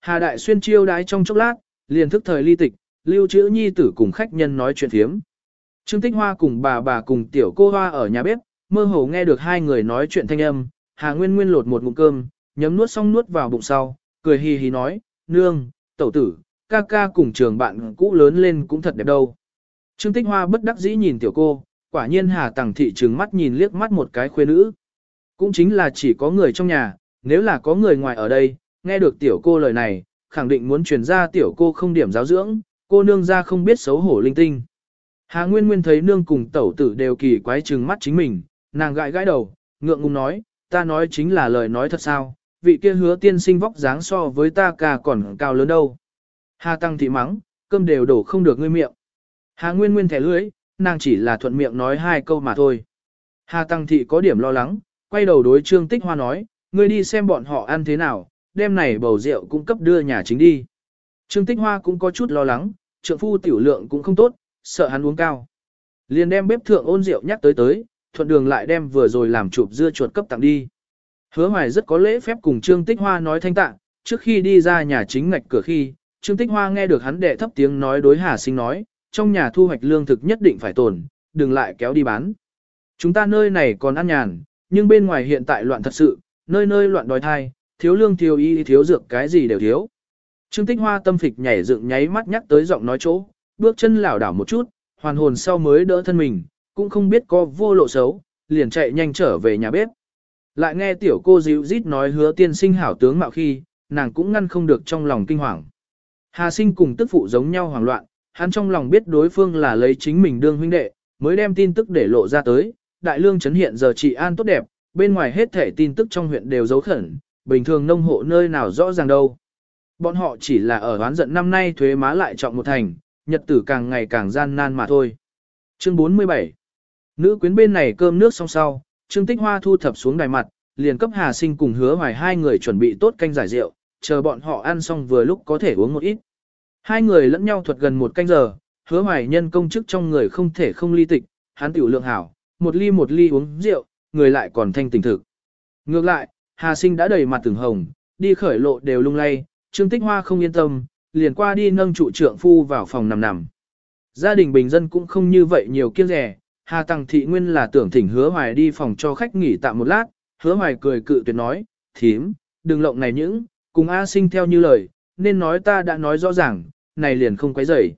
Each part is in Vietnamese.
Hà Đại Xuyên chiêu đái trong chốc lát, liền thức thời ly tịch, lưu trữ nhi tử cùng khách nhân nói chuyện thiếm. Trương Tích Hoa cùng bà bà cùng tiểu cô hoa ở nhà bếp, mơ hồ nghe được hai người nói chuyện thanh âm, Hà Nguyên Nguyên lột một ngụm cơm, nhấm nuốt xong nuốt vào bụng sau, cười hì hì nói, nương, tẩu tử, ca ca cùng trường bạn cũ lớn lên cũng thật đẹp đâu. Trương Tích Hoa bất đắc dĩ nhìn tiểu cô, quả nhiên Hà Tằng Thị trừng mắt nhìn liếc mắt một cái khuê nữ. Cũng chính là chỉ có người trong nhà, nếu là có người ngoài ở đây, nghe được tiểu cô lời này, khẳng định muốn truyền ra tiểu cô không điểm giáo dưỡng, cô nương ra không biết xấu hổ linh tinh. Hà Nguyên Nguyên thấy nương cùng tẩu tử đều kỳ quái trừng mắt chính mình, nàng gãi gãi đầu, ngượng ngùng nói, ta nói chính là lời nói thật sao, vị kia hứa tiên sinh vóc dáng so với ta cả còn cao lớn đâu. Hà Tăng thị mắng, cơm đều đổ không được ngươi miệng. Hà Nguyên Nguyên thẻ lưới, nàng chỉ là thuận miệng nói hai câu mà thôi. Hà Tăng thị có điểm lo lắng, quay đầu đối Trương Tích Hoa nói, ngươi đi xem bọn họ ăn thế nào, đêm này bầu rượu cung cấp đưa nhà chính đi. Trương Tích Hoa cũng có chút lo lắng, trượng phu tiểu lượng cũng không tốt, sợ hắn uống cao. Liền đem bếp thượng ôn rượu nhắc tới tới, thuận đường lại đem vừa rồi làm chụp dưa chuột cấp tặng đi. Hứa hoài rất có lễ phép cùng Trương Tích Hoa nói thanh tạng, trước khi đi ra nhà chính ngạch cửa khi, Trương Tích Hoa nghe được hắn đệ thấp tiếng nói đối Hà Sinh nói, trong nhà thu hoạch lương thực nhất định phải tồn, đừng lại kéo đi bán. Chúng ta nơi này còn ăn nhàn, nhưng bên ngoài hiện tại loạn thật sự, nơi nơi loạn đói thai, thiếu lương thiếu y thiếu dược cái gì đều thiếu. Trương Tích Hoa tâm phịch nhảy dựng nháy mắt nhắc tới giọng nói chỗ, bước chân lảo đảo một chút, hoàn hồn sau mới đỡ thân mình, cũng không biết có vô lộ xấu, liền chạy nhanh trở về nhà bếp. Lại nghe tiểu cô dịu rít nói hứa tiên sinh hảo tướng mạo khi, nàng cũng ngăn không được trong lòng kinh hoàng. Hà sinh cùng tức phụ giống nhau hoảng loạn, hắn trong lòng biết đối phương là lấy chính mình đương huynh đệ, mới đem tin tức để lộ ra tới, đại lương chấn hiện giờ trị an tốt đẹp, bên ngoài hết thể tin tức trong huyện đều giấu khẩn, bình thường nông hộ nơi nào rõ ràng đâu. Bọn họ chỉ là ở oán giận năm nay thuế má lại trọng một thành, nhật tử càng ngày càng gian nan mà thôi. Chương 47 Nữ quyến bên này cơm nước xong sau, Trương Tích Hoa thu thập xuống đài mặt, liền cấp Hà Sinh cùng hứa hoài hai người chuẩn bị tốt canh giải rượu, chờ bọn họ ăn xong vừa lúc có thể uống một ít. Hai người lẫn nhau thuật gần một canh giờ, hứa hoài nhân công chức trong người không thể không ly tịch, hắn tiểu lượng hảo, một ly một ly uống rượu, người lại còn thanh tỉnh thực. Ngược lại, Hà Sinh đã đầy mặt từng hồng, đi khởi lộ đều lung lay, Trương Tích Hoa không yên tâm, liền qua đi nâng trụ trưởng phu vào phòng nằm nằm. Gia đình bình dân cũng không như vậy nhiều kiêng rẻ, Hà Tăng Thị Nguyên là tưởng thỉnh hứa hoài đi phòng cho khách nghỉ tạm một lát, hứa hoài cười cự tuyệt nói, thím, đừng lộng này những, cùng A sinh theo như lời, nên nói ta đã nói rõ ràng, này liền không quấy rầy.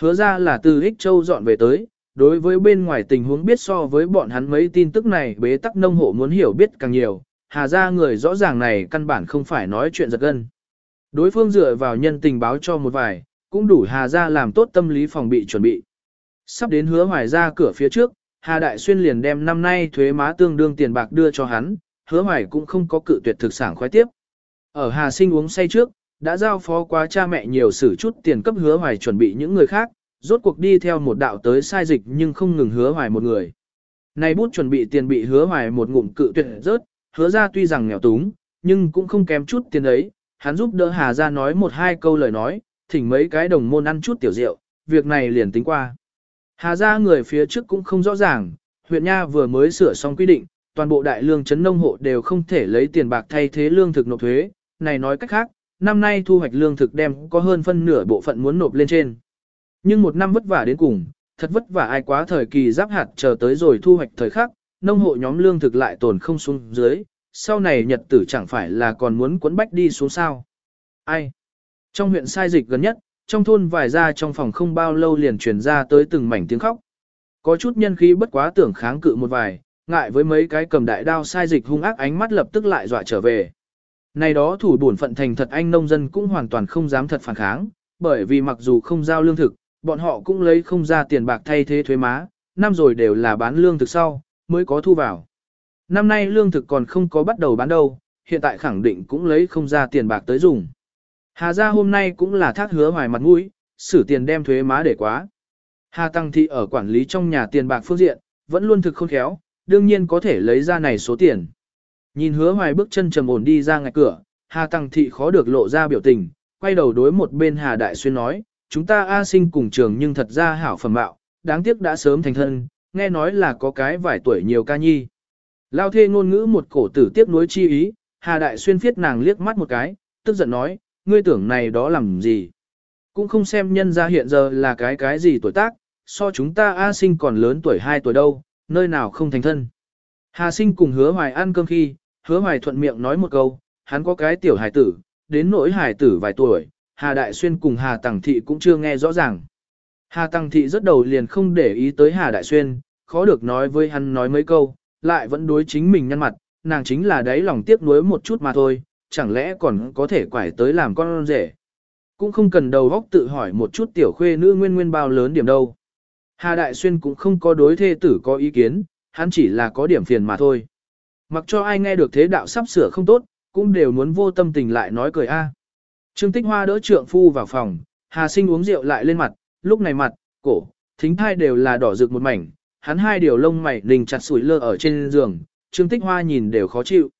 Hứa ra là từ Ích Châu dọn về tới, đối với bên ngoài tình huống biết so với bọn hắn mấy tin tức này bế tắc nông hộ muốn hiểu biết càng nhiều, hà ra người rõ ràng này căn bản không phải nói chuyện giật gân. Đối phương dựa vào nhân tình báo cho một vài, cũng đủ hà ra làm tốt tâm lý phòng bị chuẩn bị. Sắp đến hứa hoài ra cửa phía trước, Hà Đại Xuyên liền đem năm nay thuế má tương đương tiền bạc đưa cho hắn, hứa hoài cũng không có cự tuyệt thực sản khoái tiếp. Ở Hà Sinh uống say trước, đã giao phó quá cha mẹ nhiều sử chút tiền cấp hứa hoài chuẩn bị những người khác, rốt cuộc đi theo một đạo tới sai dịch nhưng không ngừng hứa hoài một người. Này bút chuẩn bị tiền bị hứa hoài một ngụm cự tuyệt rớt, hứa ra tuy rằng nghèo túng, nhưng cũng không kém chút tiền ấy, hắn giúp đỡ Hà ra nói một hai câu lời nói, thỉnh mấy cái đồng môn ăn chút tiểu rượu, việc này liền tính qua. Hà ra người phía trước cũng không rõ ràng, huyện Nha vừa mới sửa xong quy định, toàn bộ đại lương chấn nông hộ đều không thể lấy tiền bạc thay thế lương thực nộp thuế, này nói cách khác, năm nay thu hoạch lương thực đem có hơn phân nửa bộ phận muốn nộp lên trên. Nhưng một năm vất vả đến cùng, thật vất vả ai quá thời kỳ giáp hạt chờ tới rồi thu hoạch thời khắc, nông hộ nhóm lương thực lại tồn không xuống dưới, sau này nhật tử chẳng phải là còn muốn quấn bách đi xuống sao. Ai? Trong huyện sai dịch gần nhất, trong thôn vài gia trong phòng không bao lâu liền truyền ra tới từng mảnh tiếng khóc. Có chút nhân khí bất quá tưởng kháng cự một vài, ngại với mấy cái cầm đại đao sai dịch hung ác ánh mắt lập tức lại dọa trở về. Này đó thủ bổn phận thành thật anh nông dân cũng hoàn toàn không dám thật phản kháng, bởi vì mặc dù không giao lương thực, bọn họ cũng lấy không ra tiền bạc thay thế thuế má, năm rồi đều là bán lương thực sau, mới có thu vào. Năm nay lương thực còn không có bắt đầu bán đâu, hiện tại khẳng định cũng lấy không ra tiền bạc tới dùng. Hà gia hôm nay cũng là thác hứa hoài mặt mũi, xử tiền đem thuế má để quá. Hà Tăng Thị ở quản lý trong nhà tiền bạc phương diện, vẫn luôn thực khôn khéo, đương nhiên có thể lấy ra này số tiền. Nhìn hứa hoài bước chân trầm ổn đi ra ngay cửa, Hà Tăng Thị khó được lộ ra biểu tình, quay đầu đối một bên Hà Đại Xuyên nói, chúng ta A sinh cùng trường nhưng thật ra hảo phẩm mạo, đáng tiếc đã sớm thành thân, nghe nói là có cái vài tuổi nhiều ca nhi. Lao thê ngôn ngữ một cổ tử tiếp nối chi ý, Hà Đại Xuyên phiết nàng liếc mắt một cái, tức giận nói, ngươi tưởng này đó làm gì? Cũng không xem nhân ra hiện giờ là cái cái gì tuổi tác, so chúng ta A sinh còn lớn tuổi 2 tuổi đâu, nơi nào không thành thân. Hà sinh cùng hứa hoài ăn cơm khi, hứa hoài thuận miệng nói một câu, hắn có cái tiểu hải tử, đến nỗi hải tử vài tuổi, Hà Đại Xuyên cùng Hà Tằng Thị cũng chưa nghe rõ ràng. Hà Tăng Thị rất đầu liền không để ý tới Hà Đại Xuyên, khó được nói với hắn nói mấy câu, lại vẫn đối chính mình nhăn mặt, nàng chính là đấy lòng tiếc nuối một chút mà thôi, chẳng lẽ còn có thể quải tới làm con rể. Cũng không cần đầu góc tự hỏi một chút tiểu khuê nữ nguyên nguyên bao lớn điểm đâu. Hà Đại Xuyên cũng không có đối thê tử có ý kiến, hắn chỉ là có điểm phiền mà thôi. Mặc cho ai nghe được thế đạo sắp sửa không tốt, cũng đều muốn vô tâm tình lại nói cười a. Trương Tích Hoa đỡ trượng phu vào phòng, Hà Sinh uống rượu lại lên mặt, lúc này mặt, cổ, thính thai đều là đỏ rực một mảnh, hắn hai điều lông mày đình chặt sủi lơ ở trên giường, Trương Tích Hoa nhìn đều khó chịu.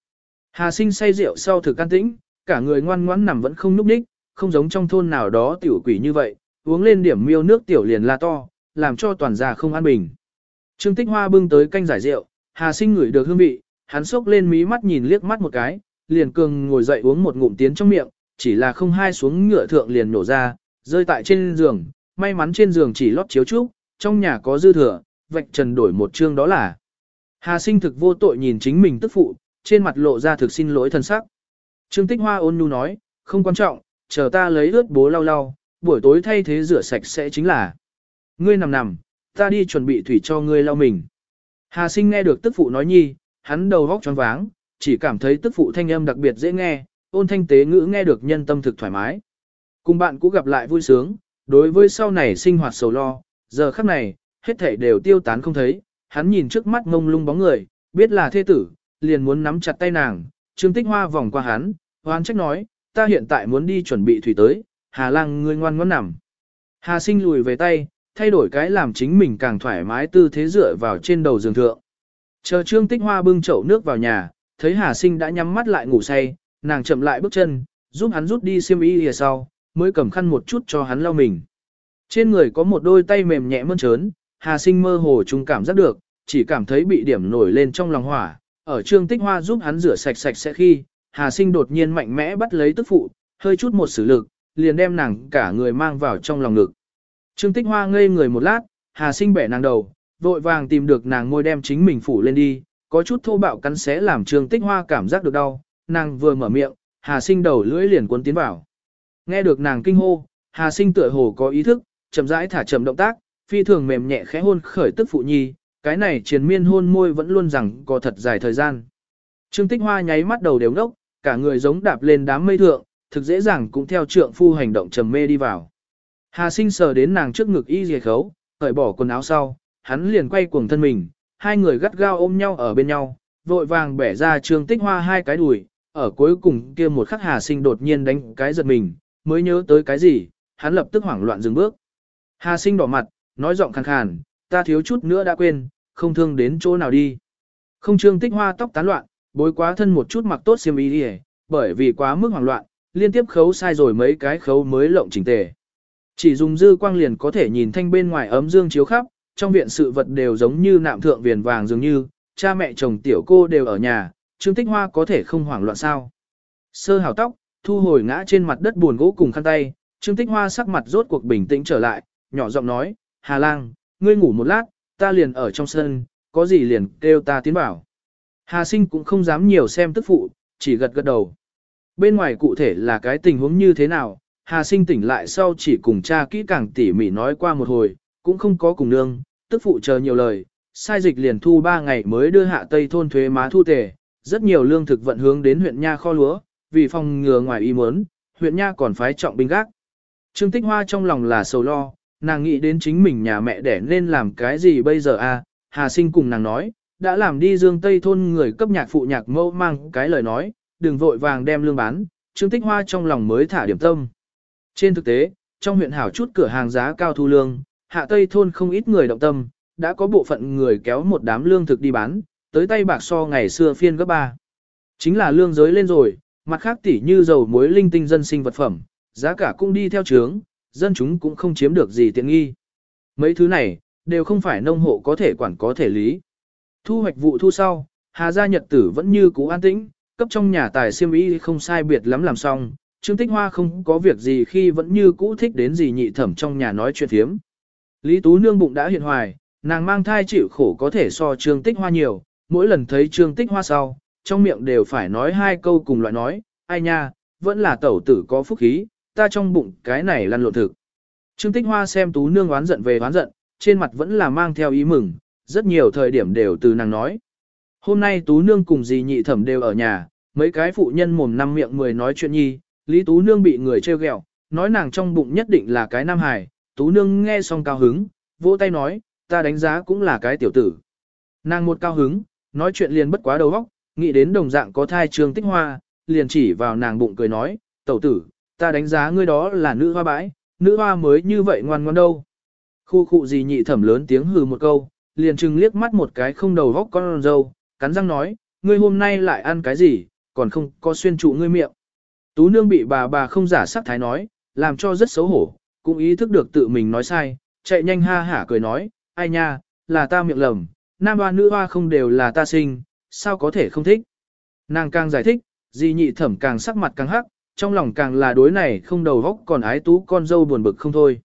Hà Sinh say rượu sau thực can tĩnh, cả người ngoan ngoãn nằm vẫn không núp đích, không giống trong thôn nào đó tiểu quỷ như vậy, uống lên điểm miêu nước tiểu liền la to, làm cho toàn gia không an bình. Trương Tích Hoa bưng tới canh giải rượu, Hà Sinh ngửi được hương vị, hắn sốc lên mí mắt nhìn liếc mắt một cái, liền cường ngồi dậy uống một ngụm tiến trong miệng, chỉ là không hai xuống ngựa thượng liền nổ ra, rơi tại trên giường, may mắn trên giường chỉ lót chiếu trúc, trong nhà có dư thừa, vạch trần đổi một chương đó là. Hà sinh thực vô tội nhìn chính mình tức phụ, trên mặt lộ ra thực xin lỗi thân sắc. Trương Tích Hoa ôn nhu nói, không quan trọng, chờ ta lấy ướt bố lau lau, buổi tối thay thế rửa sạch sẽ chính là. Ngươi nằm nằm, ta đi chuẩn bị thủy cho ngươi lau mình. Hà sinh nghe được tức phụ nói nhi, hắn đầu vóc choáng váng, chỉ cảm thấy tức phụ thanh âm đặc biệt dễ nghe, ôn thanh tế ngữ nghe được nhân tâm thực thoải mái. Cùng bạn cũ gặp lại vui sướng, đối với sau này sinh hoạt sầu lo, giờ khắc này, hết thảy đều tiêu tán không thấy, hắn nhìn trước mắt ngông lung bóng người, biết là thê tử, liền muốn nắm chặt tay nàng, Trương Tích Hoa vòng qua hắn, hoan trách nói, ta hiện tại muốn đi chuẩn bị thủy tới, Hà Lang ngươi ngoan ngoãn nằm. Hà Sinh lùi về tay, thay đổi cái làm chính mình càng thoải mái tư thế dựa vào trên đầu giường thượng. Chờ Trương Tích Hoa bưng chậu nước vào nhà, thấy Hà Sinh đã nhắm mắt lại ngủ say, nàng chậm lại bước chân, giúp hắn rút đi xiêm y lìa sau, mới cầm khăn một chút cho hắn lau mình. Trên người có một đôi tay mềm nhẹ mơn trớn, Hà Sinh mơ hồ trung cảm giác được, chỉ cảm thấy bị điểm nổi lên trong lòng hỏa. Ở Trương Tích Hoa giúp hắn rửa sạch sạch sẽ khi, Hà Sinh đột nhiên mạnh mẽ bắt lấy tức phụ, hơi chút một sử lực, liền đem nàng cả người mang vào trong lòng ngực. Trương Tích Hoa ngây người một lát, Hà Sinh bẻ nàng đầu, vội vàng tìm được nàng môi đem chính mình phủ lên đi, có chút thô bạo cắn xé làm Trương Tích Hoa cảm giác được đau, nàng vừa mở miệng, Hà Sinh đầu lưỡi liền cuốn tiến vào. Nghe được nàng kinh hô, Hà Sinh tựa hồ có ý thức, chậm rãi thả chậm động tác, phi thường mềm nhẹ khẽ hôn khởi tức phụ nhi, cái này triền miên hôn môi vẫn luôn rằng có thật dài thời gian. Trương Tích Hoa nháy mắt đầu đều ngốc, cả người giống đạp lên đám mây thượng, thực dễ dàng cũng theo trượng phu hành động trầm mê đi vào. Hà Sinh sờ đến nàng trước ngực y dề khấu, cởi bỏ quần áo sau, hắn liền quay cuồng thân mình, hai người gắt gao ôm nhau ở bên nhau, vội vàng bẻ ra Trương Tích Hoa hai cái đùi, ở cuối cùng kia một khắc Hà Sinh đột nhiên đánh cái giật mình, mới nhớ tới cái gì, hắn lập tức hoảng loạn dừng bước. Hà Sinh đỏ mặt, nói giọng khàn khàn, ta thiếu chút nữa đã quên, không thương đến chỗ nào đi. Không trương tích hoa tóc tán loạn, bối quá thân một chút mặc tốt xiêm y đi bởi vì quá mức hoảng loạn, liên tiếp khấu sai rồi mấy cái khấu mới lộng chỉnh tề. Chỉ dùng dư quang liền có thể nhìn thanh bên ngoài ấm dương chiếu khắp, trong viện sự vật đều giống như nạm thượng viền vàng dường như, cha mẹ chồng tiểu cô đều ở nhà, Trương Tích Hoa có thể không hoảng loạn sao. Sơ hào tóc, thu hồi ngã trên mặt đất buồn gỗ cùng khăn tay, Trương Tích Hoa sắc mặt rốt cuộc bình tĩnh trở lại, nhỏ giọng nói, Hà Lang, ngươi ngủ một lát, ta liền ở trong sân, có gì liền kêu ta tiến bảo. Hà Sinh cũng không dám nhiều xem tức phụ, chỉ gật gật đầu. Bên ngoài cụ thể là cái tình huống như thế nào, Hà Sinh tỉnh lại sau chỉ cùng cha kỹ càng tỉ mỉ nói qua một hồi, cũng không có cùng nương, tức phụ chờ nhiều lời, sai dịch liền thu 3 ngày mới đưa hạ tây thôn thuế má thu tề, rất nhiều lương thực vận hướng đến huyện Nha kho lúa, vì phòng ngừa ngoài ý muốn, huyện Nha còn phái trọng binh gác. Trương Tích Hoa trong lòng là sầu lo, nàng nghĩ đến chính mình nhà mẹ đẻ nên làm cái gì bây giờ a? À? Hà sinh cùng nàng nói, đã làm đi dương tây thôn người cấp nhạc phụ nhạc mẫu mang cái lời nói, đừng vội vàng đem lương bán, Trương Tích Hoa trong lòng mới thả điểm tâm. Trên thực tế, trong huyện hảo chút cửa hàng giá cao thu lương, hạ tây thôn không ít người động tâm, đã có bộ phận người kéo một đám lương thực đi bán, tới tay bạc so ngày xưa phiên gấp ba. Chính là lương giới lên rồi, mặt khác tỉ như dầu muối linh tinh dân sinh vật phẩm, giá cả cũng đi theo trướng, dân chúng cũng không chiếm được gì tiện nghi. Mấy thứ này, đều không phải nông hộ có thể quản có thể lý. Thu hoạch vụ thu sau, Hà gia nhật tử vẫn như cũ an tĩnh, cấp trong nhà tài siêm ý không sai biệt lắm làm xong, Trương Tích Hoa không có việc gì khi vẫn như cũ thích đến gì nhị thẩm trong nhà nói chuyện thiếm. Lý Tú Nương bụng đã hiện hoài, nàng mang thai chịu khổ có thể so Trương Tích Hoa nhiều, mỗi lần thấy Trương Tích Hoa sau, trong miệng đều phải nói hai câu cùng loại nói, ai nha, vẫn là tẩu tử có phúc khí, ta trong bụng cái này lăn lộn thực. Trương Tích Hoa xem Tú Nương oán giận về oán giận, trên mặt vẫn là mang theo ý mừng, rất nhiều thời điểm đều từ nàng nói. Hôm nay Tú Nương cùng dì nhị thẩm đều ở nhà, mấy cái phụ nhân mồm năm miệng mười nói chuyện nhi, Lý Tú Nương bị người trêu ghẹo, nói nàng trong bụng nhất định là cái nam hài, Tú Nương nghe xong cao hứng, vỗ tay nói, ta đánh giá cũng là cái tiểu tử. Nàng một cao hứng, nói chuyện liền bất quá đầu óc, nghĩ đến đồng dạng có thai trương tích hoa, liền chỉ vào nàng bụng cười nói, tẩu tử, ta đánh giá ngươi đó là nữ hoa bãi, nữ hoa mới như vậy ngoan ngoan đâu. Khu khu gì nhị thẩm lớn tiếng hừ một câu, liền trừng liếc mắt một cái không đầu góc con dâu, cắn răng nói, ngươi hôm nay lại ăn cái gì, còn không có xuyên trụ ngươi miệng. Tú nương bị bà bà không giả sắc thái nói, làm cho rất xấu hổ, cũng ý thức được tự mình nói sai, chạy nhanh ha hả cười nói, ai nha, là ta miệng lầm, nam hoa nữ hoa không đều là ta sinh, sao có thể không thích. Nàng càng giải thích, di nhị thẩm càng sắc mặt càng hắc, trong lòng càng là đối này không đầu góc còn ái tú con dâu buồn bực không thôi.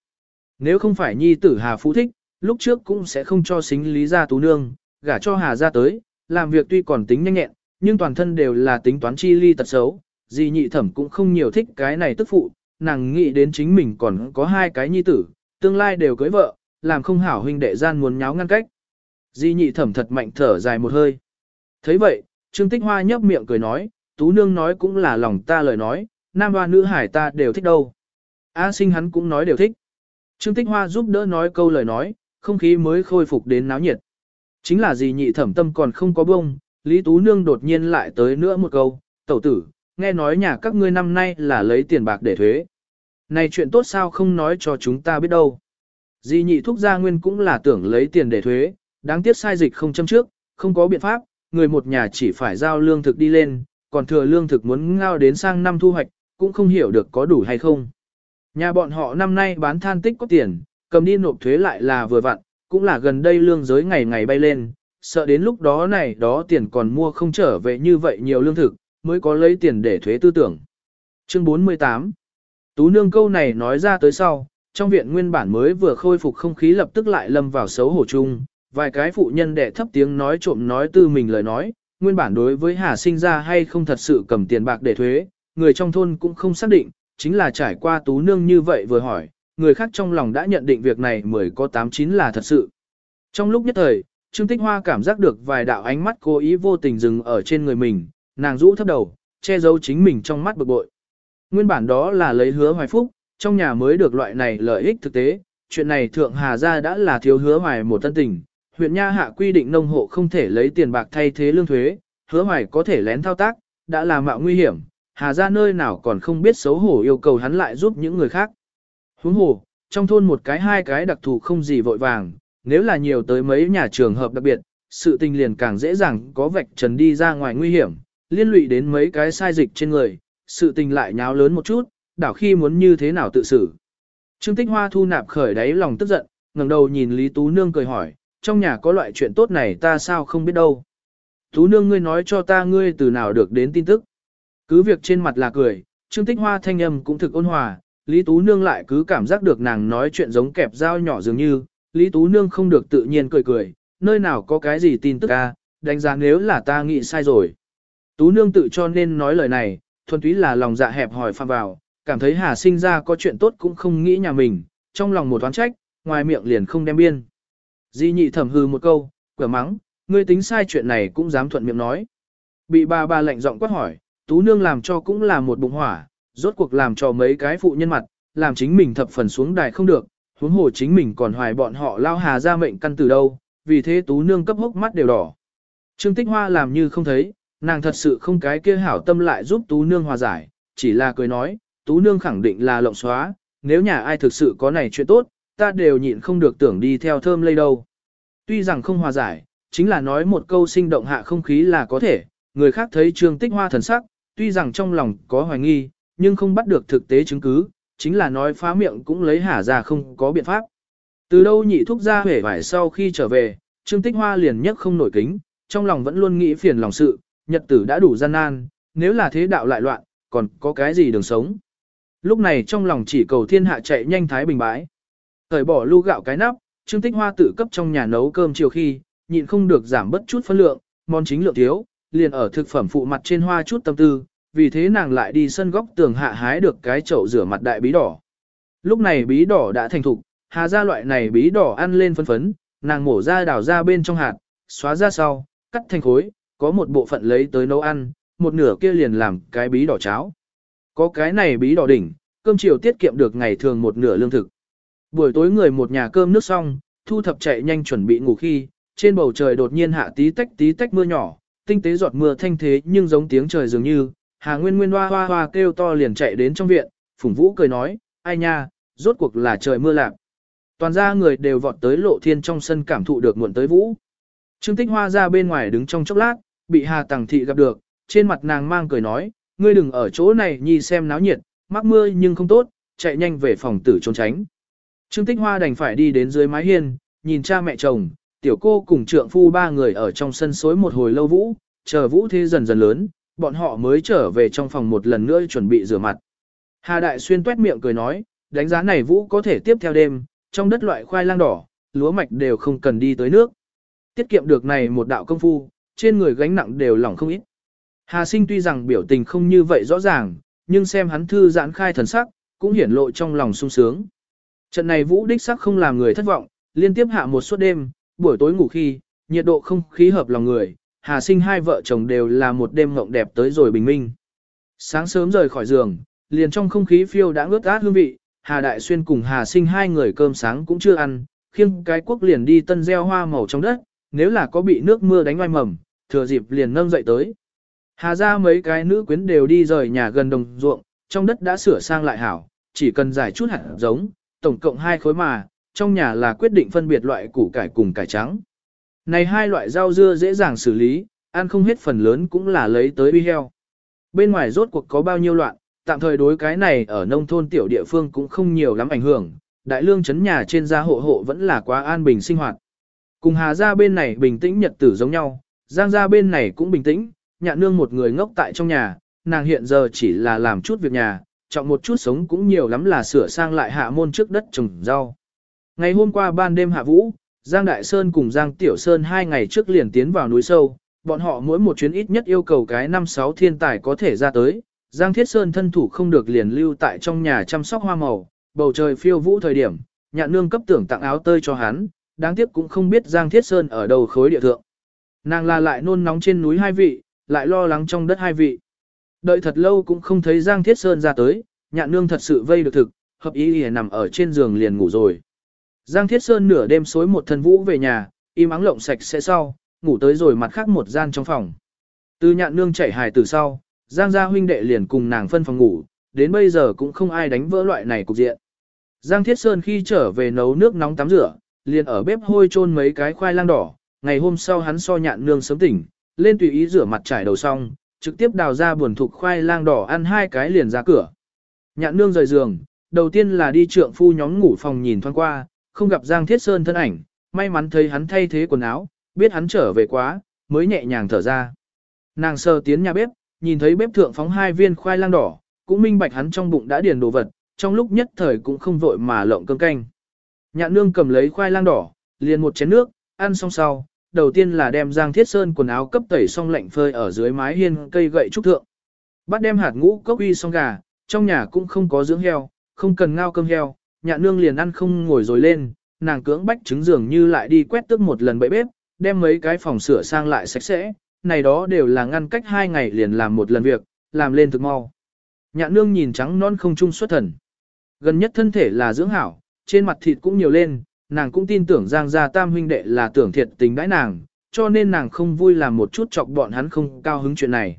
Nếu không phải nhi tử Hà Phú thích, lúc trước cũng sẽ không cho xính lý gia tú nương, gả cho Hà ra tới, làm việc tuy còn tính nhanh nhẹn, nhưng toàn thân đều là tính toán chi ly tật xấu, di nhị thẩm cũng không nhiều thích cái này tức phụ, nàng nghĩ đến chính mình còn có hai cái nhi tử, tương lai đều cưới vợ, làm không hảo huynh đệ gian muốn nháo ngăn cách. Di nhị thẩm thật mạnh thở dài một hơi thấy vậy, Trương Tích Hoa nhấp miệng cười nói, Tú Nương nói cũng là lòng ta lời nói, nam hoa nữ hải ta đều thích đâu. A sinh hắn cũng nói đều thích. Trương Tích Hoa giúp đỡ nói câu lời nói, không khí mới khôi phục đến náo nhiệt. Chính là gì nhị thẩm tâm còn không có bông, Lý Tú Nương đột nhiên lại tới nữa một câu, tẩu tử, nghe nói nhà các ngươi năm nay là lấy tiền bạc để thuế. Này chuyện tốt sao không nói cho chúng ta biết đâu. Di nhị thúc gia nguyên cũng là tưởng lấy tiền để thuế, đáng tiếc sai dịch không châm trước, không có biện pháp, người một nhà chỉ phải giao lương thực đi lên, còn thừa lương thực muốn ngao đến sang năm thu hoạch, cũng không hiểu được có đủ hay không. Nhà bọn họ năm nay bán than tích có tiền, cầm đi nộp thuế lại là vừa vặn, cũng là gần đây lương giới ngày ngày bay lên, sợ đến lúc đó này đó tiền còn mua không trở về như vậy nhiều lương thực, mới có lấy tiền để thuế tư tưởng. Chương 48 Tú nương câu này nói ra tới sau, trong viện nguyên bản mới vừa khôi phục không khí lập tức lại lâm vào xấu hổ chung, vài cái phụ nhân đệ thấp tiếng nói trộm nói tư mình lời nói, nguyên bản đối với Hà sinh ra hay không thật sự cầm tiền bạc để thuế, người trong thôn cũng không xác định, chính là trải qua tú nương như vậy vừa hỏi, người khác trong lòng đã nhận định việc này mới có 89 là thật sự. Trong lúc nhất thời, Trương Tích Hoa cảm giác được vài đạo ánh mắt cố ý vô tình dừng ở trên người mình, nàng rũ thấp đầu, che giấu chính mình trong mắt bực bội. Nguyên bản đó là lấy hứa hoài phúc, trong nhà mới được loại này lợi ích thực tế, chuyện này thượng hà gia đã là thiếu hứa hoài một tân tình, huyện nha hạ quy định nông hộ không thể lấy tiền bạc thay thế lương thuế, hứa hoài có thể lén thao tác, đã là mạo nguy hiểm, hà gia nơi nào còn không biết xấu hổ yêu cầu hắn lại giúp những người khác. Huống hồ, trong thôn một cái hai cái đặc thù không gì vội vàng, nếu là nhiều tới mấy nhà trường hợp đặc biệt, sự tình liền càng dễ dàng có vạch trần đi ra ngoài nguy hiểm, liên lụy đến mấy cái sai dịch trên người, sự tình lại nháo lớn một chút, đảo khi muốn như thế nào tự xử. Trương Tích Hoa thu nạp khởi đáy lòng tức giận, ngẩng đầu nhìn Lý Tú Nương cười hỏi, trong nhà có loại chuyện tốt này ta sao không biết đâu. Tú Nương ngươi nói cho ta ngươi từ nào được đến tin tức. Cứ việc trên mặt là cười, Trương Tích Hoa thanh âm cũng thực ôn hòa, Lý Tú Nương lại cứ cảm giác được nàng nói chuyện giống kẹp dao nhỏ dường như, Lý Tú Nương không được tự nhiên cười cười, nơi nào có cái gì tin tức a, đánh giá nếu là ta nghĩ sai rồi. Tú Nương tự cho nên nói lời này, thuần túy là lòng dạ hẹp hỏi phạm vào, cảm thấy Hà sinh ra có chuyện tốt cũng không nghĩ nhà mình, trong lòng một toán trách, ngoài miệng liền không đem biên. Di nhị thầm hư một câu, quả mắng, ngươi tính sai chuyện này cũng dám thuận miệng nói. Bị bà bà lạnh giọng quát hỏi, Tú Nương làm cho cũng là một bụng hỏa, rốt cuộc làm cho mấy cái phụ nhân mặt, làm chính mình thập phần xuống đài không được, huống hồ chính mình còn hoài bọn họ lao hà ra mệnh căn từ đâu, vì thế Tú Nương cấp hốc mắt đều đỏ. Trương Tích Hoa làm như không thấy, nàng thật sự không cái kia hảo tâm lại giúp Tú Nương hòa giải, chỉ là cười nói, Tú Nương khẳng định là lộng xóa, nếu nhà ai thực sự có này chuyện tốt, ta đều nhịn không được tưởng đi theo thơm lây đâu. Tuy rằng không hòa giải, chính là nói một câu sinh động hạ không khí là có thể, người khác thấy Trương Tích Hoa thần sắc, tuy rằng trong lòng có hoài nghi, nhưng không bắt được thực tế chứng cứ, chính là nói phá miệng cũng lấy hả ra không có biện pháp. Từ đâu nhị thúc ra hể vải sau khi trở về, Trương Tích Hoa liền nhất không nổi kính, trong lòng vẫn luôn nghĩ phiền lòng sự, nhật tử đã đủ gian nan, nếu là thế đạo lại loạn, còn có cái gì đường sống. Lúc này trong lòng chỉ cầu thiên hạ chạy nhanh thái bình bãi. Thời bỏ lu gạo cái nắp, Trương Tích Hoa tự cấp trong nhà nấu cơm chiều khi, nhịn không được giảm bất chút phân lượng, món chính lượng thiếu, liền ở thực phẩm phụ mặt trên hoa chút tâm tư, vì thế nàng lại đi sân góc tường hạ hái được cái chậu rửa mặt đại bí đỏ. Lúc này bí đỏ đã thành thục, hà ra loại này bí đỏ ăn lên phân phấn, nàng mổ ra đào ra bên trong hạt, xóa ra sau, cắt thành khối, có một bộ phận lấy tới nấu ăn, một nửa kia liền làm cái bí đỏ cháo. Có cái này bí đỏ đỉnh, cơm chiều tiết kiệm được ngày thường một nửa lương thực. Buổi tối người một nhà cơm nước xong, thu thập chạy nhanh chuẩn bị ngủ khi, trên bầu trời đột nhiên hạ tí tách tí tách mưa nhỏ, tinh tế giọt mưa thanh thế nhưng giống tiếng trời dường như, Hà Nguyên Nguyên hoa hoa hoa kêu to liền chạy đến trong viện, Phùng Vũ cười nói, ai nha, rốt cuộc là trời mưa lạc. Toàn ra người đều vọt tới lộ thiên trong sân cảm thụ được muộn tới Vũ. Trương Tích Hoa ra bên ngoài đứng trong chốc lát, bị Hà Tằng Thị gặp được, trên mặt nàng mang cười nói, ngươi đừng ở chỗ này nhi xem náo nhiệt, mắc mưa nhưng không tốt, chạy nhanh về phòng tử trốn tránh. Trương Tích Hoa đành phải đi đến dưới mái hiên, nhìn cha mẹ chồng, tiểu cô cùng trượng phu ba người ở trong sân xối một hồi lâu vũ, chờ vũ thế dần dần lớn, bọn họ mới trở về trong phòng một lần nữa chuẩn bị rửa mặt. Hà Đại Xuyên tuét miệng cười nói, đánh giá này vũ có thể tiếp theo đêm, trong đất loại khoai lang đỏ, lúa mạch đều không cần đi tới nước. Tiết kiệm được này một đạo công phu, trên người gánh nặng đều lỏng không ít. Hà sinh tuy rằng biểu tình không như vậy rõ ràng, nhưng xem hắn thư giãn khai thần sắc, cũng hiển lộ trong lòng sung sướng. Trận này vũ đích sắc không làm người thất vọng, liên tiếp hạ một suốt đêm, buổi tối ngủ khi, nhiệt độ không khí hợp lòng người, Hà sinh hai vợ chồng đều là một đêm ngộng đẹp tới rồi bình minh. Sáng sớm rời khỏi giường, liền trong không khí phiêu đã ướt át hương vị, Hà Đại Xuyên cùng Hà sinh hai người cơm sáng cũng chưa ăn, khiêng cái quốc liền đi tân gieo hoa màu trong đất, nếu là có bị nước mưa đánh oai mầm, thừa dịp liền nâng dậy tới. Hà ra mấy cái nữ quyến đều đi rời nhà gần đồng ruộng, trong đất đã sửa sang lại hảo, chỉ cần giải chút hạt giống, tổng cộng hai khối mà, trong nhà là quyết định phân biệt loại củ cải cùng cải trắng. Này hai loại rau dưa dễ dàng xử lý, ăn không hết phần lớn cũng là lấy tới bi heo. Bên ngoài rốt cuộc có bao nhiêu loạn, tạm thời đối cái này ở nông thôn tiểu địa phương cũng không nhiều lắm ảnh hưởng, đại lương chấn nhà trên gia hộ hộ vẫn là quá an bình sinh hoạt. Cùng Hà ra bên này bình tĩnh nhật tử giống nhau, Giang ra bên này cũng bình tĩnh, nhạn nương một người ngốc tại trong nhà, nàng hiện giờ chỉ là làm chút việc nhà, trọng một chút sống cũng nhiều lắm là sửa sang lại hạ môn trước đất trồng rau. Ngày hôm qua ban đêm hạ vũ, Giang Đại Sơn cùng Giang Tiểu Sơn hai ngày trước liền tiến vào núi sâu, bọn họ mỗi một chuyến ít nhất yêu cầu cái năm sáu thiên tài có thể ra tới. Giang Thiết Sơn thân thủ không được liền lưu tại trong nhà chăm sóc hoa màu, bầu trời phiêu vũ thời điểm, nhạn nương cấp tưởng tặng áo tơi cho hắn, đáng tiếc cũng không biết Giang Thiết Sơn ở đầu khối địa thượng. Nàng là lại nôn nóng trên núi hai vị, lại lo lắng trong đất hai vị. Đợi thật lâu cũng không thấy Giang Thiết Sơn ra tới, nhạn nương thật sự vây được thực, hợp ý để nằm ở trên giường liền ngủ rồi. Giang Thiết Sơn nửa đêm xối một thân vũ về nhà, im ắng lộng sạch sẽ sau, ngủ tới rồi mặt khác một gian trong phòng. Từ nhạn nương chảy hài từ sau, Giang gia huynh đệ liền cùng nàng phân phòng ngủ, đến bây giờ cũng không ai đánh vỡ loại này cục diện. Giang Thiết Sơn khi trở về nấu nước nóng tắm rửa, liền ở bếp hôi chôn mấy cái khoai lang đỏ, ngày hôm sau hắn so nhạn nương sớm tỉnh, lên tùy ý rửa mặt trải đầu xong, trực tiếp đào ra buồn thục khoai lang đỏ ăn hai cái liền ra cửa. Nhạn nương rời giường, đầu tiên là đi trượng phu nhóm ngủ phòng nhìn thoáng qua, không gặp Giang Thiết Sơn thân ảnh, may mắn thấy hắn thay thế quần áo, biết hắn trở về quá, mới nhẹ nhàng thở ra. Nàng sơ tiến nhà bếp, nhìn thấy bếp thượng phóng hai viên khoai lang đỏ, cũng minh bạch hắn trong bụng đã điền đồ vật, trong lúc nhất thời cũng không vội mà lộng cơm canh. Nhạn nương cầm lấy khoai lang đỏ, liền một chén nước, ăn xong sau, đầu tiên là đem Giang Thiết Sơn quần áo cấp tẩy xong lạnh phơi ở dưới mái hiên cây gậy trúc thượng. Bắt đem hạt ngũ cốc uy xong gà, trong nhà cũng không có dưỡng heo, không cần ngao cơm heo, nhạn nương liền ăn không ngồi rồi lên, nàng cưỡng bách trứng dường như lại đi quét tước một lần bẫy bếp, đem mấy cái phòng sửa sang lại sạch sẽ, này đó đều là ngăn cách hai ngày liền làm một lần việc, làm lên thực mau. Nhạn nương nhìn trắng non không trung xuất thần. Gần nhất thân thể là dưỡng hảo, trên mặt thịt cũng nhiều lên, nàng cũng tin tưởng Giang gia tam huynh đệ là tưởng thiệt tình đãi nàng, cho nên nàng không vui làm một chút chọc bọn hắn không cao hứng chuyện này.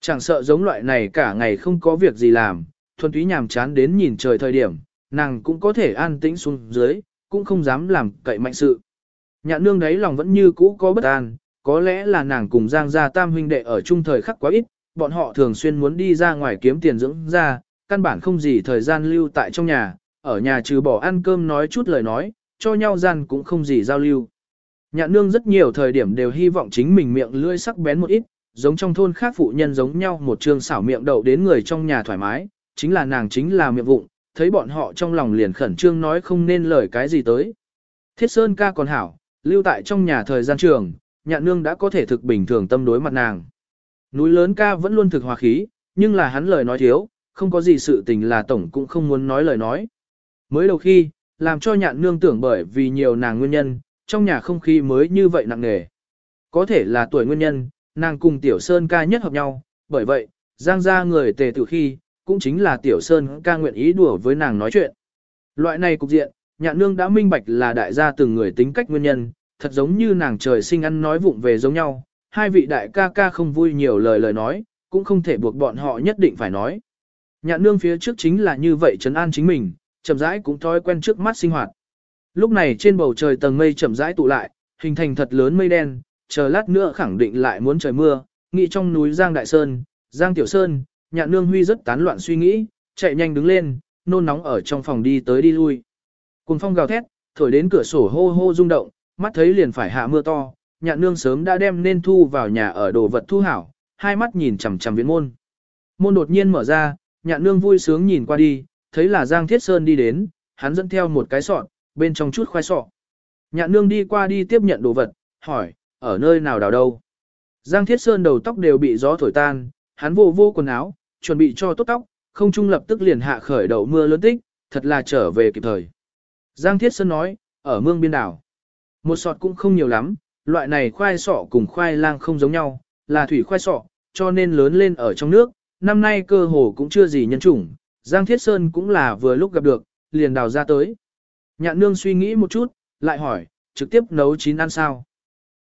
Chẳng sợ giống loại này cả ngày không có việc gì làm, thuần túy nhàm chán đến nhìn trời thời điểm, nàng cũng có thể an tĩnh xuống dưới, cũng không dám làm cậy mạnh sự. Nhạn nương đấy lòng vẫn như cũ có bất an, có lẽ là nàng cùng Giang gia tam huynh đệ ở chung thời khắc quá ít, bọn họ thường xuyên muốn đi ra ngoài kiếm tiền dưỡng ra, căn bản không gì thời gian lưu tại trong nhà, ở nhà trừ bỏ ăn cơm nói chút lời nói, cho nhau gian cũng không gì giao lưu. Nhạn nương rất nhiều thời điểm đều hy vọng chính mình miệng lưỡi sắc bén một ít, giống trong thôn khác phụ nhân giống nhau một trường xảo miệng đậu đến người trong nhà thoải mái, chính là nàng chính là miệng vụng, thấy bọn họ trong lòng liền khẩn trương nói không nên lời cái gì tới. Thiết Sơn ca còn hảo, lưu tại trong nhà thời gian trường, nhạn nương đã có thể thực bình thường tâm đối mặt nàng. Núi lớn ca vẫn luôn thực hòa khí, nhưng là hắn lời nói thiếu, không có gì sự tình là tổng cũng không muốn nói lời nói. Mới đầu khi, làm cho nhạn nương tưởng bởi vì nhiều nàng nguyên nhân, trong nhà không khí mới như vậy nặng nề. Có thể là tuổi nguyên nhân, nàng cùng Tiểu Sơn ca nhất hợp nhau, bởi vậy, giang ra người tề tử khi, cũng chính là Tiểu Sơn ca nguyện ý đùa với nàng nói chuyện. Loại này cục diện, nhạn nương đã minh bạch là đại gia từng người tính cách nguyên nhân, thật giống như nàng trời sinh ăn nói vụng về giống nhau, hai vị đại ca ca không vui nhiều lời lời nói, cũng không thể buộc bọn họ nhất định phải nói. Nhạn nương phía trước chính là như vậy trấn an chính mình, chậm rãi cũng thói quen trước mắt sinh hoạt. Lúc này trên bầu trời tầng mây chậm rãi tụ lại, hình thành thật lớn mây đen, chờ lát nữa khẳng định lại muốn trời mưa, nghĩ trong núi Giang Đại Sơn, Giang Tiểu Sơn, nhạn nương huy rất tán loạn suy nghĩ, chạy nhanh đứng lên, nôn nóng ở trong phòng đi tới đi lui. Cùng phong gào thét, thổi đến cửa sổ hô hô rung động, mắt thấy liền phải hạ mưa to, nhạn nương sớm đã đem nên thu vào nhà ở đồ vật thu hảo, hai mắt nhìn chằm chằm viện môn. Môn đột nhiên mở ra, nhạn nương vui sướng nhìn qua đi, thấy là Giang Thiết Sơn đi đến, hắn dẫn theo một cái sọt, bên trong chút khoai sọ. Nhạn nương đi qua đi tiếp nhận đồ vật, hỏi, ở nơi nào đào đâu? Giang Thiết Sơn đầu tóc đều bị gió thổi tan, hắn vô vô quần áo, chuẩn bị cho tốt tóc, không trung lập tức liền hạ khởi đầu mưa lớn tích, thật là trở về kịp thời. Giang Thiết Sơn nói, ở mương biên đảo. Một sọt cũng không nhiều lắm, loại này khoai sọ cùng khoai lang không giống nhau, là thủy khoai sọ, cho nên lớn lên ở trong nước, năm nay cơ hồ cũng chưa gì nhân chủng, Giang Thiết Sơn cũng là vừa lúc gặp được, liền đào ra tới. Nhạn nương suy nghĩ một chút, lại hỏi, trực tiếp nấu chín ăn sao?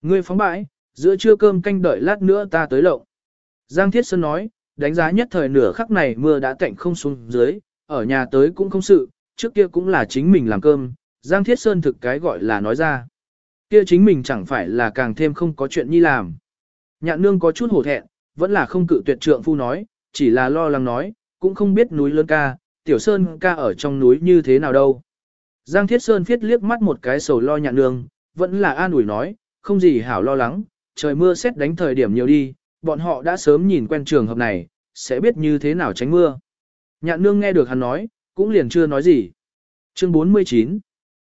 Ngươi phóng bãi, giữa trưa cơm canh đợi lát nữa ta tới lộng. Giang Thiết Sơn nói, đánh giá nhất thời nửa khắc này mưa đã tạnh không xuống dưới, ở nhà tới cũng không sự, trước kia cũng là chính mình làm cơm, Giang Thiết Sơn thực cái gọi là nói ra. Kia chính mình chẳng phải là càng thêm không có chuyện nhi làm. Nhạn nương có chút hổ thẹn, vẫn là không cự tuyệt trượng phu nói, chỉ là lo lắng nói, cũng không biết núi lớn ca, tiểu sơn ca ở trong núi như thế nào đâu. Giang Thiết Sơn viết liếc mắt một cái sầu lo nhạn nương, vẫn là an ủi nói, không gì hảo lo lắng, trời mưa xét đánh thời điểm nhiều đi, bọn họ đã sớm nhìn quen trường hợp này, sẽ biết như thế nào tránh mưa. Nhạn nương nghe được hắn nói, cũng liền chưa nói gì. Chương 49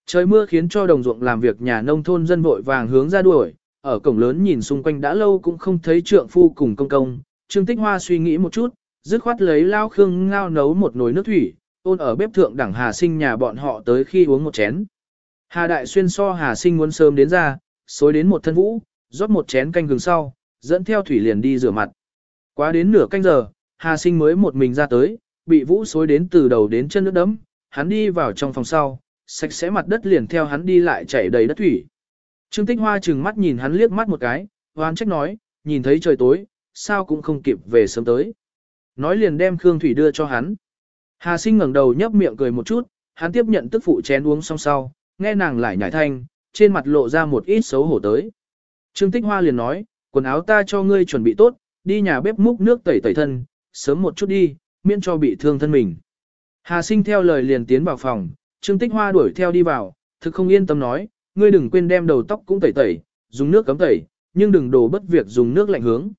Trời mưa khiến cho đồng ruộng làm việc nhà nông thôn dân vội vàng hướng ra đuổi, ở cổng lớn nhìn xung quanh đã lâu cũng không thấy trượng phu cùng công công. Trương Tích Hoa suy nghĩ một chút, dứt khoát lấy lao khương ngao nấu một nồi nước thủy, ôn ở bếp thượng đẳng Hà Sinh nhà bọn họ tới khi uống một chén. Hà Đại Xuyên so Hà Sinh muốn sớm đến ra, xối đến một thân vũ, rót một chén canh gừng sau, dẫn theo thủy liền đi rửa mặt. Quá đến nửa canh giờ, Hà Sinh mới một mình ra tới, bị vũ xối đến từ đầu đến chân nước đấm, hắn đi vào trong phòng sau, sạch sẽ mặt đất liền theo hắn đi lại chảy đầy đất thủy. Trương Tích Hoa chừng mắt nhìn hắn liếc mắt một cái, hoan trách nói, nhìn thấy trời tối, sao cũng không kịp về sớm tới. Nói liền đem Khương Thủy đưa cho hắn. Hà sinh ngẩng đầu nhấp miệng cười một chút, hắn tiếp nhận tức phụ chén uống xong sau, nghe nàng lại nhảy thanh, trên mặt lộ ra một ít xấu hổ tới. Trương Tích Hoa liền nói, quần áo ta cho ngươi chuẩn bị tốt, đi nhà bếp múc nước tẩy tẩy thân, sớm một chút đi, miễn cho bị thương thân mình. Hà sinh theo lời liền tiến vào phòng, Trương Tích Hoa đuổi theo đi vào, thực không yên tâm nói, ngươi đừng quên đem đầu tóc cũng tẩy tẩy, dùng nước cấm tẩy, nhưng đừng đổ bất việc dùng nước lạnh hướng.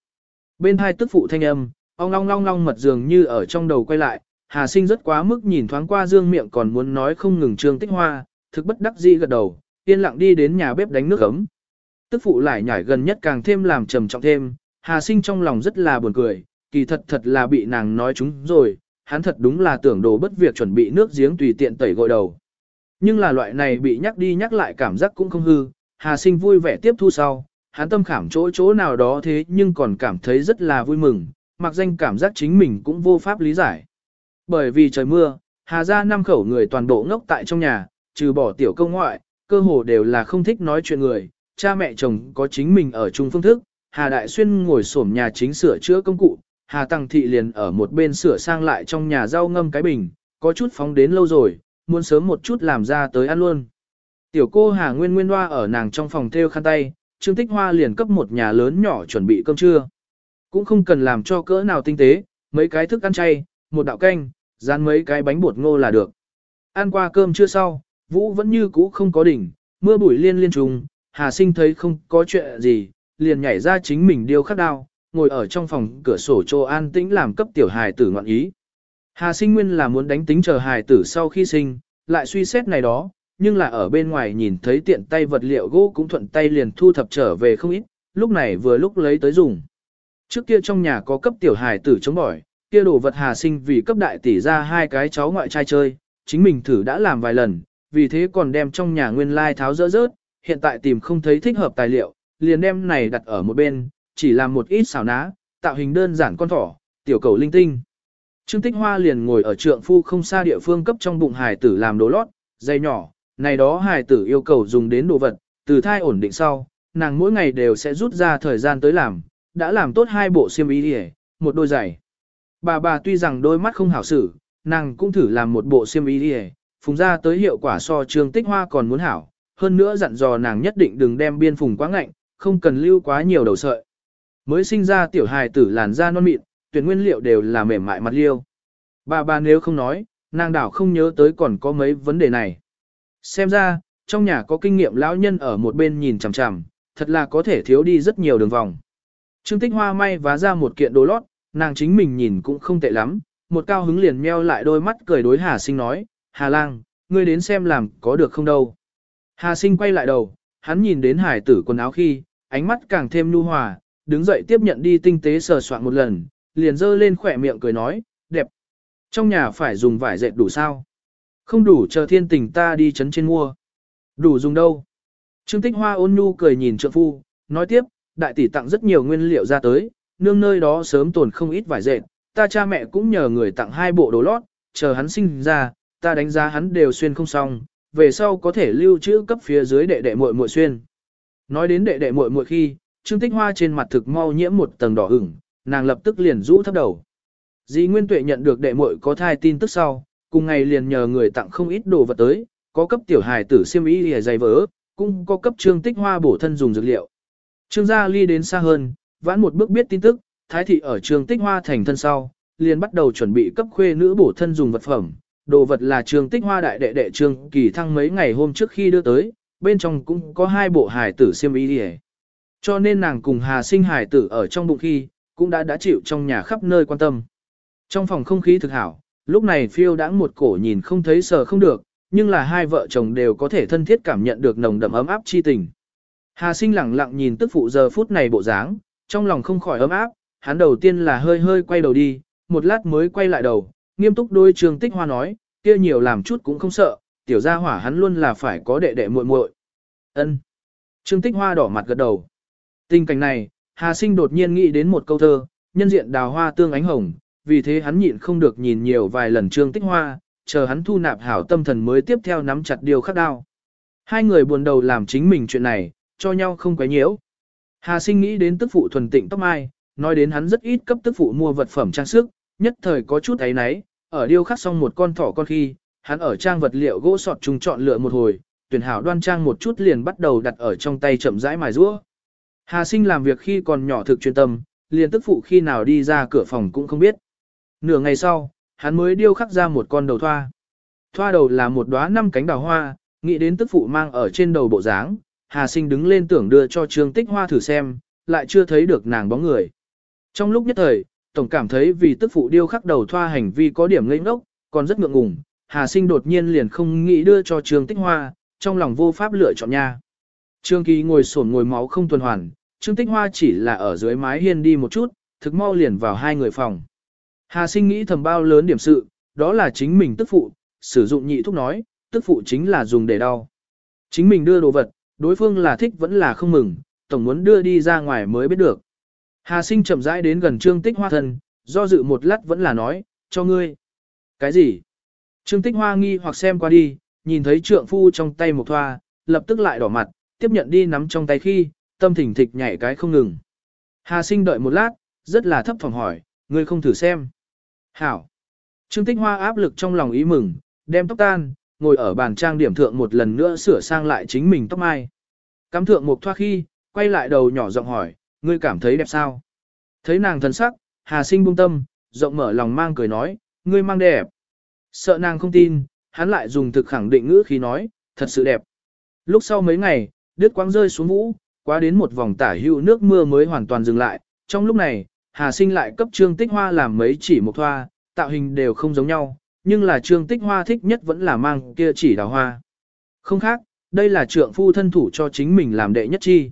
Bên hai tức phụ thanh âm, ong long long long mật dường như ở trong đầu quay lại, Hà Sinh rất quá mức nhìn thoáng qua dương miệng còn muốn nói không ngừng Trương Tích Hoa, thực bất đắc dĩ gật đầu, yên lặng đi đến nhà bếp đánh nước ấm. Tức phụ lại nhảy gần nhất càng thêm làm trầm trọng thêm, Hà Sinh trong lòng rất là buồn cười, kỳ thật thật là bị nàng nói chúng rồi, hắn thật đúng là tưởng đồ bất việc chuẩn bị nước giếng tùy tiện tẩy gội đầu. Nhưng là loại này bị nhắc đi nhắc lại cảm giác cũng không hư, Hà Sinh vui vẻ tiếp thu sau, hắn tâm khảm chỗ chỗ nào đó thế nhưng còn cảm thấy rất là vui mừng, mặc danh cảm giác chính mình cũng vô pháp lý giải. Bởi vì trời mưa, Hà ra năm khẩu người toàn bộ ngốc tại trong nhà, trừ bỏ tiểu công ngoại, cơ hồ đều là không thích nói chuyện người, cha mẹ chồng có chính mình ở chung phương thức, Hà Đại Xuyên ngồi xổm nhà chính sửa chữa công cụ, Hà Tăng Thị liền ở một bên sửa sang lại trong nhà rau ngâm cái bình, có chút phóng đến lâu rồi, muốn sớm một chút làm ra tới ăn luôn. Tiểu cô Hà Nguyên Nguyên Hoa ở nàng trong phòng theo khăn tay, Trương Tích Hoa liền cấp một nhà lớn nhỏ chuẩn bị cơm trưa. Cũng không cần làm cho cỡ nào tinh tế, mấy cái thức ăn chay, một đạo canh, dán mấy cái bánh bột ngô là được. Ăn qua cơm chưa sau, Vũ vẫn như cũ không có đỉnh, mưa bụi liên liên trùng, Hà Sinh thấy không có chuyện gì, liền nhảy ra chính mình điêu khắc đao, ngồi ở trong phòng cửa sổ chỗ an tĩnh làm cấp tiểu hài tử ngọn ý. Hà sinh nguyên là muốn đánh tính chờ hài tử sau khi sinh, lại suy xét này đó, nhưng là ở bên ngoài nhìn thấy tiện tay vật liệu gỗ cũng thuận tay liền thu thập trở về không ít, lúc này vừa lúc lấy tới dùng. Trước kia trong nhà có cấp tiểu hài tử chống bỏi, kia đồ vật hà sinh vì cấp đại tỷ ra hai cái cháu ngoại trai chơi, chính mình thử đã làm vài lần, vì thế còn đem trong nhà nguyên lai tháo rỡ rớt, hiện tại tìm không thấy thích hợp tài liệu, liền đem này đặt ở một bên, chỉ làm một ít xào ná, tạo hình đơn giản con thỏ, tiểu cầu linh tinh. Trương Tích Hoa liền ngồi ở trượng phu không xa địa phương cấp trong bụng hài tử làm đồ lót, dây nhỏ, này đó hài tử yêu cầu dùng đến đồ vật, từ thai ổn định sau, nàng mỗi ngày đều sẽ rút ra thời gian tới làm, đã làm tốt hai bộ xiêm y đi một đôi giày. Bà bà tuy rằng đôi mắt không hảo xử, nàng cũng thử làm một bộ xiêm y đi phùng ra tới hiệu quả so Trương Tích Hoa còn muốn hảo, hơn nữa dặn dò nàng nhất định đừng đem biên phùng quá ngạnh, không cần lưu quá nhiều đầu sợi. Mới sinh ra tiểu hài tử làn da non mịn, tuyển nguyên liệu đều là mềm mại mặt liêu. Bà bà nếu không nói, nàng đảo không nhớ tới còn có mấy vấn đề này. Xem ra, trong nhà có kinh nghiệm lão nhân ở một bên nhìn chằm chằm, thật là có thể thiếu đi rất nhiều đường vòng. Trương Tích Hoa may vá ra một kiện đồ lót, nàng chính mình nhìn cũng không tệ lắm, một cao hứng liền meo lại đôi mắt cười đối Hà Sinh nói, Hà Lang, ngươi đến xem làm có được không đâu. Hà Sinh quay lại đầu, hắn nhìn đến hải tử quần áo khi, ánh mắt càng thêm nhu hòa, đứng dậy tiếp nhận đi tinh tế sờ soạn một lần, liền dơ lên khỏe miệng cười nói, đẹp. Trong nhà phải dùng vải dệt đủ sao? Không đủ chờ thiên tình ta đi chấn trên mua. Đủ dùng đâu? Trương Tích Hoa ôn nhu cười nhìn trượng phu, nói tiếp, đại tỷ tặng rất nhiều nguyên liệu ra tới, nương nơi đó sớm tồn không ít vải dệt, ta cha mẹ cũng nhờ người tặng hai bộ đồ lót, chờ hắn sinh ra, ta đánh giá hắn đều xuyên không xong, về sau có thể lưu trữ cấp phía dưới đệ đệ muội muội xuyên. Nói đến đệ đệ muội muội khi, Trương Tích Hoa trên mặt thực mau nhiễm một tầng đỏ ửng, nàng lập tức liền rũ thấp đầu. Dĩ Nguyên Tuệ nhận được đệ muội có thai tin tức sau, cùng ngày liền nhờ người tặng không ít đồ vật tới, có cấp tiểu hài tử xiêm y lìa dày vỡ, cũng có cấp Trương Tích Hoa bổ thân dùng dược liệu. Trương gia ly đến xa hơn, vãn một bước biết tin tức, thái thị ở Trường Tích Hoa thành thân sau, liền bắt đầu chuẩn bị cấp khuê nữ bổ thân dùng vật phẩm. Đồ vật là Trường Tích Hoa đại đệ đệ Trường Kỳ Thăng mấy ngày hôm trước khi đưa tới, bên trong cũng có hai bộ hài tử xiêm y đi Cho nên nàng cùng Hà Sinh hài tử ở trong bụng khi, cũng đã đã chịu trong nhà khắp nơi quan tâm. Trong phòng không khí thực hảo, lúc này phiêu đãng một cổ nhìn không thấy sờ không được, nhưng là hai vợ chồng đều có thể thân thiết cảm nhận được nồng đậm ấm áp chi tình. Hà sinh lẳng lặng nhìn tức phụ giờ phút này bộ dáng, trong lòng không khỏi ấm áp, hắn đầu tiên là hơi hơi quay đầu đi, một lát mới quay lại đầu, nghiêm túc đôi trường tích hoa nói, kia nhiều làm chút cũng không sợ, tiểu gia hỏa hắn luôn là phải có đệ đệ muội muội. Ân. Trương Tích Hoa đỏ mặt gật đầu. Tình cảnh này, Hà Sinh đột nhiên nghĩ đến một câu thơ, nhân diện đào hoa tương ánh hồng, vì thế hắn nhịn không được nhìn nhiều vài lần Trương Tích Hoa, chờ hắn thu nạp hảo tâm thần mới tiếp theo nắm chặt điều khắc đao. Hai người buồn đầu làm chính mình chuyện này, cho nhau không quấy nhiễu. Hà Sinh nghĩ đến tức phụ thuần tịnh tóc mai, nói đến hắn rất ít cấp tức phụ mua vật phẩm trang sức, nhất thời có chút thấy náy, ở điêu khắc xong một con thỏ con khi, hắn ở trang vật liệu gỗ sọt trùng chọn lựa một hồi, tuyển hảo đoan trang một chút liền bắt đầu đặt ở trong tay chậm rãi mài rũa. Hà sinh làm việc khi còn nhỏ thực chuyên tâm, liền tức phụ khi nào đi ra cửa phòng cũng không biết. Nửa ngày sau, hắn mới điêu khắc ra một con đầu thoa. Thoa đầu là một đóa năm cánh đào hoa, nghĩ đến tức phụ mang ở trên đầu bộ dáng, Hà sinh đứng lên tưởng đưa cho Trương Tích Hoa thử xem, lại chưa thấy được nàng bóng người. Trong lúc nhất thời, tổng cảm thấy vì tức phụ điêu khắc đầu thoa hành vi có điểm ngây ngốc, còn rất ngượng ngùng, Hà sinh đột nhiên liền không nghĩ đưa cho Trương Tích Hoa, trong lòng vô pháp lựa chọn nha. Trương Kỳ ngồi sổn ngồi máu không tuần hoàn, Trương Tích Hoa chỉ là ở dưới mái hiên đi một chút, thực mau liền vào hai người phòng. Hà sinh nghĩ thầm bao lớn điểm sự, đó là chính mình tức phụ, sử dụng nhị thuốc nói, tức phụ chính là dùng để đau. Chính mình đưa đồ vật, đối phương là thích vẫn là không mừng, tổng muốn đưa đi ra ngoài mới biết được. Hà sinh chậm rãi đến gần Trương Tích Hoa thân, do dự một lát vẫn là nói, cho ngươi. Cái gì? Trương Tích Hoa nghi hoặc xem qua đi, nhìn thấy trượng phu trong tay một thoa, lập tức lại đỏ mặt, tiếp nhận đi nắm trong tay khi, tâm thỉnh thịch nhảy cái không ngừng. Hà sinh đợi một lát, rất là thấp phòng hỏi, ngươi không thử xem. Hảo. Trương Tích Hoa áp lực trong lòng ý mừng, đem tóc tan, ngồi ở bàn trang điểm thượng một lần nữa sửa sang lại chính mình tóc mai. Cắm thượng một thoa khi, quay lại đầu nhỏ giọng hỏi, ngươi cảm thấy đẹp sao? Thấy nàng thân sắc, Hà sinh buông tâm, rộng mở lòng mang cười nói, ngươi mang đẹp. Sợ nàng không tin, hắn lại dùng thực khẳng định ngữ khi nói, thật sự đẹp. Lúc sau mấy ngày, đứt quãng rơi xuống vũ, qua đến một vòng tả hữu nước mưa mới hoàn toàn dừng lại, Trong lúc này, Hà Sinh lại cấp Trương Tích Hoa làm mấy chỉ một thoa, tạo hình đều không giống nhau, nhưng là Trương Tích Hoa thích nhất vẫn là mang kia chỉ đào hoa. Không khác, đây là trượng phu thân thủ cho chính mình làm đệ nhất chi.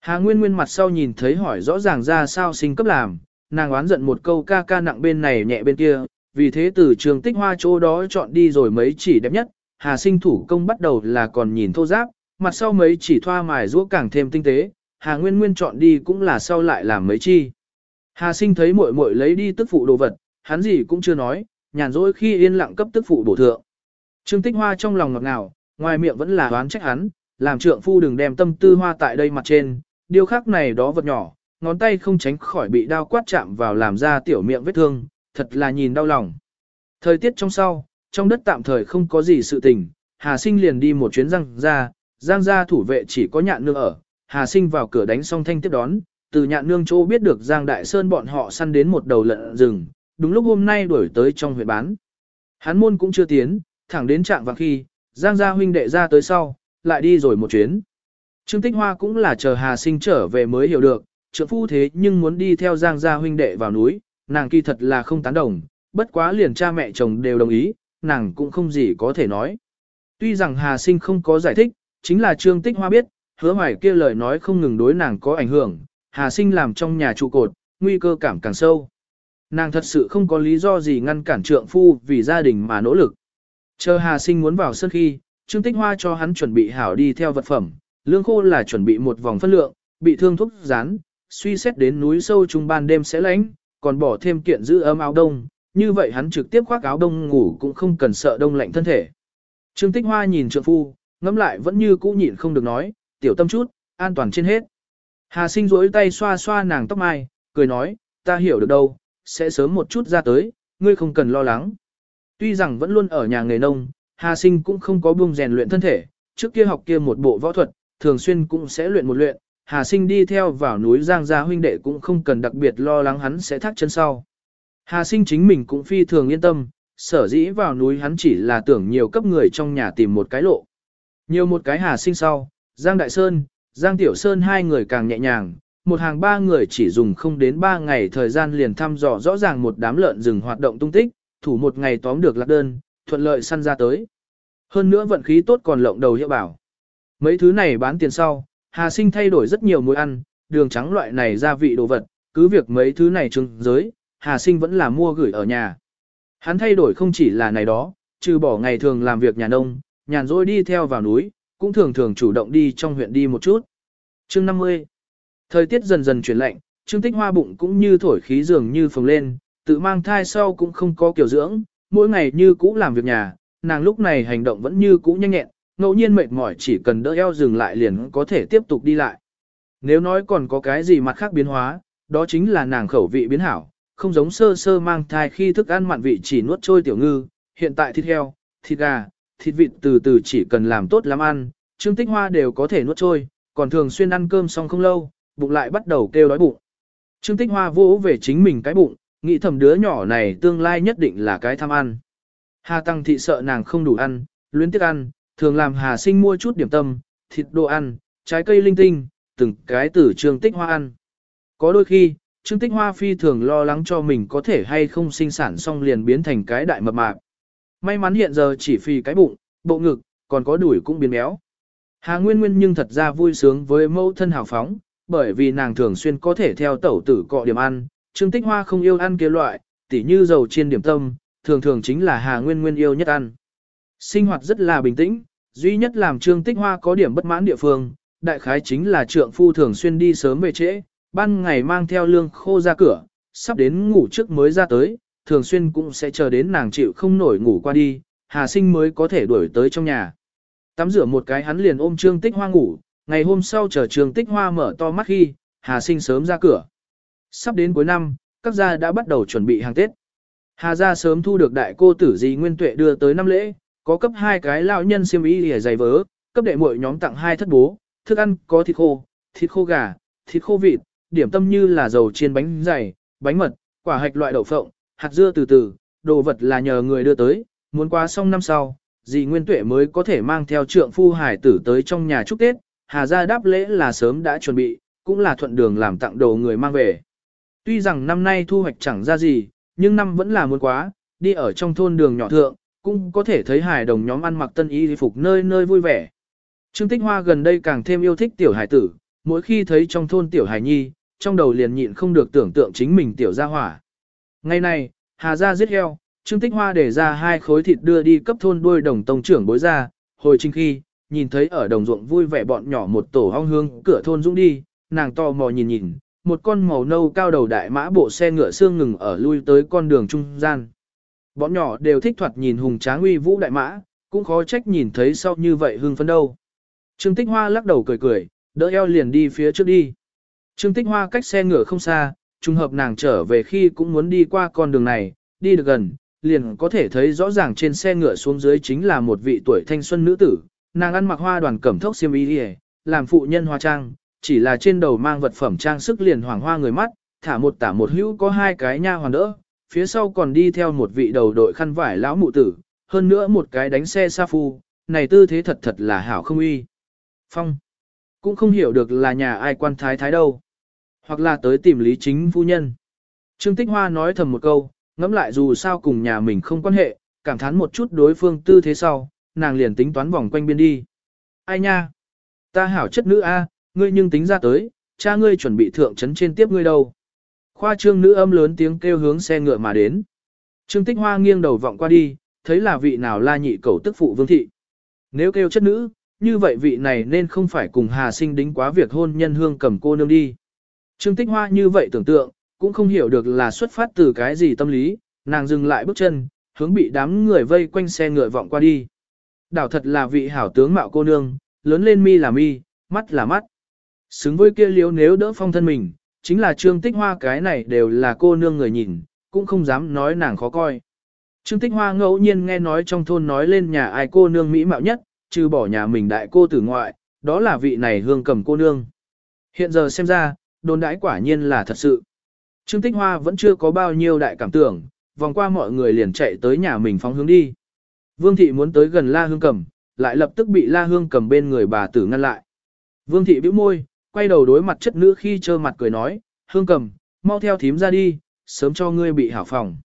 Hà Nguyên Nguyên mặt sau nhìn thấy hỏi rõ ràng ra sao sinh cấp làm, nàng oán giận một câu ca ca nặng bên này nhẹ bên kia, vì thế từ trường tích hoa chỗ đó chọn đi rồi mấy chỉ đẹp nhất, Hà sinh thủ công bắt đầu là còn nhìn thô giáp, mặt sau mấy chỉ thoa mài rũa càng thêm tinh tế, Hà Nguyên Nguyên chọn đi cũng là sau lại làm mấy chi. Hà sinh thấy muội muội lấy đi tức phụ đồ vật, hắn gì cũng chưa nói, nhàn rỗi khi yên lặng cấp tức phụ bổ thượng. Trương Tích Hoa trong lòng ngọt ngào, ngoài miệng vẫn là oán trách hắn, làm trượng phu đừng đem tâm tư hoa tại đây mặt trên, điều khác này đó vật nhỏ, ngón tay không tránh khỏi bị đao quát chạm vào làm ra tiểu miệng vết thương, thật là nhìn đau lòng. Thời tiết trong sau, trong đất tạm thời không có gì sự tình, Hà Sinh liền đi một chuyến răng ra, giang ra thủ vệ chỉ có nhạn nương ở, Hà Sinh vào cửa đánh xong thanh tiếp đón, từ nhạn nương chỗ biết được Giang Đại Sơn bọn họ săn đến một đầu lợn rừng, đúng lúc hôm nay đuổi tới trong huyện bán. Hắn môn cũng chưa tiến, thẳng đến trạng vàng khi, Giang gia huynh đệ ra tới sau, lại đi rồi một chuyến. Trương Tích Hoa cũng là chờ Hà Sinh trở về mới hiểu được, trượng phu thế nhưng muốn đi theo Giang gia huynh đệ vào núi, nàng kỳ thật là không tán đồng, bất quá liền cha mẹ chồng đều đồng ý, nàng cũng không gì có thể nói. Tuy rằng Hà Sinh không có giải thích, chính là Trương Tích Hoa biết, hứa hoài kia lời nói không ngừng đối nàng có ảnh hưởng, Hà Sinh làm trong nhà trụ cột, nguy cơ cảm càng sâu. Nàng thật sự không có lý do gì ngăn cản trượng phu vì gia đình mà nỗ lực. Chờ Hà Sinh muốn vào sân khi, Trương Tích Hoa cho hắn chuẩn bị hảo đi theo vật phẩm, lương khô là chuẩn bị một vòng phân lượng, bị thương thuốc rán, suy xét đến núi sâu trung ban đêm sẽ lạnh, còn bỏ thêm kiện giữ ấm áo đông, như vậy hắn trực tiếp khoác áo đông ngủ cũng không cần sợ đông lạnh thân thể. Trương Tích Hoa nhìn trượng phu, ngẫm lại vẫn như cũ nhịn không được nói, tiểu tâm chút, an toàn trên hết. Hà sinh rỗi tay xoa xoa nàng tóc mai, cười nói, ta hiểu được đâu, sẽ sớm một chút ra tới, ngươi không cần lo lắng. Tuy rằng vẫn luôn ở nhà nghề nông, Hà sinh cũng không có buông rèn luyện thân thể, trước kia học kia một bộ võ thuật, thường xuyên cũng sẽ luyện một luyện, Hà sinh đi theo vào núi Giang gia huynh đệ cũng không cần đặc biệt lo lắng hắn sẽ thắt chân sau. Hà sinh chính mình cũng phi thường yên tâm, sở dĩ vào núi hắn chỉ là tưởng nhiều cấp người trong nhà tìm một cái lộ. Nhiều một cái Hà sinh sau, Giang Đại Sơn, Giang Tiểu Sơn hai người càng nhẹ nhàng, một hàng ba người chỉ dùng không đến ba ngày thời gian liền thăm dò rõ ràng một đám lợn rừng hoạt động tung tích, thủ một ngày tóm được lạc đơn, thuận lợi săn ra tới. Hơn nữa vận khí tốt còn lộng đầu hiệu bảo. Mấy thứ này bán tiền sau, Hà Sinh thay đổi rất nhiều mối ăn, đường trắng loại này gia vị đồ vật, cứ việc mấy thứ này trưng giới, Hà Sinh vẫn là mua gửi ở nhà. Hắn thay đổi không chỉ là này đó, trừ bỏ ngày thường làm việc nhà nông, nhàn rỗi đi theo vào núi, cũng thường thường chủ động đi trong huyện đi một chút. Chương 50 Thời tiết dần dần chuyển lạnh, Trương Tích Hoa bụng cũng như thổi khí dường như phồng lên, tự mang thai sau cũng không có kiểu dưỡng, mỗi ngày như cũ làm việc nhà, nàng lúc này hành động vẫn như cũ nhanh nhẹn, ngẫu nhiên mệt mỏi chỉ cần đỡ eo dừng lại liền có thể tiếp tục đi lại. Nếu nói còn có cái gì mặt khác biến hóa, đó chính là nàng khẩu vị biến hảo, không giống sơ sơ mang thai khi thức ăn mặn vị chỉ nuốt trôi tiểu ngư, hiện tại thịt heo, thịt gà, thịt vịt từ từ chỉ cần làm tốt lắm ăn, Trương Tích Hoa đều có thể nuốt trôi, còn thường xuyên ăn cơm xong không lâu, bụng lại bắt đầu kêu đói bụng. Trương Tích Hoa vỗ về chính mình cái bụng, nghĩ thầm đứa nhỏ này tương lai nhất định là cái tham ăn. Hà Tăng thị sợ nàng không đủ ăn, luyến tiếc ăn, thường làm Hà Sinh mua chút điểm tâm, thịt đồ ăn, trái cây linh tinh, từng cái từ Trương Tích Hoa ăn. Có đôi khi, Trương Tích Hoa phi thường lo lắng cho mình có thể hay không sinh sản xong liền biến thành cái đại mập mạp. May mắn hiện giờ chỉ phì cái bụng, bộ ngực, còn có đuổi cũng biến béo. Hà Nguyên Nguyên nhưng thật ra vui sướng với mẫu thân hào phóng, bởi vì nàng thường xuyên có thể theo tẩu tử cọ điểm ăn, Trương Tích Hoa không yêu ăn kia loại, tỉ như dầu chiên điểm tâm, thường thường chính là Hà Nguyên Nguyên yêu nhất ăn. Sinh hoạt rất là bình tĩnh, duy nhất làm Trương Tích Hoa có điểm bất mãn địa phương, đại khái chính là trượng phu thường xuyên đi sớm về trễ, ban ngày mang theo lương khô ra cửa, sắp đến ngủ trước mới ra tới, thường xuyên cũng sẽ chờ đến nàng chịu không nổi ngủ qua đi, Hà Sinh mới có thể đuổi tới trong nhà. Tắm rửa một cái hắn liền ôm Trương Tích Hoa ngủ, ngày hôm sau chờ trường Tích Hoa mở to mắt khi, Hà Sinh sớm ra cửa. Sắp đến cuối năm, các gia đã bắt đầu chuẩn bị hàng Tết. Hà gia sớm thu được đại cô tử gì Nguyên Tuệ đưa tới năm lễ, có cấp hai cái lão nhân xiêm y lìa giày vớ, cấp đệ muội nhóm tặng hai thất bố, thức ăn có thịt khô, thịt khô gà, thịt khô vịt, điểm tâm như là dầu chiên bánh dày, bánh mật, quả hạch loại đậu phộng, hạt dưa từ từ, đồ vật là nhờ người đưa tới, muốn qua xong năm sau, dì Nguyên Tuệ mới có thể mang theo trượng phu hải tử tới trong nhà chúc Tết, Hà gia đáp lễ là sớm đã chuẩn bị, cũng là thuận đường làm tặng đồ người mang về. Tuy rằng năm nay thu hoạch chẳng ra gì, nhưng năm vẫn là muốn quá, đi ở trong thôn đường nhỏ thượng, cũng có thể thấy hài đồng nhóm ăn mặc tân y phục nơi nơi vui vẻ. Trương Tích Hoa gần đây càng thêm yêu thích tiểu hải tử, mỗi khi thấy trong thôn tiểu hải nhi, trong đầu liền nhịn không được tưởng tượng chính mình tiểu gia hỏa. Ngày này, Hà gia giết heo, Trương Tích Hoa để ra hai khối thịt đưa đi cấp thôn đuôi đồng tông trưởng bối ra, hồi trình khi, nhìn thấy ở đồng ruộng vui vẻ bọn nhỏ một tổ hong hương cửa thôn dũng đi, nàng to mò nhìn nhìn, một con màu nâu cao đầu đại mã bộ xe ngựa xương ngừng ở lui tới con đường trung gian. Bọn nhỏ đều thích thoạt nhìn hùng tráng uy vũ đại mã, cũng khó trách nhìn thấy sau như vậy hưng phấn đâu. Trương Tích Hoa lắc đầu cười cười, đỡ eo liền đi phía trước đi. Trương Tích Hoa cách xe ngựa không xa, trùng hợp nàng trở về khi cũng muốn đi qua con đường này, đi được gần, liền có thể thấy rõ ràng trên xe ngựa xuống dưới chính là một vị tuổi thanh xuân nữ tử, nàng ăn mặc hoa đoàn cẩm thốc xiêm y đi làm phụ nhân hoa trang, chỉ là trên đầu mang vật phẩm trang sức liền hoàng hoa người mắt, thả một tả một hữu có hai cái nha hoàn đỡ, phía sau còn đi theo một vị đầu đội khăn vải lão mụ tử, hơn nữa một cái đánh xe sa phu, này tư thế thật thật là hảo không uy. Phong, cũng không hiểu được là nhà ai quan thái thái đâu, hoặc là tới tìm lý chính phu nhân. Trương Tích Hoa nói thầm một câu, ngẫm lại dù sao cùng nhà mình không quan hệ, cảm thán một chút đối phương tư thế sau, nàng liền tính toán vòng quanh biên đi. Ai nha? Ta hảo chất nữ A, ngươi nhưng tính ra tới, cha ngươi chuẩn bị thượng trấn trên tiếp ngươi đâu. Khoa trương nữ âm lớn tiếng kêu hướng xe ngựa mà đến. Trương Tích Hoa nghiêng đầu vọng qua đi, thấy là vị nào la nhị cầu tức phụ vương thị. Nếu kêu chất nữ, như vậy vị này nên không phải cùng Hà Sinh đính quá việc hôn nhân hương cầm cô nương đi. Trương Tích Hoa như vậy tưởng tượng, cũng không hiểu được là xuất phát từ cái gì tâm lý, nàng dừng lại bước chân, hướng bị đám người vây quanh xe ngựa vọng qua đi. Đảo thật là vị hảo tướng mạo cô nương, lớn lên mi là mi, mắt là mắt. Xứng với kia liếu nếu đỡ phong thân mình, chính là Trương Tích Hoa cái này đều là cô nương người nhìn, cũng không dám nói nàng khó coi. Trương Tích Hoa ngẫu nhiên nghe nói trong thôn nói lên nhà ai cô nương mỹ mạo nhất, trừ bỏ nhà mình đại cô tử ngoại, đó là vị này hương cầm cô nương. Hiện giờ xem ra, đồn đãi quả nhiên là thật sự. Trương Tích Hoa vẫn chưa có bao nhiêu đại cảm tưởng, vòng qua mọi người liền chạy tới nhà mình phóng hướng đi. Vương thị muốn tới gần La Hương Cầm, lại lập tức bị La Hương Cầm bên người bà tử ngăn lại. Vương thị bĩu môi, quay đầu đối mặt chất nữ khi trơ mặt cười nói, Hương Cầm, mau theo thím ra đi, sớm cho ngươi bị hảo phòng.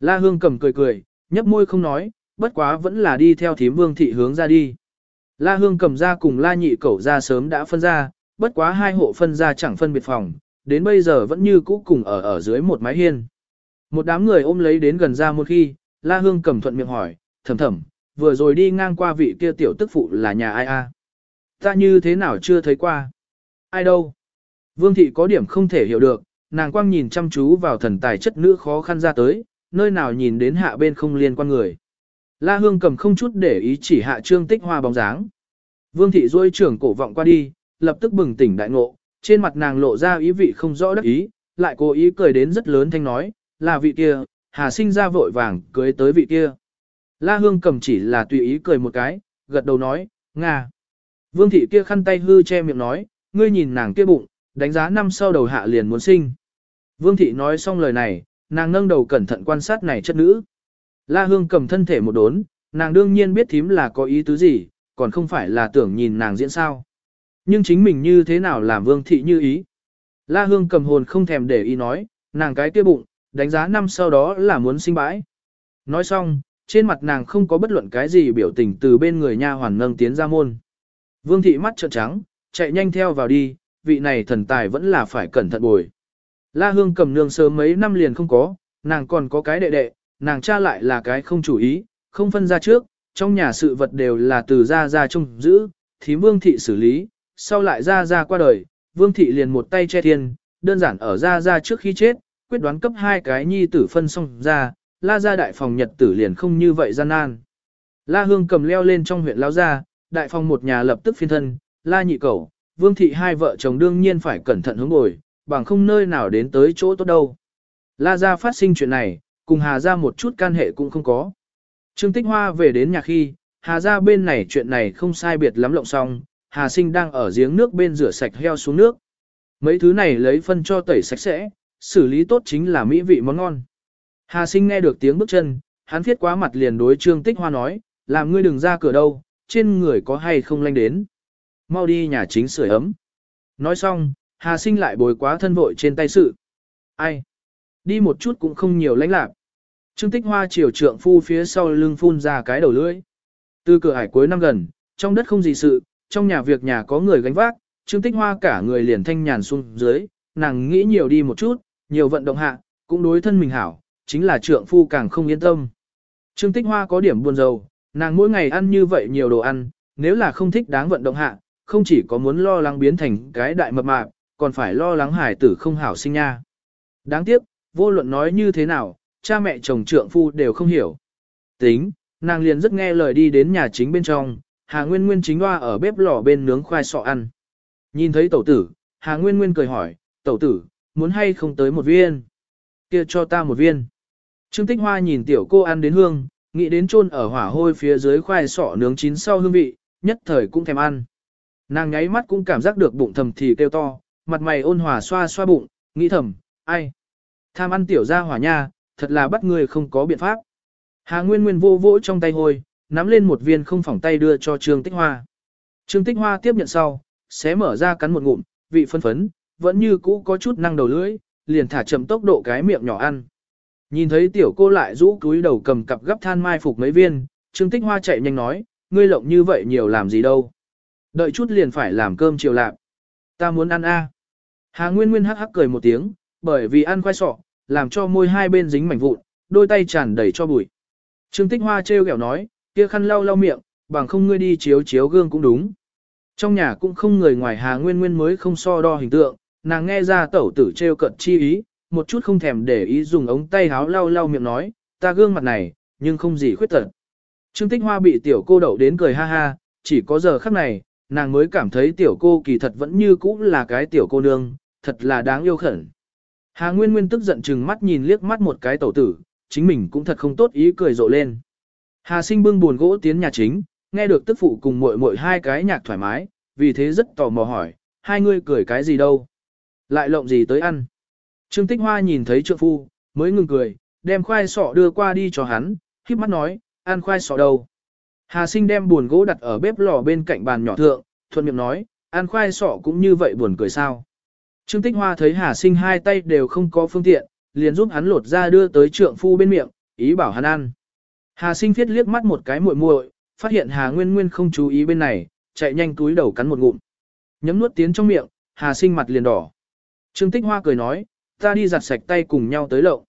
La Hương Cầm cười cười, nhấp môi không nói, bất quá vẫn là đi theo thím Vương thị hướng ra đi. La Hương Cầm ra cùng La Nhị Cẩu ra sớm đã phân ra, bất quá hai hộ phân ra chẳng phân biệt phòng, đến bây giờ vẫn như cũ cùng ở ở dưới một mái hiên. Một đám người ôm lấy đến gần ra một khi, La Hương cầm thuận miệng hỏi, thầm thầm, vừa rồi đi ngang qua vị kia tiểu tức phụ là nhà ai a? Ta như thế nào chưa thấy qua? Ai đâu? Vương thị có điểm không thể hiểu được, nàng quang nhìn chăm chú vào thần tài chất nữ khó khăn ra tới, nơi nào nhìn đến hạ bên không liên quan người. La Hương cầm không chút để ý chỉ hạ trương tích hoa bóng dáng. Vương thị duỗi trưởng cổ vọng qua đi, lập tức bừng tỉnh đại ngộ, trên mặt nàng lộ ra ý vị không rõ đắc ý, lại cố ý cười đến rất lớn thanh nói, là vị kia, Hà sinh ra vội vàng cưới tới vị kia. La Hương cầm chỉ là tùy ý cười một cái, gật đầu nói, Nga. Vương thị kia khăn tay hư che miệng nói, ngươi nhìn nàng kia bụng, đánh giá năm sau đầu hạ liền muốn sinh. Vương thị nói xong lời này, nàng nâng đầu cẩn thận quan sát này chất nữ. La Hương cầm thân thể một đốn, nàng đương nhiên biết thím là có ý tứ gì, còn không phải là tưởng nhìn nàng diễn sao. Nhưng chính mình như thế nào làm vương thị như ý. La Hương cầm hồn không thèm để ý nói, nàng cái kia bụng, đánh giá năm sau đó là muốn sinh bãi. Nói xong, trên mặt nàng không có bất luận cái gì biểu tình từ bên người nha hoàn nâng tiến ra môn. Vương thị mắt trợn trắng, chạy nhanh theo vào đi, vị này thần tài vẫn là phải cẩn thận bồi. La Hương cầm nương sớm mấy năm liền không có, nàng còn có cái đệ đệ, nàng cha lại là cái không chủ ý, không phân ra trước, trong nhà sự vật đều là từ ra ra trông giữ, thím vương thị xử lý, sau lại ra ra qua đời, vương thị liền một tay che thiên, đơn giản ở ra ra trước khi chết, quyết đoán cấp hai cái nhi tử phân xong ra, la ra đại phòng nhật tử liền không như vậy gian nan. La hương cầm leo lên trong huyện lao ra, đại phòng một nhà lập tức phiên thân, la nhị cầu, vương thị hai vợ chồng đương nhiên phải cẩn thận hướng ngồi, bằng không nơi nào đến tới chỗ tốt đâu. La ra phát sinh chuyện này, cùng Hà ra một chút can hệ cũng không có. Trương Tích Hoa về đến nhà khi, Hà ra bên này chuyện này không sai biệt lắm lộng xong, Hà Sinh đang ở giếng nước bên rửa sạch heo xuống nước. Mấy thứ này lấy phân cho tẩy sạch sẽ, xử lý tốt chính là mỹ vị món ngon. Hà Sinh nghe được tiếng bước chân, hắn thiết quá mặt liền đối Trương Tích Hoa nói, làm ngươi đừng ra cửa đâu, trên người có hay không lanh đến. Mau đi nhà chính sưởi ấm. Nói xong, Hà Sinh lại bồi quá thân vội trên tay sự. Ai? Đi một chút cũng không nhiều lãnh lạc. Trương Tích Hoa chiều trượng phu phía sau lưng phun ra cái đầu lưỡi. Từ cửa hải cuối năm gần, trong đất không gì sự, trong nhà việc nhà có người gánh vác, Trương Tích Hoa cả người liền thanh nhàn xuống dưới, nàng nghĩ nhiều đi một chút, nhiều vận động hạ, cũng đối thân mình hảo, chính là trượng phu càng không yên tâm. Trương Tích Hoa có điểm buồn rầu, nàng mỗi ngày ăn như vậy nhiều đồ ăn, nếu là không thích đáng vận động hạ, không chỉ có muốn lo lắng biến thành cái đại mập mạp, còn phải lo lắng hải tử không hảo sinh nha. Đáng tiếc, vô luận nói như thế nào, cha mẹ chồng trượng phu đều không hiểu. Tính, nàng liền rất nghe lời đi đến nhà chính bên trong, Hà Nguyên Nguyên chính hoa ở bếp lò bên nướng khoai sọ ăn. Nhìn thấy tẩu tử, Hà Nguyên Nguyên cười hỏi, tẩu tử, muốn hay không tới một viên? kia cho ta một viên. Trương Tích Hoa nhìn tiểu cô ăn đến hương, nghĩ đến chôn ở hỏa hôi phía dưới khoai sọ nướng chín sau hương vị, nhất thời cũng thèm ăn. Nàng nháy mắt cũng cảm giác được bụng thầm thì kêu to, mặt mày ôn hòa xoa xoa bụng, nghĩ thầm, ai? Tham ăn tiểu ra hỏa nha, thật là bắt người không có biện pháp. Hà Nguyên Nguyên vô vỗ trong tay hôi, nắm lên một viên không phỏng tay đưa cho Trương Tích Hoa. Trương Tích Hoa tiếp nhận sau, xé mở ra cắn một ngụm, vị phân phấn, vẫn như cũ có chút năng đầu lưỡi, liền thả chậm tốc độ cái miệng nhỏ ăn. Nhìn thấy tiểu cô lại rũ túi đầu cầm cặp gấp than mai phục mấy viên, Trương Tích Hoa chạy nhanh nói, ngươi lộng như vậy nhiều làm gì đâu. Đợi chút liền phải làm cơm chiều lạp. Ta muốn ăn a. Hà Nguyên Nguyên hắc hắc cười một tiếng, bởi vì ăn khoai sọ, làm cho môi hai bên dính mảnh vụn, đôi tay tràn đầy cho bụi. Trương Tích Hoa trêu ghẹo nói, kia khăn lau lau miệng, bằng không ngươi đi chiếu chiếu gương cũng đúng. Trong nhà cũng không người ngoài Hà Nguyên Nguyên mới không so đo hình tượng, nàng nghe ra tẩu tử trêu cận chi ý, một chút không thèm để ý dùng ống tay háo lau lau miệng nói, ta gương mặt này, nhưng không gì khuyết tật. Trương Tích Hoa bị tiểu cô đậu đến cười ha ha, chỉ có giờ khắc này, nàng mới cảm thấy tiểu cô kỳ thật vẫn như cũ là cái tiểu cô nương, thật là đáng yêu khẩn. Hà Nguyên Nguyên tức giận chừng mắt nhìn liếc mắt một cái tẩu tử, chính mình cũng thật không tốt ý cười rộ lên. Hà sinh bưng buồn gỗ tiến nhà chính, nghe được tức phụ cùng muội muội hai cái nhạc thoải mái, vì thế rất tò mò hỏi, hai ngươi cười cái gì đâu? Lại lộng gì tới ăn? Trương Tích Hoa nhìn thấy trượng phu, mới ngừng cười, đem khoai sọ đưa qua đi cho hắn, khiếp mắt nói, ăn khoai sọ đâu? Hà sinh đem buồn gỗ đặt ở bếp lò bên cạnh bàn nhỏ thượng, thuận miệng nói, ăn khoai sọ cũng như vậy buồn cười sao? Trương Tích Hoa thấy Hà sinh hai tay đều không có phương tiện, liền giúp hắn lột ra đưa tới trượng phu bên miệng, ý bảo hắn ăn. Hà sinh viết liếc mắt một cái muội muội, phát hiện Hà Nguyên Nguyên không chú ý bên này, chạy nhanh túi đầu cắn một ngụm. Nhấm nuốt tiến trong miệng, Hà sinh mặt liền đỏ. Trương Tích Hoa cười nói, ta đi giặt sạch tay cùng nhau tới lậu.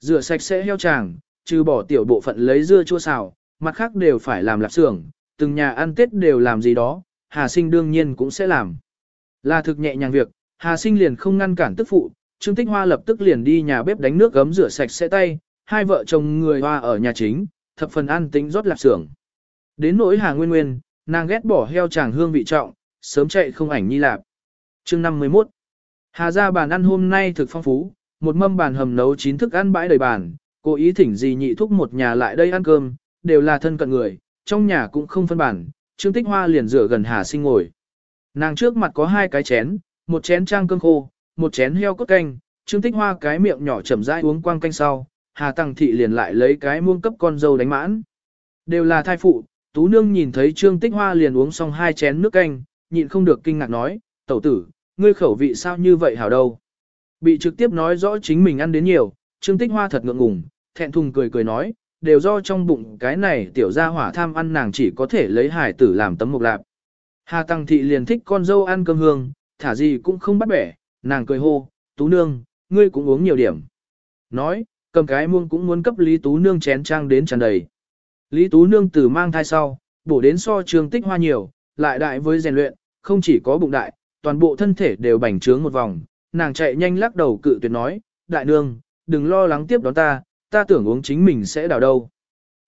Rửa sạch sẽ heo chàng, trừ bỏ tiểu bộ phận lấy dưa chua xào, mặt khác đều phải làm lạp xưởng, từng nhà ăn Tết đều làm gì đó, Hà sinh đương nhiên cũng sẽ làm. Là thực nhẹ nhàng việc, Hà sinh liền không ngăn cản tức phụ, Trương Tích Hoa lập tức liền đi nhà bếp đánh nước gấm rửa sạch sẽ tay, hai vợ chồng người hoa ở nhà chính, thập phần ăn tính rót lạp xưởng. Đến nỗi Hà Nguyên Nguyên, nàng ghét bỏ heo chàng hương vị trọng, sớm chạy không ảnh nhi lạp. Chương 51 Hà ra bàn ăn hôm nay thực phong phú, một mâm bàn hầm nấu chín thức ăn bãi đầy bàn, cố ý thỉnh gì nhị thúc một nhà lại đây ăn cơm, đều là thân cận người, trong nhà cũng không phân bản, Trương Tích Hoa liền rửa gần Hà Sinh ngồi. Nàng trước mặt có hai cái chén, một chén trang cơm khô, một chén heo cốt canh, Trương Tích Hoa cái miệng nhỏ chậm rãi uống quang canh sau, Hà Tăng Thị liền lại lấy cái muông cấp con dâu đánh mãn. Đều là thai phụ, Tú Nương nhìn thấy Trương Tích Hoa liền uống xong hai chén nước canh, nhịn không được kinh ngạc nói, tẩu tử, ngươi khẩu vị sao như vậy hảo đâu. Bị trực tiếp nói rõ chính mình ăn đến nhiều, Trương Tích Hoa thật ngượng ngùng, thẹn thùng cười cười nói, đều do trong bụng cái này tiểu gia hỏa tham ăn nàng chỉ có thể lấy hải tử làm tấm mục lạp. Hà Tăng Thị liền thích con dâu ăn cơm hương, thả gì cũng không bắt bẻ, nàng cười hô, Tú Nương, ngươi cũng uống nhiều điểm. Nói, cầm cái muông cũng muốn cấp Lý Tú Nương chén trang đến tràn đầy. Lý Tú Nương từ mang thai sau, bổ đến so trường tích hoa nhiều, lại đại với rèn luyện, không chỉ có bụng đại, toàn bộ thân thể đều bành trướng một vòng, nàng chạy nhanh lắc đầu cự tuyệt nói, đại nương, đừng lo lắng tiếp đón ta, ta tưởng uống chính mình sẽ đào đâu.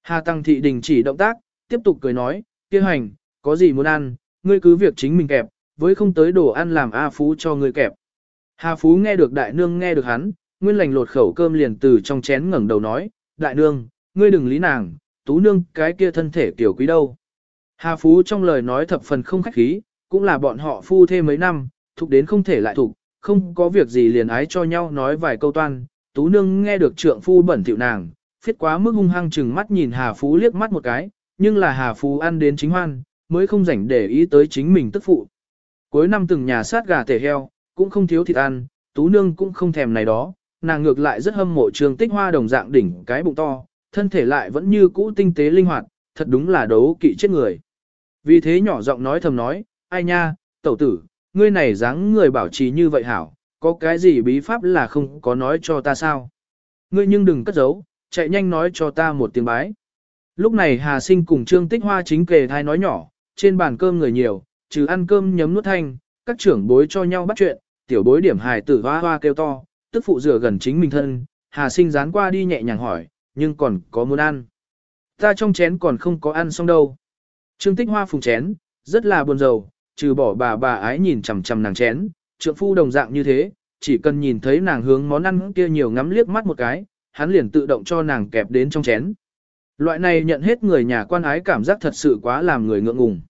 Hà Tăng Thị đình chỉ động tác, tiếp tục cười nói, kia hành, có gì muốn ăn, ngươi cứ việc chính mình kẹp, với không tới đồ ăn làm A Phú cho ngươi kẹp. Hà Phú nghe được đại nương nghe được hắn, nguyên lành lột khẩu cơm liền từ trong chén ngẩng đầu nói, đại nương, ngươi đừng lý nàng, tú nương cái kia thân thể tiểu quý đâu. Hà Phú trong lời nói thập phần không khách khí, cũng là bọn họ phu thêm mấy năm, thục đến không thể lại thục, không có việc gì liền ái cho nhau nói vài câu toan, tú nương nghe được trượng phu bẩn thỉu nàng, phiết quá mức hung hăng chừng mắt nhìn Hà Phú liếc mắt một cái, nhưng là Hà Phú ăn đến chính hoan, mới không rảnh để ý tới chính mình tức phụ. Cuối năm từng nhà sát gà tể heo, cũng không thiếu thịt ăn, tú nương cũng không thèm này đó, nàng ngược lại rất hâm mộ Trương Tích Hoa đồng dạng đỉnh cái bụng to, thân thể lại vẫn như cũ tinh tế linh hoạt, thật đúng là đấu kỵ chết người. Vì thế nhỏ giọng nói thầm nói, ai nha, tẩu tử, ngươi này dáng người bảo trì như vậy hảo, có cái gì bí pháp là không có nói cho ta sao? Ngươi nhưng đừng cất giấu, chạy nhanh nói cho ta một tiếng bái. Lúc này Hà Sinh cùng Trương Tích Hoa chính kề thai nói nhỏ, trên bàn cơm người nhiều, trừ ăn cơm nhấm nuốt thanh, các trưởng bối cho nhau bắt chuyện, tiểu bối điểm hài tử hoa hoa kêu to, tức phụ rửa gần chính mình thân, Hà Sinh dán qua đi nhẹ nhàng hỏi, nhưng còn có muốn ăn. Ta trong chén còn không có ăn xong đâu. Trương Tích Hoa phùng chén, rất là buồn rầu, trừ bỏ bà bà ái nhìn chằm chằm nàng chén, trượng phu đồng dạng như thế, chỉ cần nhìn thấy nàng hướng món ăn kia nhiều ngắm liếc mắt một cái, hắn liền tự động cho nàng kẹp đến trong chén. Loại này nhận hết người nhà quan ái cảm giác thật sự quá làm người ngượng ngùng.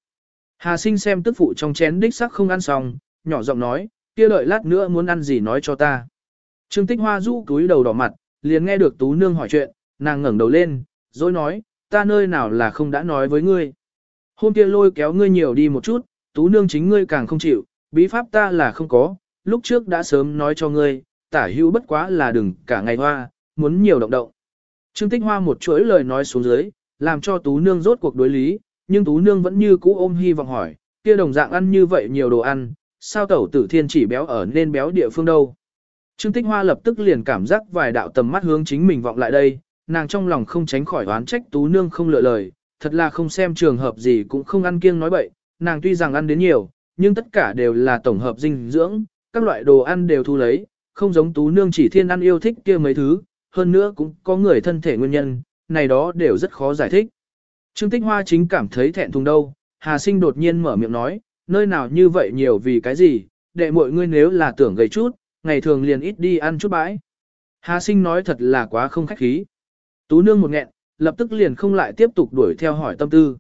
Hà sinh xem tức phụ trong chén đích sắc không ăn xong, nhỏ giọng nói, kia đợi lát nữa muốn ăn gì nói cho ta. Trương tích hoa rũ túi đầu đỏ mặt, liền nghe được tú nương hỏi chuyện, nàng ngẩng đầu lên, rồi nói, ta nơi nào là không đã nói với ngươi. Hôm kia lôi kéo ngươi nhiều đi một chút, tú nương chính ngươi càng không chịu, bí pháp ta là không có, lúc trước đã sớm nói cho ngươi, tả hữu bất quá là đừng cả ngày hoa, muốn nhiều động động. Trương Tích Hoa một chuỗi lời nói xuống dưới, làm cho Tú Nương rốt cuộc đối lý, nhưng Tú Nương vẫn như cũ ôm hy vọng hỏi, kia đồng dạng ăn như vậy nhiều đồ ăn, sao tẩu tử thiên chỉ béo ở nên béo địa phương đâu. Trương Tích Hoa lập tức liền cảm giác vài đạo tầm mắt hướng chính mình vọng lại đây, nàng trong lòng không tránh khỏi oán trách Tú Nương không lựa lời, thật là không xem trường hợp gì cũng không ăn kiêng nói bậy, nàng tuy rằng ăn đến nhiều, nhưng tất cả đều là tổng hợp dinh dưỡng, các loại đồ ăn đều thu lấy, không giống Tú Nương chỉ thiên ăn yêu thích kia mấy thứ, hơn nữa cũng có người thân thể nguyên nhân, này đó đều rất khó giải thích. Trương Tích Hoa chính cảm thấy thẹn thùng đâu, Hà Sinh đột nhiên mở miệng nói, nơi nào như vậy nhiều vì cái gì, đệ mọi ngươi nếu là tưởng gầy chút, ngày thường liền ít đi ăn chút bãi. Hà Sinh nói thật là quá không khách khí. Tú nương một nghẹn, lập tức liền không lại tiếp tục đuổi theo hỏi tâm tư.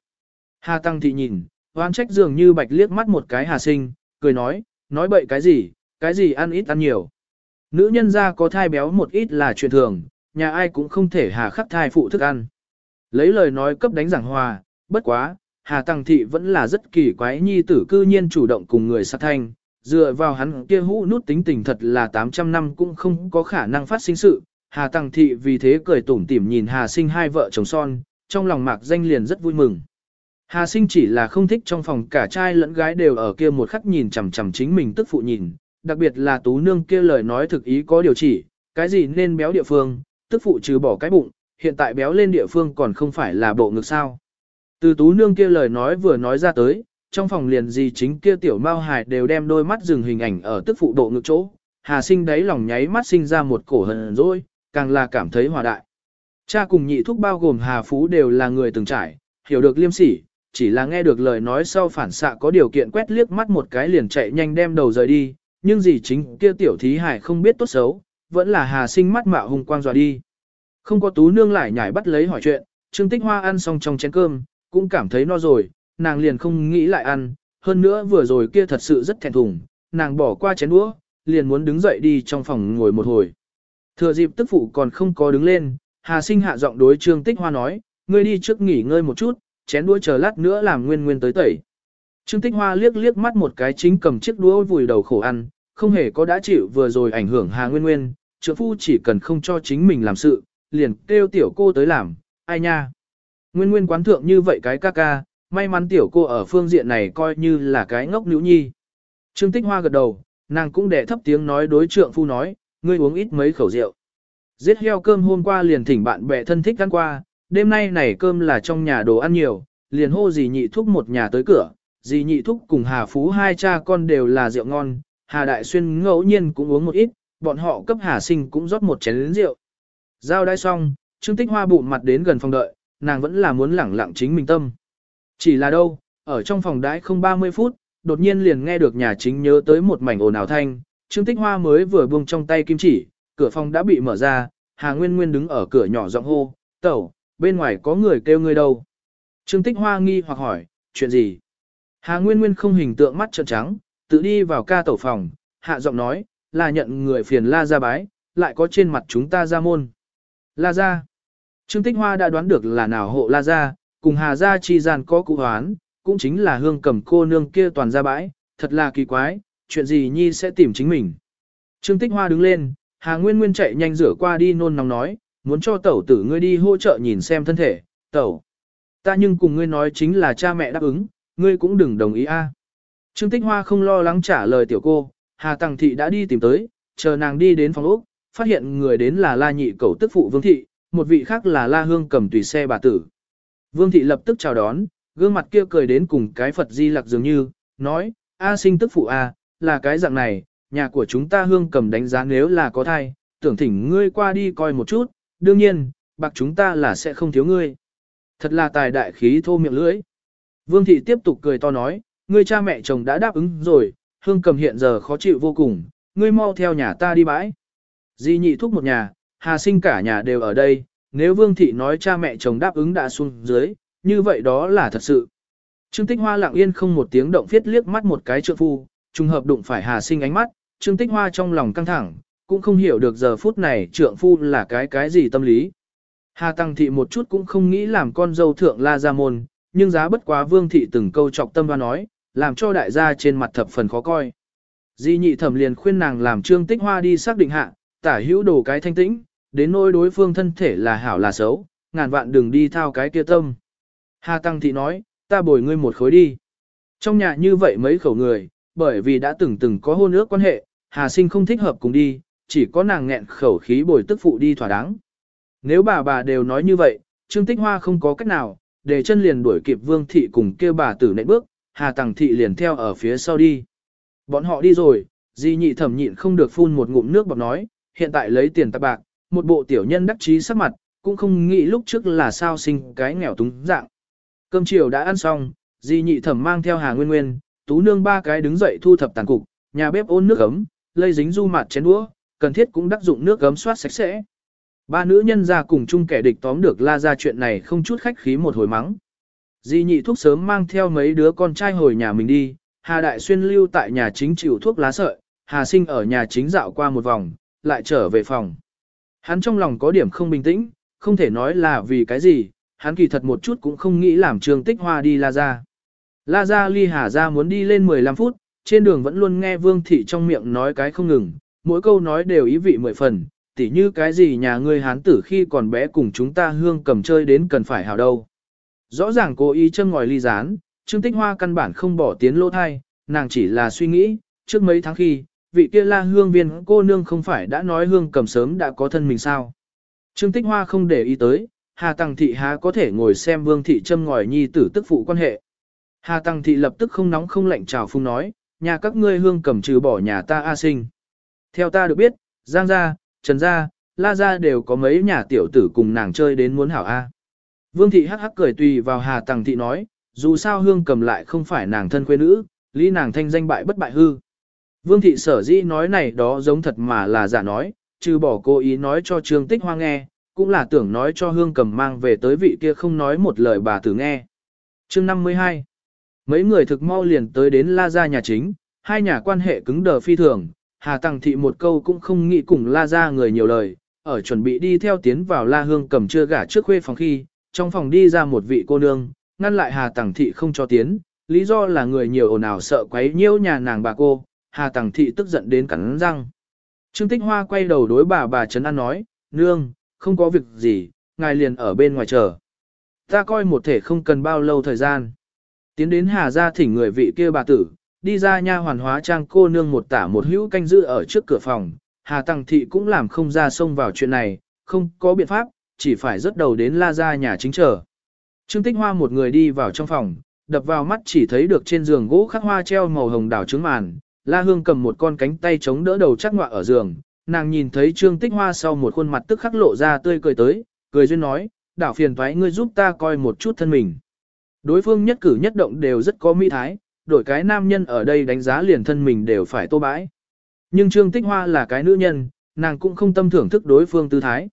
Hà Tăng Thị nhìn, Hoan trách dường như bạch liếc mắt một cái Hà Sinh, cười nói, nói bậy cái gì, cái gì ăn ít ăn nhiều. Nữ nhân ra có thai béo một ít là chuyện thường, nhà ai cũng không thể hà khắc thai phụ thức ăn. Lấy lời nói cấp đánh giảng hòa, bất quá, Hà Tăng Thị vẫn là rất kỳ quái nhi tử cư nhiên chủ động cùng người sát thanh, dựa vào hắn kia hũ nút tính tình thật là 800 năm cũng không có khả năng phát sinh sự. Hà Tăng Thị vì thế cười tủm tỉm nhìn Hà Sinh hai vợ chồng son, trong lòng mạc danh liền rất vui mừng. Hà Sinh chỉ là không thích trong phòng cả trai lẫn gái đều ở kia một khắc nhìn chằm chằm chính mình tức phụ nhìn, đặc biệt là tú nương kia lời nói thực ý có điều chỉ, cái gì nên béo địa phương, tức phụ trừ bỏ cái bụng, hiện tại béo lên địa phương còn không phải là bộ ngực sao. Từ tú nương kia lời nói vừa nói ra tới, trong phòng liền gì chính kia tiểu mao hài đều đem đôi mắt dừng hình ảnh ở tức phụ bộ ngực chỗ, hà sinh đáy lòng nháy mắt sinh ra một cổ hận rồi, càng là cảm thấy hòa đại. Cha cùng nhị thúc bao gồm hà phú đều là người từng trải, hiểu được liêm sỉ, chỉ là nghe được lời nói sau phản xạ có điều kiện quét liếc mắt một cái liền chạy nhanh đem đầu rời đi, nhưng gì chính kia tiểu thí hải không biết tốt xấu, vẫn là hà sinh mắt mạo hùng quang dọa đi. Không có tú nương lại nhảy bắt lấy hỏi chuyện, Trương Tích Hoa ăn xong trong chén cơm, cũng cảm thấy no rồi, nàng liền không nghĩ lại ăn, hơn nữa vừa rồi kia thật sự rất thẹn thùng, nàng bỏ qua chén đũa, liền muốn đứng dậy đi trong phòng ngồi một hồi. Thừa dịp tức phụ còn không có đứng lên, Hà Sinh hạ giọng đối Trương Tích Hoa nói, ngươi đi trước nghỉ ngơi một chút, chén đũa chờ lát nữa làm nguyên nguyên tới tẩy. Trương Tích Hoa liếc liếc mắt một cái chính cầm chiếc đũa vùi đầu khổ ăn, không hề có đã chịu vừa rồi ảnh hưởng Hà Nguyên Nguyên, trưởng phu chỉ cần không cho chính mình làm sự, liền kêu tiểu cô tới làm, ai nha. Nguyên Nguyên quán thượng như vậy cái ca ca, may mắn tiểu cô ở phương diện này coi như là cái ngốc nữ nhi. Trương Tích Hoa gật đầu, nàng cũng để thấp tiếng nói đối trượng phu nói, ngươi uống ít mấy khẩu rượu. Giết heo cơm hôm qua liền thỉnh bạn bè thân thích ăn qua, đêm nay này cơm là trong nhà đồ ăn nhiều, liền hô dì nhị thúc một nhà tới cửa, dì nhị thúc cùng Hà Phú hai cha con đều là rượu ngon, Hà Đại Xuyên ngẫu nhiên cũng uống một ít, bọn họ cấp Hà Sinh cũng rót một chén rượu. Giao đai xong, Trương Tích Hoa bụng mặt đến gần phòng đợi, nàng vẫn là muốn lẳng lặng chính mình tâm. Chỉ là đâu, ở trong phòng đãi không 30 phút, đột nhiên liền nghe được nhà chính nhớ tới một mảnh ồn ào thanh, Trương Tích Hoa mới vừa buông trong tay kim chỉ, cửa phòng đã bị mở ra, Hà Nguyên Nguyên đứng ở cửa nhỏ giọng hô, tẩu, bên ngoài có người kêu ngươi đâu. Trương Tích Hoa nghi hoặc hỏi, chuyện gì? Hà Nguyên Nguyên không hình tượng mắt trợn trắng, tự đi vào ca tẩu phòng, hạ giọng nói, là nhận người phiền la ra bái, lại có trên mặt chúng ta ra môn. La ra. Trương Tích Hoa đã đoán được là nào hộ la ra, cùng Hà gia chi gian có cụ hoán, cũng chính là hương cầm cô nương kia toàn ra bãi, thật là kỳ quái, chuyện gì nhi sẽ tìm chính mình. Trương Tích Hoa đứng lên, Hà Nguyên Nguyên chạy nhanh rửa qua đi nôn nóng nói, muốn cho tẩu tử ngươi đi hỗ trợ nhìn xem thân thể, tẩu. Ta nhưng cùng ngươi nói chính là cha mẹ đáp ứng, ngươi cũng đừng đồng ý a. À. Trương Tích Hoa không lo lắng trả lời tiểu cô, Hà Tăng Thị đã đi tìm tới, chờ nàng đi đến phòng ốc, phát hiện người đến là La Nhị Cẩu tức phụ Vương Thị, một vị khác là La Hương cầm tùy xe bà tử. Vương Thị lập tức chào đón, gương mặt kia cười đến cùng cái Phật Di Lặc dường như, nói, A sinh tức phụ A, là cái dạng này, nhà của chúng ta Hương cầm đánh giá nếu là có thai, tưởng thỉnh ngươi qua đi coi một chút, đương nhiên, bạc chúng ta là sẽ không thiếu ngươi. Thật là tài đại khí thô miệng lưỡi. Vương Thị tiếp tục cười to nói, ngươi cha mẹ chồng đã đáp ứng rồi, Hương cầm hiện giờ khó chịu vô cùng, ngươi mau theo nhà ta đi bãi. Di nhị thúc một nhà, Hà sinh cả nhà đều ở đây, nếu Vương Thị nói cha mẹ chồng đáp ứng đã xuống dưới, như vậy đó là thật sự. Trương Tích Hoa lặng yên không một tiếng động viết liếc mắt một cái trượng phu, trùng hợp đụng phải Hà sinh ánh mắt, Trương Tích Hoa trong lòng căng thẳng, cũng không hiểu được giờ phút này trượng phu là cái cái gì tâm lý. Hà Tăng Thị một chút cũng không nghĩ làm con dâu thượng la ra môn, nhưng giá bất quá Vương Thị từng câu chọc tâm và nói, làm cho đại gia trên mặt thập phần khó coi. Di nhị thẩm liền khuyên nàng làm Trương Tích Hoa đi xác định hạ, tả hữu đồ cái thanh tĩnh, đến nỗi đối phương thân thể là hảo là xấu, ngàn vạn đừng đi thao cái kia tâm. Hà Tăng Thị nói, ta bồi ngươi một khối đi. Trong nhà như vậy mấy khẩu người, bởi vì đã từng từng có hôn ước quan hệ, Hà Sinh không thích hợp cùng đi, chỉ có nàng nghẹn khẩu khí bồi tức phụ đi thỏa đáng. Nếu bà bà đều nói như vậy, Trương Tích Hoa không có cách nào, để chân liền đuổi kịp Vương Thị cùng kêu bà tử nệnh bước, Hà Tăng Thị liền theo ở phía sau đi. Bọn họ đi rồi, Di nhị thẩm nhịn không được phun một ngụm nước bọc nói, hiện tại lấy tiền tạp bạc, một bộ tiểu nhân đắc chí sắc mặt, cũng không nghĩ lúc trước là sao sinh cái nghèo túng dạng. Cơm chiều đã ăn xong, Di nhị thẩm mang theo Hà Nguyên Nguyên, tú nương ba cái đứng dậy thu thập tàn cục, nhà bếp ôn nước ấm, lây dính du mặt chén đũa, cần thiết cũng đắc dụng nước gấm soát sạch sẽ. Ba nữ nhân ra cùng chung kẻ địch tóm được la ra chuyện này không chút khách khí một hồi mắng. Di nhị thuốc sớm mang theo mấy đứa con trai hồi nhà mình đi, Hà Đại Xuyên lưu tại nhà chính chịu thuốc lá sợi, Hà Sinh ở nhà chính dạo qua một vòng, lại trở về phòng. Hắn trong lòng có điểm không bình tĩnh, không thể nói là vì cái gì, hắn kỳ thật một chút cũng không nghĩ làm Trường Tích Hoa đi La Gia. La Gia ly Hà Gia muốn đi lên 15 phút, trên đường vẫn luôn nghe Vương Thị trong miệng nói cái không ngừng, mỗi câu nói đều ý vị mười phần, tỉ như cái gì nhà ngươi hán tử khi còn bé cùng chúng ta hương cầm chơi đến cần phải hào đâu. Rõ ràng cố ý châm ngòi ly gián, Trương Tích Hoa căn bản không bỏ tiến lỗ thai, nàng chỉ là suy nghĩ, trước mấy tháng khi, vị kia la hương viên cô nương không phải đã nói hương cầm sớm đã có thân mình sao. Trương Tích Hoa không để ý tới, Hà Tăng Thị há có thể ngồi xem Vương Thị châm ngòi nhi tử tức phụ quan hệ. Hà Tăng Thị lập tức không nóng không lạnh chào phung nói, nhà các ngươi hương cầm trừ bỏ nhà ta A sinh. Theo ta được biết, Giang gia, Trần gia, La gia đều có mấy nhà tiểu tử cùng nàng chơi đến muốn hảo A. Vương Thị hắc hắc cười tùy vào Hà Tăng Thị nói, dù sao hương cầm lại không phải nàng thân quê nữ, lý nàng thanh danh bại bất bại hư. Vương thị sở dĩ nói này đó giống thật mà là giả nói, trừ bỏ cố ý nói cho Trương Tích Hoa nghe, cũng là tưởng nói cho hương cầm mang về tới vị kia không nói một lời bà tử nghe. chương 52 Mấy người thực mau liền tới đến La Gia nhà chính, hai nhà quan hệ cứng đờ phi thường, Hà Tăng Thị một câu cũng không nghĩ cùng La Gia người nhiều lời, ở chuẩn bị đi theo tiến vào La Hương cầm chưa gả trước khuê phòng khi, trong phòng đi ra một vị cô nương, ngăn lại Hà Tăng Thị không cho tiến, lý do là người nhiều ồn ào sợ quấy nhiễu nhà nàng bà cô, Hà Tăng Thị tức giận đến cắn răng. Trương Tích Hoa quay đầu đối bà bà Trấn An nói, nương, không có việc gì, ngài liền ở bên ngoài chờ. Ta coi một thể không cần bao lâu thời gian. Tiến đến Hà gia thỉnh người vị kia bà tử, đi ra nha hoàn hóa trang cô nương một tả một hữu canh giữ ở trước cửa phòng. Hà Tăng Thị cũng làm không ra xông vào chuyện này, không có biện pháp, chỉ phải rớt đầu đến la ra nhà chính chờ. Trương Tích Hoa một người đi vào trong phòng, đập vào mắt chỉ thấy được trên giường gỗ khắc hoa treo màu hồng đào trứng màn, La Hương cầm một con cánh tay chống đỡ đầu chắc ngọa ở giường, nàng nhìn thấy Trương Tích Hoa sau một khuôn mặt tức khắc lộ ra tươi cười tới, cười duyên nói, đảo phiền thoái ngươi giúp ta coi một chút thân mình. Đối phương nhất cử nhất động đều rất có mỹ thái, đổi cái nam nhân ở đây đánh giá liền thân mình đều phải tô bãi. Nhưng Trương Tích Hoa là cái nữ nhân, nàng cũng không tâm thưởng thức đối phương tư thái.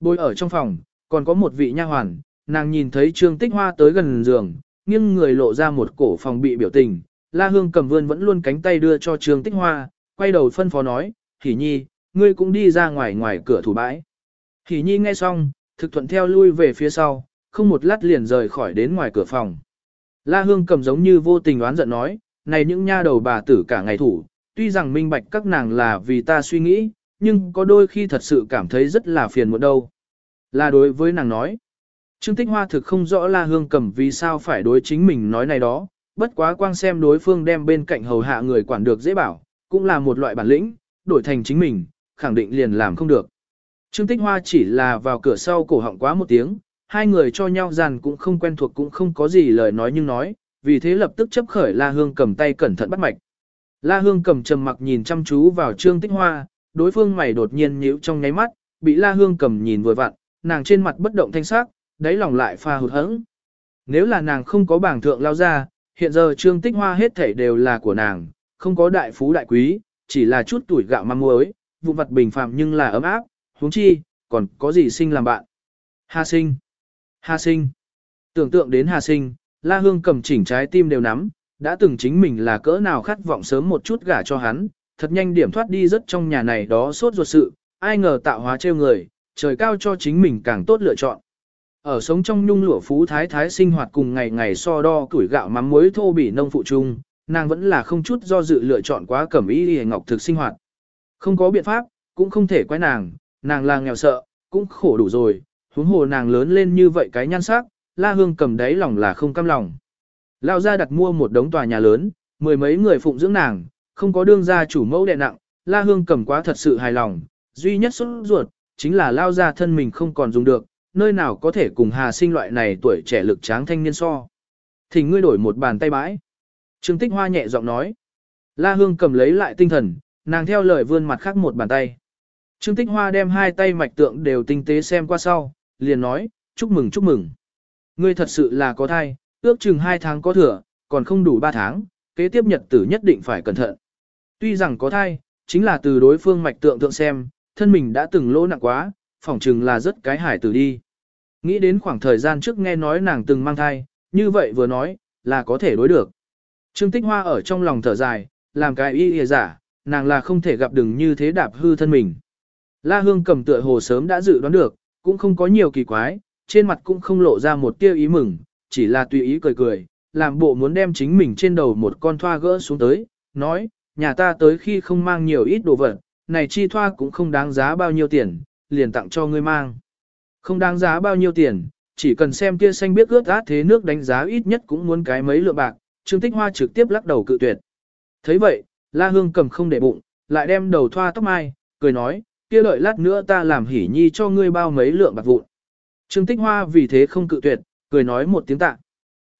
Bồi ở trong phòng, còn có một vị nha hoàn, nàng nhìn thấy Trương Tích Hoa tới gần giường, nghiêng người lộ ra một cổ phòng bị biểu tình, La Hương cầm vươn vẫn luôn cánh tay đưa cho Trương Tích Hoa, quay đầu phân phó nói, Hỷ Nhi, ngươi cũng đi ra ngoài ngoài cửa thủ bãi. Hỷ Nhi nghe xong, thực thuận theo lui về phía sau, không một lát liền rời khỏi đến ngoài cửa phòng. La Hương cầm giống như vô tình oán giận nói, này những nha đầu bà tử cả ngày thủ, tuy rằng minh bạch các nàng là vì ta suy nghĩ, nhưng có đôi khi thật sự cảm thấy rất là phiền muộn đâu. Là đối với nàng nói. Trương Tích Hoa thực không rõ La Hương cầm vì sao phải đối chính mình nói này đó, bất quá quang xem đối phương đem bên cạnh hầu hạ người quản được dễ bảo, cũng là một loại bản lĩnh, đổi thành chính mình, khẳng định liền làm không được. Trương Tích Hoa chỉ là vào cửa sau cổ họng quá một tiếng, hai người cho nhau dàn cũng không quen thuộc cũng không có gì lời nói nhưng nói, vì thế lập tức chấp khởi La Hương cầm tay cẩn thận bắt mạch. La Hương cầm trầm mặc nhìn chăm chú vào Trương Tích Hoa, đối phương mày đột nhiên nhíu trong nháy mắt, bị La Hương cầm nhìn vừa vặn, nàng trên mặt bất động thanh sắc, đáy lòng lại pha hụt hẫng. Nếu là nàng không có bảng thượng lao ra, hiện giờ Trương Tích Hoa hết thảy đều là của nàng, không có đại phú đại quý, chỉ là chút tuổi gạo mắm muối, vụ vật bình phạm nhưng là ấm áp, huống chi, còn có gì sinh làm bạn. Hà sinh, Hà sinh, tưởng tượng đến Hà sinh, La Hương cầm chỉnh trái tim đều nắm, đã từng chính mình là cỡ nào khát vọng sớm một chút gả cho hắn, thật nhanh điểm thoát đi rất trong nhà này đó sốt ruột sự, ai ngờ tạo hóa trêu người, trời cao cho chính mình càng tốt lựa chọn. Ở sống trong nhung lụa phú thái thái sinh hoạt cùng ngày ngày so đo tuổi gạo mắm muối thô bỉ nông phụ chung, nàng vẫn là không chút do dự lựa chọn quá cẩm y hề ngọc thực sinh hoạt. Không có biện pháp, cũng không thể quay nàng, nàng là nghèo sợ, cũng khổ đủ rồi, huống hồ nàng lớn lên như vậy cái nhan sắc, la hương cầm đáy lòng là không cam lòng. Lao ra đặt mua một đống tòa nhà lớn, mười mấy người phụng dưỡng nàng, không có đương gia chủ mẫu đệ nặng, la hương cầm quá thật sự hài lòng, duy nhất xuất ruột, chính là lao ra thân mình không còn dùng được, nơi nào có thể cùng hà sinh loại này tuổi trẻ lực tráng thanh niên so. Thỉnh ngươi đổi một bàn tay bãi. Trương Tích Hoa nhẹ giọng nói. La Hương cầm lấy lại tinh thần, nàng theo lời vươn mặt khác một bàn tay. Trương Tích Hoa đem hai tay mạch tượng đều tinh tế xem qua sau, liền nói, chúc mừng chúc mừng. Ngươi thật sự là có thai, ước chừng hai tháng có thừa, còn không đủ ba tháng, kế tiếp nhật tử nhất định phải cẩn thận. Tuy rằng có thai, chính là từ đối phương mạch tượng tượng xem, thân mình đã từng lỗ nặng quá, phỏng chừng là rất cái hải tử đi. Nghĩ đến khoảng thời gian trước nghe nói nàng từng mang thai, như vậy vừa nói, là có thể đối được. Trương Tích Hoa ở trong lòng thở dài, làm cái y y giả, nàng là không thể gặp đừng như thế đạp hư thân mình. La Hương cầm tựa hồ sớm đã dự đoán được, cũng không có nhiều kỳ quái, trên mặt cũng không lộ ra một tia ý mừng, chỉ là tùy ý cười cười, làm bộ muốn đem chính mình trên đầu một con thoa gỡ xuống tới, nói, nhà ta tới khi không mang nhiều ít đồ vật, này chi thoa cũng không đáng giá bao nhiêu tiền, liền tặng cho ngươi mang. Không đáng giá bao nhiêu tiền, chỉ cần xem kia xanh biết ướt át thế nước đánh giá ít nhất cũng muốn cái mấy lượng bạc, Trương Tích Hoa trực tiếp lắc đầu cự tuyệt. thấy vậy, La Hương cầm không để bụng, lại đem đầu thoa tóc mai, cười nói, kia đợi lát nữa ta làm hỉ nhi cho ngươi bao mấy lượng bạc vụn. Trương Tích Hoa vì thế không cự tuyệt, cười nói một tiếng tạ.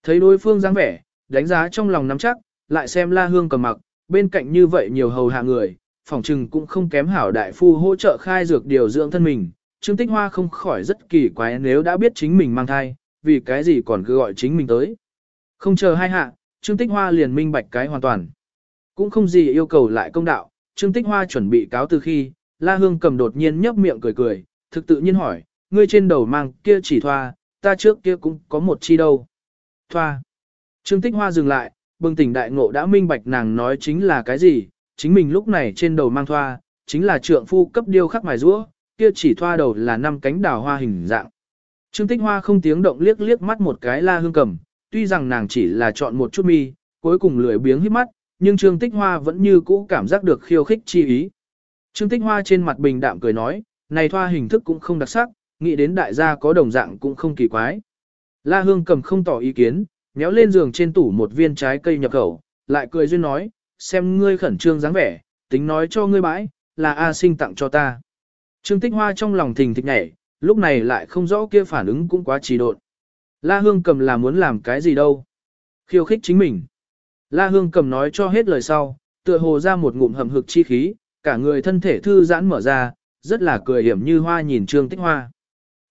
Thấy đối phương dáng vẻ, đánh giá trong lòng nắm chắc, lại xem La Hương cầm mặc, bên cạnh như vậy nhiều hầu hạ người, phòng trừng cũng không kém hảo đại phu hỗ trợ khai dược điều dưỡng thân mình. Trương Tích Hoa không khỏi rất kỳ quái nếu đã biết chính mình mang thai, vì cái gì còn cứ gọi chính mình tới. Không chờ hai hạ, Trương Tích Hoa liền minh bạch cái hoàn toàn. Cũng không gì yêu cầu lại công đạo, Trương Tích Hoa chuẩn bị cáo từ khi, La Hương cầm đột nhiên nhấp miệng cười cười, thực tự nhiên hỏi, ngươi trên đầu mang kia chỉ thoa, ta trước kia cũng có một chi đâu. Thoa. Trương Tích Hoa dừng lại, bừng tỉnh đại ngộ đã minh bạch nàng nói chính là cái gì, chính mình lúc này trên đầu mang thoa, chính là trượng phu cấp điêu khắc mài rũa, kia chỉ thoa đầu là năm cánh đào hoa hình dạng. Trương Tích Hoa không tiếng động liếc liếc mắt một cái La Hương cầm, tuy rằng nàng chỉ là chọn một chút mi, cuối cùng lười biếng hít mắt, nhưng Trương Tích Hoa vẫn như cũ cảm giác được khiêu khích chi ý. Trương Tích Hoa trên mặt bình đạm cười nói, này thoa hình thức cũng không đặc sắc, nghĩ đến đại gia có đồng dạng cũng không kỳ quái. La Hương cầm không tỏ ý kiến, méo lên giường trên tủ một viên trái cây nhập khẩu, lại cười duyên nói, xem ngươi khẩn trương dáng vẻ, tính nói cho ngươi bãi, là A sinh tặng cho ta. Trương Tích Hoa trong lòng thình thịch nhảy, lúc này lại không rõ kia phản ứng cũng quá trì độn. La Hương cầm là muốn làm cái gì đâu. Khiêu khích chính mình. La Hương cầm nói cho hết lời sau, tựa hồ ra một ngụm hầm hực chi khí, cả người thân thể thư giãn mở ra, rất là cười hiểm như hoa nhìn Trương Tích Hoa.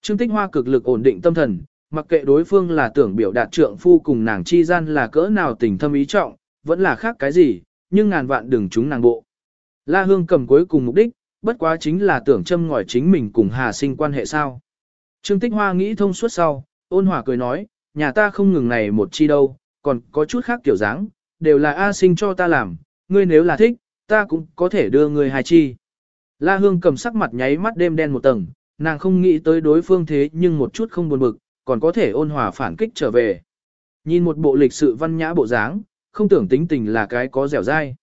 Trương Tích Hoa cực lực ổn định tâm thần, mặc kệ đối phương là tưởng biểu đạt trượng phu cùng nàng chi gian là cỡ nào tình thâm ý trọng, vẫn là khác cái gì, nhưng ngàn vạn đừng trúng nàng bộ. La Hương cầm cuối cùng mục đích, bất quá chính là tưởng châm ngòi chính mình cùng Hà sinh quan hệ sao. Trương Tích Hoa nghĩ thông suốt sau, ôn hòa cười nói, nhà ta không ngừng này một chi đâu, còn có chút khác kiểu dáng, đều là A sinh cho ta làm, ngươi nếu là thích, ta cũng có thể đưa ngươi hai chi. La Hương cầm sắc mặt nháy mắt đêm đen một tầng, nàng không nghĩ tới đối phương thế nhưng một chút không buồn bực, còn có thể ôn hòa phản kích trở về. Nhìn một bộ lịch sự văn nhã bộ dáng, không tưởng tính tình là cái có dẻo dai.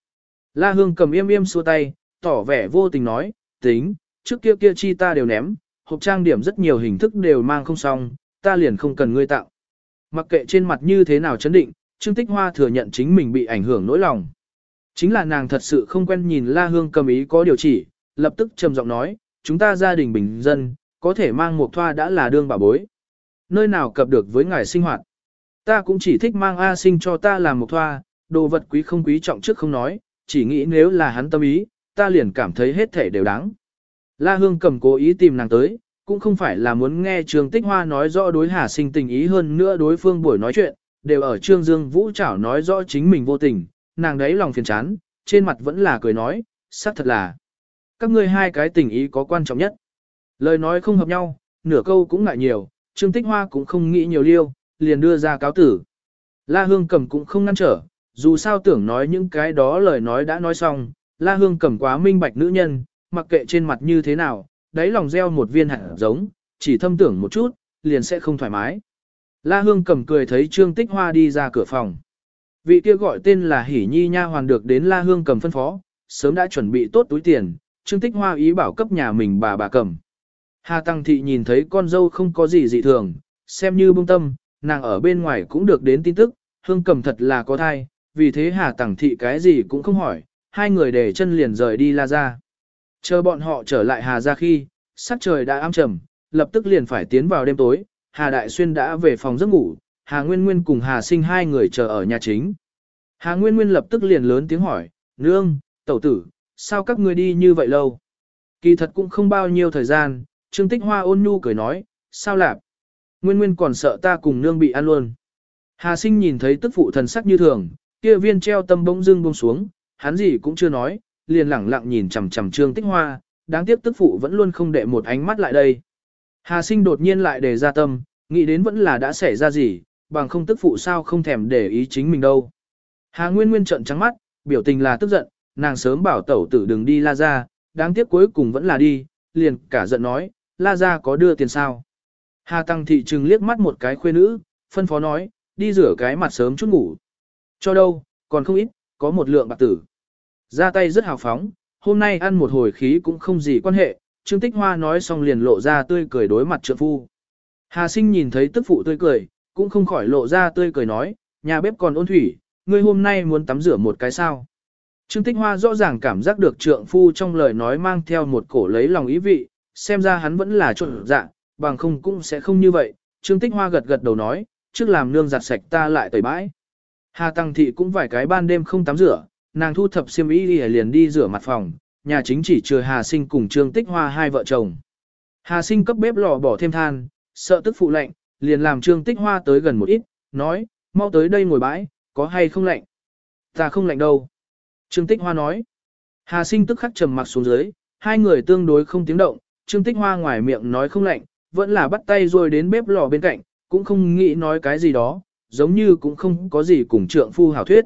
La Hương cầm im im xua tay, tỏ vẻ vô tình nói, tính, trước kia kia chi ta đều ném, hộp trang điểm rất nhiều hình thức đều mang không xong, ta liền không cần ngươi tạo Mặc kệ trên mặt như thế nào chấn định, Trương Tích Hoa thừa nhận chính mình bị ảnh hưởng nỗi lòng. Chính là nàng thật sự không quen nhìn La Hương cầm ý có điều chỉ, lập tức trầm giọng nói, chúng ta gia đình bình dân, có thể mang một thoa đã là đương bà bối. Nơi nào cập được với ngài sinh hoạt. Ta cũng chỉ thích mang A sinh cho ta làm một thoa, đồ vật quý không quý trọng trước không nói, chỉ nghĩ nếu là hắn tâm ý, ta liền cảm thấy hết thể đều đáng. La Hương cầm cố ý tìm nàng tới, cũng không phải là muốn nghe Trương Tích Hoa nói rõ đối Hà Sinh tình ý hơn nữa đối phương buổi nói chuyện, đều ở Trương Dương Vũ chảo nói rõ chính mình vô tình, nàng đấy lòng phiền chán, trên mặt vẫn là cười nói, xác thật là. Các ngươi hai cái tình ý có quan trọng nhất. Lời nói không hợp nhau, nửa câu cũng ngại nhiều, Trương Tích Hoa cũng không nghĩ nhiều liêu, liền đưa ra cáo tử. La Hương cầm cũng không ngăn trở, dù sao tưởng nói những cái đó lời nói đã nói xong, La Hương cầm quá minh bạch nữ nhân, mặc kệ trên mặt như thế nào, đáy lòng gieo một viên hạt giống, chỉ thâm tưởng một chút, liền sẽ không thoải mái. La Hương cầm cười thấy Trương Tích Hoa đi ra cửa phòng. Vị kia gọi tên là Hỉ Nhi Nha hoàn được đến La Hương cầm phân phó, sớm đã chuẩn bị tốt túi tiền, Trương Tích Hoa ý bảo cấp nhà mình bà bà cầm. Hà Tăng Thị nhìn thấy con dâu không có gì dị thường, xem như bông tâm, nàng ở bên ngoài cũng được đến tin tức, Hương cầm thật là có thai, vì thế Hà Tăng Thị cái gì cũng không hỏi, hai người để chân liền rời đi La ra. Chờ bọn họ trở lại Hà ra khi, sắc trời đã ám trầm, lập tức liền phải tiến vào đêm tối, Hà Đại Xuyên đã về phòng giấc ngủ, Hà Nguyên Nguyên cùng Hà Sinh hai người chờ ở nhà chính. Hà Nguyên Nguyên lập tức liền lớn tiếng hỏi, Nương, tẩu tử, sao các ngươi đi như vậy lâu? Kỳ thật cũng không bao nhiêu thời gian, Trương Tích Hoa ôn nhu cười nói, sao lạp? Nguyên Nguyên còn sợ ta cùng nương bị ăn luôn. Hà Sinh nhìn thấy tức phụ thần sắc như thường, kia viên treo tâm bỗng dưng buông xuống, hắn gì cũng chưa nói, liền lẳng lặng nhìn chằm chằm Trương Tích Hoa, đáng tiếc tức phụ vẫn luôn không để một ánh mắt lại đây. Hà Sinh đột nhiên lại đề ra tâm, nghĩ đến vẫn là đã xảy ra gì, bằng không tức phụ sao không thèm để ý chính mình đâu. Hà Nguyên Nguyên trợn trắng mắt, biểu tình là tức giận, nàng sớm bảo tẩu tử đừng đi la ra, đáng tiếc cuối cùng vẫn là đi, liền cả giận nói, la ra có đưa tiền sao. Hà Tăng Thị trừng liếc mắt một cái khuê nữ, phân phó nói, đi rửa cái mặt sớm chút ngủ. Cho đâu, còn không ít, có một lượng bạc tử. Ra tay rất hào phóng, hôm nay ăn một hồi khí cũng không gì quan hệ, Trương Tích Hoa nói xong liền lộ ra tươi cười đối mặt trượng phu. Hà sinh nhìn thấy tức phụ tươi cười, cũng không khỏi lộ ra tươi cười nói, nhà bếp còn ôn thủy, ngươi hôm nay muốn tắm rửa một cái sao. Trương Tích Hoa rõ ràng cảm giác được trượng phu trong lời nói mang theo một cổ lấy lòng ý vị, xem ra hắn vẫn là trộn dạ, bằng không cũng sẽ không như vậy. Trương Tích Hoa gật gật đầu nói, trước làm nương giặt sạch ta lại tẩy bãi. Hà Tăng Thị cũng vài cái ban đêm không tắm rửa, nàng thu thập xiêm y liền đi rửa mặt phòng, nhà chính chỉ trừ Hà Sinh cùng Trương Tích Hoa hai vợ chồng. Hà Sinh cấp bếp lò bỏ thêm than, sợ tức phụ lạnh, liền làm Trương Tích Hoa tới gần một ít, nói, mau tới đây ngồi bãi, có hay không lạnh? Ta không lạnh đâu. Trương Tích Hoa nói. Hà Sinh tức khắc trầm mặc xuống dưới, hai người tương đối không tiếng động, Trương Tích Hoa ngoài miệng nói không lạnh, vẫn là bắt tay rồi đến bếp lò bên cạnh, cũng không nghĩ nói cái gì đó, giống như cũng không có gì cùng trượng phu hảo thuyết.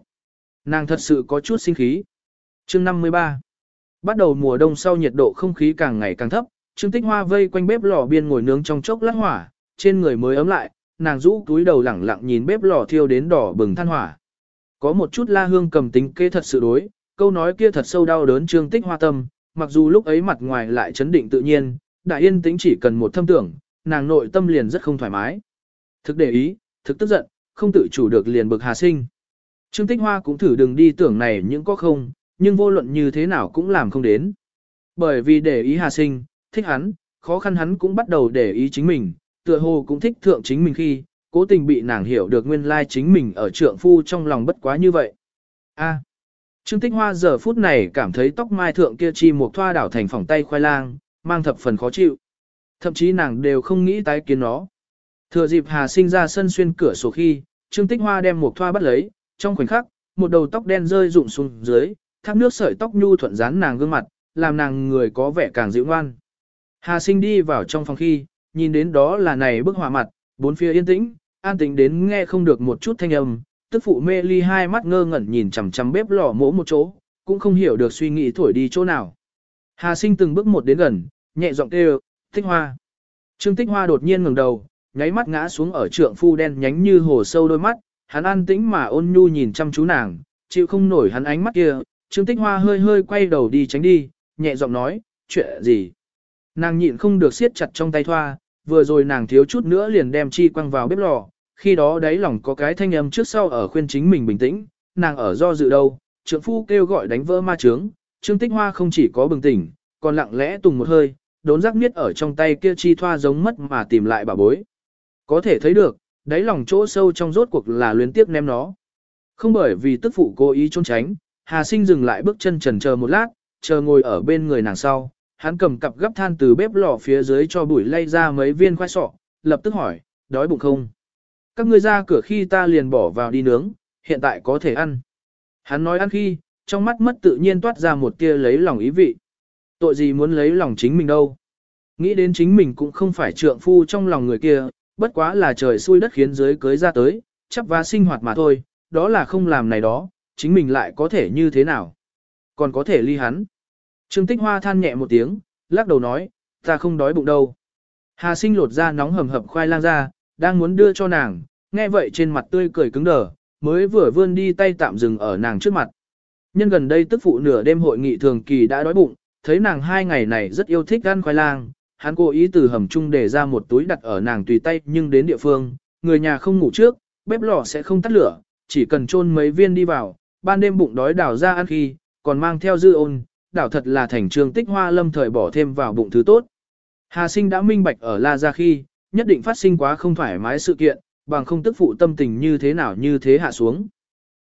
Nàng thật sự có chút sinh khí. Chương 53 Bắt đầu mùa đông sau nhiệt độ không khí càng ngày càng thấp, Trương Tích Hoa vây quanh bếp lò biên ngồi nướng trong chốc lát hỏa, trên người mới ấm lại, nàng rũ túi đầu lẳng lặng nhìn bếp lò thiêu đến đỏ bừng than hỏa. Có một chút la hương cầm tính kê thật sự đối, câu nói kia thật sâu đau đớn Trương Tích Hoa tâm, mặc dù lúc ấy mặt ngoài lại chấn định tự nhiên, đại yên tĩnh chỉ cần một thâm tưởng, nàng nội tâm liền rất không thoải mái. Thực để ý, thực tức giận, không tự chủ được liền bực hà sinh. Trương Tích Hoa cũng thử đừng đi tưởng này những có không, nhưng vô luận như thế nào cũng làm không đến. Bởi vì để ý Hà Sinh, thích hắn, khó khăn hắn cũng bắt đầu để ý chính mình, tựa hồ cũng thích thượng chính mình khi, cố tình bị nàng hiểu được nguyên lai chính mình ở trượng phu trong lòng bất quá như vậy. A. Trương Tích Hoa giờ phút này cảm thấy tóc mai thượng kia chi một thoa đảo thành phòng tay khoai lang, mang thập phần khó chịu. Thậm chí nàng đều không nghĩ tái kiến nó. Thừa dịp Hà Sinh ra sân xuyên cửa sổ khi, Trương Tích Hoa đem một thoa bắt lấy, trong khoảnh khắc, một đầu tóc đen rơi rụng xuống dưới, thác nước sợi tóc nhu thuận dán nàng gương mặt, làm nàng người có vẻ càng dịu ngoan. Hà sinh đi vào trong phòng khi, nhìn đến đó là này bức họa mặt, bốn phía yên tĩnh, an tĩnh đến nghe không được một chút thanh âm, tức phụ mê ly hai mắt ngơ ngẩn nhìn chằm chằm bếp lò mỗ một chỗ, cũng không hiểu được suy nghĩ thổi đi chỗ nào. Hà sinh từng bước một đến gần, nhẹ giọng kêu, tích hoa. Trương tích hoa đột nhiên ngẩng đầu, nháy mắt ngã xuống ở trượng phu đen nhánh như hồ sâu đôi mắt, hắn an tĩnh mà ôn nhu nhìn chăm chú nàng, chịu không nổi hắn ánh mắt kia, Trương Tích Hoa hơi hơi quay đầu đi tránh đi, nhẹ giọng nói, chuyện gì? Nàng nhịn không được siết chặt trong tay thoa, vừa rồi nàng thiếu chút nữa liền đem chi quăng vào bếp lò, khi đó đáy lòng có cái thanh âm trước sau ở khuyên chính mình bình tĩnh, nàng ở do dự đâu, trượng phu kêu gọi đánh vỡ ma trướng, Trương Tích Hoa không chỉ có bừng tỉnh, còn lặng lẽ tùng một hơi, đốn giác miết ở trong tay kia chi thoa giống mất mà tìm lại bà bối. Có thể thấy được, đáy lòng chỗ sâu trong rốt cuộc là luyến tiếp ném nó. Không bởi vì tức phụ cố ý trốn tránh, Hà Sinh dừng lại bước chân trần chờ một lát, chờ ngồi ở bên người nàng sau, hắn cầm cặp gấp than từ bếp lò phía dưới cho bụi lay ra mấy viên khoai sọ, lập tức hỏi, đói bụng không? Các ngươi ra cửa khi ta liền bỏ vào đi nướng, hiện tại có thể ăn. Hắn nói ăn khi, trong mắt mất tự nhiên toát ra một tia lấy lòng ý vị. Tội gì muốn lấy lòng chính mình đâu. Nghĩ đến chính mình cũng không phải trượng phu trong lòng người kia, bất quá là trời xui đất khiến dưới cưới ra tới, chấp và sinh hoạt mà thôi, đó là không làm này đó, chính mình lại có thể như thế nào. Còn có thể ly hắn. Trương Tích Hoa than nhẹ một tiếng, lắc đầu nói, ta không đói bụng đâu. Hà sinh lột ra nóng hầm hập khoai lang ra, đang muốn đưa cho nàng, nghe vậy trên mặt tươi cười cứng đờ, mới vừa vươn đi tay tạm dừng ở nàng trước mặt. Nhân gần đây tức phụ nửa đêm hội nghị thường kỳ đã đói bụng, thấy nàng hai ngày này rất yêu thích ăn khoai lang, hắn cố ý từ hầm chung để ra một túi đặt ở nàng tùy tay nhưng đến địa phương, người nhà không ngủ trước, bếp lò sẽ không tắt lửa, chỉ cần chôn mấy viên đi vào, ban đêm bụng đói đảo ra ăn khi, còn mang theo dư ôn, đảo thật là thành trường tích hoa lâm thời bỏ thêm vào bụng thứ tốt. Hà sinh đã minh bạch ở La Gia khi, nhất định phát sinh quá không thoải mái sự kiện, bằng không tức phụ tâm tình như thế nào như thế hạ xuống.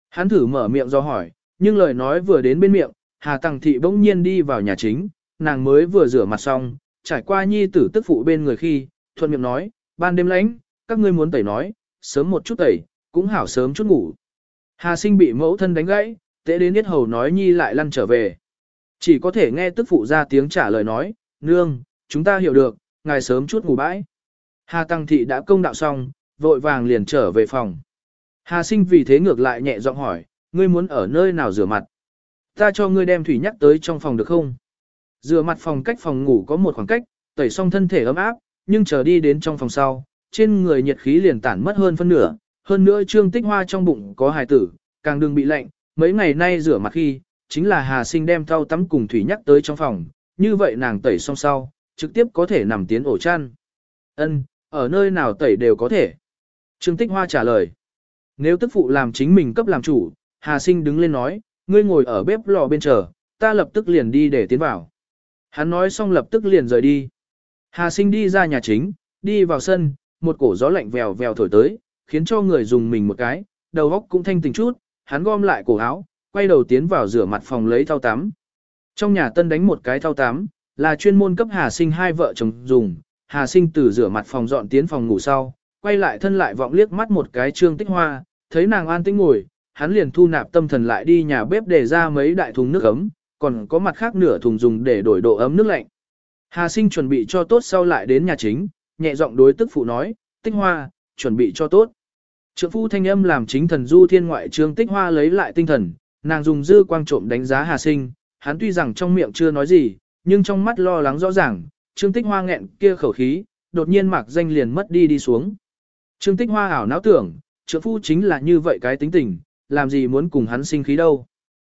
Hắn thử mở miệng do hỏi, nhưng lời nói vừa đến bên miệng, Hà Tăng Thị bỗng nhiên đi vào nhà chính, nàng mới vừa rửa mặt xong, trải qua nhi tử tức phụ bên người khi, thuận miệng nói, ban đêm lánh, các ngươi muốn tẩy nói, sớm một chút tẩy, cũng hảo sớm chút ngủ. Hà sinh bị mẫu thân đánh gãy, tệ đến yết hầu nói nhi lại lăn trở về. Chỉ có thể nghe tức phụ ra tiếng trả lời nói, nương, chúng ta hiểu được, ngài sớm chút ngủ bãi. Hà Tăng Thị đã công đạo xong, vội vàng liền trở về phòng. Hà sinh vì thế ngược lại nhẹ giọng hỏi, ngươi muốn ở nơi nào rửa mặt? Ta cho ngươi đem thủy nhắc tới trong phòng được không? Rửa mặt phòng cách phòng ngủ có một khoảng cách, tẩy xong thân thể ấm áp, nhưng chờ đi đến trong phòng sau, trên người nhiệt khí liền tản mất hơn phân nửa, hơn nữa trương tích hoa trong bụng có hài tử, càng đừng bị lạnh, mấy ngày nay rửa mặt khi, chính là Hà Sinh đem thau tắm cùng thủy nhắc tới trong phòng, như vậy nàng tẩy xong sau, trực tiếp có thể nằm tiến ổ chăn. Ân, ở nơi nào tẩy đều có thể. Trương Tích Hoa trả lời. Nếu tức phụ làm chính mình cấp làm chủ, Hà Sinh đứng lên nói, ngươi ngồi ở bếp lò bên chờ, ta lập tức liền đi để tiến vào. Hắn nói xong lập tức liền rời đi. Hà Sinh đi ra nhà chính, đi vào sân, một cổ gió lạnh vèo vèo thổi tới, khiến cho người dùng mình một cái, đầu óc cũng thanh tỉnh chút, hắn gom lại cổ áo, quay đầu tiến vào rửa mặt phòng lấy thau tắm. Trong nhà tân đánh một cái thau tắm, là chuyên môn cấp Hà Sinh hai vợ chồng dùng, Hà Sinh từ rửa mặt phòng dọn tiến phòng ngủ sau, quay lại thân lại vọng liếc mắt một cái trương tích hoa, thấy nàng an tĩnh ngồi, hắn liền thu nạp tâm thần lại đi nhà bếp để ra mấy đại thùng nước ấm, còn có mặt khác nửa thùng dùng để đổi độ ấm nước lạnh. Hà sinh chuẩn bị cho tốt sau lại đến nhà chính, nhẹ giọng đối tức phụ nói, tích hoa, chuẩn bị cho tốt. Trượng phu thanh âm làm chính thần du thiên ngoại trương tích hoa lấy lại tinh thần, nàng dùng dư quang trộm đánh giá hà sinh, hắn tuy rằng trong miệng chưa nói gì, nhưng trong mắt lo lắng rõ ràng, trương tích hoa nghẹn kia khẩu khí, đột nhiên mạc danh liền mất đi đi xuống. Trương tích hoa ảo não tưởng, trượng phu chính là như vậy cái tính tình, làm gì muốn cùng hắn sinh khí đâu.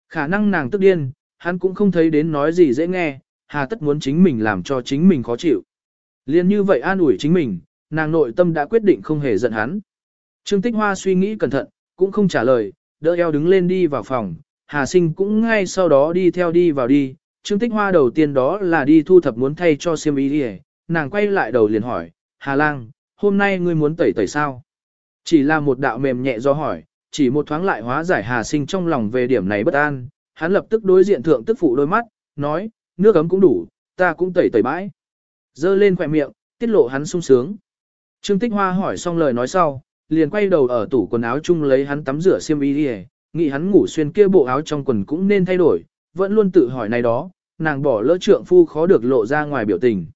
Khả năng nàng tức điên, hắn cũng không thấy đến nói gì dễ nghe, hà tất muốn chính mình làm cho chính mình khó chịu. Liên như vậy an ủi chính mình, nàng nội tâm đã quyết định không hề giận hắn. Trương Tích Hoa suy nghĩ cẩn thận, cũng không trả lời, đỡ eo đứng lên đi vào phòng, Hà Sinh cũng ngay sau đó đi theo đi vào đi. Trương Tích Hoa đầu tiên đó là đi thu thập muốn thay cho siêm ý đi nàng quay lại đầu liền hỏi, Hà Lang, hôm nay ngươi muốn tẩy tẩy sao? Chỉ là một đạo mềm nhẹ do hỏi, chỉ một thoáng lại hóa giải Hà Sinh trong lòng về điểm này bất an, hắn lập tức đối diện thượng tức phụ đôi mắt, nói, nước ấm cũng đủ, ta cũng tẩy tẩy bãi. Dơ lên khỏe miệng, tiết lộ hắn sung sướng. Trương Tích Hoa hỏi xong lời nói sau, liền quay đầu ở tủ quần áo chung lấy hắn tắm rửa xiêm y đi nghĩ hắn ngủ xuyên kia bộ áo trong quần cũng nên thay đổi, vẫn luôn tự hỏi này đó, nàng bỏ lỡ trượng phu khó được lộ ra ngoài biểu tình.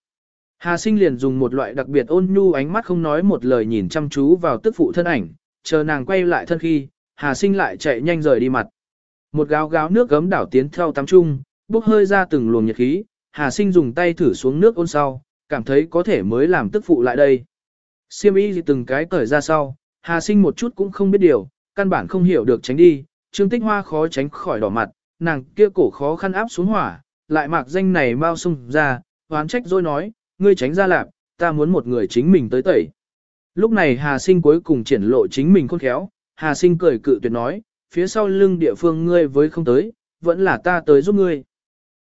Hà sinh liền dùng một loại đặc biệt ôn nhu ánh mắt không nói một lời nhìn chăm chú vào tức phụ thân ảnh, chờ nàng quay lại thân khi, Hà sinh lại chạy nhanh rời đi mặt. Một gáo gáo nước gấm đảo tiến theo tắm chung, bốc hơi ra từng luồng nhiệt khí, Hà sinh dùng tay thử xuống nước ôn sau, cảm thấy có thể mới làm tức phụ lại đây. Siêm y từng cái cởi ra sau, Hà sinh một chút cũng không biết điều, căn bản không hiểu được tránh đi, Trương Tích Hoa khó tránh khỏi đỏ mặt, nàng kia cổ khó khăn áp xuống hỏa, lại mạc danh này mau sung ra, hoán trách rồi nói, ngươi tránh ra lạp, ta muốn một người chính mình tới tẩy. Lúc này Hà Sinh cuối cùng triển lộ chính mình khôn khéo, Hà Sinh cười cự tuyệt nói, phía sau lưng địa phương ngươi với không tới, vẫn là ta tới giúp ngươi.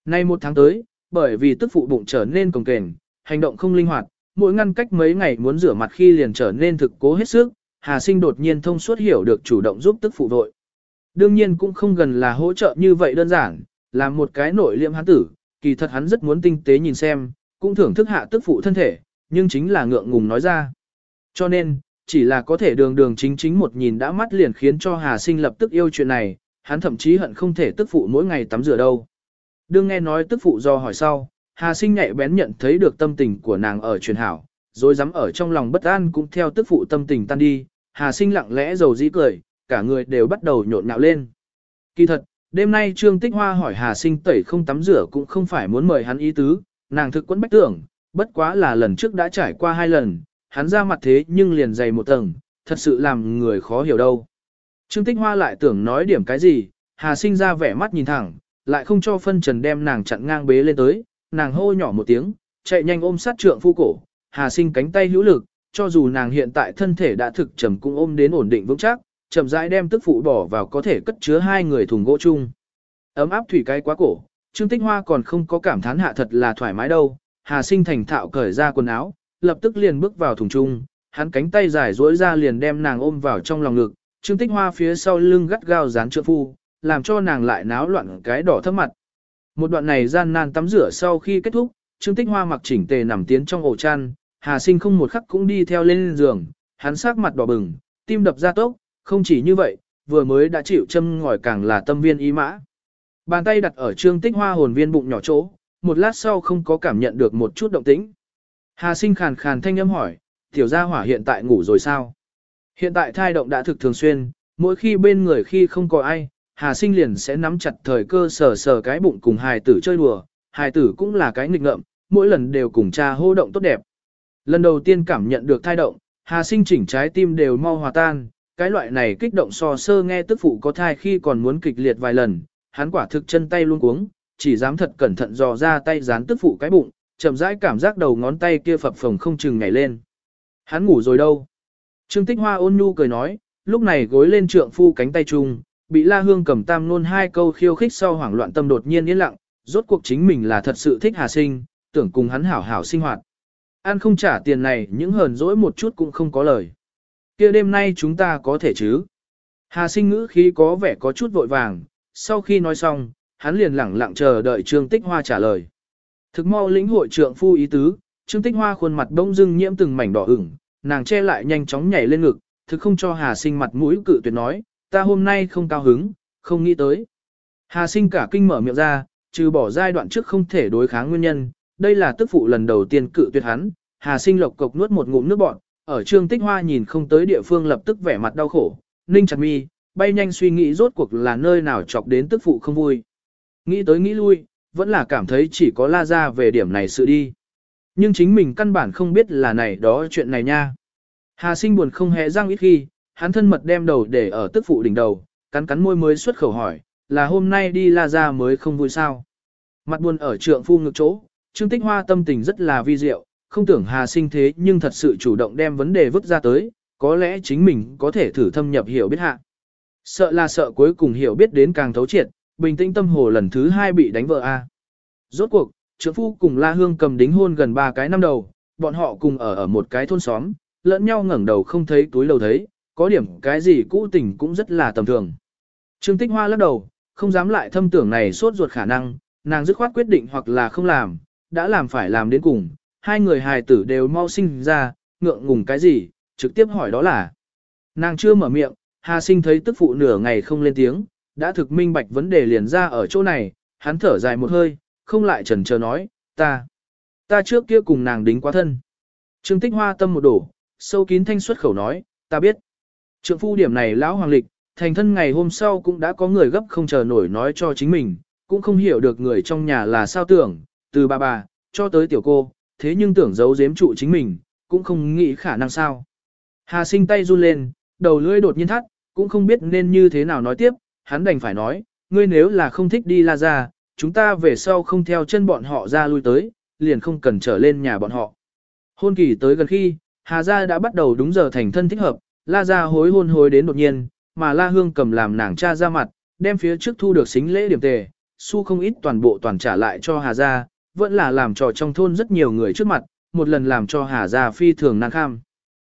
Nay một tháng tới, bởi vì tức phụ bụng trở nên cồng kềnh, hành động không linh hoạt, mỗi ngăn cách mấy ngày muốn rửa mặt khi liền trở nên thực cố hết sức, Hà Sinh đột nhiên thông suốt hiểu được chủ động giúp tức phụ vội. Đương nhiên cũng không gần là hỗ trợ như vậy đơn giản, là một cái nội liệm hắn tử, kỳ thật hắn rất muốn tinh tế nhìn xem, cũng thưởng thức hạ tức phụ thân thể, nhưng chính là ngượng ngùng nói ra. Cho nên, chỉ là có thể đường đường chính chính một nhìn đã mắt liền khiến cho Hà Sinh lập tức yêu chuyện này, hắn thậm chí hận không thể tức phụ mỗi ngày tắm rửa đâu. Đương nghe nói tức phụ do hỏi sau, Hà Sinh nhạy bén nhận thấy được tâm tình của nàng ở truyền hảo, rồi dám ở trong lòng bất an cũng theo tức phụ tâm tình tan đi, Hà Sinh lặng lẽ dầu dĩ cười, cả người đều bắt đầu nhộn nhạo lên. Kỳ thật, đêm nay Trương Tích Hoa hỏi Hà Sinh tẩy không tắm rửa cũng không phải muốn mời hắn ý tứ, nàng thực quẫn bách tưởng, bất quá là lần trước đã trải qua hai lần, hắn ra mặt thế nhưng liền dày một tầng, thật sự làm người khó hiểu đâu. Trương Tích Hoa lại tưởng nói điểm cái gì, Hà Sinh ra vẻ mắt nhìn thẳng, lại không cho phân trần đem nàng chặn ngang bế lên tới, nàng hô nhỏ một tiếng, chạy nhanh ôm sát trượng phu cổ, Hà Sinh cánh tay hữu lực, cho dù nàng hiện tại thân thể đã thực trầm cũng ôm đến ổn định vững chắc, chậm rãi đem tức phụ bỏ vào có thể cất chứa hai người thùng gỗ chung. Ấm áp thủy cái quá cổ, Trương Tích Hoa còn không có cảm thán hạ thật là thoải mái đâu, Hà Sinh thành thạo cởi ra quần áo, lập tức liền bước vào thùng chung, hắn cánh tay dài duỗi ra liền đem nàng ôm vào trong lòng ngực, Trương Tích Hoa phía sau lưng gắt gao dán trượng phu, làm cho nàng lại náo loạn cái đỏ thấp mặt. Một đoạn này gian nan tắm rửa sau khi kết thúc, Trương Tích Hoa mặc chỉnh tề nằm tiến trong ổ chăn, Hà Sinh không một khắc cũng đi theo lên giường, hắn sắc mặt đỏ bừng, tim đập ra tốc, không chỉ như vậy, vừa mới đã chịu châm ngòi càng là tâm viên ý mã. Bàn tay đặt ở Trương Tích Hoa hồn viên bụng nhỏ chỗ, một lát sau không có cảm nhận được một chút động tĩnh. Hà Sinh khàn khàn thanh âm hỏi, tiểu gia hỏa hiện tại ngủ rồi sao? Hiện tại thai động đã thực thường xuyên, mỗi khi bên người khi không có ai, Hà Sinh liền sẽ nắm chặt thời cơ sờ sờ cái bụng cùng hài tử chơi đùa, hài tử cũng là cái nghịch ngợm, mỗi lần đều cùng cha hô động tốt đẹp. Lần đầu tiên cảm nhận được thai động, Hà Sinh chỉnh trái tim đều mau hòa tan, cái loại này kích động so sơ nghe tức phụ có thai khi còn muốn kịch liệt vài lần, hắn quả thực chân tay luôn cuống, chỉ dám thật cẩn thận dò ra tay dán tức phụ cái bụng, chậm rãi cảm giác đầu ngón tay kia phập phồng không chừng nhảy lên. Hắn ngủ rồi đâu? Trương Tích Hoa ôn nhu cười nói, lúc này gối lên trượng phu cánh tay chung, bị La Hương cầm tam nôn hai câu khiêu khích sau hoảng loạn tâm đột nhiên yên lặng, rốt cuộc chính mình là thật sự thích Hà Sinh, tưởng cùng hắn hảo hảo sinh hoạt. An không trả tiền này những hờn dỗi một chút cũng không có lời. kia đêm nay chúng ta có thể chứ? Hà Sinh ngữ khí có vẻ có chút vội vàng, sau khi nói xong, hắn liền lẳng lặng chờ đợi Trương Tích Hoa trả lời. Thực mau lĩnh hội trượng phu ý tứ, Trương Tích Hoa khuôn mặt bỗng dưng nhiễm từng mảnh đỏ ửng, nàng che lại nhanh chóng nhảy lên ngực, thực không cho Hà Sinh mặt mũi cự tuyệt nói, ta hôm nay không cao hứng, không nghĩ tới. Hà Sinh cả kinh mở miệng ra, trừ bỏ giai đoạn trước không thể đối kháng nguyên nhân, đây là tức phụ lần đầu tiên cự tuyệt hắn, Hà Sinh lộc cộc nuốt một ngụm nước bọt, ở Trương Tích Hoa nhìn không tới địa phương lập tức vẻ mặt đau khổ, ninh chặt mi, bay nhanh suy nghĩ rốt cuộc là nơi nào chọc đến tức phụ không vui. Nghĩ tới nghĩ lui, vẫn là cảm thấy chỉ có la ra về điểm này sự đi. Nhưng chính mình căn bản không biết là này đó chuyện này nha. Hà sinh buồn không hề răng ít khi, hắn thân mật đem đầu để ở tức phụ đỉnh đầu, cắn cắn môi mới xuất khẩu hỏi, là hôm nay đi la ra mới không vui sao. Mặt buồn ở trượng phu ngực chỗ, Trương Tích Hoa tâm tình rất là vi diệu, không tưởng Hà sinh thế nhưng thật sự chủ động đem vấn đề vứt ra tới, có lẽ chính mình có thể thử thâm nhập hiểu biết hạ. Sợ là sợ cuối cùng hiểu biết đến càng thấu triệt, bình tĩnh tâm hồ lần thứ hai bị đánh vợ a. Rốt cuộc, trưởng phu cùng La Hương cầm đính hôn gần ba cái năm đầu, bọn họ cùng ở ở một cái thôn xóm, lẫn nhau ngẩng đầu không thấy túi lầu thấy, có điểm cái gì cũ tình cũng rất là tầm thường. Trương Tích Hoa lắc đầu, không dám lại thâm tưởng này suốt ruột khả năng, nàng dứt khoát quyết định hoặc là không làm, đã làm phải làm đến cùng, hai người hài tử đều mau sinh ra, ngượng ngùng cái gì, trực tiếp hỏi đó là. Nàng chưa mở miệng, Hà sinh thấy tức phụ nửa ngày không lên tiếng, đã thực minh bạch vấn đề liền ra ở chỗ này, hắn thở dài một hơi, không lại chần chờ nói, ta, ta trước kia cùng nàng đính quá thân. Trương tích hoa tâm một đổ, sâu kín thanh xuất khẩu nói, ta biết. Trượng phu điểm này lão hoàng lịch, thành thân ngày hôm sau cũng đã có người gấp không chờ nổi nói cho chính mình, cũng không hiểu được người trong nhà là sao tưởng, từ bà bà, cho tới tiểu cô, thế nhưng tưởng giấu giếm trụ chính mình, cũng không nghĩ khả năng sao. Hà sinh tay run lên, đầu lưỡi đột nhiên thắt, cũng không biết nên như thế nào nói tiếp, hắn đành phải nói, ngươi nếu là không thích đi la ra, chúng ta về sau không theo chân bọn họ ra lui tới, liền không cần trở lên nhà bọn họ. Hôn kỳ tới gần khi, Hà Gia đã bắt đầu đúng giờ thành thân thích hợp, La Gia hối hôn hối đến đột nhiên, mà La Hương cầm làm nàng cha ra mặt, đem phía trước thu được xính lễ điểm tề, su không ít toàn bộ toàn trả lại cho Hà Gia, vẫn là làm trò trong thôn rất nhiều người trước mặt, một lần làm cho Hà Gia phi thường năng kham.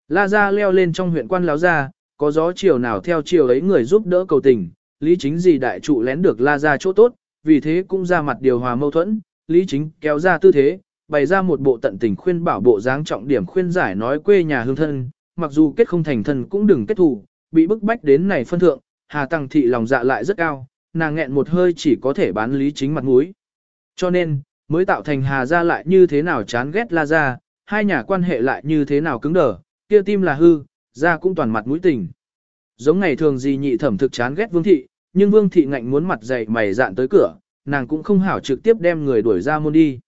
La Gia leo lên trong huyện quan láo gia, có gió chiều nào theo chiều ấy người giúp đỡ cầu tình, Lý Chính gì đại trụ lén được La Gia chỗ tốt, vì thế cũng ra mặt điều hòa mâu thuẫn, Lý Chính kéo ra tư thế, bày ra một bộ tận tình khuyên bảo bộ dáng trọng điểm khuyên giải nói quê nhà hương thân, mặc dù kết không thành thân cũng đừng kết thù, bị bức bách đến này phân thượng, Hà Tăng Thị lòng dạ lại rất cao, nàng nghẹn một hơi chỉ có thể bán Lý Chính mặt mũi. Cho nên, mới tạo thành Hà gia lại như thế nào chán ghét La gia, hai nhà quan hệ lại như thế nào cứng đờ, kia tim là hư, Gia cũng toàn mặt mũi tình. Giống ngày thường gì nhị thẩm thực chán ghét Vương thị, nhưng Vương thị ngạnh muốn mặt dày mày dạn tới cửa, nàng cũng không hảo trực tiếp đem người đuổi ra môn đi.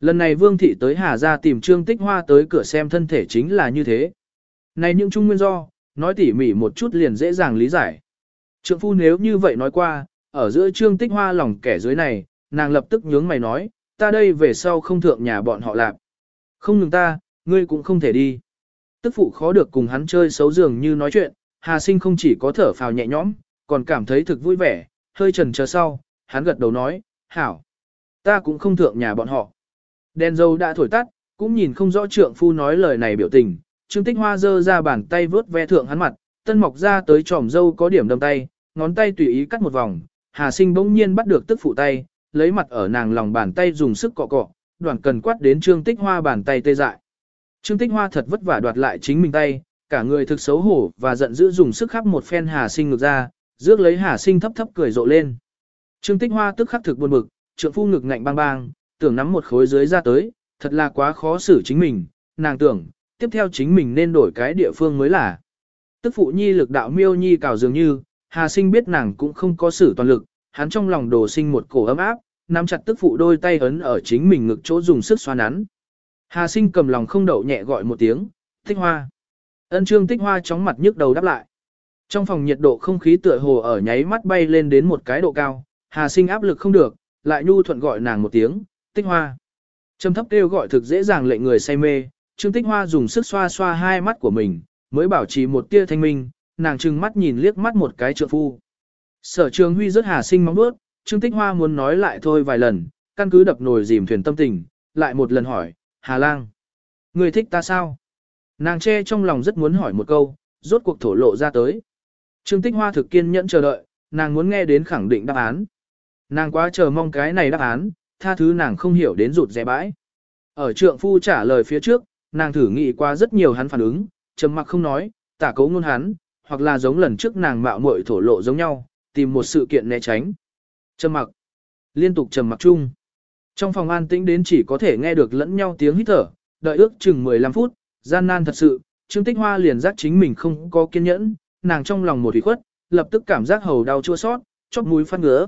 Lần này Vương thị tới Hà gia tìm Trương Tích Hoa tới cửa xem thân thể chính là như thế. Này những trung nguyên do, nói tỉ mỉ một chút liền dễ dàng lý giải. Trượng phu nếu như vậy nói qua, ở giữa Trương Tích Hoa lòng kẻ dưới này, nàng lập tức nhướng mày nói, ta đây về sau không thượng nhà bọn họ lạp. Không ngừng ta, ngươi cũng không thể đi. Tức phụ khó được cùng hắn chơi xấu dường như nói chuyện, Hà sinh không chỉ có thở phào nhẹ nhõm, còn cảm thấy thực vui vẻ, hơi trần chờ sau, hắn gật đầu nói, hảo, ta cũng không thượng nhà bọn họ. Đèn dầu đã thổi tắt, cũng nhìn không rõ trượng phu nói lời này biểu tình, Trương Tích Hoa giơ ra bàn tay vướt ve thượng hắn mặt, tân mọc ra tới tròm dâu có điểm đâm tay, ngón tay tùy ý cắt một vòng, Hà Sinh bỗng nhiên bắt được tức phụ tay, lấy mặt ở nàng lòng bàn tay dùng sức cọ cọ, đoạn cần quát đến Trương Tích Hoa bàn tay tê dại. Trương Tích Hoa thật vất vả đoạt lại chính mình tay, cả người thực xấu hổ và giận dữ dùng sức khắp một phen Hà Sinh ngược ra, rước lấy Hà Sinh thấp thấp cười rộ lên. Trương Tích Hoa tức khắc thực buồn bực, trượng phu ngực ngạnh bang bang, tưởng nắm một khối dưới ra tới, thật là quá khó xử chính mình, nàng tưởng, tiếp theo chính mình nên đổi cái địa phương mới là. Tức phụ nhi lực đạo miêu nhi cào dường như, Hà Sinh biết nàng cũng không có xử toàn lực, hắn trong lòng đồ sinh một cổ ấm áp, nắm chặt tức phụ đôi tay ấn ở chính mình ngực chỗ dùng sức xoa nắn. Hà sinh cầm lòng không đậu nhẹ gọi một tiếng, tích hoa. Ân trương tích hoa chóng mặt nhức đầu đáp lại. Trong phòng nhiệt độ không khí tựa hồ ở nháy mắt bay lên đến một cái độ cao, hà sinh áp lực không được, lại nhu thuận gọi nàng một tiếng, tích hoa. Trầm thấp kêu gọi thực dễ dàng lệnh người say mê, trương tích hoa dùng sức xoa xoa hai mắt của mình, mới bảo trì một tia thanh minh, nàng trừng mắt nhìn liếc mắt một cái trượng phu. Sở trường huy rất hà sinh móng bước, trương tích hoa muốn nói lại thôi vài lần, căn cứ đập nồi dìm thuyền tâm tình, lại một lần hỏi, Hà lang, người thích ta sao? Nàng che trong lòng rất muốn hỏi một câu, rốt cuộc thổ lộ ra tới. Trương Tích Hoa thực kiên nhẫn chờ đợi, nàng muốn nghe đến khẳng định đáp án. Nàng quá chờ mong cái này đáp án, tha thứ nàng không hiểu đến rụt rẽ bãi. Ở trượng phu trả lời phía trước, nàng thử nghĩ qua rất nhiều hắn phản ứng, trầm mặc không nói, tả cấu ngôn hắn, hoặc là giống lần trước nàng mạo muội thổ lộ giống nhau, tìm một sự kiện né tránh. Trầm mặc, liên tục trầm mặc chung. Trong phòng an tĩnh đến chỉ có thể nghe được lẫn nhau tiếng hít thở, đợi ước chừng 15 phút, gian nan thật sự, Trương Tích Hoa liền giác chính mình không có kiên nhẫn, nàng trong lòng một ủy khuất, lập tức cảm giác hầu đau chua sót, chóp mũi phát ngứa.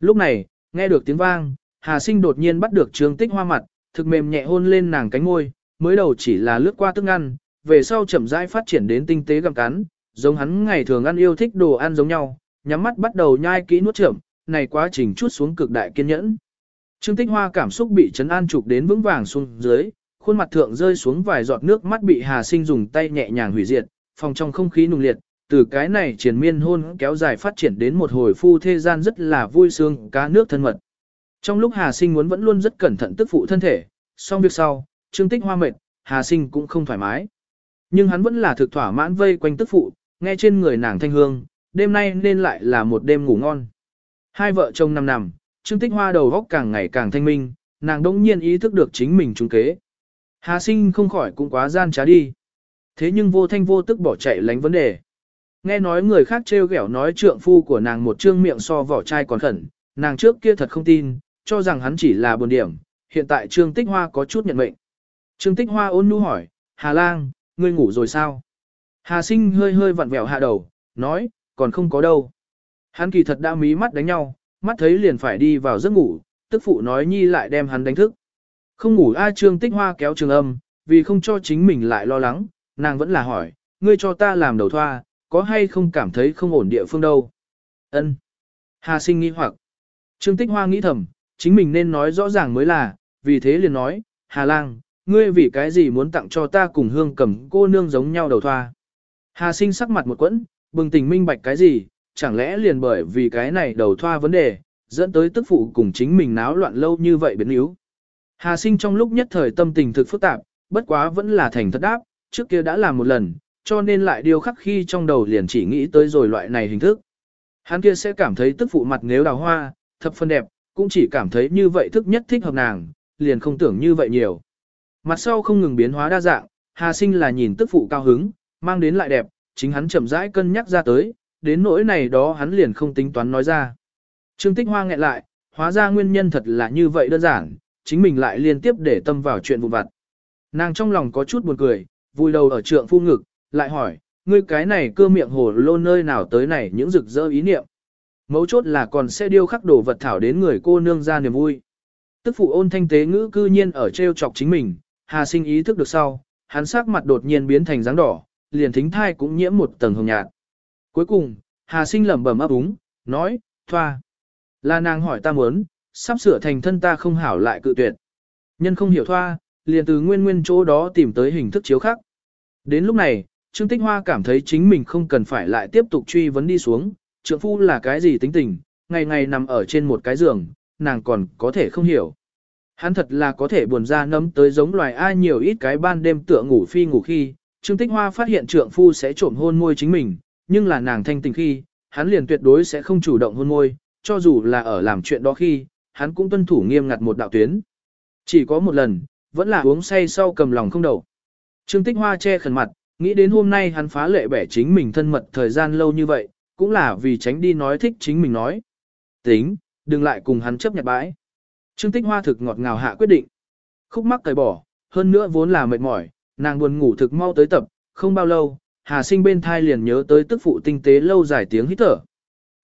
Lúc này, nghe được tiếng vang, Hà Sinh đột nhiên bắt được Trương Tích Hoa mặt, thực mềm nhẹ hôn lên nàng cánh môi, mới đầu chỉ là lướt qua tức ăn, về sau chậm rãi phát triển đến tinh tế gặm cắn, giống hắn ngày thường ăn yêu thích đồ ăn giống nhau, nhắm mắt bắt đầu nhai kỹ nuốt chậm, này quá trình chút xuống cực đại kiên nhẫn. Trương Tích Hoa cảm xúc bị chấn an trục đến vững vàng xuống dưới, khuôn mặt thượng rơi xuống vài giọt nước mắt bị Hà Sinh dùng tay nhẹ nhàng hủy diệt, phòng trong không khí nung liệt, từ cái này triển miên hôn kéo dài phát triển đến một hồi phu thế gian rất là vui sướng cá nước thân mật. Trong lúc Hà Sinh muốn vẫn luôn rất cẩn thận tức phụ thân thể, xong việc sau, Trương Tích Hoa mệt, Hà Sinh cũng không thoải mái. Nhưng hắn vẫn là thực thỏa mãn vây quanh tức phụ, nghe trên người nàng thanh hương, đêm nay nên lại là một đêm ngủ ngon. Hai vợ chồng nằm nằm, Trương Tích Hoa đầu góc càng ngày càng thanh minh, nàng đỗng nhiên ý thức được chính mình trúng kế. Hà sinh không khỏi cũng quá gian trá đi. Thế nhưng vô thanh vô tức bỏ chạy lánh vấn đề. Nghe nói người khác trêu ghẹo nói trượng phu của nàng một trương miệng so vỏ chai còn khẩn, nàng trước kia thật không tin, cho rằng hắn chỉ là buồn điểm, hiện tại Trương Tích Hoa có chút nhận mệnh. Trương Tích Hoa ôn nhu hỏi, Hà lang, ngươi ngủ rồi sao? Hà sinh hơi hơi vặn vẹo hạ đầu, nói, còn không có đâu. Hắn kỳ thật đã mí mắt đánh nhau, mắt thấy liền phải đi vào giấc ngủ, tức phụ nói nhi lại đem hắn đánh thức. Không ngủ A Trương Tích Hoa kéo trường âm, vì không cho chính mình lại lo lắng, nàng vẫn là hỏi, ngươi cho ta làm đầu thoa, có hay không cảm thấy không ổn địa phương đâu. Ân. Hà sinh nghĩ hoặc. Trương Tích Hoa nghĩ thầm, chính mình nên nói rõ ràng mới là, vì thế liền nói, Hà Lang, ngươi vì cái gì muốn tặng cho ta cùng hương cầm cô nương giống nhau đầu thoa. Hà sinh sắc mặt một quẫn, bừng tỉnh minh bạch cái gì, chẳng lẽ liền bởi vì cái này đầu thoa vấn đề, dẫn tới tức phụ cùng chính mình náo loạn lâu như vậy biến yếu. Hà sinh trong lúc nhất thời tâm tình thực phức tạp, bất quá vẫn là thành thật đáp, trước kia đã làm một lần, cho nên lại điều khắc khi trong đầu liền chỉ nghĩ tới rồi loại này hình thức. Hắn kia sẽ cảm thấy tức phụ mặt nếu đào hoa, thập phân đẹp, cũng chỉ cảm thấy như vậy thức nhất thích hợp nàng, liền không tưởng như vậy nhiều. Mặt sau không ngừng biến hóa đa dạng, Hà Sinh là nhìn tức phụ cao hứng, mang đến lại đẹp, chính hắn chậm rãi cân nhắc ra tới, đến nỗi này đó hắn liền không tính toán nói ra. Trương Tích Hoa nghẹn lại, hóa ra nguyên nhân thật là như vậy đơn giản, chính mình lại liên tiếp để tâm vào chuyện vụ vặt. Nàng trong lòng có chút buồn cười, vui đầu ở trượng phu ngực, lại hỏi, ngươi cái này cơ miệng hồ lô nơi nào tới này những rực rỡ ý niệm. Mấu chốt là còn sẽ điêu khắc đồ vật thảo đến người cô nương ra niềm vui. Tức phụ ôn thanh tế ngữ cư nhiên ở treo chọc chính mình, Hà sinh ý thức được sau, hắn sắc mặt đột nhiên biến thành dáng đỏ, liền thính thai cũng nhiễm một tầng hồng nhạt. Cuối cùng, Hà sinh lẩm bẩm ấp úng, nói, thoa. Là nàng hỏi ta muốn, sắp sửa thành thân ta không hảo lại cự tuyệt. Nhân không hiểu thoa, liền từ nguyên nguyên chỗ đó tìm tới hình thức chiếu khác. Đến lúc này, Trương Tích Hoa cảm thấy chính mình không cần phải lại tiếp tục truy vấn đi xuống, trượng phu là cái gì tính tình, ngày ngày nằm ở trên một cái giường, nàng còn có thể không hiểu. Hắn thật là có thể buồn ra nấm tới giống loài ai nhiều ít cái ban đêm tựa ngủ phi ngủ khi, Trương Tích Hoa phát hiện trượng phu sẽ trộm hôn môi chính mình, nhưng là nàng thanh tình khi, hắn liền tuyệt đối sẽ không chủ động hôn môi, cho dù là ở làm chuyện đó khi, hắn cũng tuân thủ nghiêm ngặt một đạo tuyến. Chỉ có một lần, vẫn là uống say sau cầm lòng không đầu. Trương Tích Hoa che khẩn mặt, nghĩ đến hôm nay hắn phá lệ bẻ chính mình thân mật thời gian lâu như vậy, cũng là vì tránh đi nói thích chính mình nói. Tính, đừng lại cùng hắn chấp nhặt bãi. Trương Tích Hoa thực ngọt ngào hạ quyết định. Khúc mắc cởi bỏ, hơn nữa vốn là mệt mỏi, nàng buồn ngủ thực mau tới tập, không bao lâu, Hà Sinh bên thai liền nhớ tới tức phụ tinh tế lâu dài tiếng hít thở.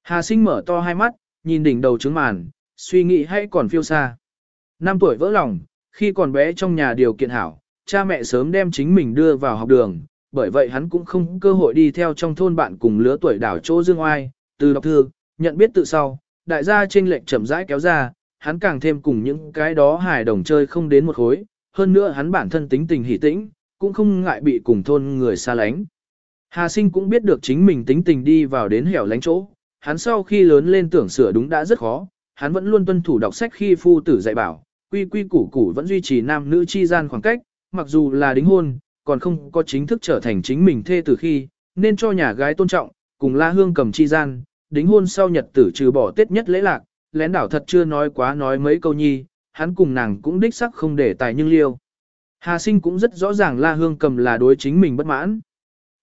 Hà Sinh mở to hai mắt, nhìn đỉnh đầu trứng màn, suy nghĩ hay còn phiêu xa. Năm tuổi vỡ lòng, khi còn bé trong nhà điều kiện hảo, cha mẹ sớm đem chính mình đưa vào học đường, bởi vậy hắn cũng không cơ hội đi theo trong thôn bạn cùng lứa tuổi đảo chỗ dương oai, từ đọc thư, nhận biết tự sau, đại gia trên lệnh chậm rãi kéo ra, hắn càng thêm cùng những cái đó hài đồng chơi không đến một khối, hơn nữa hắn bản thân tính tình hỉ tĩnh, cũng không ngại bị cùng thôn người xa lánh. Hà sinh cũng biết được chính mình tính tình đi vào đến hẻo lánh chỗ, hắn sau khi lớn lên tưởng sửa đúng đã rất khó, hắn vẫn luôn tuân thủ đọc sách khi phu tử dạy bảo, quy quy củ củ vẫn duy trì nam nữ chi gian khoảng cách, mặc dù là đính hôn, còn không có chính thức trở thành chính mình thê từ khi, nên cho nhà gái tôn trọng, cùng la hương cầm chi gian, đính hôn sau nhật tử trừ bỏ tết nhất lễ lạc, lén đảo thật chưa nói quá nói mấy câu nhi, hắn cùng nàng cũng đích sắc không để tài nhưng liêu. Hà sinh cũng rất rõ ràng la hương cầm là đối chính mình bất mãn.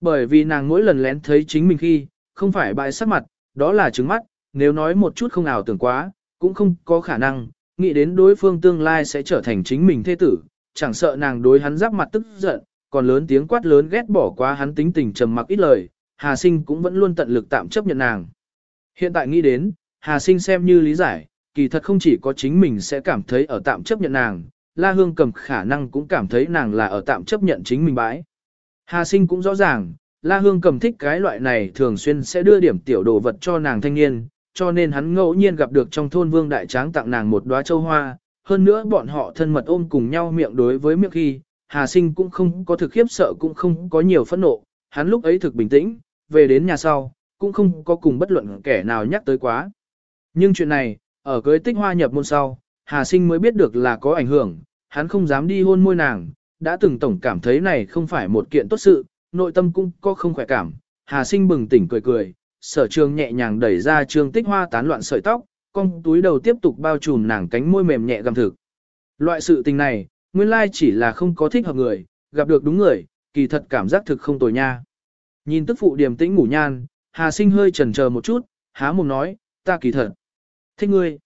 Bởi vì nàng mỗi lần lén thấy chính mình khi, không phải bại sắc mặt, đó là trứng mắt, nếu nói một chút không ảo tưởng quá, cũng không có khả năng, nghĩ đến đối phương tương lai sẽ trở thành chính mình thế tử, chẳng sợ nàng đối hắn giáp mặt tức giận, còn lớn tiếng quát lớn ghét bỏ quá hắn tính tình trầm mặc ít lời, Hà Sinh cũng vẫn luôn tận lực tạm chấp nhận nàng. Hiện tại nghĩ đến, Hà Sinh xem như lý giải, kỳ thật không chỉ có chính mình sẽ cảm thấy ở tạm chấp nhận nàng, La Hương cầm khả năng cũng cảm thấy nàng là ở tạm chấp nhận chính mình bãi. Hà Sinh cũng rõ ràng, La Hương cầm thích cái loại này thường xuyên sẽ đưa điểm tiểu đồ vật cho nàng thanh niên, cho nên hắn ngẫu nhiên gặp được trong thôn vương đại tráng tặng nàng một đóa châu hoa, hơn nữa bọn họ thân mật ôm cùng nhau miệng đối với miệng khi, Hà Sinh cũng không có thực khiếp sợ cũng không có nhiều phẫn nộ, hắn lúc ấy thực bình tĩnh, về đến nhà sau, cũng không có cùng bất luận kẻ nào nhắc tới quá. Nhưng chuyện này, ở cưới tích hoa nhập môn sau, Hà Sinh mới biết được là có ảnh hưởng, hắn không dám đi hôn môi nàng, đã từng tổng cảm thấy này không phải một kiện tốt sự, nội tâm cũng có không khỏe cảm. Hà Sinh bừng tỉnh cười cười, sở trường nhẹ nhàng đẩy ra trường tích hoa tán loạn sợi tóc, con túi đầu tiếp tục bao trùm nàng cánh môi mềm nhẹ gầm thực. Loại sự tình này, nguyên lai chỉ là không có thích hợp người, gặp được đúng người, kỳ thật cảm giác thực không tồi nha. Nhìn tức phụ điềm tĩnh ngủ nhan, Hà Sinh hơi chần chờ một chút, há mồm nói, ta kỳ thật. Thích ngươi.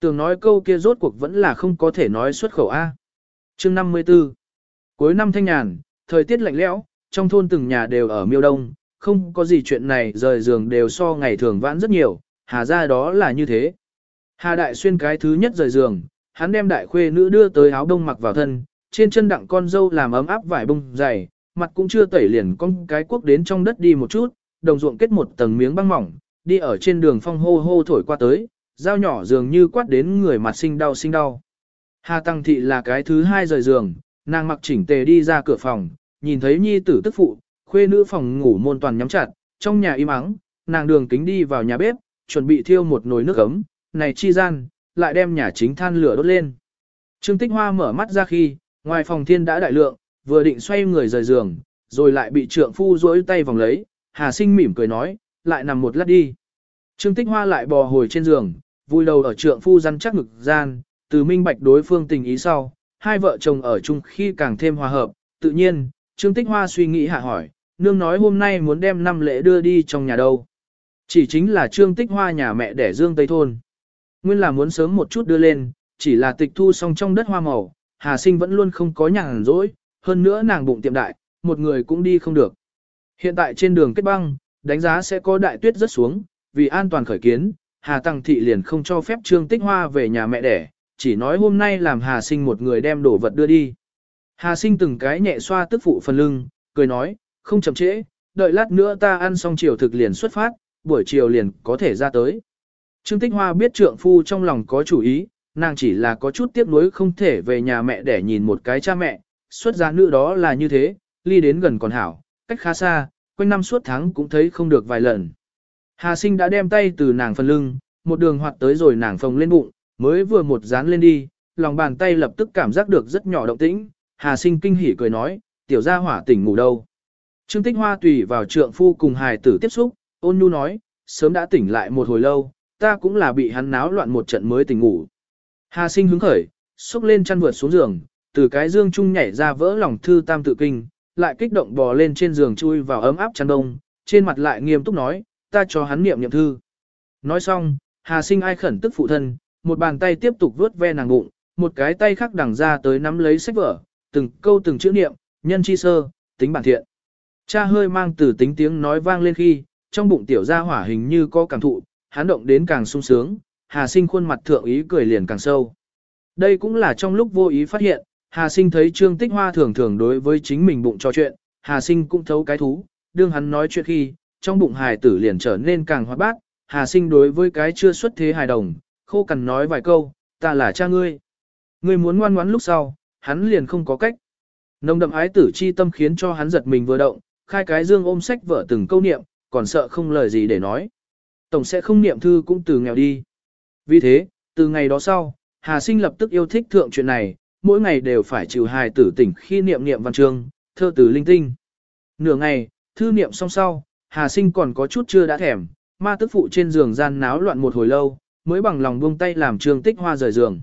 Tưởng nói câu kia rốt cuộc vẫn là không có thể nói xuất khẩu A. chương 54. Cuối năm thanh nhàn, thời tiết lạnh lẽo, trong thôn từng nhà đều ở miêu đông, không có gì chuyện này rời giường đều so ngày thường vãn rất nhiều, hà ra đó là như thế. Hà đại xuyên cái thứ nhất rời giường, hắn đem đại khuê nữ đưa tới áo đông mặc vào thân, trên chân đặng con dâu làm ấm áp vải bông dày, mặt cũng chưa tẩy liền con cái quốc đến trong đất đi một chút, đồng ruộng kết một tầng miếng băng mỏng, đi ở trên đường phong hô hô thổi qua tới, dao nhỏ dường như quát đến người mặt sinh đau sinh đau. Hà Tăng Thị là cái thứ hai rời giường, nàng mặc chỉnh tề đi ra cửa phòng, nhìn thấy nhi tử tức phụ, khuê nữ phòng ngủ môn toàn nhắm chặt, trong nhà im ắng, nàng đường kính đi vào nhà bếp, chuẩn bị thiêu một nồi nước ấm, này chi gian, lại đem nhà chính than lửa đốt lên. Trương Tích Hoa mở mắt ra khi, ngoài phòng thiên đã đại lượng, vừa định xoay người rời giường, rồi lại bị trượng phu duỗi tay vòng lấy, Hà Sinh mỉm cười nói, lại nằm một lát đi. Trương Tích Hoa lại bò hồi trên giường, vui đầu ở trượng phu răn chắc ngực gian, từ minh bạch đối phương tình ý sau, hai vợ chồng ở chung khi càng thêm hòa hợp, tự nhiên, Trương Tích Hoa suy nghĩ hạ hỏi, nương nói hôm nay muốn đem năm lễ đưa đi trong nhà đâu. Chỉ chính là Trương Tích Hoa nhà mẹ đẻ Dương Tây Thôn. Nguyên là muốn sớm một chút đưa lên, chỉ là tịch thu xong trong đất hoa màu, Hà Sinh vẫn luôn không có nhàn rỗi, hơn nữa nàng bụng tiệm đại, một người cũng đi không được. Hiện tại trên đường kết băng, đánh giá sẽ có đại tuyết rất xuống, vì an toàn khởi kiến, Hà Tăng Thị liền không cho phép Trương Tích Hoa về nhà mẹ đẻ, chỉ nói hôm nay làm Hà Sinh một người đem đồ vật đưa đi. Hà Sinh từng cái nhẹ xoa tức phụ phần lưng, cười nói, không chậm trễ, đợi lát nữa ta ăn xong chiều thực liền xuất phát, buổi chiều liền có thể ra tới. Trương Tích Hoa biết trượng phu trong lòng có chủ ý, nàng chỉ là có chút tiếc nuối không thể về nhà mẹ để nhìn một cái cha mẹ, xuất gia nữ đó là như thế, ly đến gần còn hảo, cách khá xa, quanh năm suốt tháng cũng thấy không được vài lần. Hà sinh đã đem tay từ nàng phần lưng, một đường hoạt tới rồi nàng phồng lên bụng, mới vừa một dán lên đi, lòng bàn tay lập tức cảm giác được rất nhỏ động tĩnh, Hà sinh kinh hỉ cười nói, tiểu gia hỏa tỉnh ngủ đâu. Trương Tích Hoa tùy vào trượng phu cùng hài tử tiếp xúc, ôn nhu nói, sớm đã tỉnh lại một hồi lâu, ta cũng là bị hắn náo loạn một trận mới tỉnh ngủ. Hà sinh hứng khởi, xúc lên chăn vượt xuống giường, từ cái dương chung nhảy ra vỡ lòng thư tam tự kinh, lại kích động bò lên trên giường chui vào ấm áp chăn đông, trên mặt lại nghiêm túc nói, ta cho hắn niệm niệm thư. Nói xong, Hà sinh ai khẩn tức phụ thân, một bàn tay tiếp tục vuốt ve nàng bụng, một cái tay khác đằng ra tới nắm lấy sách vở, từng câu từng chữ niệm, nhân chi sơ, tính bản thiện. Cha hơi mang từ tính tiếng nói vang lên khi, trong bụng tiểu gia hỏa hình như có cảm thụ, hắn động đến càng sung sướng, Hà Sinh khuôn mặt thượng ý cười liền càng sâu. Đây cũng là trong lúc vô ý phát hiện, Hà Sinh thấy Trương Tích Hoa thường thường đối với chính mình bụng trò chuyện, Hà Sinh cũng thấu cái thú, đương hắn nói chuyện khi, trong bụng hài tử liền trở nên càng hoạt bát, Hà Sinh đối với cái chưa xuất thế hài đồng, khô cằn nói vài câu, ta là cha ngươi. Ngươi muốn ngoan ngoãn lúc sau, hắn liền không có cách. Nồng đậm ái tử chi tâm khiến cho hắn giật mình vừa động, khai cái dương ôm sách vợ từng câu niệm, còn sợ không lời gì để nói. Tổng sẽ không niệm thư cũng từ nghèo đi. Vì thế, từ ngày đó sau, Hà Sinh lập tức yêu thích thượng chuyện này, mỗi ngày đều phải chịu hài tử tỉnh khi niệm niệm văn chương, thơ từ linh tinh. Nửa ngày, thư niệm xong sau, Hà Sinh còn có chút chưa đã thèm, ma tức phụ trên giường gian náo loạn một hồi lâu, mới bằng lòng buông tay làm Trương Tích Hoa rời giường.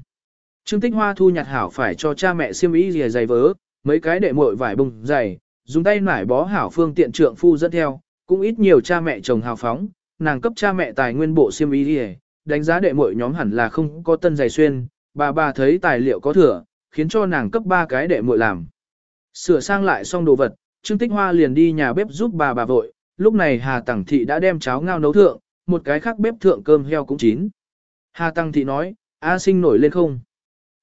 Trương Tích Hoa thu nhặt hảo phải cho cha mẹ xiêm y rìa giày vớ, mấy cái đệ muội vải bùng giày, dùng tay nải bó hảo phương tiện trượng phu dẫn theo, cũng ít nhiều cha mẹ chồng hào phóng, nàng cấp cha mẹ tài nguyên bộ xiêm y rìa, đánh giá đệ muội nhóm hẳn là không có tân giày xuyên, bà bà thấy tài liệu có thừa, khiến cho nàng cấp ba cái đệ muội làm. Sửa sang lại xong đồ vật, Trương Tích Hoa liền đi nhà bếp giúp bà bà vội, lúc này Hà Tẳng Thị đã đem cháo ngao nấu thượng, một cái khác bếp thượng cơm heo cũng chín. Hà Tăng Thị nói, A sinh nổi lên không?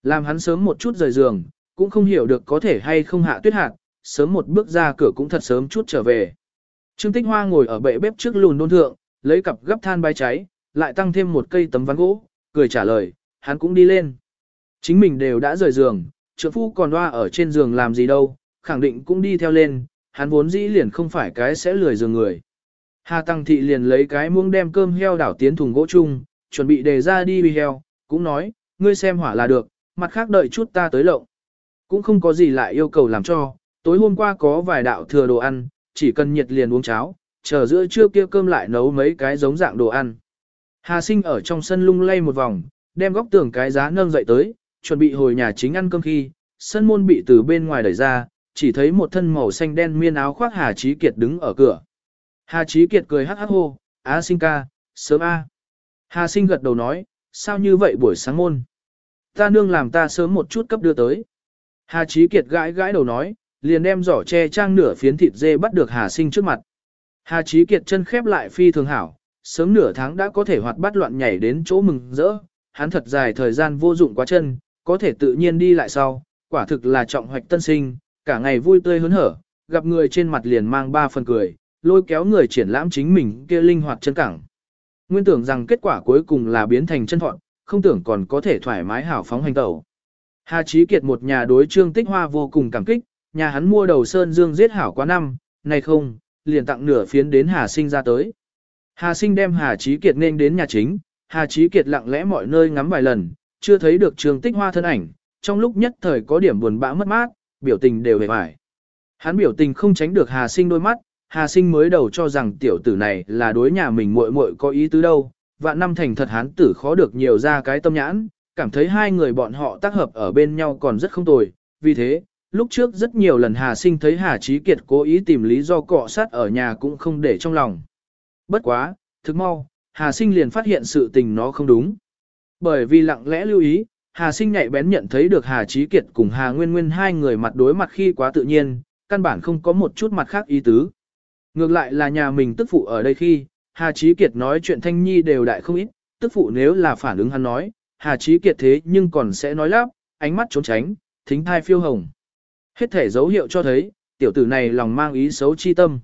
Làm hắn sớm một chút rời giường, cũng không hiểu được có thể hay không hạ tuyết hạt, sớm một bước ra cửa cũng thật sớm chút trở về. Trương Tích Hoa ngồi ở bệ bếp trước lùn đôn thượng, lấy cặp gấp than bay cháy, lại tăng thêm một cây tấm ván gỗ, cười trả lời, hắn cũng đi lên. Chính mình đều đã rời giường, trượng phu còn loa ở trên giường làm gì đâu, khẳng định cũng đi theo lên, hắn vốn dĩ liền không phải cái sẽ lười giường người. Hà Tăng Thị liền lấy cái muỗng đem cơm heo đảo tiến thùng gỗ chung, chuẩn bị đề ra đi bì heo, cũng nói, ngươi xem hỏa là được, mặt khác đợi chút ta tới lộng. Cũng không có gì lại yêu cầu làm cho, tối hôm qua có vài đạo thừa đồ ăn, chỉ cần nhiệt liền uống cháo, chờ giữa trưa kia cơm lại nấu mấy cái giống dạng đồ ăn. Hà sinh ở trong sân lung lay một vòng, đem góc tường cái giá nâng dậy tới, chuẩn bị hồi nhà chính ăn cơm khi, sân môn bị từ bên ngoài đẩy ra, chỉ thấy một thân màu xanh đen miên áo khoác Hà Chí Kiệt đứng ở cửa. Hà Chí Kiệt cười hắc hắc hô, á sinh ca, sớm a. Hà sinh gật đầu nói, sao như vậy buổi sáng môn? Ta nương làm ta sớm một chút cấp đưa tới. Hà Chí Kiệt gãi gãi đầu nói, liền đem giỏ che trang nửa phiến thịt dê bắt được Hà sinh trước mặt. Hà Chí Kiệt chân khép lại phi thường hảo, sớm nửa tháng đã có thể hoạt bát loạn nhảy đến chỗ mừng rỡ, hắn thật dài thời gian vô dụng quá chân, có thể tự nhiên đi lại sau, quả thực là trọng hoạch tân sinh, cả ngày vui tươi hớn hở, gặp người trên mặt liền mang ba phần cười, lôi kéo người triển lãm chính mình kia linh hoạt chân cẳng. Nguyên tưởng rằng kết quả cuối cùng là biến thành chân thọn, không tưởng còn có thể thoải mái hảo phóng hành tẩu. Hà Chí Kiệt một nhà đối trương tích hoa vô cùng cảm kích, nhà hắn mua đầu sơn dương giết hảo quá năm, này không, liền tặng nửa phiến đến Hà Sinh ra tới. Hà Sinh đem Hà Chí Kiệt nên đến nhà chính, Hà Chí Kiệt lặng lẽ mọi nơi ngắm vài lần, chưa thấy được trương tích hoa thân ảnh, trong lúc nhất thời có điểm buồn bã mất mát, biểu tình đều hề hoài. Hắn biểu tình không tránh được Hà Sinh đôi mắt, Hà Sinh mới đầu cho rằng tiểu tử này là đối nhà mình muội muội có ý tứ đâu, vạn năm thành thật hán tử khó được nhiều ra cái tâm nhãn, cảm thấy hai người bọn họ tác hợp ở bên nhau còn rất không tồi, vì thế, lúc trước rất nhiều lần Hà Sinh thấy Hà Chí Kiệt cố ý tìm lý do cọ sát ở nhà cũng không để trong lòng. Bất quá, thực mau, Hà Sinh liền phát hiện sự tình nó không đúng. Bởi vì lặng lẽ lưu ý, Hà Sinh nhạy bén nhận thấy được Hà Chí Kiệt cùng Hà Nguyên Nguyên hai người mặt đối mặt khi quá tự nhiên, căn bản không có một chút mặt khác ý tứ. Ngược lại là nhà mình tức phụ ở đây khi, Hà Chí Kiệt nói chuyện Thanh Nhi đều đại không ít, tức phụ nếu là phản ứng hắn nói, Hà Chí Kiệt thế nhưng còn sẽ nói lắp, ánh mắt trốn tránh, thính thai phiêu hồng. Hết thể dấu hiệu cho thấy, tiểu tử này lòng mang ý xấu chi tâm.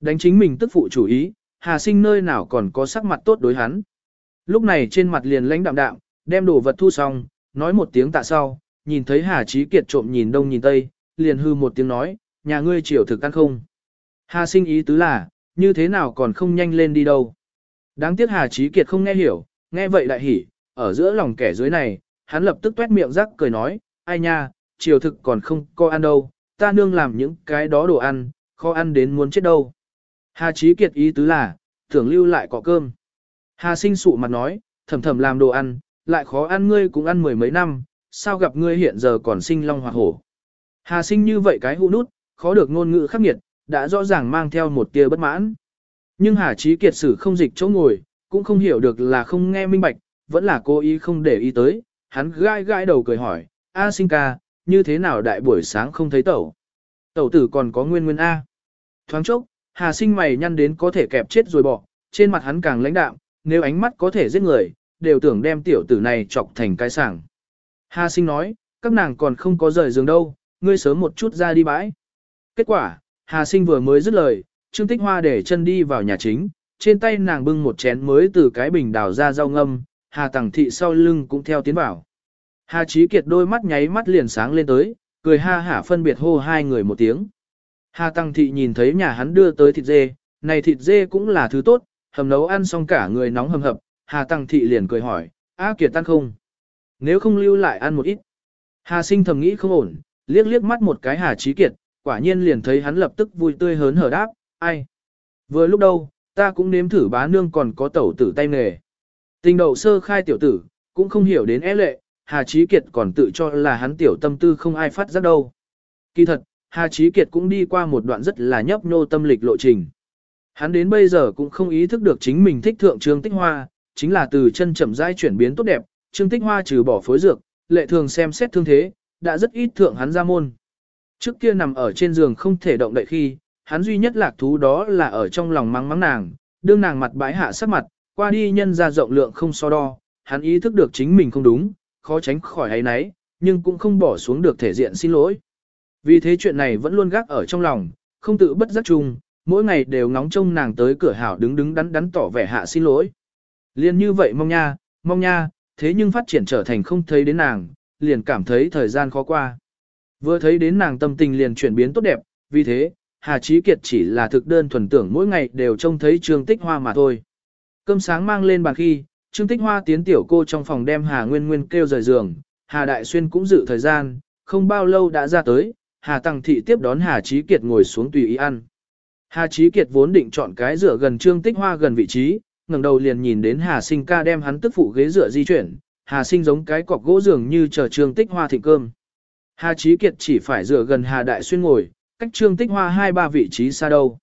Đánh chính mình tức phụ chủ ý, Hà sinh nơi nào còn có sắc mặt tốt đối hắn. Lúc này trên mặt liền lãnh đạm đạm, đem đồ vật thu xong, nói một tiếng tạ sau, nhìn thấy Hà Chí Kiệt trộm nhìn đông nhìn tây, liền hư một tiếng nói, nhà ngươi chiều thực ăn không. Hà sinh ý tứ là, như thế nào còn không nhanh lên đi đâu. Đáng tiếc Hà Chí Kiệt không nghe hiểu, nghe vậy đại hỉ, ở giữa lòng kẻ dưới này, hắn lập tức tuét miệng rắc cười nói, ai nha, chiều thực còn không có ăn đâu, ta nương làm những cái đó đồ ăn, khó ăn đến muốn chết đâu. Hà Chí Kiệt ý tứ là, tưởng lưu lại cọ cơm. Hà sinh sụ mặt nói, thầm thầm làm đồ ăn, lại khó ăn ngươi cũng ăn mười mấy năm, sao gặp ngươi hiện giờ còn sinh long hoặc hổ. Hà sinh như vậy cái hũ nút, khó được ngôn ngữ khắc nghiệt, đã rõ ràng mang theo một tia bất mãn. Nhưng Hà Chí Kiệt sử không dịch chỗ ngồi, cũng không hiểu được là không nghe minh bạch, vẫn là cố ý không để ý tới, hắn gãi gãi đầu cười hỏi, A sinh ca, như thế nào đại buổi sáng không thấy tẩu? Tẩu tử còn có nguyên nguyên A. Thoáng chốc, Hà sinh mày nhăn đến có thể kẹp chết rồi bỏ, trên mặt hắn càng lãnh đạm, nếu ánh mắt có thể giết người, đều tưởng đem tiểu tử này chọc thành cái sảng. Hà sinh nói, các nàng còn không có rời giường đâu, ngươi sớm một chút ra đi bãi. Kết quả, Hà sinh vừa mới dứt lời, Trương Tích Hoa để chân đi vào nhà chính, trên tay nàng bưng một chén mới từ cái bình đào ra rau ngâm, Hà Tằng Thị sau lưng cũng theo tiến vào. Hà Chí Kiệt đôi mắt nháy mắt liền sáng lên tới, cười ha hả phân biệt hô hai người một tiếng. Hà Tăng Thị nhìn thấy nhà hắn đưa tới thịt dê, này thịt dê cũng là thứ tốt, hầm nấu ăn xong cả người nóng hầm hập, Hà Tăng Thị liền cười hỏi, A Kiệt tan không? Nếu không lưu lại ăn một ít. Hà sinh thầm nghĩ không ổn, liếc liếc mắt một cái Hà Chí Kiệt, quả nhiên liền thấy hắn lập tức vui tươi hớn hở đáp, ai? Vừa lúc đâu, ta cũng nếm thử bá nương còn có tẩu tử tay nghề. Tình đậu sơ khai tiểu tử, cũng không hiểu đến é lệ, Hà Chí Kiệt còn tự cho là hắn tiểu tâm tư không ai phát giác đâu. Kỳ thật, Hà Chí Kiệt cũng đi qua một đoạn rất là nhấp nhô tâm lịch lộ trình. Hắn đến bây giờ cũng không ý thức được chính mình thích thượng Trương Tích Hoa, chính là từ chân chậm rãi chuyển biến tốt đẹp, Trương Tích Hoa trừ bỏ phối dược, lệ thường xem xét thương thế, đã rất ít thượng hắn ra môn. Trước kia nằm ở trên giường không thể động đậy khi, hắn duy nhất lạc thú đó là ở trong lòng mắng mắng nàng, đương nàng mặt bãi hạ sắc mặt, qua đi nhân ra rộng lượng không so đo, hắn ý thức được chính mình không đúng, khó tránh khỏi ấy nấy, nhưng cũng không bỏ xuống được thể diện xin lỗi. Vì thế chuyện này vẫn luôn gác ở trong lòng, không tự bất giác chung, mỗi ngày đều ngóng trông nàng tới cửa hảo đứng đứng đắn đắn tỏ vẻ hạ xin lỗi. Liên như vậy mong nha, mong nha, thế nhưng phát triển trở thành không thấy đến nàng, liền cảm thấy thời gian khó qua. Vừa thấy đến nàng tâm tình liền chuyển biến tốt đẹp, vì thế, Hà Chí Kiệt chỉ là thực đơn thuần tưởng mỗi ngày đều trông thấy Trương Tích Hoa mà thôi. Cơm sáng mang lên bàn khi, Trương Tích Hoa tiến tiểu cô trong phòng đem Hà Nguyên Nguyên kêu rời giường, Hà Đại Xuyên cũng dự thời gian, không bao lâu đã ra tới, Hà Tăng Thị tiếp đón Hà Chí Kiệt ngồi xuống tùy ý ăn. Hà Chí Kiệt vốn định chọn cái rửa gần Trương Tích Hoa gần vị trí, ngẩng đầu liền nhìn đến Hà Sinh ca đem hắn tức phụ ghế rửa di chuyển, Hà Sinh giống cái cọc gỗ giường như chờ Trương Tích Hoa thịnh cơm. Hà Chí Kiệt chỉ phải rửa gần Hà Đại Xuyên ngồi, cách Trương Tích Hoa hai ba vị trí xa đâu.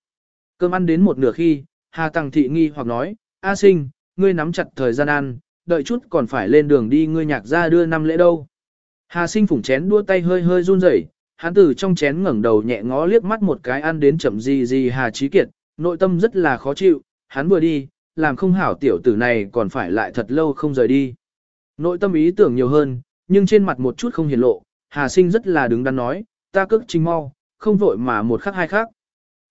Cơm ăn đến một nửa khi, Hà Tăng Thị nghi hoặc nói, A Sinh, ngươi nắm chặt thời gian ăn, đợi chút còn phải lên đường đi ngươi nhạc ra đưa năm lễ đâu. Hà Sinh phủng chén đua tay hơi hơi run rẩy, hắn từ trong chén ngẩng đầu nhẹ ngó liếc mắt một cái ăn đến chậm gì gì Hà Chí Kiệt, nội tâm rất là khó chịu, hắn vừa đi, làm không hảo tiểu tử này còn phải lại thật lâu không rời đi. Nội tâm ý tưởng nhiều hơn, nhưng trên mặt một chút không hiển lộ, Hà Sinh rất là đứng đắn nói, ta cước trình mau, không vội mà một khắc hai khắc.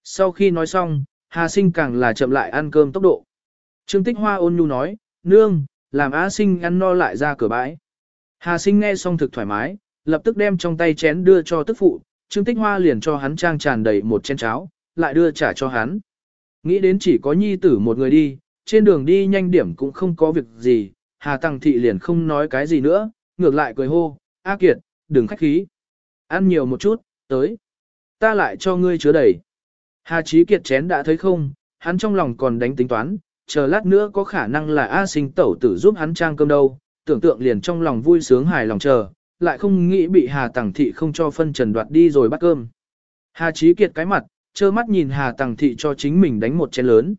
Sau khi nói xong, Hà Sinh càng là chậm lại ăn cơm tốc độ. Trương Tích Hoa ôn nhu nói, nương, làm A sinh ăn no lại ra cửa bãi. Hà sinh nghe xong thực thoải mái, lập tức đem trong tay chén đưa cho tức phụ, Trương Tích Hoa liền cho hắn trang tràn đầy một chén cháo, lại đưa trả cho hắn. Nghĩ đến chỉ có nhi tử một người đi, trên đường đi nhanh điểm cũng không có việc gì, Hà Tăng Thị liền không nói cái gì nữa, ngược lại cười hô, A Kiệt, đừng khách khí. Ăn nhiều một chút, tới. Ta lại cho ngươi chứa đầy. Hà Chí Kiệt chén đã thấy không, hắn trong lòng còn đánh tính toán, chờ lát nữa có khả năng là A sinh tẩu tử giúp hắn trang cơm đâu, tưởng tượng liền trong lòng vui sướng hài lòng chờ, lại không nghĩ bị Hà Tằng Thị không cho phân trần đoạt đi rồi bắt cơm. Hà Chí Kiệt cái mặt, trơ mắt nhìn Hà Tằng Thị cho chính mình đánh một chén lớn.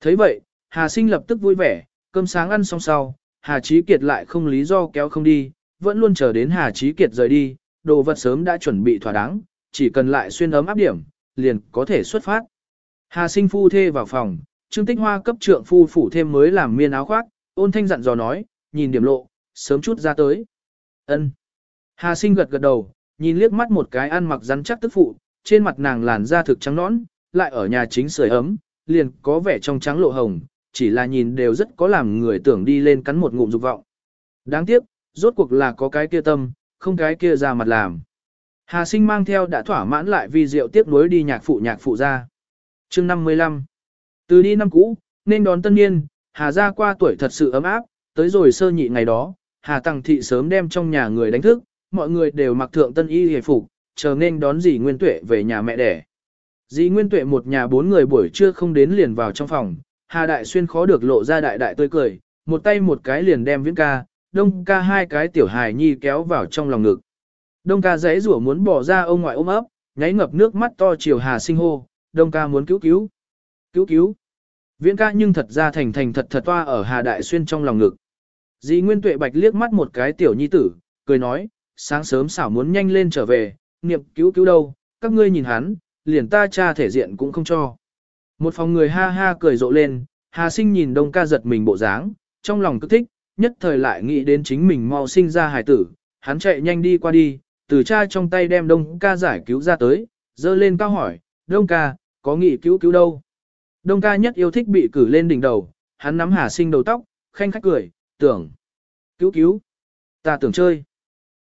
thấy vậy, Hà Sinh lập tức vui vẻ, cơm sáng ăn xong sau, Hà Chí Kiệt lại không lý do kéo không đi, vẫn luôn chờ đến Hà Chí Kiệt rời đi, đồ vật sớm đã chuẩn bị thỏa đáng, chỉ cần lại xuyên ấm áp điểm, liền có thể xuất phát. Hà Sinh phu thê vào phòng, Trương Tích Hoa cấp trượng phu phủ thêm mới làm miên áo khoác, ôn thanh dặn dò nói, nhìn điểm lộ, sớm chút ra tới. Ân. Hà sinh gật gật đầu, nhìn liếc mắt một cái ăn mặc rắn chắc tức phụ, trên mặt nàng làn da thực trắng nõn, lại ở nhà chính sưởi ấm, liền có vẻ trong trắng lộ hồng, chỉ là nhìn đều rất có làm người tưởng đi lên cắn một ngụm dục vọng. Đáng tiếc, rốt cuộc là có cái kia tâm, không cái kia ra mặt làm. Hà sinh mang theo đã thỏa mãn lại vì rượu tiếp nối đi nhạc phụ nhạc phụ ra. chương 55 Từ đi năm cũ, nên đón tân niên, Hà ra qua tuổi thật sự ấm áp, tới rồi sơ nhị ngày đó, Hà Tăng Thị sớm đem trong nhà người đánh thức, mọi người đều mặc thượng tân y hề phục, chờ nên đón dì Nguyên Tuệ về nhà mẹ đẻ. Dì Nguyên Tuệ một nhà bốn người buổi trưa không đến liền vào trong phòng, Hà Đại Xuyên khó được lộ ra đại đại tươi cười, một tay một cái liền đem viễn ca, đông ca hai cái tiểu hài nhi kéo vào trong lòng ngực. Đông ca giấy rủa muốn bỏ ra ông ngoại ôm ấp, nháy ngập nước mắt to chiều Hà sinh hô, đông ca muốn cứu cứu. Cứu cứu. Viễn ca nhưng thật ra thành thành thật thật toa ở Hà Đại Xuyên trong lòng ngực. Dì Nguyên Tuệ Bạch liếc mắt một cái tiểu nhi tử, cười nói, sáng sớm xảo muốn nhanh lên trở về, niệm cứu cứu đâu, các ngươi nhìn hắn, liền ta cha thể diện cũng không cho. Một phòng người ha ha cười rộ lên, Hà sinh nhìn đông ca giật mình bộ dáng, trong lòng cứ thích, nhất thời lại nghĩ đến chính mình mau sinh ra hài tử, hắn chạy nhanh đi qua đi, từ cha trong tay đem đông ca giải cứu ra tới, dơ lên cao hỏi, đông ca, có nghị cứu cứu đâu? Đông ca nhất yêu thích bị cử lên đỉnh đầu, hắn nắm Hà sinh đầu tóc, khanh khách cười, tưởng, cứu cứu, ta tưởng chơi.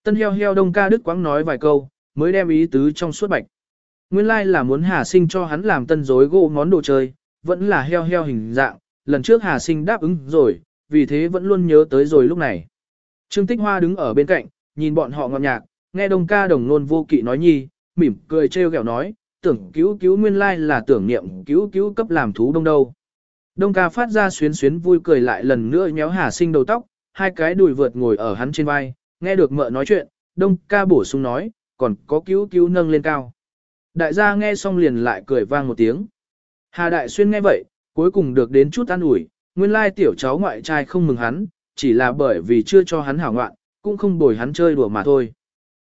Tân heo heo đông ca đức quáng nói vài câu, mới đem ý tứ trong suốt bạch. Nguyên lai like là muốn Hà Sinh cho hắn làm tân dối gỗ món đồ chơi, vẫn là heo heo hình dạng, lần trước Hà Sinh đáp ứng rồi, vì thế vẫn luôn nhớ tới rồi lúc này. Trương Tích Hoa đứng ở bên cạnh, nhìn bọn họ ngọt nhạc, nghe đồng ca đồng nôn vô kỵ nói nhi, mỉm cười trêu ghẹo nói, tưởng cứu cứu nguyên lai là tưởng niệm cứu cứu cấp làm thú đông đâu. Đông ca phát ra xuyến xuyến vui cười lại lần nữa nhéo Hà Sinh đầu tóc, hai cái đùi vượt ngồi ở hắn trên vai, nghe được mợ nói chuyện, đông ca bổ sung nói, còn có cứu cứu nâng lên cao. Đại gia nghe xong liền lại cười vang một tiếng. Hà Đại Xuyên nghe vậy, cuối cùng được đến chút an ủi, nguyên lai tiểu cháu ngoại trai không mừng hắn, chỉ là bởi vì chưa cho hắn hảo ngoạn, cũng không bồi hắn chơi đùa mà thôi.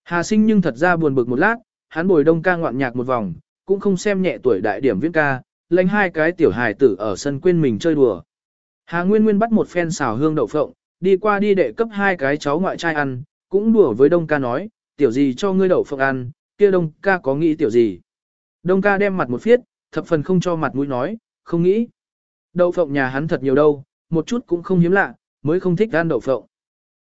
Hà sinh nhưng thật ra buồn bực một lát, hắn bồi đông ca ngoạn nhạc một vòng, cũng không xem nhẹ tuổi đại điểm viễn ca, lãnh hai cái tiểu hài tử ở sân quên mình chơi đùa. Hà Nguyên Nguyên bắt một phen xào hương đậu phộng, đi qua đi để cấp hai cái cháu ngoại trai ăn, cũng đùa với Đông ca nói, tiểu gì cho ngươi đậu phộng ăn, kia Đông ca có nghĩ tiểu gì. Đông ca đem mặt một phiết, thập phần không cho mặt mũi nói, không nghĩ. Đậu phộng nhà hắn thật nhiều đâu, một chút cũng không hiếm lạ, mới không thích ăn đậu phộng.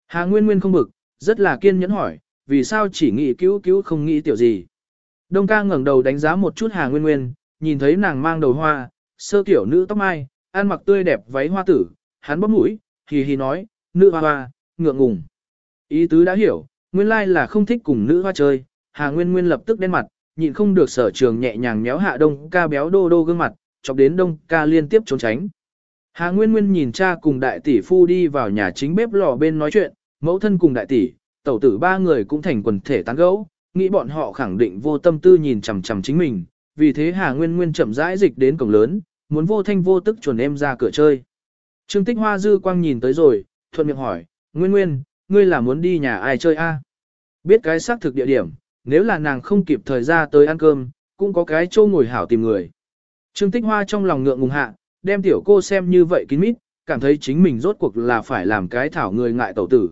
Hà Nguyên Nguyên không bực, rất là kiên nhẫn hỏi, vì sao chỉ nghĩ cứu cứu không nghĩ tiểu gì. Đông ca ngẩng đầu đánh giá một chút Hà Nguyên Nguyên, nhìn thấy nàng mang đầu hoa, sơ tiểu nữ tóc mai, ăn mặc tươi đẹp váy hoa tử, hắn bóp mũi, hì hì nói, nữ hoa hoa, ngượng ngùng. Ý tứ đã hiểu, nguyên lai là không thích cùng nữ hoa chơi, Hà Nguyên Nguyên lập tức đen mặt, nhịn không được sở trường nhẹ nhàng méo hạ đông ca béo đô đô gương mặt, chọc đến đông ca liên tiếp trốn tránh. Hà Nguyên Nguyên nhìn cha cùng đại tỷ phu đi vào nhà chính bếp lò bên nói chuyện, mẫu thân cùng đại tỷ, tẩu tử ba người cũng thành quần thể tán gẫu, nghĩ bọn họ khẳng định vô tâm tư nhìn chằm chằm chính mình, vì thế Hà Nguyên Nguyên chậm rãi dịch đến cổng lớn, muốn vô thanh vô tức chuẩn em ra cửa chơi. Trương Tích Hoa dư quang nhìn tới rồi, thuận miệng hỏi, Nguyên Nguyên, ngươi là muốn đi nhà ai chơi a? Biết cái xác thực địa điểm, nếu là nàng không kịp thời ra tới ăn cơm, cũng có cái chỗ ngồi hảo tìm người. Trương Tích Hoa trong lòng ngượng ngùng hạ, đem tiểu cô xem như vậy kín mít, cảm thấy chính mình rốt cuộc là phải làm cái thảo người ngại tẩu tử.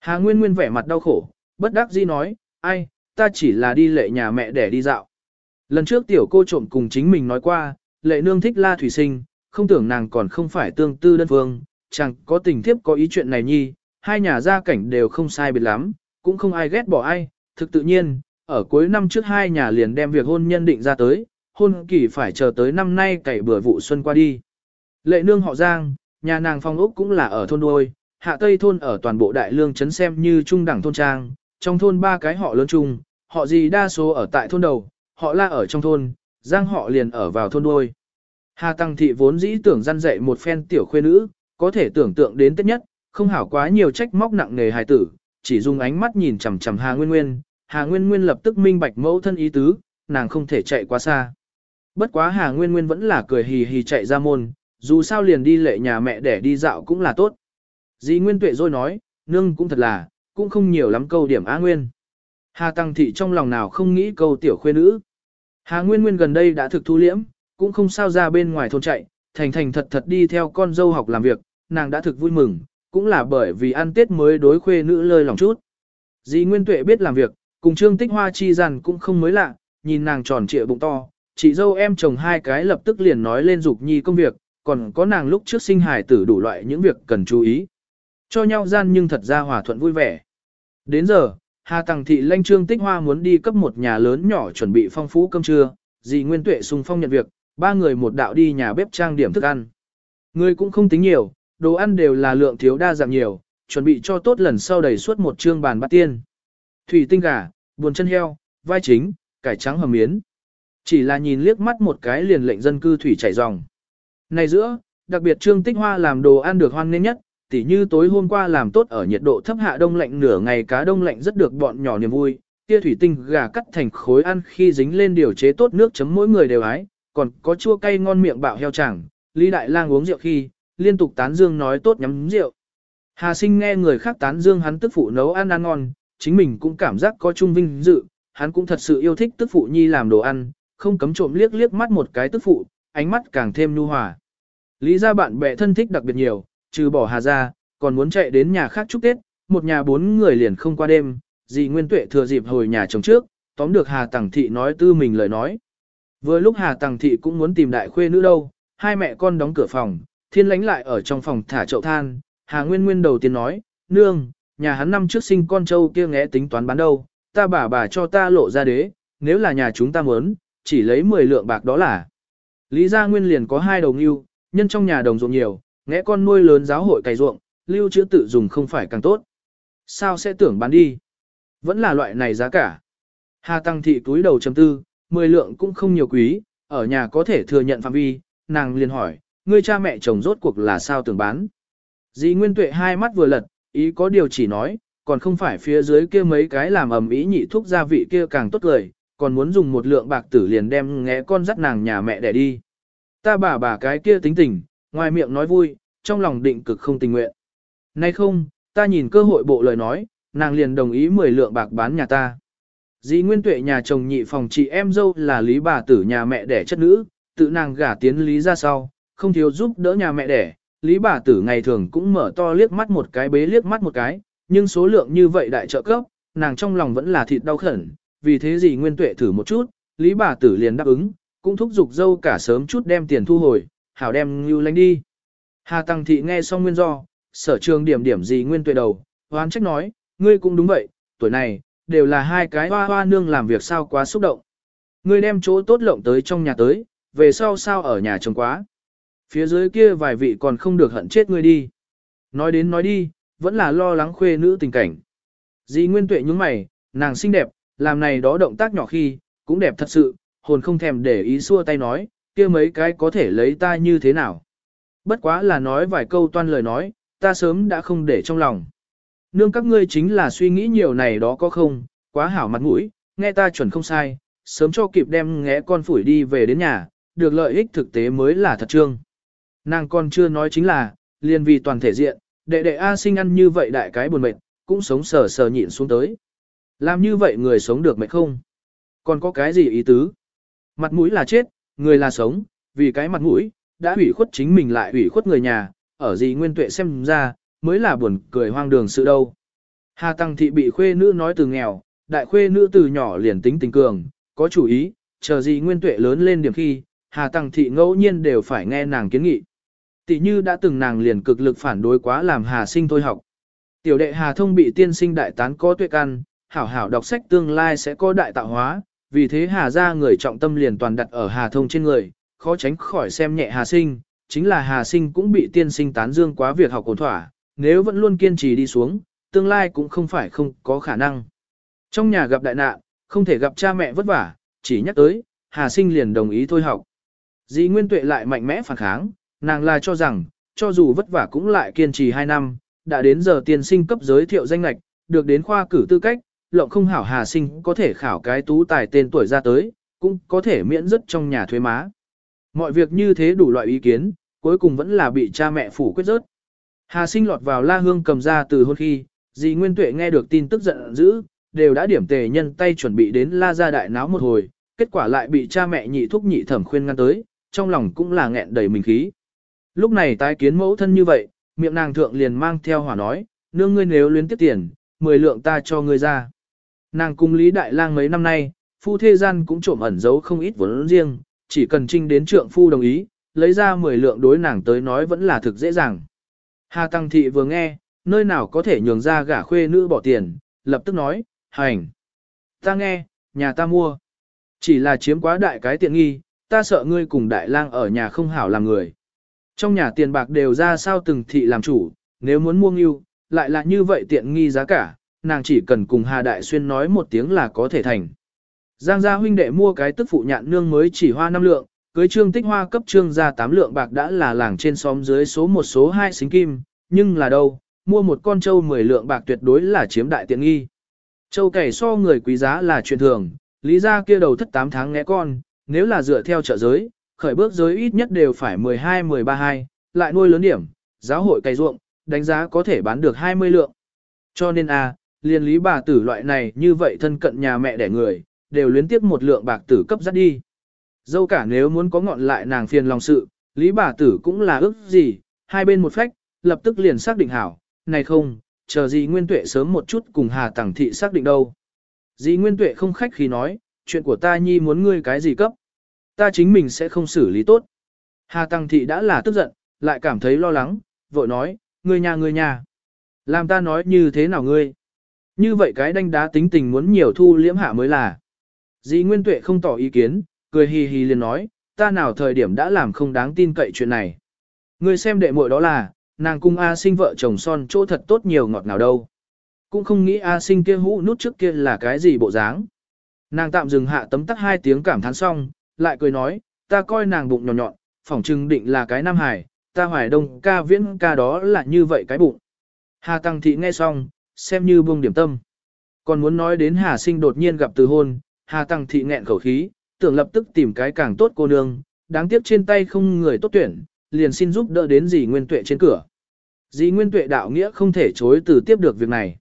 Hà Nguyên Nguyên vẻ mặt đau khổ, bất đắc dĩ nói, ai, ta chỉ là đi lệ nhà mẹ để đi dạo. Lần trước tiểu cô trộm cùng chính mình nói qua, lệ nương thích la thủy sinh, không tưởng nàng còn không phải tương tư đơn phương, chẳng có tình thiếp có ý chuyện này nhi, hai nhà gia cảnh đều không sai biệt lắm, cũng không ai ghét bỏ ai, thực tự nhiên, ở cuối năm trước hai nhà liền đem việc hôn nhân định ra tới, hôn kỳ phải chờ tới năm nay cày bừa vụ xuân qua đi. Lệ nương họ Giang, nhà nàng phong ốc cũng là ở thôn đôi, hạ tây thôn ở toàn bộ đại lương trấn xem như trung đẳng thôn trang, trong thôn ba cái họ lớn chung, họ gì đa số ở tại thôn đầu, họ la ở trong thôn, Giang họ liền ở vào thôn đôi. Hà Tăng Thị vốn dĩ tưởng gian dạy một phen tiểu khuê nữ, có thể tưởng tượng đến tết nhất, không hảo quá nhiều trách móc nặng nề hài tử, chỉ dùng ánh mắt nhìn chằm chằm Hà Nguyên Nguyên, Hà Nguyên Nguyên lập tức minh bạch mẫu thân ý tứ, nàng không thể chạy quá xa. Bất quá Hà Nguyên Nguyên vẫn là cười hì hì chạy ra môn, dù sao liền đi lệ nhà mẹ để đi dạo cũng là tốt. Dì Nguyên Tuệ rồi nói, nương cũng thật là, cũng không nhiều lắm câu điểm Á Nguyên. Hà Tăng Thị trong lòng nào không nghĩ câu tiểu khuê nữ. Hà Nguyên Nguyên gần đây đã thực thu liễm, cũng không sao ra bên ngoài thôn chạy, thành thành thật thật đi theo con dâu học làm việc, nàng đã thực vui mừng, cũng là bởi vì ăn tết mới đối khuê nữ lơi lòng chút. Dì Nguyên Tuệ biết làm việc, cùng Trương Tích Hoa chi rằng cũng không mới lạ, nhìn nàng tròn trịa bụng to, chị dâu em chồng hai cái lập tức liền nói lên dục nhi công việc, còn có nàng lúc trước sinh hài tử đủ loại những việc cần chú ý. Cho nhau gian nhưng thật ra hòa thuận vui vẻ. Đến giờ, Hà Tằng Thị lanh Trương Tích Hoa muốn đi cấp một nhà lớn nhỏ chuẩn bị phong phú cơm trưa, dì Nguyên Tuệ sung phong nhận việc, ba người một đạo đi nhà bếp trang điểm thức ăn. Người cũng không tính nhiều, đồ ăn đều là lượng thiếu đa dạng nhiều, chuẩn bị cho tốt lần sau đầy suốt một trương bàn bát tiên. Thủy tinh gà, buồn chân heo, vai chính, cải trắng hầm miến. Chỉ là nhìn liếc mắt một cái liền lệnh dân cư thủy chảy ròng. Này giữa, đặc biệt Trương Tích Hoa làm đồ ăn được hoan nên nhất, tỉ như tối hôm qua làm tốt ở nhiệt độ thấp hạ đông lạnh nửa ngày cá đông lạnh rất được bọn nhỏ niềm vui, kia thủy tinh gà cắt thành khối ăn khi dính lên điều chế tốt nước chấm mỗi người đều ái, còn có chua cay ngon miệng bạo heo chẳng, Lý Đại Lang uống rượu khi, liên tục tán dương nói tốt nhắm rượu. Hà sinh nghe người khác tán dương hắn tức phụ nấu ăn ăn ngon, chính mình cũng cảm giác có trung vinh dự, hắn cũng thật sự yêu thích tức phụ nhi làm đồ ăn, không cấm trộm liếc liếc mắt một cái tức phụ, ánh mắt càng thêm nhu hòa. Lý ra bạn bè thân thích đặc biệt nhiều, trừ bỏ Hà ra, còn muốn chạy đến nhà khác chúc Tết, một nhà bốn người liền không qua đêm, dì Nguyên Tuệ thừa dịp hồi nhà chồng trước, tóm được Hà Tằng Thị nói tư mình lời nói. Vừa lúc Hà Tằng Thị cũng muốn tìm đại khuê nữ đâu, hai mẹ con đóng cửa phòng, thiên lánh lại ở trong phòng thả chậu than, Hà Nguyên Nguyên đầu tiên nói, nương, nhà hắn năm trước sinh con trâu kia nghe tính toán bán đâu, ta bà bà cho ta lộ ra đế, nếu là nhà chúng ta muốn, chỉ lấy 10 lượng bạc đó là. Lý gia nguyên liền có hai đầu ngưu, nhân trong nhà đồng ruộng nhiều, ngẽ con nuôi lớn giáo hội cày ruộng, lưu trữ tự dùng không phải càng tốt. Sao sẽ tưởng bán đi? Vẫn là loại này giá cả. Hà Tăng thị túi đầu chấm tư, 10 lượng cũng không nhiều quý, ở nhà có thể thừa nhận phạm vi, nàng liền hỏi, ngươi cha mẹ chồng rốt cuộc là sao tưởng bán? Dì Nguyên Tuệ hai mắt vừa lật, ý có điều chỉ nói, còn không phải phía dưới kia mấy cái làm ầm ý nhị thuốc gia vị kia càng tốt lời, còn muốn dùng một lượng bạc tử liền đem ngẽ con dắt nàng nhà mẹ để đi. Ta bà bà cái kia tính tình, ngoài miệng nói vui, trong lòng định cực không tình nguyện. Nay không, ta nhìn cơ hội bộ lời nói, nàng liền đồng ý 10 lượng bạc bán nhà ta. Dĩ Nguyên Tuệ nhà chồng nhị phòng chị em dâu là lý bà tử nhà mẹ đẻ chất nữ, tự nàng gả tiến lý ra sau, không thiếu giúp đỡ nhà mẹ đẻ. Lý bà tử ngày thường cũng mở to liếc mắt một cái bế liếc mắt một cái, nhưng số lượng như vậy đại trợ cấp, nàng trong lòng vẫn là thịt đau khẩn, vì thế gì Nguyên Tuệ thử một chút, Lý bà tử liền đáp ứng, cũng thúc giục dâu cả sớm chút đem tiền thu hồi, hảo đem lưu lánh đi. Hà Tăng Thị nghe xong nguyên do, sở trường điểm điểm gì Nguyên Tuệ đầu, hoán trách nói, ngươi cũng đúng vậy, tuổi này, đều là hai cái hoa hoa nương làm việc sao quá xúc động. Ngươi đem chỗ tốt lộng tới trong nhà tới, về sau sao ở nhà chồng quá. Phía dưới kia vài vị còn không được hận chết ngươi đi. Nói đến nói đi, vẫn là lo lắng khuê nữ tình cảnh. Dì Nguyên Tuệ nhúng mày, nàng xinh đẹp, làm này đó động tác nhỏ khi, cũng đẹp thật sự, hồn không thèm để ý xua tay nói, kia mấy cái có thể lấy ta như thế nào. Bất quá là nói vài câu toan lời nói, ta sớm đã không để trong lòng. Nương các ngươi chính là suy nghĩ nhiều này đó có không, quá hảo mặt mũi, nghe ta chuẩn không sai, sớm cho kịp đem ngẽ con phủi đi về đến nhà, được lợi ích thực tế mới là thật trương. Nàng còn chưa nói chính là, liền vì toàn thể diện, đệ đệ A sinh ăn như vậy đại cái buồn mệt, cũng sống sờ sờ nhịn xuống tới. Làm như vậy người sống được mệt không? Còn có cái gì ý tứ? Mặt mũi là chết, người là sống, vì cái mặt mũi, đã hủy khuất chính mình lại hủy khuất người nhà, ở gì nguyên tuệ xem ra, mới là buồn cười hoang đường sự đâu. Hà Tăng Thị bị khuê nữ nói từ nghèo, đại khuê nữ từ nhỏ liền tính tình cường, có chủ ý, chờ gì nguyên tuệ lớn lên điểm khi, Hà Tăng Thị ngẫu nhiên đều phải nghe nàng kiến nghị. Tỷ như đã từng nàng liền cực lực phản đối quá làm Hà sinh thôi học. Tiểu đệ Hà Thông bị tiên sinh đại tán có tuệ căn, hảo hảo đọc sách tương lai sẽ có đại tạo hóa, vì thế Hà ra người trọng tâm liền toàn đặt ở Hà Thông trên người, khó tránh khỏi xem nhẹ Hà sinh, chính là Hà sinh cũng bị tiên sinh tán dương quá việc học ổn thỏa, nếu vẫn luôn kiên trì đi xuống, tương lai cũng không phải không có khả năng. Trong nhà gặp đại nạn, không thể gặp cha mẹ vất vả, chỉ nhắc tới, Hà sinh liền đồng ý thôi học. Dĩ Nguyên Tuệ lại mạnh mẽ phản kháng, nàng là cho rằng, cho dù vất vả cũng lại kiên trì 2 năm, đã đến giờ tiên sinh cấp giới thiệu danh lạch, được đến khoa cử tư cách, lộng không hảo hà sinh có thể khảo cái tú tài tên tuổi ra tới, cũng có thể miễn rất trong nhà thuế má. Mọi việc như thế đủ loại ý kiến, cuối cùng vẫn là bị cha mẹ phủ quyết rớt. Hà sinh lọt vào la hương cầm ra từ hôn khi, dì Nguyên Tuệ nghe được tin tức giận dữ, đều đã điểm tề nhân tay chuẩn bị đến la ra đại náo một hồi, kết quả lại bị cha mẹ nhị thúc nhị thẩm khuyên ngăn tới, trong lòng cũng là nghẹn đầy mình khí. Lúc này tái kiến mẫu thân như vậy, miệng nàng thượng liền mang theo hỏa nói, nương ngươi nếu luyến tiếp tiền, mười lượng ta cho ngươi ra. Nàng cùng Lý Đại Lang mấy năm nay, phu thế gian cũng trộm ẩn giấu không ít vốn riêng, chỉ cần trinh đến trượng phu đồng ý, lấy ra mười lượng đối nàng tới nói vẫn là thực dễ dàng. Hà Tăng Thị vừa nghe, nơi nào có thể nhường ra gả khuê nữ bỏ tiền, lập tức nói, hành. Ta nghe, nhà ta mua. Chỉ là chiếm quá đại cái tiện nghi, ta sợ ngươi cùng đại lang ở nhà không hảo làm người. Trong nhà tiền bạc đều ra sao từng thị làm chủ, nếu muốn mua ngưu, lại là như vậy tiện nghi giá cả, nàng chỉ cần cùng Hà Đại Xuyên nói một tiếng là có thể thành. Giang gia huynh đệ mua cái tức phụ nhạn nương mới chỉ hoa năm lượng, cưới trương tích hoa cấp trương ra tám lượng bạc đã là làng trên xóm dưới số một số hai xính kim, nhưng là đâu, mua một con trâu 10 lượng bạc tuyệt đối là chiếm đại tiện nghi. Châu cày so người quý giá là chuyện thường, lý ra kia đầu thất 8 tháng ngẽ con, nếu là dựa theo trợ giới, khởi bước giới ít nhất đều phải 12-13-2, lại nuôi lớn điểm, giáo hội cày ruộng, đánh giá có thể bán được 20 lượng. Cho nên a, à, liên lý bà tử loại này như vậy thân cận nhà mẹ đẻ người, đều luyến tiếp một lượng bạc tử cấp dắt đi. Dâu cả nếu muốn có ngọn lại nàng phiền lòng sự, lý bà tử cũng là ước gì, hai bên một phách, lập tức liền xác định hảo, này không, chờ gì Nguyên Tuệ sớm một chút cùng Hà Tẳng Thị xác định đâu. Dì Nguyên Tuệ không khách khi nói, chuyện của ta nhi muốn ngươi cái gì cấp. Ta chính mình sẽ không xử lý tốt. Hà Tăng Thị đã là tức giận, lại cảm thấy lo lắng, vội nói, ngươi nhà ngươi nhà. Làm ta nói như thế nào ngươi? Như vậy cái đanh đá tính tình muốn nhiều thu liễm hạ mới là. Dĩ Nguyên Tuệ không tỏ ý kiến, cười hì hì liền nói, ta nào thời điểm đã làm không đáng tin cậy chuyện này. người xem đệ muội đó là, nàng cung A sinh vợ chồng son chỗ thật tốt nhiều ngọt nào đâu. Cũng không nghĩ A sinh kia hũ nút trước kia là cái gì bộ dáng. Nàng tạm dừng hạ tấm tắc hai tiếng cảm thán xong, lại cười nói, ta coi nàng bụng nhỏ nhọn, phỏng chừng định là cái nam hải, ta hoài đông ca viễn ca đó là như vậy cái bụng. Hà Tăng Thị nghe xong, xem như buông điểm tâm. Còn muốn nói đến Hà Sinh đột nhiên gặp từ hôn, Hà Tăng Thị nghẹn khẩu khí, tưởng lập tức tìm cái càng tốt cô nương, đáng tiếc trên tay không người tốt tuyển, liền xin giúp đỡ đến dì Nguyên Tuệ trên cửa. Dì Nguyên Tuệ đạo nghĩa không thể chối từ tiếp được việc này.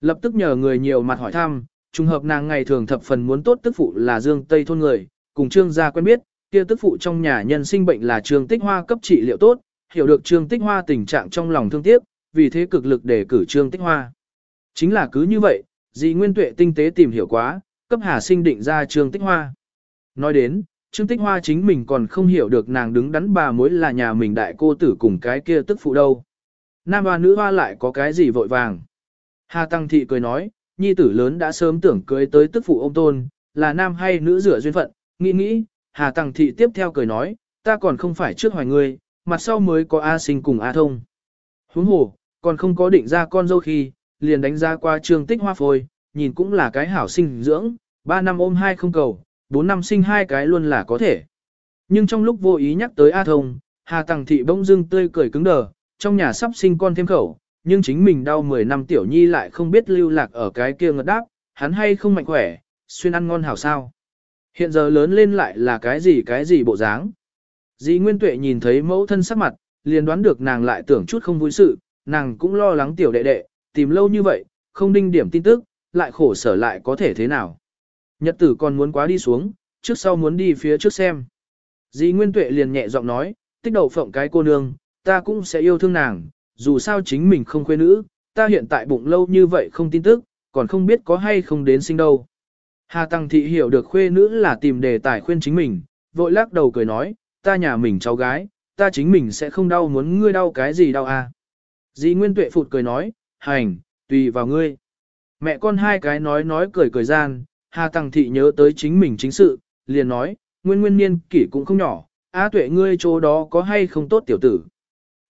Lập tức nhờ người nhiều mặt hỏi thăm, trùng hợp nàng ngày thường thập phần muốn tốt tức phụ là Dương Tây thôn người, cùng Trương gia quen biết, kia tức phụ trong nhà nhân sinh bệnh là Trương Tích Hoa cấp trị liệu tốt, hiểu được Trương Tích Hoa tình trạng trong lòng thương tiếc, vì thế cực lực để cử Trương Tích Hoa. Chính là cứ như vậy, dì Nguyên Tuệ tinh tế tìm hiểu quá, cấp Hà Sinh định ra Trương Tích Hoa. Nói đến, Trương Tích Hoa chính mình còn không hiểu được nàng đứng đắn bà mối là nhà mình đại cô tử cùng cái kia tức phụ đâu. Nam hoa nữ hoa lại có cái gì vội vàng. Hà Tăng Thị cười nói, nhi tử lớn đã sớm tưởng cưới tới tức phụ ông tôn, là nam hay nữ rửa duyên phận, nghĩ nghĩ, Hà Tăng Thị tiếp theo cười nói, ta còn không phải trước hoài ngươi, mặt sau mới có A sinh cùng A thông. Huống hồ, còn không có định ra con dâu khi, liền đánh ra qua trường tích hoa phôi, nhìn cũng là cái hảo sinh dưỡng, 3 năm ôm hai không cầu, 4 năm sinh hai cái luôn là có thể. Nhưng trong lúc vô ý nhắc tới A thông, Hà Tăng Thị bỗng dưng tươi cười cứng đờ, trong nhà sắp sinh con thêm khẩu, nhưng chính mình đau 10 năm tiểu nhi lại không biết lưu lạc ở cái kia ngật đáp, hắn hay không mạnh khỏe, xuyên ăn ngon hảo sao. Hiện giờ lớn lên lại là cái gì cái gì bộ dáng. Dĩ Nguyên Tuệ nhìn thấy mẫu thân sắc mặt, liền đoán được nàng lại tưởng chút không vui sự, nàng cũng lo lắng tiểu đệ đệ, tìm lâu như vậy, không đinh điểm tin tức, lại khổ sở lại có thể thế nào. Nhật tử còn muốn quá đi xuống, trước sau muốn đi phía trước xem. Dĩ Nguyên Tuệ liền nhẹ giọng nói, tích đầu phộng cái cô nương, ta cũng sẽ yêu thương nàng, dù sao chính mình không khuê nữ, ta hiện tại bụng lâu như vậy không tin tức, còn không biết có hay không đến sinh đâu. Hà Tăng Thị hiểu được khuê nữ là tìm đề tài khuyên chính mình, vội lắc đầu cười nói, ta nhà mình cháu gái, ta chính mình sẽ không đau muốn ngươi đau cái gì đau à. Dĩ Nguyên Tuệ phụt cười nói, hành, tùy vào ngươi. Mẹ con hai cái nói nói cười cười gian, Hà Tăng Thị nhớ tới chính mình chính sự, liền nói, nguyên nguyên niên kỷ cũng không nhỏ, á tuệ ngươi chỗ đó có hay không tốt tiểu tử.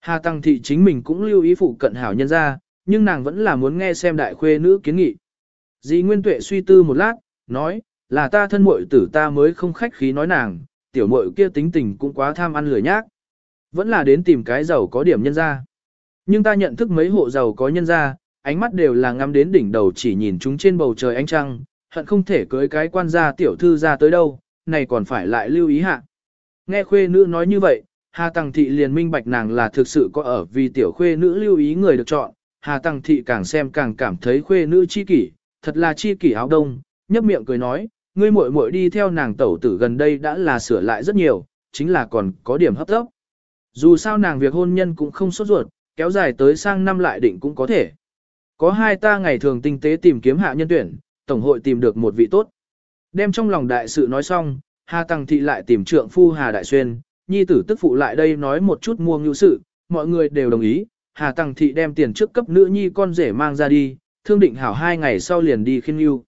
Hà Tăng Thị chính mình cũng lưu ý phụ cận hảo nhân ra, nhưng nàng vẫn là muốn nghe xem đại khuê nữ kiến nghị. Dì Nguyên Tuệ suy tư một lát, nói, là ta thân muội tử ta mới không khách khí nói nàng, tiểu muội kia tính tình cũng quá tham ăn lười nhác. Vẫn là đến tìm cái giàu có điểm nhân ra. Nhưng ta nhận thức mấy hộ giàu có nhân gia, ánh mắt đều là ngắm đến đỉnh đầu chỉ nhìn chúng trên bầu trời ánh trăng, hận không thể cưới cái quan gia tiểu thư ra tới đâu, này còn phải lại lưu ý hạ. Nghe khuê nữ nói như vậy, Hà Tăng Thị liền minh bạch nàng là thực sự có ở vì tiểu khuê nữ lưu ý người được chọn, Hà Tăng Thị càng xem càng cảm thấy khuê nữ chi kỷ, thật là chi kỷ áo đông, nhấp miệng cười nói, ngươi muội muội đi theo nàng tẩu tử gần đây đã là sửa lại rất nhiều, chính là còn có điểm hấp tốc. Dù sao nàng việc hôn nhân cũng không sốt ruột, kéo dài tới sang năm lại định cũng có thể. Có hai ta ngày thường tinh tế tìm kiếm hạ nhân tuyển, tổng hội tìm được một vị tốt. Đem trong lòng đại sự nói xong, Hà Tăng Thị lại tìm trượng phu Hà Đại Xuyên, nhi tử tức phụ lại đây nói một chút mua ngưu sự, mọi người đều đồng ý, Hà Tăng Thị đem tiền trước cấp nữ nhi con rể mang ra đi, thương định hảo hai ngày sau liền đi khiên ngưu.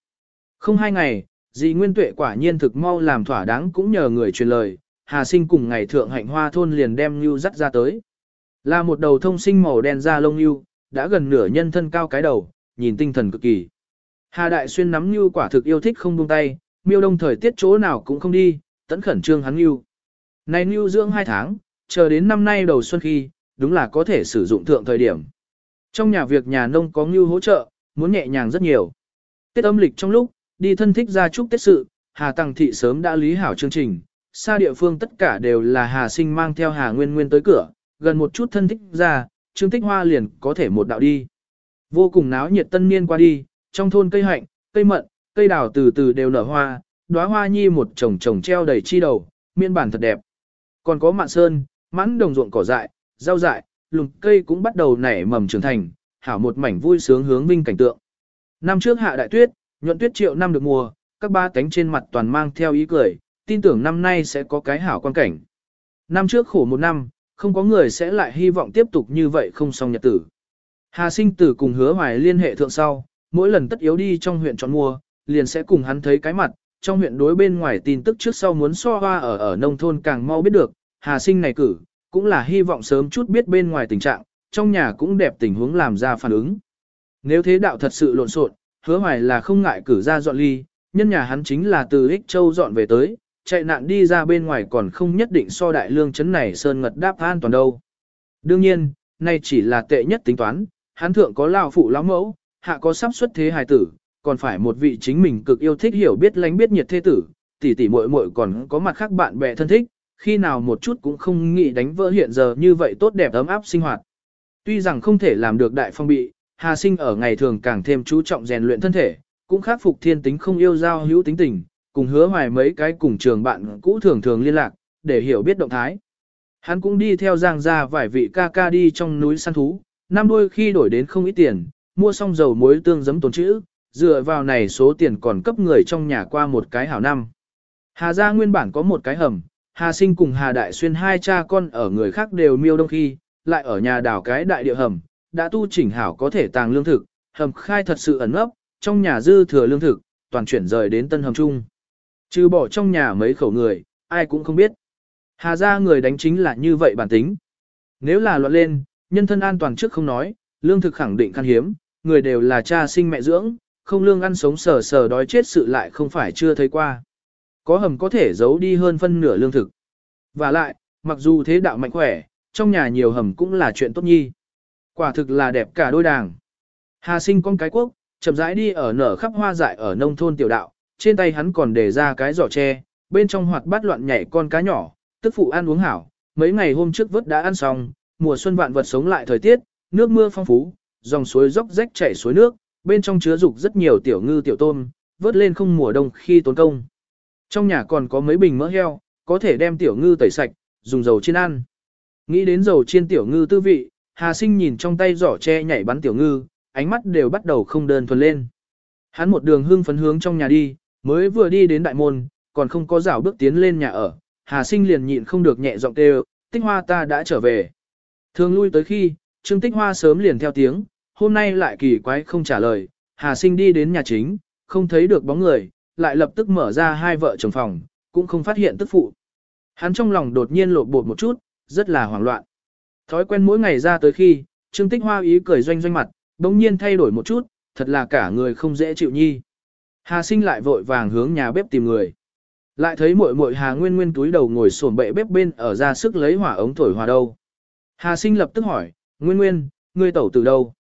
Không hai ngày, dì Nguyên Tuệ quả nhiên thực mau làm thỏa đáng cũng nhờ người truyền lời, Hà Sinh cùng ngày thượng hạnh hoa thôn liền đem ngưu dắt ra tới. Là một đầu thông sinh màu đen da lông yêu, đã gần nửa nhân thân cao cái đầu, nhìn tinh thần cực kỳ. Hà Đại Xuyên nắm như quả thực yêu thích không buông tay, miêu đông thời tiết chỗ nào cũng không đi, tẫn khẩn trương hắn ngưu. Này ngưu dưỡng hai tháng, chờ đến năm nay đầu xuân khi, đúng là có thể sử dụng thượng thời điểm. Trong nhà việc nhà nông có ngưu hỗ trợ, muốn nhẹ nhàng rất nhiều. Tết âm lịch trong lúc, đi thân thích ra chúc Tết sự, Hà Tăng Thị sớm đã lý hảo chương trình, xa địa phương tất cả đều là Hà Sinh mang theo Hà Nguyên Nguyên tới cửa, gần một chút thân thích ra, Trương Tích Hoa liền có thể một đạo đi. Vô cùng náo nhiệt tân niên qua đi, trong thôn cây hạnh, cây mận, cây đào từ từ đều nở hoa, đóa hoa nhi một chồng chồng treo đầy chi đầu, miên bản thật đẹp. Còn có mạn sơn, mãn đồng ruộng cỏ dại, rau dại, lùm cây cũng bắt đầu nảy mầm trưởng thành, hảo một mảnh vui sướng hướng vinh cảnh tượng. Năm trước hạ đại tuyết, nhuận tuyết triệu năm được mùa, các ba cánh trên mặt toàn mang theo ý cười, tin tưởng năm nay sẽ có cái hảo quan cảnh. Năm trước khổ một năm, không có người sẽ lại hy vọng tiếp tục như vậy không xong nhật tử. Hà sinh tử cùng hứa hoài liên hệ thượng sau, mỗi lần tất yếu đi trong huyện chọn mua, liền sẽ cùng hắn thấy cái mặt, trong huyện đối bên ngoài tin tức trước sau muốn so hoa ở ở nông thôn càng mau biết được, Hà sinh này cử, cũng là hy vọng sớm chút biết bên ngoài tình trạng, trong nhà cũng đẹp tình huống làm ra phản ứng. Nếu thế đạo thật sự lộn xộn, hứa hoài là không ngại cử ra dọn ly, nhân nhà hắn chính là từ Ích Châu dọn về tới, chạy nạn đi ra bên ngoài còn không nhất định so đại lương chấn này sơn ngật đáp an toàn đâu. Đương nhiên, nay chỉ là tệ nhất tính toán, hắn thượng có lao phụ lão mẫu, hạ có sắp xuất thế hài tử, còn phải một vị chính mình cực yêu thích hiểu biết lánh biết nhiệt thế tử, tỷ tỷ muội muội còn có mặt khác bạn bè thân thích, khi nào một chút cũng không nghĩ đánh vỡ hiện giờ như vậy tốt đẹp ấm áp sinh hoạt. Tuy rằng không thể làm được đại phong bị, Hà Sinh ở ngày thường càng thêm chú trọng rèn luyện thân thể, cũng khắc phục thiên tính không yêu giao hữu tính tình, cùng hứa hoài mấy cái cùng trường bạn cũ thường thường liên lạc, để hiểu biết động thái. Hắn cũng đi theo giang ra vài vị ca ca đi trong núi săn thú, năm đuôi khi đổi đến không ít tiền, mua xong dầu muối tương giấm tồn chữ, dựa vào này số tiền còn cấp người trong nhà qua một cái hảo năm. Hà gia nguyên bản có một cái hầm, Hà sinh cùng Hà đại xuyên hai cha con ở người khác đều miêu đông khi, lại ở nhà đảo cái đại địa hầm, đã tu chỉnh hảo có thể tàng lương thực, hầm khai thật sự ẩn ấp, trong nhà dư thừa lương thực, toàn chuyển rời đến tân hầm chung. Trừ bỏ trong nhà mấy khẩu người, ai cũng không biết. Hà ra người đánh chính là như vậy bản tính. Nếu là loạn lên, nhân thân an toàn trước không nói, lương thực khẳng định khan hiếm, người đều là cha sinh mẹ dưỡng, không lương ăn sống sờ sờ đói chết sự lại không phải chưa thấy qua. Có hầm có thể giấu đi hơn phân nửa lương thực. Và lại, mặc dù thế đạo mạnh khỏe, trong nhà nhiều hầm cũng là chuyện tốt nhi. Quả thực là đẹp cả đôi đàng. Hà sinh con cái quốc, chậm rãi đi ở nở khắp hoa dại ở nông thôn tiểu đạo, trên tay hắn còn để ra cái giỏ tre, bên trong hoạt bát loạn nhảy con cá nhỏ, tức phụ ăn uống hảo, mấy ngày hôm trước vớt đã ăn xong, mùa xuân vạn vật sống lại thời tiết, nước mưa phong phú, dòng suối róc rách chảy suối nước, bên trong chứa dục rất nhiều tiểu ngư tiểu tôm, vớt lên không mùa đông khi tốn công. Trong nhà còn có mấy bình mỡ heo, có thể đem tiểu ngư tẩy sạch, dùng dầu chiên ăn. Nghĩ đến dầu chiên tiểu ngư tư vị, Hà Sinh nhìn trong tay giỏ tre nhảy bắn tiểu ngư, ánh mắt đều bắt đầu không đơn thuần lên. Hắn một đường hưng phấn hướng trong nhà đi, mới vừa đi đến đại môn, còn không có rảo bước tiến lên nhà ở, Hà sinh liền nhịn không được nhẹ giọng kêu, tích hoa ta đã trở về. Thường lui tới khi, Trương Tích Hoa sớm liền theo tiếng, hôm nay lại kỳ quái không trả lời, Hà sinh đi đến nhà chính, không thấy được bóng người, lại lập tức mở ra hai vợ chồng phòng, cũng không phát hiện tức phụ. Hắn trong lòng đột nhiên lột bột một chút, rất là hoảng loạn. Thói quen mỗi ngày ra tới khi, Trương Tích Hoa ý cười doanh doanh mặt, bỗng nhiên thay đổi một chút, thật là cả người không dễ chịu nhi. Hà sinh lại vội vàng hướng nhà bếp tìm người. Lại thấy muội muội Hà Nguyên Nguyên túi đầu ngồi xổm bệ bếp bên ở ra sức lấy hỏa ống thổi hòa đâu. Hà sinh lập tức hỏi, Nguyên Nguyên, ngươi tẩu từ đâu?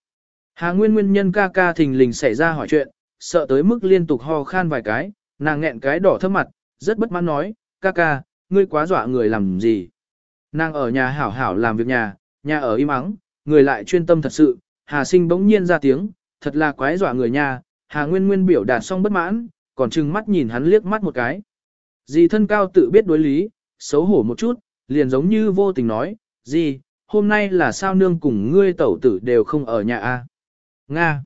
Hà Nguyên Nguyên nhân ca ca thình lình xảy ra hỏi chuyện, sợ tới mức liên tục ho khan vài cái, nàng nghẹn cái đỏ thấp mặt, rất bất mãn nói, ca ca, ngươi quá dọa người làm gì? Nàng ở nhà hảo hảo làm việc nhà, nhà ở im ắng, người lại chuyên tâm thật sự, Hà sinh bỗng nhiên ra tiếng, thật là quái dọa người nha. Hà Nguyên Nguyên biểu đạt xong bất mãn, còn trừng mắt nhìn hắn liếc mắt một cái. Dì thân cao tự biết đối lý, xấu hổ một chút, liền giống như vô tình nói, dì, hôm nay là sao nương cùng ngươi tẩu tử đều không ở nhà a Nga.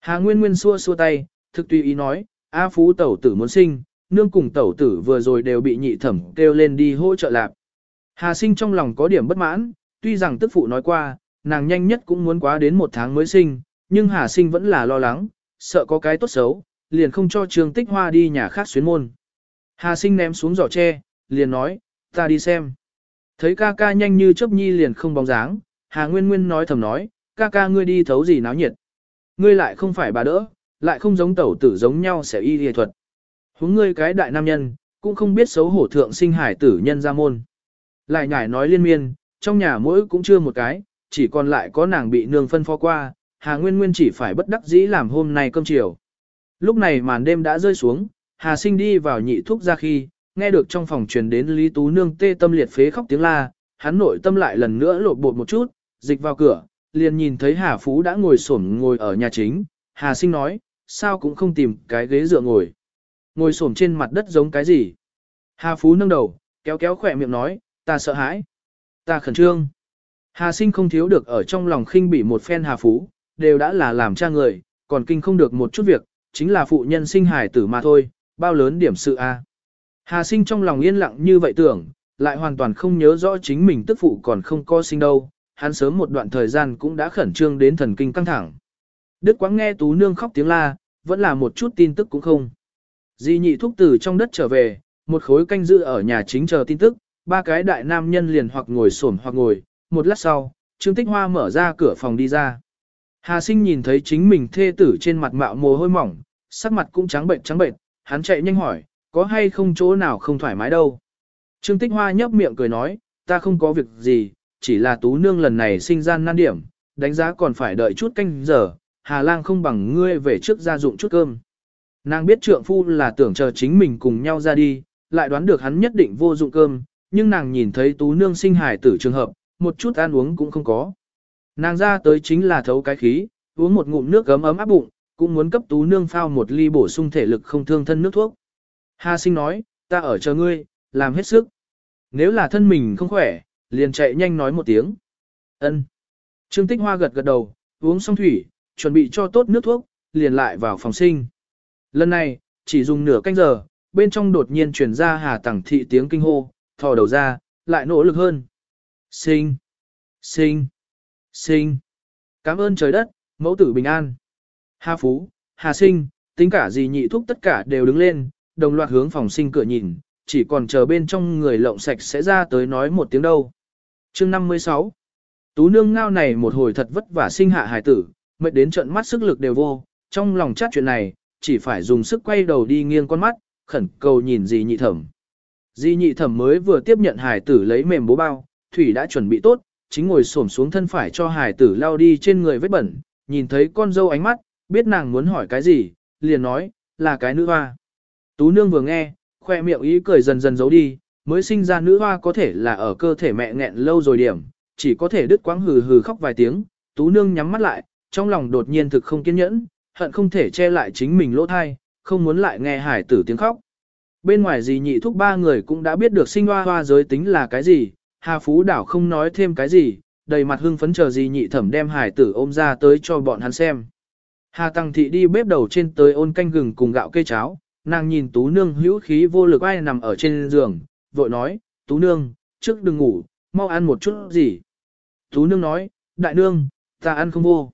Hà Nguyên Nguyên xua xua tay, thực tùy ý nói, A Phú tẩu tử muốn sinh, nương cùng tẩu tử vừa rồi đều bị nhị thẩm kêu lên đi hỗ trợ lạp. Hà sinh trong lòng có điểm bất mãn, tuy rằng tức phụ nói qua, nàng nhanh nhất cũng muốn quá đến một tháng mới sinh, nhưng Hà sinh vẫn là lo lắng, sợ có cái tốt xấu, liền không cho Trương Tích Hoa đi nhà khác xuyến môn. Hà sinh ném xuống giỏ tre, liền nói, ta đi xem. Thấy ca ca nhanh như chớp nhi liền không bóng dáng, Hà Nguyên Nguyên nói thầm nói, ca ca ngươi đi thấu gì náo nhiệt. Ngươi lại không phải bà đỡ, lại không giống tẩu tử giống nhau sẽ y y thuật. Huống ngươi cái đại nam nhân, cũng không biết xấu hổ thượng sinh hải tử nhân ra môn. Lại nhải nói liên miên, trong nhà mỗi cũng chưa một cái, chỉ còn lại có nàng bị nương phân phó qua, Hà Nguyên Nguyên chỉ phải bất đắc dĩ làm hôm nay cơm chiều. Lúc này màn đêm đã rơi xuống, Hà Sinh đi vào nhị thuốc ra khi, nghe được trong phòng truyền đến Lý Tú Nương tê tâm liệt phế khóc tiếng la, hắn nội tâm lại lần nữa lột bột một chút, dịch vào cửa, liền nhìn thấy Hà Phú đã ngồi xổm ngồi ở nhà chính, Hà Sinh nói, sao cũng không tìm cái ghế dựa ngồi. Ngồi xổm trên mặt đất giống cái gì? Hà Phú nâng đầu, kéo kéo khỏe miệng nói, ta sợ hãi, ta khẩn trương. Hà Sinh không thiếu được ở trong lòng khinh bỉ một phen Hà Phú, đều đã là làm cha người, còn kinh không được một chút việc, chính là phụ nhân sinh hài tử mà thôi, bao lớn điểm sự a. Hà sinh trong lòng yên lặng như vậy tưởng, lại hoàn toàn không nhớ rõ chính mình tức phụ còn không có sinh đâu, hắn sớm một đoạn thời gian cũng đã khẩn trương đến thần kinh căng thẳng. Đức quáng nghe tú nương khóc tiếng la, vẫn là một chút tin tức cũng không. Di nhị thúc tử trong đất trở về, một khối canh giữ ở nhà chính chờ tin tức, ba cái đại nam nhân liền hoặc ngồi xổm hoặc ngồi, một lát sau, Trương Tích Hoa mở ra cửa phòng đi ra. Hà sinh nhìn thấy chính mình thê tử trên mặt mạo mồ hôi mỏng, sắc mặt cũng trắng bệnh trắng bệnh, hắn chạy nhanh hỏi, có hay không chỗ nào không thoải mái đâu. Trương Tích Hoa nhấp miệng cười nói, ta không có việc gì, chỉ là tú nương lần này sinh gian nan điểm, đánh giá còn phải đợi chút canh giờ, Hà Lang không bằng ngươi về trước gia dụng chút cơm. Nàng biết trượng phu là tưởng chờ chính mình cùng nhau ra đi, lại đoán được hắn nhất định vô dụng cơm, nhưng nàng nhìn thấy tú nương sinh hài tử trường hợp, một chút ăn uống cũng không có. Nàng ra tới chính là thấu cái khí, uống một ngụm nước gấm ấm áp bụng, cũng muốn cấp tú nương phao một ly bổ sung thể lực không thương thân nước thuốc. Hà sinh nói, ta ở chờ ngươi, làm hết sức. Nếu là thân mình không khỏe, liền chạy nhanh nói một tiếng. Ân. Trương Tích Hoa gật gật đầu, uống xong thủy, chuẩn bị cho tốt nước thuốc, liền lại vào phòng sinh. Lần này, chỉ dùng nửa canh giờ, bên trong đột nhiên truyền ra hà tẳng thị tiếng kinh hô, thò đầu ra, lại nỗ lực hơn. Sinh! Sinh! Sinh! Cảm ơn trời đất, mẫu tử bình an. Hà Phú, Hà Sinh, tính cả gì nhị thúc tất cả đều đứng lên, đồng loạt hướng phòng sinh cửa nhìn, chỉ còn chờ bên trong người lộng sạch sẽ ra tới nói một tiếng đâu. chương 56 Tú nương ngao này một hồi thật vất vả sinh hạ hải tử, mệt đến trận mắt sức lực đều vô, trong lòng chát chuyện này, chỉ phải dùng sức quay đầu đi nghiêng con mắt, khẩn cầu nhìn gì nhị thẩm. Di nhị thẩm mới vừa tiếp nhận hải tử lấy mềm bố bao, thủy đã chuẩn bị tốt, chính ngồi xổm xuống thân phải cho hải tử lao đi trên người vết bẩn, nhìn thấy con dâu ánh mắt, biết nàng muốn hỏi cái gì, liền nói, là cái nữ hoa. Tú nương vừa nghe, khoe miệng ý cười dần dần giấu đi, mới sinh ra nữ hoa có thể là ở cơ thể mẹ nghẹn lâu rồi điểm, chỉ có thể đứt quãng hừ hừ khóc vài tiếng, tú nương nhắm mắt lại, trong lòng đột nhiên thực không kiên nhẫn, hận không thể che lại chính mình lỗ thai, không muốn lại nghe hải tử tiếng khóc. Bên ngoài gì nhị thúc ba người cũng đã biết được sinh hoa hoa giới tính là cái gì, Hà Phú Đảo không nói thêm cái gì, đầy mặt hưng phấn chờ gì nhị thẩm đem hải tử ôm ra tới cho bọn hắn xem. Hà Tăng Thị đi bếp đầu trên tới ôn canh gừng cùng gạo cây cháo, nàng nhìn tú nương hữu khí vô lực ai nằm ở trên giường, vội nói, Tú Nương, trước đừng ngủ, mau ăn một chút gì. Tú Nương nói, Đại Nương, ta ăn không vô.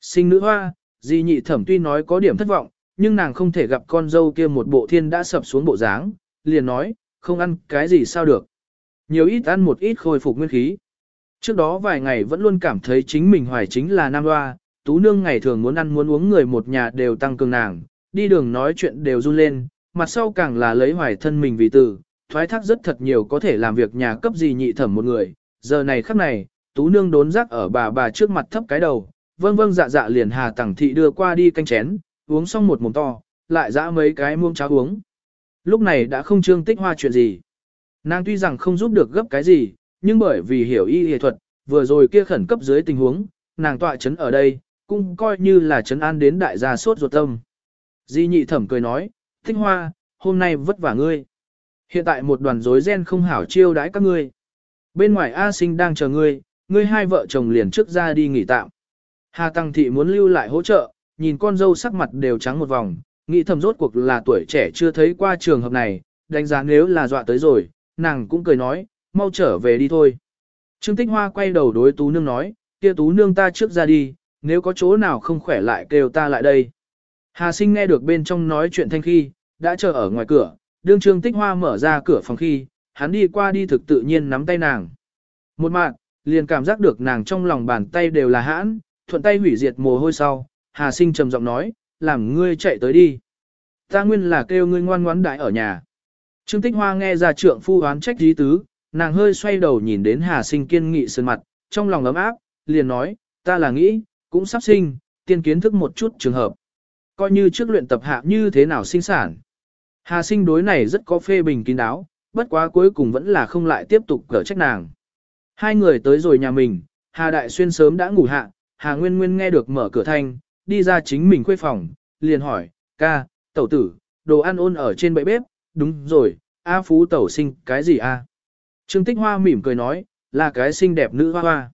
Sinh nữ hoa, di nhị thẩm tuy nói có điểm thất vọng, nhưng nàng không thể gặp con dâu kia một bộ thiên đã sập xuống bộ dáng, liền nói, không ăn cái gì sao được. Nhiều ít ăn một ít khôi phục nguyên khí. Trước đó vài ngày vẫn luôn cảm thấy chính mình hoài chính là nam hoa, tú nương ngày thường muốn ăn muốn uống người một nhà đều tăng cường nàng, đi đường nói chuyện đều run lên, mặt sau càng là lấy hoài thân mình vì tử, thoái thác rất thật nhiều có thể làm việc nhà cấp gì nhị thẩm một người, giờ này khắc này, tú nương đốn rác ở bà bà trước mặt thấp cái đầu, vâng vâng dạ dạ liền hà tẳng thị đưa qua đi canh chén, uống xong một mồm to, lại dã mấy cái muông cháo uống. Lúc này đã không trương tích hoa chuyện gì. Nàng tuy rằng không giúp được gấp cái gì, nhưng bởi vì hiểu y y thuật, vừa rồi kia khẩn cấp dưới tình huống, nàng tọa chấn ở đây, cũng coi như là chấn an đến đại gia sốt ruột tâm. Di nhị thẩm cười nói, tích hoa, hôm nay vất vả ngươi. Hiện tại một đoàn rối ren không hảo chiêu đãi các ngươi. Bên ngoài A sinh đang chờ ngươi, ngươi hai vợ chồng liền trước ra đi nghỉ tạm. Hà Tăng Thị muốn lưu lại hỗ trợ, nhìn con dâu sắc mặt đều trắng một vòng, nghĩ thầm rốt cuộc là tuổi trẻ chưa thấy qua trường hợp này, đánh giá nếu là dọa tới rồi, nàng cũng cười nói, mau trở về đi thôi. Trương Tích Hoa quay đầu đối Tú Nương nói, kia Tú Nương ta trước ra đi, nếu có chỗ nào không khỏe lại kêu ta lại đây. Hà sinh nghe được bên trong nói chuyện thanh khi, đã chờ ở ngoài cửa, đương Trương Tích Hoa mở ra cửa phòng khi, hắn đi qua đi thực tự nhiên nắm tay nàng. Một mạng, liền cảm giác được nàng trong lòng bàn tay đều là hãn, thuận tay hủy diệt mồ hôi sau, Hà sinh trầm giọng nói, làm ngươi chạy tới đi. Ta nguyên là kêu ngươi ngoan ngoãn đại ở nhà. Trương Tích Hoa nghe ra trượng phu oán trách dí tứ, nàng hơi xoay đầu nhìn đến Hà Sinh kiên nghị sơn mặt, trong lòng ấm áp, liền nói, ta là nghĩ, cũng sắp sinh, tiên kiến thức một chút trường hợp. Coi như trước luyện tập hạ như thế nào sinh sản. Hà Sinh đối này rất có phê bình kín đáo, bất quá cuối cùng vẫn là không lại tiếp tục cở trách nàng. Hai người tới rồi nhà mình, Hà Đại Xuyên sớm đã ngủ hạ, Hà Nguyên Nguyên nghe được mở cửa thanh, đi ra chính mình khuê phòng, liền hỏi, ca, tẩu tử, đồ ăn ôn ở trên bệ bếp, đúng rồi, A Phú tẩu sinh cái gì a? Trương Tích Hoa mỉm cười nói, là cái xinh đẹp nữ hoa hoa.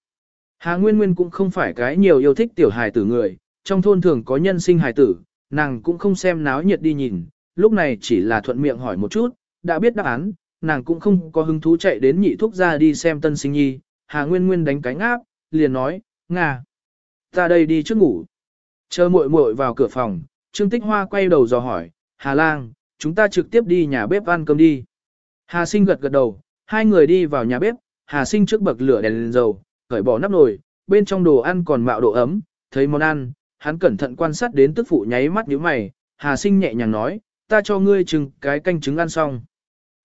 Hà Nguyên Nguyên cũng không phải cái nhiều yêu thích tiểu hài tử người, trong thôn thường có nhân sinh hài tử, nàng cũng không xem náo nhiệt đi nhìn, lúc này chỉ là thuận miệng hỏi một chút, đã biết đáp án, nàng cũng không có hứng thú chạy đến nhị thuốc ra đi xem tân sinh nhi. Hà Nguyên Nguyên đánh cánh áp, liền nói, Nga, ta đây đi trước ngủ. Chờ muội muội vào cửa phòng, Trương Tích Hoa quay đầu dò hỏi, Hà Lang, chúng ta trực tiếp đi nhà bếp ăn cơm đi. Hà Sinh gật gật đầu, hai người đi vào nhà bếp, Hà Sinh trước bậc lửa đèn lên dầu, cởi bỏ nắp nồi, bên trong đồ ăn còn mạo độ ấm, thấy món ăn, hắn cẩn thận quan sát đến tức phụ nháy mắt nhíu mày, Hà Sinh nhẹ nhàng nói, ta cho ngươi chừng cái canh trứng ăn xong.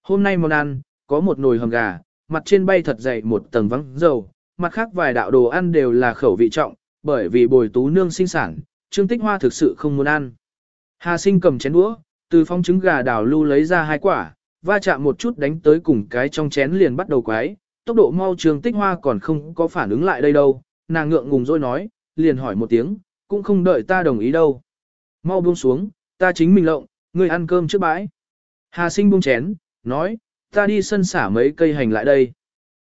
Hôm nay món ăn, có một nồi hầm gà, mặt trên bay thật dày một tầng vắng dầu, mặt khác vài đạo đồ ăn đều là khẩu vị trọng, bởi vì bồi tú nương sinh sản, Trương Tích Hoa thực sự không muốn ăn. Hà Sinh cầm chén đũa, từ phong trứng gà đào lưu lấy ra hai quả, va chạm một chút đánh tới cùng cái trong chén liền bắt đầu quái, tốc độ mau Trương Tích Hoa còn không có phản ứng lại đây đâu, nàng ngượng ngùng rồi nói, liền hỏi một tiếng, cũng không đợi ta đồng ý đâu. Mau buông xuống, ta chính mình lộng, ngươi ăn cơm trước bãi. Hà Sinh buông chén, nói, ta đi sân xả mấy cây hành lại đây.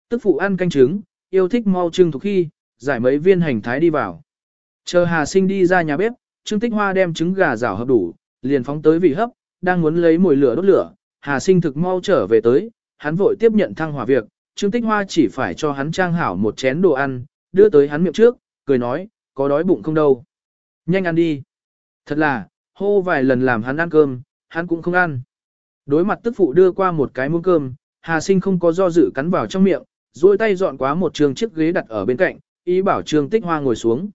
Tức phụ ăn canh trứng, yêu thích mau trưng thuộc khi, giải mấy viên hành thái đi vào. Chờ Hà Sinh đi ra nhà bếp, Trương Tích Hoa đem trứng gà rảo hợp đủ, liền phóng tới vị hấp, đang muốn lấy mồi lửa đốt lửa, Hà Sinh thực mau trở về tới, hắn vội tiếp nhận thăng hỏa việc, Trương Tích Hoa chỉ phải cho hắn trang hảo một chén đồ ăn, đưa tới hắn miệng trước, cười nói, có đói bụng không đâu. Nhanh ăn đi. Thật là, hô vài lần làm hắn ăn cơm, hắn cũng không ăn. Đối mặt tức phụ đưa qua một cái muỗng cơm, Hà Sinh không có do dự cắn vào trong miệng, duỗi tay dọn quá một trường chiếc ghế đặt ở bên cạnh, ý bảo Trương Tích Hoa ngồi xuống.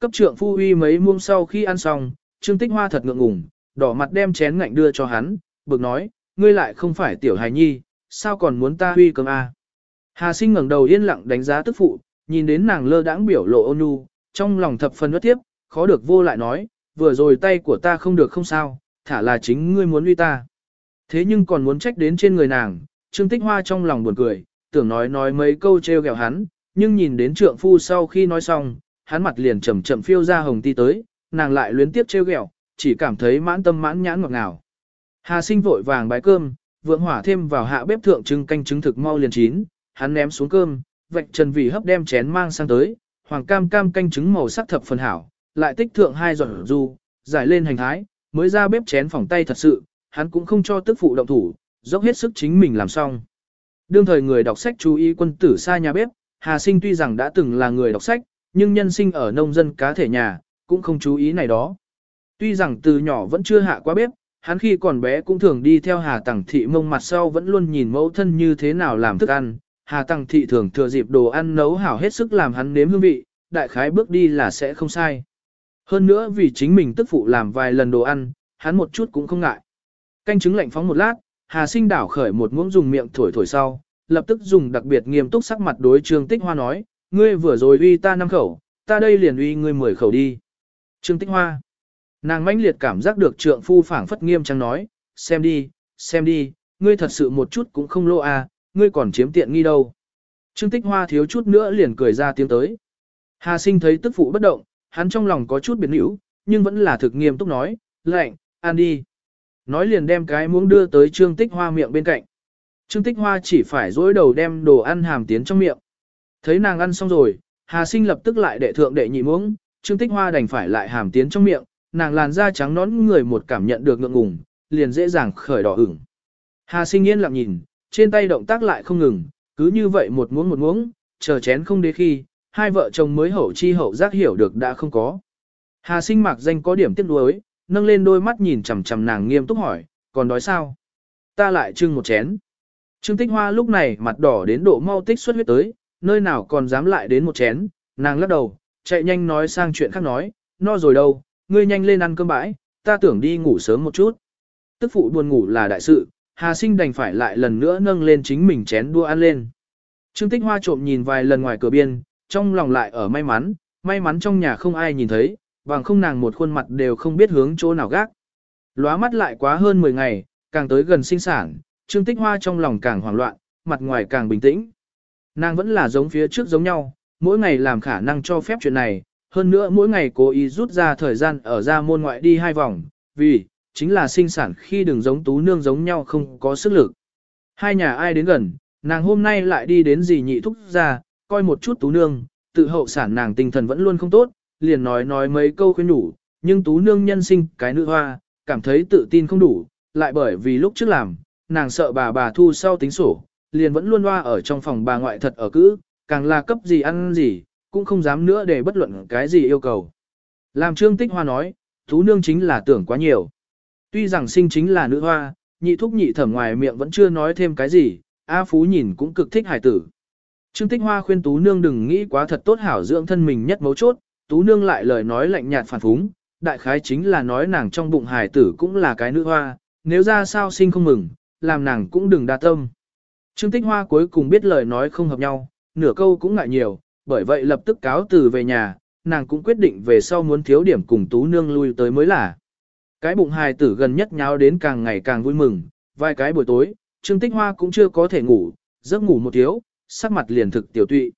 Cấp trượng phu uy mấy muông sau khi ăn xong, Trương Tích Hoa thật ngượng ngùng, đỏ mặt đem chén ngạnh đưa cho hắn, bực nói, ngươi lại không phải tiểu hài nhi, sao còn muốn ta huy cơm a? Hà sinh ngẩng đầu yên lặng đánh giá tức phụ, nhìn đến nàng lơ đãng biểu lộ ôn nhu, trong lòng thập phần nuốt tiếp, khó được vô lại nói, vừa rồi tay của ta không được không sao, thả là chính ngươi muốn uy ta. Thế nhưng còn muốn trách đến trên người nàng, Trương Tích Hoa trong lòng buồn cười, tưởng nói nói mấy câu treo gẹo hắn, nhưng nhìn đến trượng phu sau khi nói xong, hắn mặt liền chậm chậm phiêu ra hồng ti tới, nàng lại luyến tiếp trêu ghẹo, chỉ cảm thấy mãn tâm mãn nhãn ngọt ngào. Hà sinh vội vàng bái cơm, vượng hỏa thêm vào hạ bếp thượng trưng canh trứng thực mau liền chín, hắn ném xuống cơm, vạch trần vị hấp đem chén mang sang tới, hoàng cam cam canh trứng màu sắc thập phần hảo, lại tích thượng hai giọt du, giải lên hành thái, mới ra bếp chén phòng tay thật sự, hắn cũng không cho tức phụ động thủ, dốc hết sức chính mình làm xong. đương thời người đọc sách chú ý quân tử xa nhà bếp, Hà Sinh tuy rằng đã từng là người đọc sách, nhưng nhân sinh ở nông dân cá thể nhà, cũng không chú ý này đó. Tuy rằng từ nhỏ vẫn chưa hạ qua bếp, hắn khi còn bé cũng thường đi theo Hà Tằng Thị mông mặt sau vẫn luôn nhìn mẫu thân như thế nào làm thức ăn. Hà Tằng Thị thường thừa dịp đồ ăn nấu hảo hết sức làm hắn nếm hương vị, đại khái bước đi là sẽ không sai. Hơn nữa vì chính mình tức phụ làm vài lần đồ ăn, hắn một chút cũng không ngại. Canh trứng lạnh phóng một lát, Hà Sinh đảo khởi một muỗng dùng miệng thổi thổi sau, lập tức dùng đặc biệt nghiêm túc sắc mặt đối Trương Tích Hoa nói, ngươi vừa rồi uy ta năm khẩu, ta đây liền uy ngươi mười khẩu đi. Trương Tích Hoa, nàng mãnh liệt cảm giác được trượng phu phảng phất nghiêm trang nói, xem đi, xem đi, ngươi thật sự một chút cũng không lô à, ngươi còn chiếm tiện nghi đâu. Trương Tích Hoa thiếu chút nữa liền cười ra tiếng tới. Hà Sinh thấy tức phụ bất động, hắn trong lòng có chút biệt hữu, nhưng vẫn là thực nghiêm túc nói, lệnh, ăn đi. Nói liền đem cái muỗng đưa tới Trương Tích Hoa miệng bên cạnh. Trương Tích Hoa chỉ phải dối đầu đem đồ ăn hàm tiến trong miệng. Thấy nàng ăn xong rồi, Hà Sinh lập tức lại đệ thượng đệ nhị muỗng, Trương Tích Hoa đành phải lại hàm tiến trong miệng, nàng làn da trắng nón người một cảm nhận được ngượng ngùng, liền dễ dàng khởi đỏ ửng. Hà Sinh yên lặng nhìn, trên tay động tác lại không ngừng, cứ như vậy một muỗng một muỗng, chờ chén không đến khi, hai vợ chồng mới hậu chi hậu giác hiểu được đã không có. Hà Sinh mặc danh có điểm tiếc nuối, nâng lên đôi mắt nhìn chằm chằm nàng nghiêm túc hỏi, còn đói sao? Ta lại trưng một chén. Trương Tích Hoa lúc này mặt đỏ đến độ mau tích xuất huyết tới, nơi nào còn dám lại đến một chén, nàng lắc đầu, chạy nhanh nói sang chuyện khác nói, no rồi đâu, ngươi nhanh lên ăn cơm bãi, ta tưởng đi ngủ sớm một chút. Tức phụ buồn ngủ là đại sự, Hà Sinh đành phải lại lần nữa nâng lên chính mình chén đua ăn lên. Trương Tích Hoa trộm nhìn vài lần ngoài cửa biên, trong lòng lại ở may mắn, may mắn trong nhà không ai nhìn thấy, bằng không nàng một khuôn mặt đều không biết hướng chỗ nào gác. Lóa mắt lại quá hơn 10 ngày, càng tới gần sinh sản, Trương Tích Hoa trong lòng càng hoảng loạn, mặt ngoài càng bình tĩnh. Nàng vẫn là giống phía trước giống nhau, mỗi ngày làm khả năng cho phép chuyện này, hơn nữa mỗi ngày cố ý rút ra thời gian ở ra môn ngoại đi hai vòng, vì, chính là sinh sản khi đừng giống tú nương giống nhau không có sức lực. Hai nhà ai đến gần, nàng hôm nay lại đi đến gì nhị thúc ra, coi một chút tú nương, tự hậu sản nàng tinh thần vẫn luôn không tốt, liền nói nói mấy câu khuyên nhủ, nhưng tú nương nhân sinh cái nữ hoa, cảm thấy tự tin không đủ, lại bởi vì lúc trước làm, nàng sợ bà bà thu sau tính sổ, liền vẫn luôn hoa ở trong phòng bà ngoại thật ở cữ, càng là cấp gì ăn gì, cũng không dám nữa để bất luận cái gì yêu cầu. Làm trương tích hoa nói, tú nương chính là tưởng quá nhiều. Tuy rằng sinh chính là nữ hoa, nhị thúc nhị thẩm ngoài miệng vẫn chưa nói thêm cái gì, A Phú nhìn cũng cực thích hải tử. Trương Tích Hoa khuyên Tú Nương đừng nghĩ quá thật tốt hảo dưỡng thân mình nhất mấu chốt, Tú Nương lại lời nói lạnh nhạt phản phúng, đại khái chính là nói nàng trong bụng hải tử cũng là cái nữ hoa, nếu ra sao sinh không mừng, làm nàng cũng đừng đa tâm. Trương Tích Hoa cuối cùng biết lời nói không hợp nhau, nửa câu cũng ngại nhiều, bởi vậy lập tức cáo từ về nhà, nàng cũng quyết định về sau muốn thiếu điểm cùng Tú Nương lui tới mới là. Cái bụng hài tử gần nhất nháo đến càng ngày càng vui mừng, vài cái buổi tối, Trương Tích Hoa cũng chưa có thể ngủ, giấc ngủ một thiếu, sắc mặt liền thực tiểu tụy.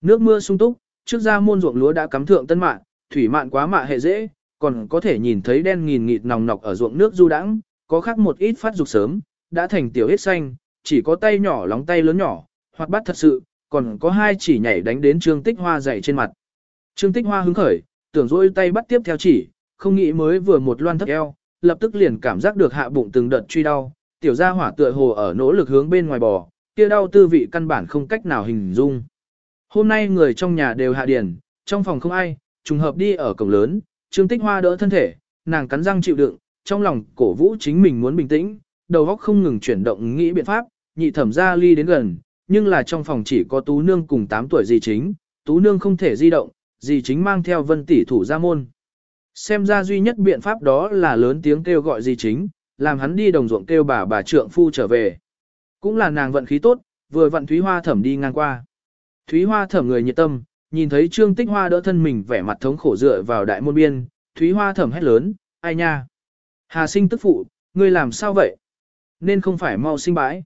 Nước mưa sung túc, trước ra môn ruộng lúa đã cắm thượng tân mạn, thủy mạn quá mạ hệ dễ, còn có thể nhìn thấy đen nghìn nghịt nòng nọc ở ruộng nước du đãng, có khác một ít phát dục sớm, đã thành tiểu hết xanh, chỉ có tay nhỏ lóng tay lớn nhỏ, hoặc bắt thật sự, còn có hai chỉ nhảy đánh đến Trương Tích Hoa dày trên mặt. Trương Tích Hoa hứng khởi, tưởng dỗi tay bắt tiếp theo chỉ, không nghĩ mới vừa một loan thấp eo, lập tức liền cảm giác được hạ bụng từng đợt truy đau, tiểu gia hỏa tựa hồ ở nỗ lực hướng bên ngoài bò, kia đau tư vị căn bản không cách nào hình dung. Hôm nay người trong nhà đều hạ điền, trong phòng không ai, trùng hợp đi ở cổng lớn, Trương Tích Hoa đỡ thân thể, nàng cắn răng chịu đựng, trong lòng cổ vũ chính mình muốn bình tĩnh, đầu óc không ngừng chuyển động nghĩ biện pháp, nhị thẩm ra ly đến gần, nhưng là trong phòng chỉ có Tú Nương cùng 8 tuổi dì chính, Tú Nương không thể di động, dì chính mang theo vân tỷ thủ ra môn. Xem ra duy nhất biện pháp đó là lớn tiếng kêu gọi dì chính, làm hắn đi đồng ruộng kêu bà bà trượng phu trở về. Cũng là nàng vận khí tốt, vừa vận Thúy Hoa thẩm đi ngang qua. Thúy Hoa thẩm người nhiệt tâm, nhìn thấy Trương Tích Hoa đỡ thân mình vẻ mặt thống khổ dựa vào đại môn biên, Thúy Hoa thẩm hét lớn, ai nha? Hà sinh tức phụ, ngươi làm sao vậy? Nên không phải mau sinh bãi.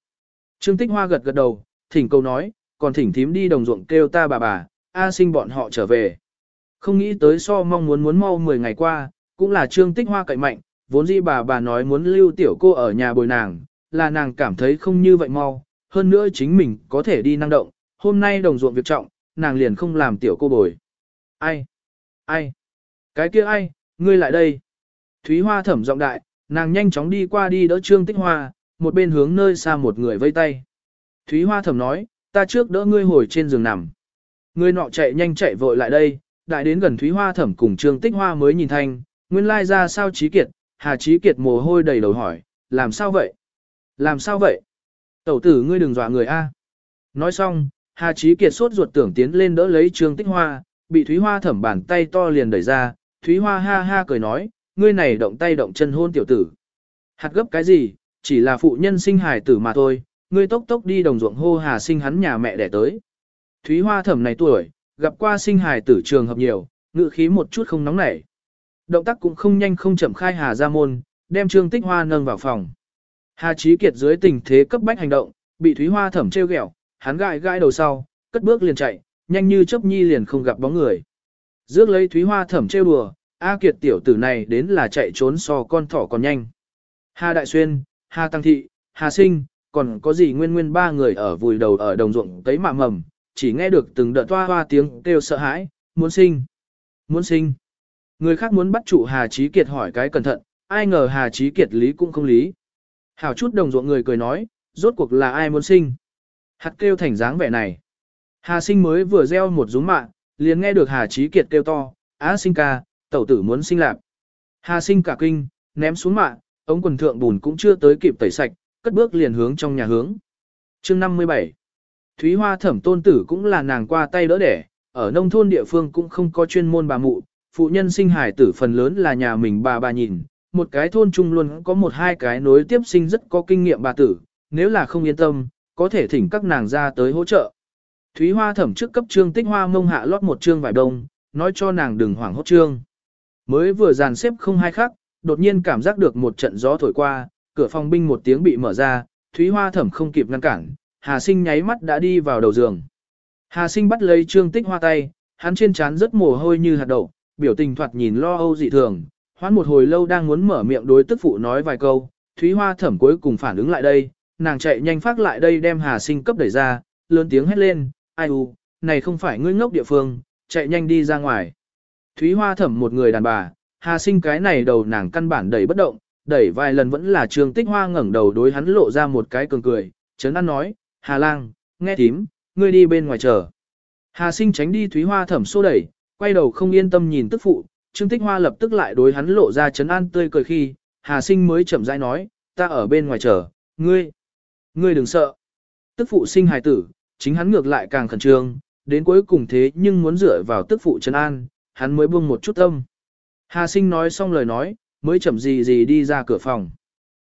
Trương Tích Hoa gật gật đầu, thỉnh cầu nói, còn thỉnh thím đi đồng ruộng kêu ta bà bà, A sinh bọn họ trở về. Không nghĩ tới so mong muốn muốn mau 10 ngày qua, cũng là Trương Tích Hoa cậy mạnh, vốn dĩ bà bà nói muốn lưu tiểu cô ở nhà bồi nàng, là nàng cảm thấy không như vậy mau, hơn nữa chính mình có thể đi năng động, hôm nay đồng ruộng việc trọng, nàng liền không làm tiểu cô bồi. Ai? Ai? Cái kia ai? Ngươi lại đây. Thúy Hoa thẩm giọng đại, nàng nhanh chóng đi qua đi đỡ Trương Tích Hoa, một bên hướng nơi xa một người vây tay. Thúy Hoa thầm nói, ta trước đỡ ngươi hồi trên giường nằm. Người nọ chạy nhanh chạy vội lại đây, đại đến gần Thúy Hoa thẩm cùng Trương Tích Hoa mới nhìn thanh, nguyên lai ra sao Trí Kiệt, Hà Trí Kiệt mồ hôi đầy đầu hỏi, làm sao vậy? Làm sao vậy? Tẩu tử ngươi đừng dọa người A. Nói xong, Hà Trí Kiệt sốt ruột tưởng tiến lên đỡ lấy Trương Tích Hoa, bị Thúy Hoa thẩm bàn tay to liền đẩy ra, Thúy Hoa ha ha cười nói, ngươi này động tay động chân hôn tiểu tử. Hạt gấp cái gì, chỉ là phụ nhân sinh hài tử mà thôi, ngươi tốc tốc đi đồng ruộng hô Hà sinh hắn nhà mẹ đẻ tới. Thúy Hoa thẩm này tuổi, gặp qua sinh hài tử trường hợp nhiều, ngự khí một chút không nóng nảy. Động tác cũng không nhanh không chậm khai Hà ra môn, đem Trương Tích Hoa nâng vào phòng. Hà Chí Kiệt dưới tình thế cấp bách hành động, bị Thúy Hoa thẩm treo ghẹo, hắn gãi gãi đầu sau, cất bước liền chạy, nhanh như chớp nhi liền không gặp bóng người. Rước lấy Thúy Hoa thẩm trêu đùa, A Kiệt tiểu tử này đến là chạy trốn so con thỏ còn nhanh. Hà Đại Xuyên, Hà Tăng Thị, Hà Sinh, còn có gì nguyên nguyên ba người ở vùi đầu ở đồng ruộng tấy mạ mầm, chỉ nghe được từng đợt toa hoa tiếng kêu sợ hãi, muốn sinh, muốn sinh. Người khác muốn bắt trụ Hà Chí Kiệt hỏi cái cẩn thận, ai ngờ Hà Chí Kiệt lý cũng không lý. Hảo chút đồng ruộng người cười nói, rốt cuộc là ai muốn sinh. Hạt kêu thành dáng vẻ này. Hà sinh mới vừa gieo một rúng mạng, liền nghe được Hà Chí Kiệt kêu to, á sinh ca, tẩu tử muốn sinh lạc. Hà sinh cả kinh, ném xuống mạng, ống quần thượng bùn cũng chưa tới kịp tẩy sạch, cất bước liền hướng trong nhà hướng. chương 57 Thúy Hoa thẩm tôn tử cũng là nàng qua tay đỡ đẻ, ở nông thôn địa phương cũng không có chuyên môn bà mụ, phụ nhân sinh hải tử phần lớn là nhà mình bà bà nhìn, một cái thôn chung luôn có một hai cái nối tiếp sinh rất có kinh nghiệm bà tử, nếu là không yên tâm, có thể thỉnh các nàng ra tới hỗ trợ. Thúy Hoa thẩm trước cấp trương tích hoa mông hạ lót một trương vải đông, nói cho nàng đừng hoảng hốt trương. Mới vừa dàn xếp không hai khắc, đột nhiên cảm giác được một trận gió thổi qua, cửa phòng binh một tiếng bị mở ra, Thúy Hoa thẩm không kịp ngăn cản, Hà Sinh nháy mắt đã đi vào đầu giường. Hà Sinh bắt lấy trương tích hoa tay, hắn trên trán rất mồ hôi như hạt đậu, biểu tình thoạt nhìn lo âu dị thường, hoán một hồi lâu đang muốn mở miệng đối tức phụ nói vài câu, Thúy Hoa thẩm cuối cùng phản ứng lại đây, nàng chạy nhanh phát lại đây đem Hà Sinh cấp đẩy ra, lớn tiếng hét lên, ai u, này không phải ngươi ngốc địa phương, chạy nhanh đi ra ngoài. Thúy Hoa thẩm một người đàn bà, Hà Sinh cái này đầu nàng căn bản đẩy bất động, đẩy vài lần vẫn là Trương Tích Hoa ngẩng đầu đối hắn lộ ra một cái cường cười, chấn an nói, Hà Lang, nghe thím, ngươi đi bên ngoài chờ. Hà Sinh tránh đi Thúy Hoa thẩm xô đẩy, quay đầu không yên tâm nhìn tức phụ, Trương Tích Hoa lập tức lại đối hắn lộ ra chấn an tươi cười khi, Hà Sinh mới chậm rãi nói, ta ở bên ngoài chờ, ngươi, ngươi đừng sợ. Tức phụ sinh hài tử, chính hắn ngược lại càng khẩn trương, đến cuối cùng thế nhưng muốn dựa vào tức phụ trấn an, hắn mới buông một chút tâm. Hà sinh nói xong lời nói, mới chậm gì gì đi ra cửa phòng.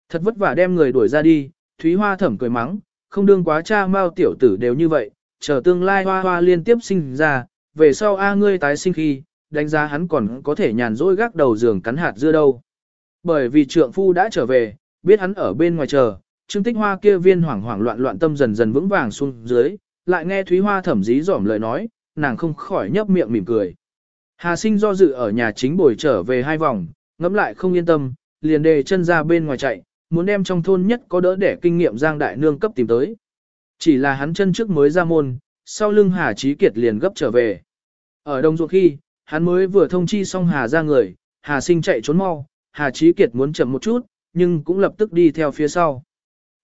Thật vất vả đem người đuổi ra đi, Thúy Hoa thẩm cười mắng, không đương quá cha mao tiểu tử đều như vậy, chờ tương lai hoa hoa liên tiếp sinh ra, về sau A ngươi tái sinh khi, đánh giá hắn còn có thể nhàn rỗi gác đầu giường cắn hạt dưa đâu. Bởi vì trượng phu đã trở về, biết hắn ở bên ngoài chờ, Trương Tích Hoa kia viên hoảng hoảng loạn loạn tâm dần dần vững vàng xuống dưới, lại nghe Thúy Hoa thẩm dí dỏm lời nói, nàng không khỏi nhấp miệng mỉm cười. Hà sinh do dự ở nhà chính bồi trở về hai vòng, ngẫm lại không yên tâm, liền đề chân ra bên ngoài chạy, muốn đem trong thôn nhất có đỡ để kinh nghiệm giang đại nương cấp tìm tới. Chỉ là hắn chân trước mới ra môn, sau lưng Hà Chí Kiệt liền gấp trở về. Ở đông ruộng khi, hắn mới vừa thông chi xong Hà ra người, Hà sinh chạy trốn mau, Hà Chí Kiệt muốn chậm một chút, nhưng cũng lập tức đi theo phía sau.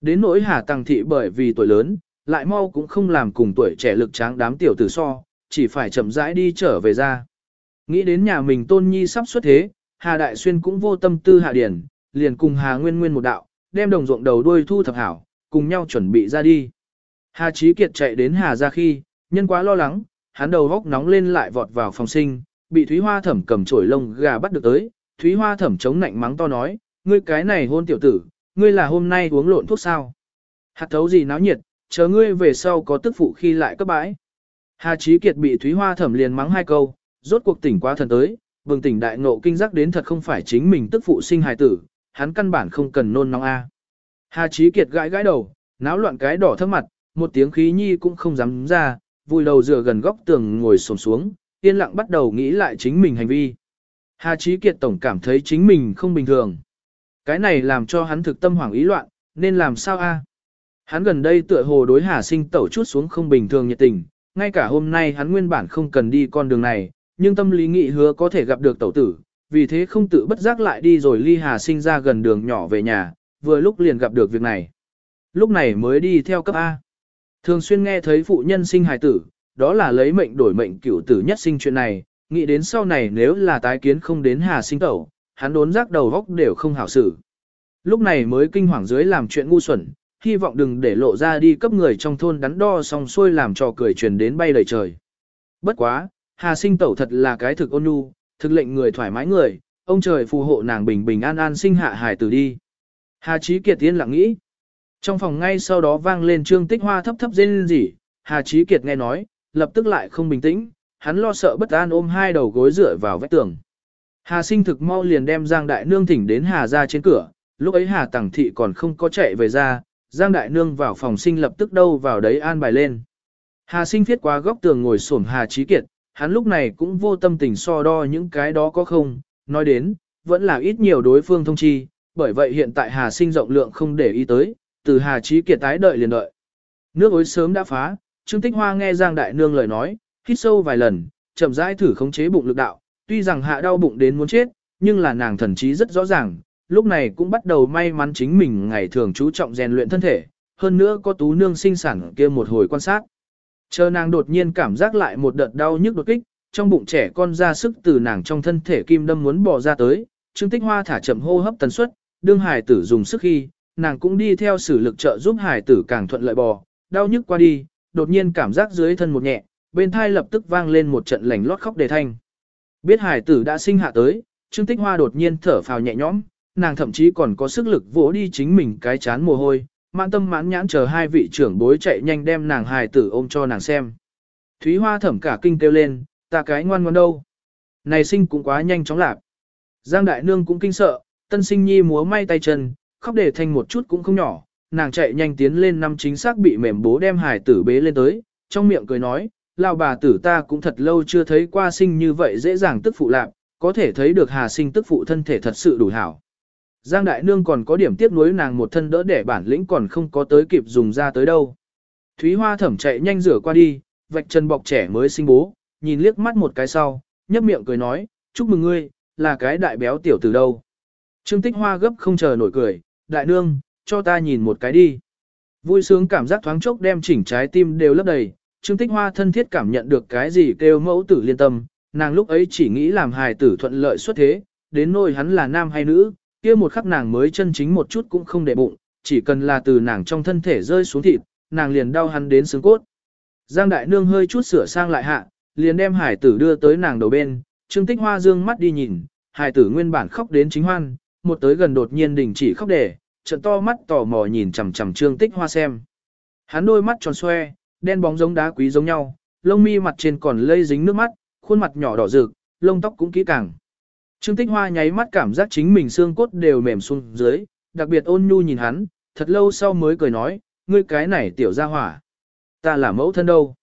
Đến nỗi Hà Tăng Thị bởi vì tuổi lớn, lại mau cũng không làm cùng tuổi trẻ lực tráng đám tiểu tử so, chỉ phải chậm rãi đi trở về ra. Nghĩ đến nhà mình tôn nhi sắp xuất thế, Hà Đại Xuyên cũng vô tâm tư hạ điển, liền cùng Hà Nguyên Nguyên một đạo, đem đồng ruộng đầu đuôi thu thập hảo, cùng nhau chuẩn bị ra đi. Hà Chí Kiệt chạy đến Hà ra khi, nhân quá lo lắng, hắn đầu góc nóng lên lại vọt vào phòng sinh, bị Thúy Hoa Thẩm cầm chổi lông gà bắt được tới, Thúy Hoa Thẩm chống nạnh mắng to nói, ngươi cái này hôn tiểu tử, ngươi là hôm nay uống lộn thuốc sao? Hạt thấu gì náo nhiệt, chờ ngươi về sau có tức phụ khi lại cấp bãi. Hà Chí Kiệt bị Thúy Hoa thẩm liền mắng hai câu, rốt cuộc tỉnh quá thần tới, bừng tỉnh đại ngộ kinh giác đến thật không phải chính mình tức phụ sinh hài tử, hắn căn bản không cần nôn nóng a. Hà Chí Kiệt gãi gãi đầu, náo loạn cái đỏ thấp mặt, một tiếng khí nhi cũng không dám ra, vùi đầu dựa gần góc tường ngồi xổm xuống, yên lặng bắt đầu nghĩ lại chính mình hành vi. Hà Chí Kiệt tổng cảm thấy chính mình không bình thường. Cái này làm cho hắn thực tâm hoảng ý loạn, nên làm sao a? Hắn gần đây tựa hồ đối Hà Sinh tẩu chút xuống không bình thường nhiệt tình, ngay cả hôm nay hắn nguyên bản không cần đi con đường này, nhưng tâm lý nghị hứa có thể gặp được tẩu tử, vì thế không tự bất giác lại đi rồi ly Hà Sinh ra gần đường nhỏ về nhà, vừa lúc liền gặp được việc này. Lúc này mới đi theo cấp A. Thường xuyên nghe thấy phụ nhân sinh hài tử, đó là lấy mệnh đổi mệnh cửu tử nhất sinh chuyện này, nghĩ đến sau này nếu là tái kiến không đến hà sinh tẩu, hắn đốn rác đầu góc đều không hảo xử. Lúc này mới kinh hoàng dưới làm chuyện ngu xuẩn, hy vọng đừng để lộ ra đi cấp người trong thôn đắn đo xong xuôi làm trò cười truyền đến bay đầy trời. Bất quá, hà sinh tẩu thật là cái thực ôn nhu, thực lệnh người thoải mái người, ông trời phù hộ nàng bình bình an an sinh hạ hài tử đi. Hà Chí Kiệt tiên lặng nghĩ. Trong phòng ngay sau đó vang lên trương tích hoa thấp thấp rên rỉ, Hà Chí Kiệt nghe nói, lập tức lại không bình tĩnh, hắn lo sợ bất an ôm hai đầu gối dựa vào vách tường. Hà sinh thực mau liền đem Giang Đại Nương thỉnh đến Hà ra trên cửa, lúc ấy Hà Tằng Thị còn không có chạy về ra, Giang Đại Nương vào phòng sinh lập tức đâu vào đấy an bài lên. Hà sinh viết qua góc tường ngồi xổm Hà Chí Kiệt, hắn lúc này cũng vô tâm tình so đo những cái đó có không, nói đến, vẫn là ít nhiều đối phương thông chi, bởi vậy hiện tại Hà sinh rộng lượng không để ý tới, từ Hà Chí Kiệt tái đợi liền đợi. Nước ối sớm đã phá, Trương Tích Hoa nghe Giang Đại Nương lời nói, hít sâu vài lần, chậm rãi thử khống chế bụng lực đạo, tuy rằng hạ đau bụng đến muốn chết, nhưng là nàng thần trí rất rõ ràng, lúc này cũng bắt đầu may mắn chính mình ngày thường chú trọng rèn luyện thân thể, hơn nữa có tú nương sinh sản kia một hồi quan sát. Chờ nàng đột nhiên cảm giác lại một đợt đau nhức đột kích, trong bụng trẻ con ra sức từ nàng trong thân thể kim đâm muốn bỏ ra tới, Trương Tích Hoa thả chậm hô hấp tần suất, đương hải tử dùng sức khi, nàng cũng đi theo sử lực trợ giúp hải tử càng thuận lợi bò, đau nhức qua đi, đột nhiên cảm giác dưới thân một nhẹ, bên thai lập tức vang lên một trận lành lót khóc đề thanh. Biết hải tử đã sinh hạ tới, Trương Tích Hoa đột nhiên thở phào nhẹ nhõm, nàng thậm chí còn có sức lực vỗ đi chính mình cái chán mồ hôi, mãn tâm mãn nhãn chờ hai vị trưởng bối chạy nhanh đem nàng hài tử ôm cho nàng xem. Thúy Hoa thẩm cả kinh kêu lên, ta cái ngoan ngoan đâu. Này sinh cũng quá nhanh chóng lạc. Giang Đại Nương cũng kinh sợ, tân sinh nhi múa may tay chân, khóc để thành một chút cũng không nhỏ, nàng chạy nhanh tiến lên năm chính xác bị mềm bố đem hài tử bế lên tới, trong miệng cười nói, lao bà tử ta cũng thật lâu chưa thấy qua sinh như vậy dễ dàng tức phụ lạc, có thể thấy được hà sinh tức phụ thân thể thật sự đủ hảo. Giang Đại Nương còn có điểm tiếc nuối nàng một thân đỡ để bản lĩnh còn không có tới kịp dùng ra tới đâu. Thúy Hoa thẩm chạy nhanh rửa qua đi, vạch chân bọc trẻ mới sinh bố, nhìn liếc mắt một cái sau, nhấp miệng cười nói, chúc mừng ngươi, là cái đại béo tiểu từ đâu. Trương Tích Hoa gấp không chờ nổi cười, đại nương, cho ta nhìn một cái đi. Vui sướng cảm giác thoáng chốc đem chỉnh trái tim đều lấp đầy, Trương Tích Hoa thân thiết cảm nhận được cái gì kêu mẫu tử liên tâm, nàng lúc ấy chỉ nghĩ làm hài tử thuận lợi xuất thế, đến nỗi hắn là nam hay nữ, kia một khắc nàng mới chân chính một chút cũng không để bụng, chỉ cần là từ nàng trong thân thể rơi xuống thịt, nàng liền đau hắn đến xương cốt. Giang Đại Nương hơi chút sửa sang lại hạ, liền đem hải tử đưa tới nàng đầu bên, Trương Tích Hoa dương mắt đi nhìn, hải tử nguyên bản khóc đến chính hoan, một tới gần đột nhiên đình chỉ khóc để, trận to mắt tò mò nhìn chằm chằm Trương Tích Hoa xem. Hắn đôi mắt tròn xoe, đen bóng giống đá quý giống nhau, lông mi mặt trên còn lây dính nước mắt, khuôn mặt nhỏ đỏ rực, lông tóc cũng kỹ càng. Trương Tích Hoa nháy mắt cảm giác chính mình xương cốt đều mềm xuống dưới, đặc biệt ôn nhu nhìn hắn, thật lâu sau mới cười nói, ngươi cái này tiểu gia hỏa. Ta là mẫu thân đâu.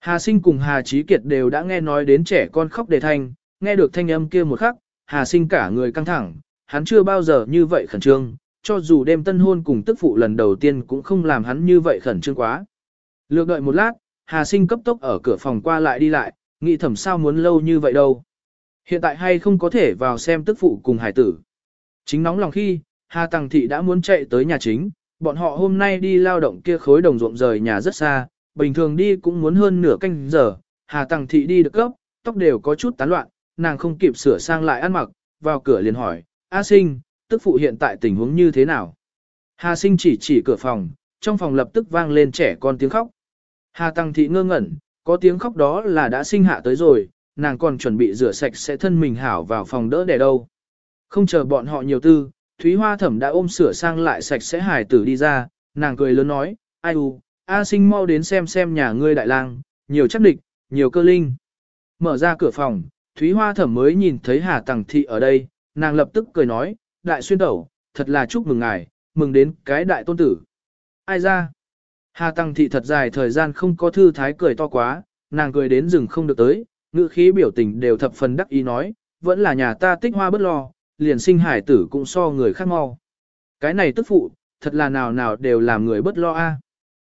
Hà sinh cùng Hà Trí Kiệt đều đã nghe nói đến trẻ con khóc đề thanh, nghe được thanh âm kia một khắc, Hà sinh cả người căng thẳng, hắn chưa bao giờ như vậy khẩn trương, cho dù đêm tân hôn cùng tức phụ lần đầu tiên cũng không làm hắn như vậy khẩn trương quá. Lược đợi một lát, Hà sinh cấp tốc ở cửa phòng qua lại đi lại, nghĩ thầm sao muốn lâu như vậy đâu. Hiện tại hay không có thể vào xem tức phụ cùng hải tử. Chính nóng lòng khi, Hà Tăng Thị đã muốn chạy tới nhà chính, bọn họ hôm nay đi lao động kia khối đồng ruộng rời nhà rất xa, bình thường đi cũng muốn hơn nửa canh giờ, Hà Tăng Thị đi được cấp, tóc đều có chút tán loạn, nàng không kịp sửa sang lại ăn mặc, vào cửa liền hỏi, A sinh, tức phụ hiện tại tình huống như thế nào? Hà sinh chỉ chỉ cửa phòng, trong phòng lập tức vang lên trẻ con tiếng khóc. Hà Tăng Thị ngơ ngẩn, có tiếng khóc đó là đã sinh hạ tới rồi, nàng còn chuẩn bị rửa sạch sẽ thân mình hảo vào phòng đỡ đẻ đâu. Không chờ bọn họ nhiều tư, Thúy Hoa Thẩm đã ôm sửa sang lại sạch sẽ hài tử đi ra, nàng cười lớn nói, ai u, A sinh mau đến xem xem nhà ngươi đại lang, nhiều chắc địch, nhiều cơ linh. Mở ra cửa phòng, Thúy Hoa Thẩm mới nhìn thấy Hà Tằng Thị ở đây, nàng lập tức cười nói, đại xuyên tẩu, thật là chúc mừng ngài, mừng đến cái đại tôn tử. Ai ra? Hà Tăng Thị thật dài thời gian không có thư thái cười to quá, nàng cười đến rừng không được tới, ngữ khí biểu tình đều thập phần đắc ý nói, vẫn là nhà ta tích hoa bất lo, liền sinh hải tử cũng so người khác mau. Cái này tức phụ, thật là nào nào đều làm người bất lo a.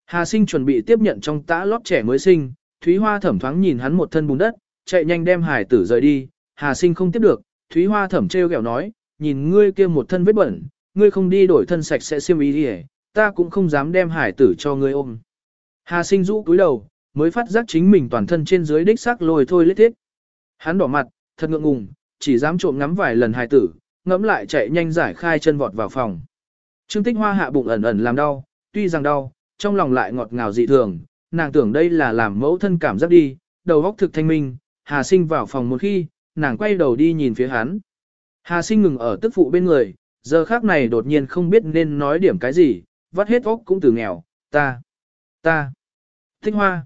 Hà sinh chuẩn bị tiếp nhận trong tã lót trẻ mới sinh, Thúy Hoa thẩm thoáng nhìn hắn một thân bùn đất, chạy nhanh đem hải tử rời đi, Hà sinh không tiếp được, Thúy Hoa thẩm treo kẹo nói, nhìn ngươi kia một thân vết bẩn, ngươi không đi đổi thân sạch sẽ siêu ý đi ta cũng không dám đem hải tử cho ngươi ôm. Hà sinh rũ cúi đầu, mới phát giác chính mình toàn thân trên dưới đích xác lồi thôi lết thiết. Hắn đỏ mặt, thật ngượng ngùng, chỉ dám trộm ngắm vài lần hài tử, ngẫm lại chạy nhanh giải khai chân vọt vào phòng. Trương Tích Hoa hạ bụng ẩn ẩn làm đau, tuy rằng đau, trong lòng lại ngọt ngào dị thường, nàng tưởng đây là làm mẫu thân cảm giác đi, đầu óc thực thanh minh, Hà Sinh vào phòng một khi, nàng quay đầu đi nhìn phía hắn. Hà Sinh ngừng ở tức phụ bên người, giờ khác này đột nhiên không biết nên nói điểm cái gì, vắt hết óc cũng từ nghèo, ta, ta, Tích Hoa.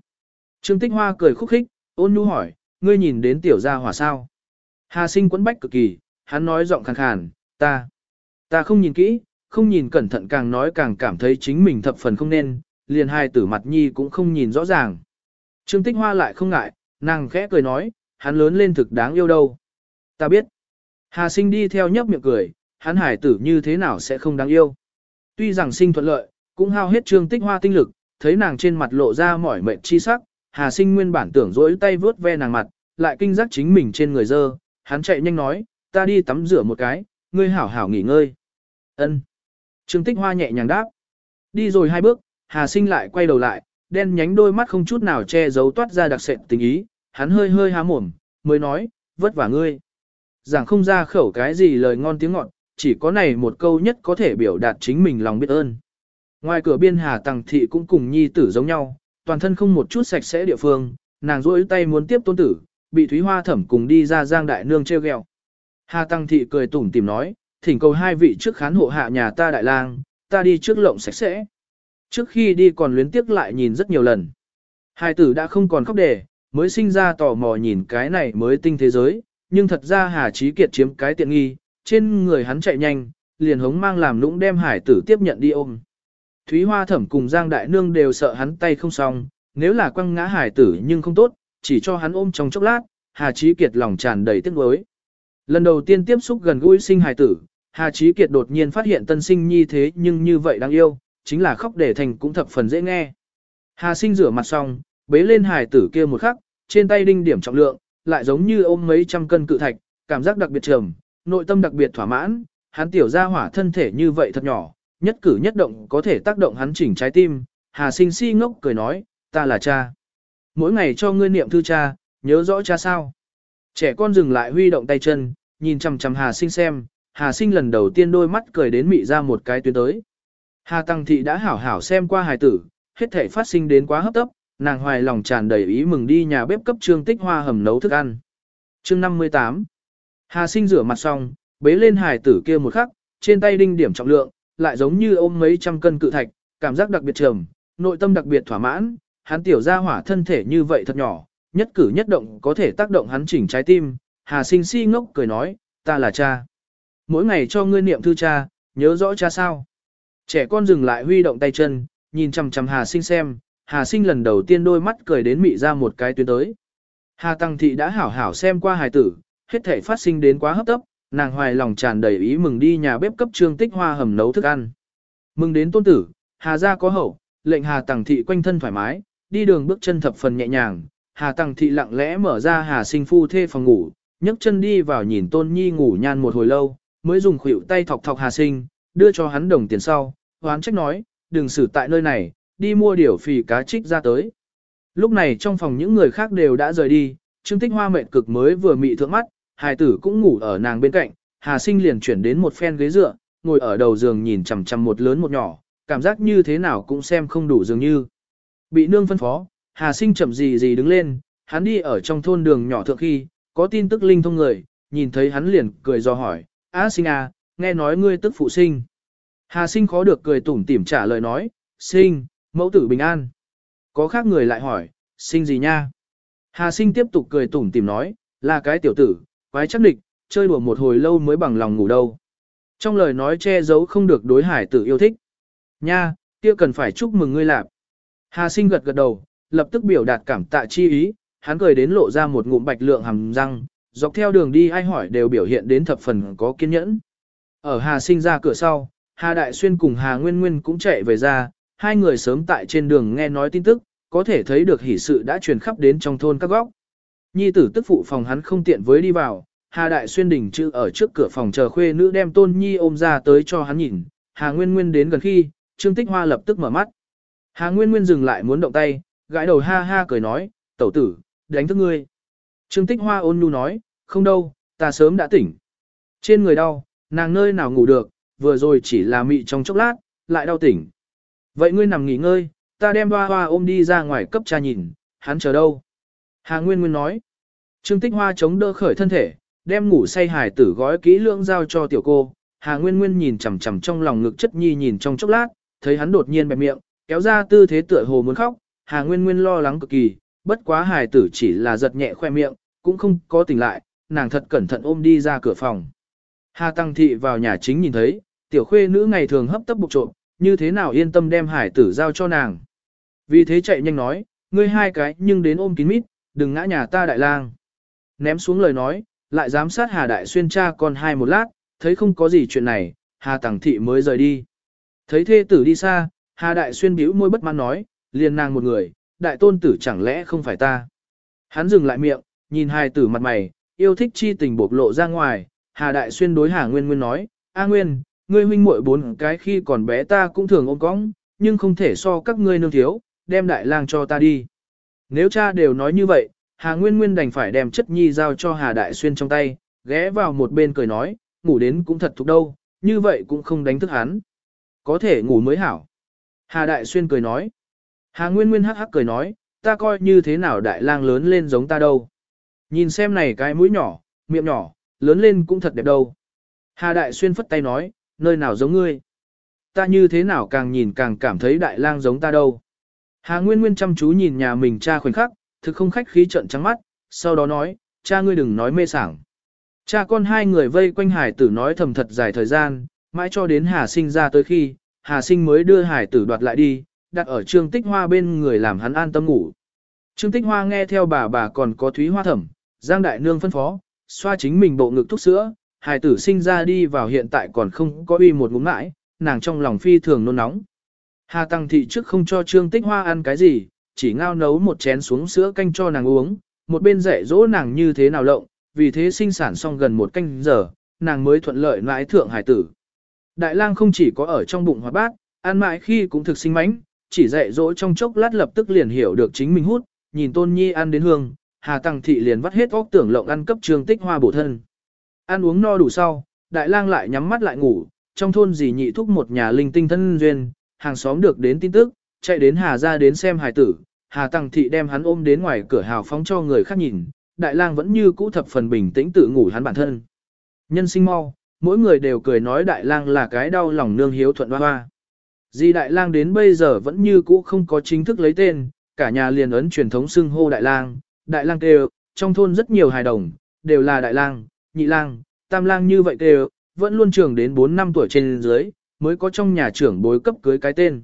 Trương Tích Hoa cười khúc khích, ôn nhu hỏi, ngươi nhìn đến tiểu gia hỏa sao? Hà Sinh quấn bách cực kỳ, hắn nói giọng khàn khàn, ta, ta không nhìn kỹ, không nhìn cẩn thận càng nói càng cảm thấy chính mình thập phần không nên, liền hai tử mặt nhi cũng không nhìn rõ ràng. Trương Tích Hoa lại không ngại, nàng khẽ cười nói, hắn lớn lên thực đáng yêu đâu. Ta biết. Hà sinh đi theo nhấp miệng cười, hắn hải tử như thế nào sẽ không đáng yêu. Tuy rằng sinh thuận lợi, cũng hao hết Trương Tích Hoa tinh lực, thấy nàng trên mặt lộ ra mỏi mệt chi sắc, Hà sinh nguyên bản tưởng rỗi tay vớt ve nàng mặt, lại kinh giác chính mình trên người dơ, hắn chạy nhanh nói, ta đi tắm rửa một cái, ngươi hảo hảo nghỉ ngơi. Ân. Trương Tích Hoa nhẹ nhàng đáp. Đi rồi hai bước, Hà Sinh lại quay đầu lại, đen nhánh đôi mắt không chút nào che giấu toát ra đặc sệt tình ý, hắn hơi hơi há mồm, mới nói, vất vả ngươi. Giảng không ra khẩu cái gì lời ngon tiếng ngọt, chỉ có này một câu nhất có thể biểu đạt chính mình lòng biết ơn. Ngoài cửa biên Hà Tằng Thị cũng cùng nhi tử giống nhau, toàn thân không một chút sạch sẽ địa phương, nàng rỗi tay muốn tiếp tôn tử, bị Thúy Hoa thẩm cùng đi ra giang đại nương treo ghẹo. Hà Tăng Thị cười tủm tìm nói, thỉnh cầu hai vị trước khán hộ hạ nhà ta đại lang, ta đi trước lộng sạch sẽ. Trước khi đi còn luyến tiếc lại nhìn rất nhiều lần. Hai tử đã không còn khóc đề, mới sinh ra tò mò nhìn cái này mới tinh thế giới, nhưng thật ra Hà Chí Kiệt chiếm cái tiện nghi, trên người hắn chạy nhanh, liền hống mang làm lũng đem hải tử tiếp nhận đi ôm. Thúy Hoa Thẩm cùng Giang Đại Nương đều sợ hắn tay không xong, nếu là quăng ngã hải tử nhưng không tốt, chỉ cho hắn ôm trong chốc lát, Hà Chí Kiệt lòng tràn đầy tiếc nuối. Lần đầu tiên tiếp xúc gần gũi sinh hải tử, Hà Chí Kiệt đột nhiên phát hiện tân sinh nhi thế nhưng như vậy đáng yêu, chính là khóc để thành cũng thập phần dễ nghe. Hà sinh rửa mặt xong, bế lên hải tử kia một khắc, trên tay đinh điểm trọng lượng, lại giống như ôm mấy trăm cân cự thạch, cảm giác đặc biệt trầm, nội tâm đặc biệt thỏa mãn, hắn tiểu ra hỏa thân thể như vậy thật nhỏ, nhất cử nhất động có thể tác động hắn chỉnh trái tim. Hà sinh si ngốc cười nói, ta là cha. Mỗi ngày cho ngươi niệm thư cha, nhớ rõ cha sao. Trẻ con dừng lại huy động tay chân, nhìn chằm chằm Hà sinh xem, Hà sinh lần đầu tiên đôi mắt cười đến mị ra một cái tuyến tới. Hà Tăng Thị đã hảo hảo xem qua hài tử, hết thể phát sinh đến quá hấp tấp, nàng hoài lòng tràn đầy ý mừng đi nhà bếp cấp trương tích hoa hầm nấu thức ăn. chương 58 Hà sinh rửa mặt xong, bế lên hài tử kia một khắc, trên tay đinh điểm trọng lượng, lại giống như ôm mấy trăm cân cự thạch, cảm giác đặc biệt trầm, nội tâm đặc biệt thỏa mãn, hắn tiểu ra hỏa thân thể như vậy thật nhỏ, nhất cử nhất động có thể tác động hắn chỉnh trái tim. Hà sinh si ngốc cười nói, ta là cha. Mỗi ngày cho ngươi niệm thư cha, nhớ rõ cha sao. Trẻ con dừng lại huy động tay chân, nhìn chằm chằm Hà Sinh xem, Hà Sinh lần đầu tiên đôi mắt cười đến mị ra một cái tuyến tới. Hà Tăng Thị đã hảo hảo xem qua hài tử, hết thể phát sinh đến quá hấp tấp, nàng hoài lòng tràn đầy ý mừng đi nhà bếp cấp trương tích hoa hầm nấu thức ăn. Mừng đến tôn tử, Hà gia có hậu, lệnh Hà tàng Thị quanh thân thoải mái, đi đường bước chân thập phần nhẹ nhàng. Hà tàng Thị lặng lẽ mở ra Hà Sinh phu thê phòng ngủ, nhấc chân đi vào nhìn tôn nhi ngủ nhan một hồi lâu, mới dùng khuỷu tay thọc thọc Hà Sinh, đưa cho hắn đồng tiền sau, hoán trách nói, đừng xử tại nơi này, đi mua điều phì cá trích ra tới. Lúc này trong phòng những người khác đều đã rời đi, Trương Tích Hoa mệt cực mới vừa mị thượng mắt, hài tử cũng ngủ ở nàng bên cạnh, Hà Sinh liền chuyển đến một phen ghế dựa, ngồi ở đầu giường nhìn chằm chằm một lớn một nhỏ, cảm giác như thế nào cũng xem không đủ dường như. Bị nương phân phó, Hà Sinh chậm gì gì đứng lên, hắn đi ở trong thôn đường nhỏ thượng khi, có tin tức linh thông người, nhìn thấy hắn liền cười do hỏi, Á sinh à, nghe nói ngươi tức phụ sinh. Hà sinh khó được cười tủm tỉm trả lời nói, sinh, mẫu tử bình an. Có khác người lại hỏi, sinh gì nha? Hà sinh tiếp tục cười tủm tỉm nói, là cái tiểu tử, quái chắc địch, chơi đùa một hồi lâu mới bằng lòng ngủ đâu. Trong lời nói che giấu không được đối hải tử yêu thích. Nha, kia cần phải chúc mừng ngươi lạp. Hà sinh gật gật đầu, lập tức biểu đạt cảm tạ chi ý, hắn cười đến lộ ra một ngụm bạch lượng hàm răng, dọc theo đường đi ai hỏi đều biểu hiện đến thập phần có kiên nhẫn. Ở Hà sinh ra cửa sau, Hà Đại Xuyên cùng Hà Nguyên Nguyên cũng chạy về ra, hai người sớm tại trên đường nghe nói tin tức, có thể thấy được hỷ sự đã truyền khắp đến trong thôn các góc. Nhi tử tức phụ phòng hắn không tiện với đi vào, Hà Đại Xuyên đỉnh chữ ở trước cửa phòng chờ khuê nữ đem Tôn Nhi ôm ra tới cho hắn nhìn, Hà Nguyên Nguyên đến gần khi, Trương Tích Hoa lập tức mở mắt. Hà Nguyên Nguyên dừng lại muốn động tay, gãi đầu ha ha cười nói, tẩu tử, đánh thức ngươi. Trương Tích Hoa ôn nhu nói, không đâu, ta sớm đã tỉnh. Trên người đau, nàng nơi nào ngủ được, vừa rồi chỉ là mị trong chốc lát, lại đau tỉnh. Vậy ngươi nằm nghỉ ngơi, ta đem hoa hoa ôm đi ra ngoài cấp cha nhìn, hắn chờ đâu. Hà Nguyên Nguyên nói. Trương Tích Hoa chống đỡ khởi thân thể, đem ngủ say hài tử gói kỹ lưỡng giao cho tiểu cô. Hà Nguyên Nguyên nhìn chằm chằm trong lòng ngực chất nhi nhìn trong chốc lát, thấy hắn đột nhiên bẹp miệng, kéo ra tư thế tựa hồ muốn khóc. Hà Nguyên Nguyên lo lắng cực kỳ, bất quá hài tử chỉ là giật nhẹ khoe miệng, cũng không có tỉnh lại, nàng thật cẩn thận ôm đi ra cửa phòng. Hà Tăng Thị vào nhà chính nhìn thấy, tiểu khuê nữ ngày thường hấp tấp bục trộm, như thế nào yên tâm đem hải tử giao cho nàng. Vì thế chạy nhanh nói, ngươi hai cái nhưng đến ôm kín mít, đừng ngã nhà ta đại lang. Ném xuống lời nói, lại giám sát Hà Đại Xuyên cha con hai một lát, thấy không có gì chuyện này, Hà Tằng Thị mới rời đi. Thấy thê tử đi xa, Hà Đại Xuyên bĩu môi bất mãn nói, liền nàng một người, đại tôn tử chẳng lẽ không phải ta. Hắn dừng lại miệng, nhìn hai tử mặt mày, yêu thích chi tình bộc lộ ra ngoài, Hà Đại Xuyên đối Hà Nguyên Nguyên nói, A Nguyên, ngươi huynh muội bốn cái khi còn bé ta cũng thường ôm cõng, nhưng không thể so các ngươi nương thiếu, đem đại lang cho ta đi. Nếu cha đều nói như vậy, Hà Nguyên Nguyên đành phải đem chất nhi giao cho Hà Đại Xuyên trong tay, ghé vào một bên cười nói, ngủ đến cũng thật thục đâu, như vậy cũng không đánh thức hắn. Có thể ngủ mới hảo. Hà Đại Xuyên cười nói. Hà Nguyên Nguyên hắc hắc cười nói, ta coi như thế nào đại lang lớn lên giống ta đâu. Nhìn xem này cái mũi nhỏ, miệng nhỏ, lớn lên cũng thật đẹp đâu. Hà Đại Xuyên phất tay nói, nơi nào giống ngươi. Ta như thế nào càng nhìn càng cảm thấy đại lang giống ta đâu. Hà Nguyên Nguyên chăm chú nhìn nhà mình cha khoảnh khắc, thực không khách khí trận trắng mắt, sau đó nói, cha ngươi đừng nói mê sảng. Cha con hai người vây quanh hải tử nói thầm thật dài thời gian, mãi cho đến Hà sinh ra tới khi, Hà sinh mới đưa hải tử đoạt lại đi, đặt ở trương tích hoa bên người làm hắn an tâm ngủ. Trương tích hoa nghe theo bà bà còn có thúy hoa thẩm, giang đại nương phân phó, xoa chính mình bộ ngực thuốc sữa, hài tử sinh ra đi vào hiện tại còn không có uy một ngụm mãi, nàng trong lòng phi thường nôn nóng. Hà Tăng Thị trước không cho Trương Tích Hoa ăn cái gì, chỉ ngao nấu một chén xuống sữa canh cho nàng uống, một bên dạy dỗ nàng như thế nào lộng, vì thế sinh sản xong gần một canh giờ, nàng mới thuận lợi mãi thượng hải tử. Đại lang không chỉ có ở trong bụng hoạt bát, ăn mãi khi cũng thực sinh mánh, chỉ dạy dỗ trong chốc lát lập tức liền hiểu được chính mình hút, nhìn Tôn Nhi ăn đến hương, Hà Tăng Thị liền vắt hết óc tưởng lộng ăn cấp Trương Tích Hoa bổ thân. Ăn uống no đủ sau, đại lang lại nhắm mắt lại ngủ, trong thôn dì nhị thúc một nhà linh tinh thân duyên, hàng xóm được đến tin tức, chạy đến Hà ra đến xem hài tử, Hà Tăng Thị đem hắn ôm đến ngoài cửa hào phóng cho người khác nhìn, đại lang vẫn như cũ thập phần bình tĩnh tự ngủ hắn bản thân. Nhân sinh mau, mỗi người đều cười nói đại lang là cái đau lòng nương hiếu thuận hoa hoa. Di đại lang đến bây giờ vẫn như cũ không có chính thức lấy tên, cả nhà liền ấn truyền thống xưng hô đại lang, đại lang kêu, trong thôn rất nhiều hài đồng, đều là đại lang, nhị lang, tam lang như vậy kêu, vẫn luôn trưởng đến 4 năm tuổi trên dưới, mới có trong nhà trưởng bối cấp cưới cái tên.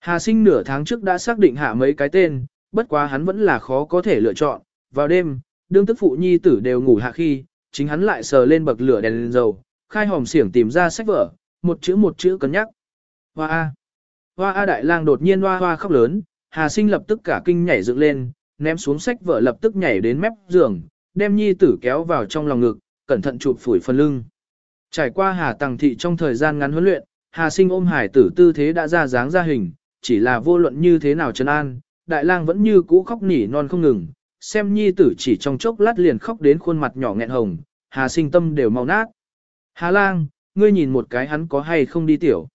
Hà sinh nửa tháng trước đã xác định hạ mấy cái tên, bất quá hắn vẫn là khó có thể lựa chọn. Vào đêm, đương tức phụ nhi tử đều ngủ hạ khi, chính hắn lại sờ lên bậc lửa đèn lên dầu, khai hòm xiển tìm ra sách vở, một chữ một chữ cân nhắc. Hoa A. Hoa A đại lang đột nhiên hoa hoa khóc lớn, Hà sinh lập tức cả kinh nhảy dựng lên, ném xuống sách vở lập tức nhảy đến mép giường, đem nhi tử kéo vào trong lòng ngực, cẩn thận chụp phủi phần lưng. Trải qua Hà Tằng Thị trong thời gian ngắn huấn luyện, Hà Sinh ôm hải tử tư thế đã ra dáng ra hình, chỉ là vô luận như thế nào trấn an, đại lang vẫn như cũ khóc nỉ non không ngừng, xem nhi tử chỉ trong chốc lát liền khóc đến khuôn mặt nhỏ nghẹn hồng, Hà Sinh tâm đều mau nát. Hà lang, ngươi nhìn một cái hắn có hay không đi tiểu.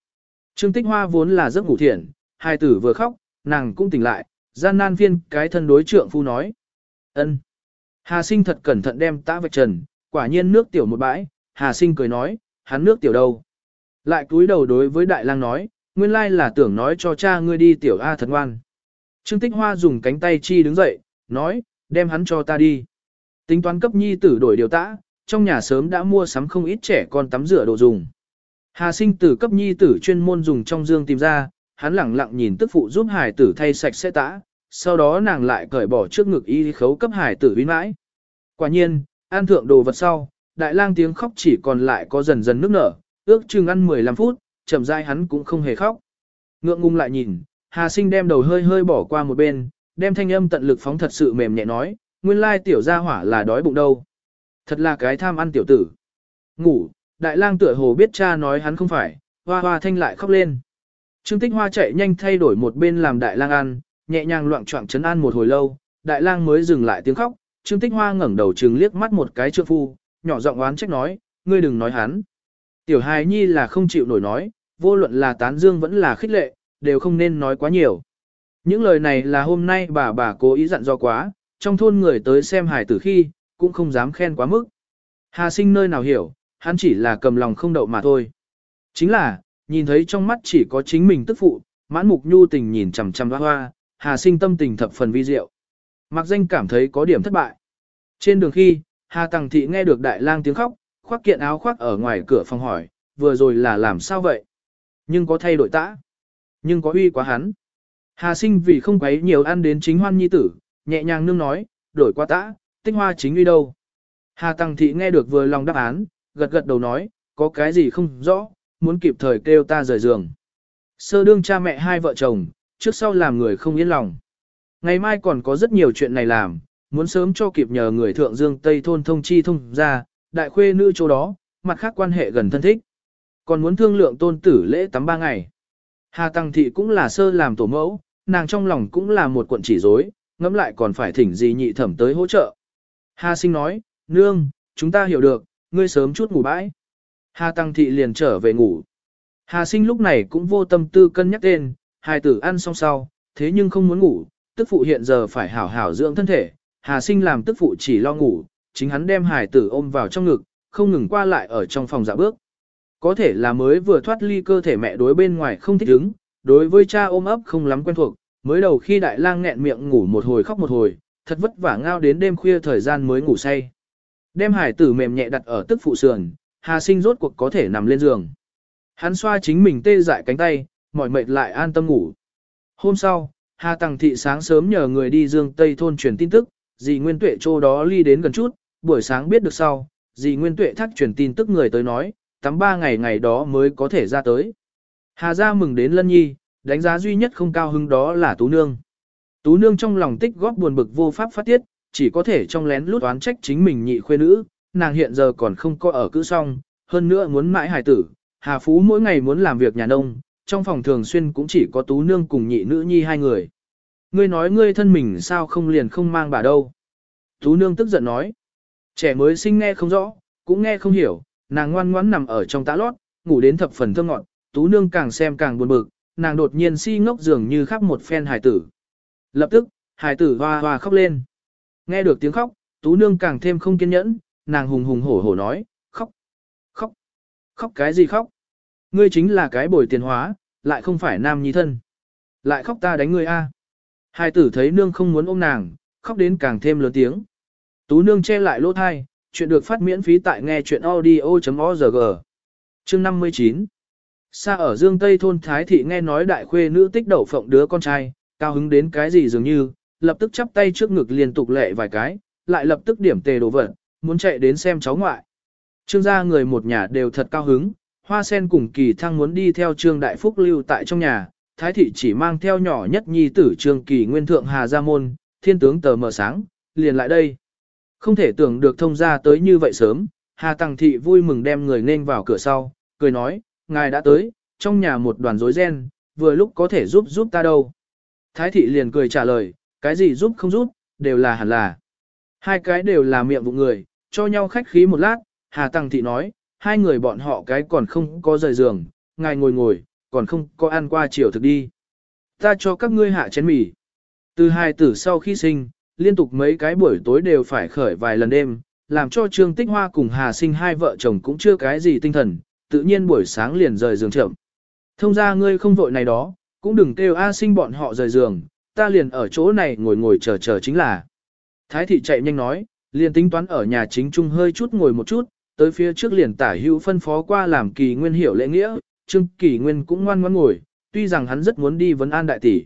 Trương Tích Hoa vốn là giấc ngủ thiện, hai tử vừa khóc, nàng cũng tỉnh lại, gian nan phiên cái thân đối trượng phu nói. ân. Hà sinh thật cẩn thận đem tã vạch trần, quả nhiên nước tiểu một bãi, Hà sinh cười nói, hắn nước tiểu đâu. Lại cúi đầu đối với đại lang nói, nguyên lai là tưởng nói cho cha ngươi đi tiểu A thật ngoan. Trương Tích Hoa dùng cánh tay chi đứng dậy, nói, đem hắn cho ta đi. Tính toán cấp nhi tử đổi điều tã, trong nhà sớm đã mua sắm không ít trẻ con tắm rửa đồ dùng. Hà sinh tử cấp nhi tử chuyên môn dùng trong dương tìm ra, hắn lẳng lặng nhìn tức phụ giúp hải tử thay sạch sẽ tã, sau đó nàng lại cởi bỏ trước ngực y khấu cấp hải tử uy mãi. Quả nhiên, an thượng đồ vật sau, đại lang tiếng khóc chỉ còn lại có dần dần nước nở, ước chừng ăn 15 phút, chậm rãi hắn cũng không hề khóc. Ngượng ngung lại nhìn, Hà Sinh đem đầu hơi hơi bỏ qua một bên, đem thanh âm tận lực phóng thật sự mềm nhẹ nói, nguyên lai tiểu gia hỏa là đói bụng đâu. Thật là cái tham ăn tiểu tử. Ngủ, đại lang tựa hồ biết cha nói hắn không phải, hoa hoa thanh lại khóc lên. Trương Tích Hoa chạy nhanh thay đổi một bên làm đại lang ăn, nhẹ nhàng loạn trọng chấn an một hồi lâu, đại lang mới dừng lại tiếng khóc, Trương Tích Hoa ngẩng đầu trừng liếc mắt một cái trượng phu, nhỏ giọng oán trách nói, ngươi đừng nói hắn. Tiểu hài nhi là không chịu nổi nói, vô luận là tán dương vẫn là khích lệ, đều không nên nói quá nhiều. Những lời này là hôm nay bà bà cố ý dặn do quá, trong thôn người tới xem hài tử khi, cũng không dám khen quá mức. Hà sinh nơi nào hiểu, hắn chỉ là cầm lòng không đậu mà thôi. Chính là, nhìn thấy trong mắt chỉ có chính mình tức phụ, mãn mục nhu tình nhìn chằm chằm hoa hoa, hà sinh tâm tình thập phần vi diệu. Mặc danh cảm thấy có điểm thất bại. Trên đường khi, Hà Tăng Thị nghe được đại lang tiếng khóc, khoác kiện áo khoác ở ngoài cửa phòng hỏi, vừa rồi là làm sao vậy? Nhưng có thay đổi tã. Nhưng có uy quá hắn. Hà sinh vì không quấy nhiều ăn đến chính hoan nhi tử, nhẹ nhàng nương nói, đổi qua tã, tinh hoa chính uy đâu. Hà Tăng Thị nghe được vừa lòng đáp án, gật gật đầu nói, có cái gì không rõ, muốn kịp thời kêu ta rời giường. Sơ đương cha mẹ hai vợ chồng, trước sau làm người không yên lòng. Ngày mai còn có rất nhiều chuyện này làm, muốn sớm cho kịp nhờ người thượng dương Tây thôn thông chi thông ra, đại khuê nữ chỗ đó, mặt khác quan hệ gần thân thích. Còn muốn thương lượng tôn tử lễ tắm ba ngày. Hà Tăng Thị cũng là sơ làm tổ mẫu, nàng trong lòng cũng là một cuộn chỉ rối, ngẫm lại còn phải thỉnh gì nhị thẩm tới hỗ trợ. Hà Sinh nói, nương, chúng ta hiểu được, ngươi sớm chút ngủ bãi. Hà Tăng Thị liền trở về ngủ. Hà Sinh lúc này cũng vô tâm tư cân nhắc tên, hai tử ăn xong sau, thế nhưng không muốn ngủ, tức phụ hiện giờ phải hảo hảo dưỡng thân thể. Hà Sinh làm tức phụ chỉ lo ngủ, chính hắn đem Hải tử ôm vào trong ngực, không ngừng qua lại ở trong phòng dạ bước. Có thể là mới vừa thoát ly cơ thể mẹ đối bên ngoài không thích ứng, đối với cha ôm ấp không lắm quen thuộc, mới đầu khi đại lang nghẹn miệng ngủ một hồi khóc một hồi, thật vất vả ngao đến đêm khuya thời gian mới ngủ say. Đem hải tử mềm nhẹ đặt ở tức phụ sườn, Hà Sinh rốt cuộc có thể nằm lên giường. Hắn xoa chính mình tê dại cánh tay, mỏi mệt lại an tâm ngủ. Hôm sau, Hà Tằng Thị sáng sớm nhờ người đi Dương Tây thôn truyền tin tức, dì Nguyên Tuệ chỗ đó ly đến gần chút, buổi sáng biết được sau, dì Nguyên Tuệ thắc truyền tin tức người tới nói, tắm ba ngày ngày đó mới có thể ra tới. Hà gia mừng đến lân nhi, đánh giá duy nhất không cao hứng đó là Tú Nương. Tú Nương trong lòng tích góp buồn bực vô pháp phát tiết, chỉ có thể trong lén lút oán trách chính mình nhị khuê nữ, nàng hiện giờ còn không có ở cữ song, hơn nữa muốn mãi hài tử, Hà Phú mỗi ngày muốn làm việc nhà nông, trong phòng thường xuyên cũng chỉ có Tú Nương cùng nhị nữ nhi hai người. Ngươi nói ngươi thân mình sao không liền không mang bà đâu. Tú Nương tức giận nói, trẻ mới sinh nghe không rõ, cũng nghe không hiểu, nàng ngoan ngoãn nằm ở trong tã lót, ngủ đến thập phần thơ ngọn, Tú Nương càng xem càng buồn bực, nàng đột nhiên si ngốc dường như khắp một phen hài tử. Lập tức, hài tử hoa hoa khóc lên. Nghe được tiếng khóc, Tú Nương càng thêm không kiên nhẫn, nàng hùng hùng hổ hổ nói, khóc, khóc, khóc cái gì khóc? Ngươi chính là cái bồi tiền hóa, lại không phải nam nhi thân. Lại khóc ta đánh ngươi a. Hải tử thấy nương không muốn ôm nàng, khóc đến càng thêm lớn tiếng. Tú nương che lại lỗ thai, chuyện được phát miễn phí tại nghe chuyện audio.org. Chương 59 Xa ở Dương Tây thôn Thái Thị nghe nói đại khuê nữ tích đậu phộng đứa con trai, cao hứng đến cái gì dường như, lập tức chắp tay trước ngực liên tục lệ vài cái, lại lập tức điểm tề đồ vật, muốn chạy đến xem cháu ngoại. Trương gia người một nhà đều thật cao hứng, hoa sen cùng kỳ thăng muốn đi theo trương đại phúc lưu tại trong nhà, thái thị chỉ mang theo nhỏ nhất nhi tử trương kỳ nguyên thượng hà gia môn, thiên tướng tờ mờ sáng, liền lại đây. Không thể tưởng được thông gia tới như vậy sớm, hà tăng thị vui mừng đem người nên vào cửa sau, cười nói, ngài đã tới, trong nhà một đoàn rối ren, vừa lúc có thể giúp giúp ta đâu. Thái thị liền cười trả lời, cái gì giúp không giúp, đều là hẳn là. Hai cái đều là miệng vụ người, cho nhau khách khí một lát, Hà Tăng Thị nói, hai người bọn họ cái còn không có rời giường, ngài ngồi ngồi, còn không có ăn qua chiều thực đi. Ta cho các ngươi hạ chén mì. Từ hai tử sau khi sinh, liên tục mấy cái buổi tối đều phải khởi vài lần đêm, làm cho Trương Tích Hoa cùng Hà Sinh hai vợ chồng cũng chưa cái gì tinh thần, tự nhiên buổi sáng liền rời giường chậm. Thông ra ngươi không vội này đó, cũng đừng kêu A Sinh bọn họ rời giường, ta liền ở chỗ này ngồi ngồi chờ chờ chính là. Thái thị chạy nhanh nói, liền tính toán ở nhà chính trung hơi chút ngồi một chút, tới phía trước liền tả hữu phân phó qua làm kỳ nguyên hiểu lễ nghĩa, trương kỳ nguyên cũng ngoan ngoãn ngồi, tuy rằng hắn rất muốn đi vấn an đại tỷ.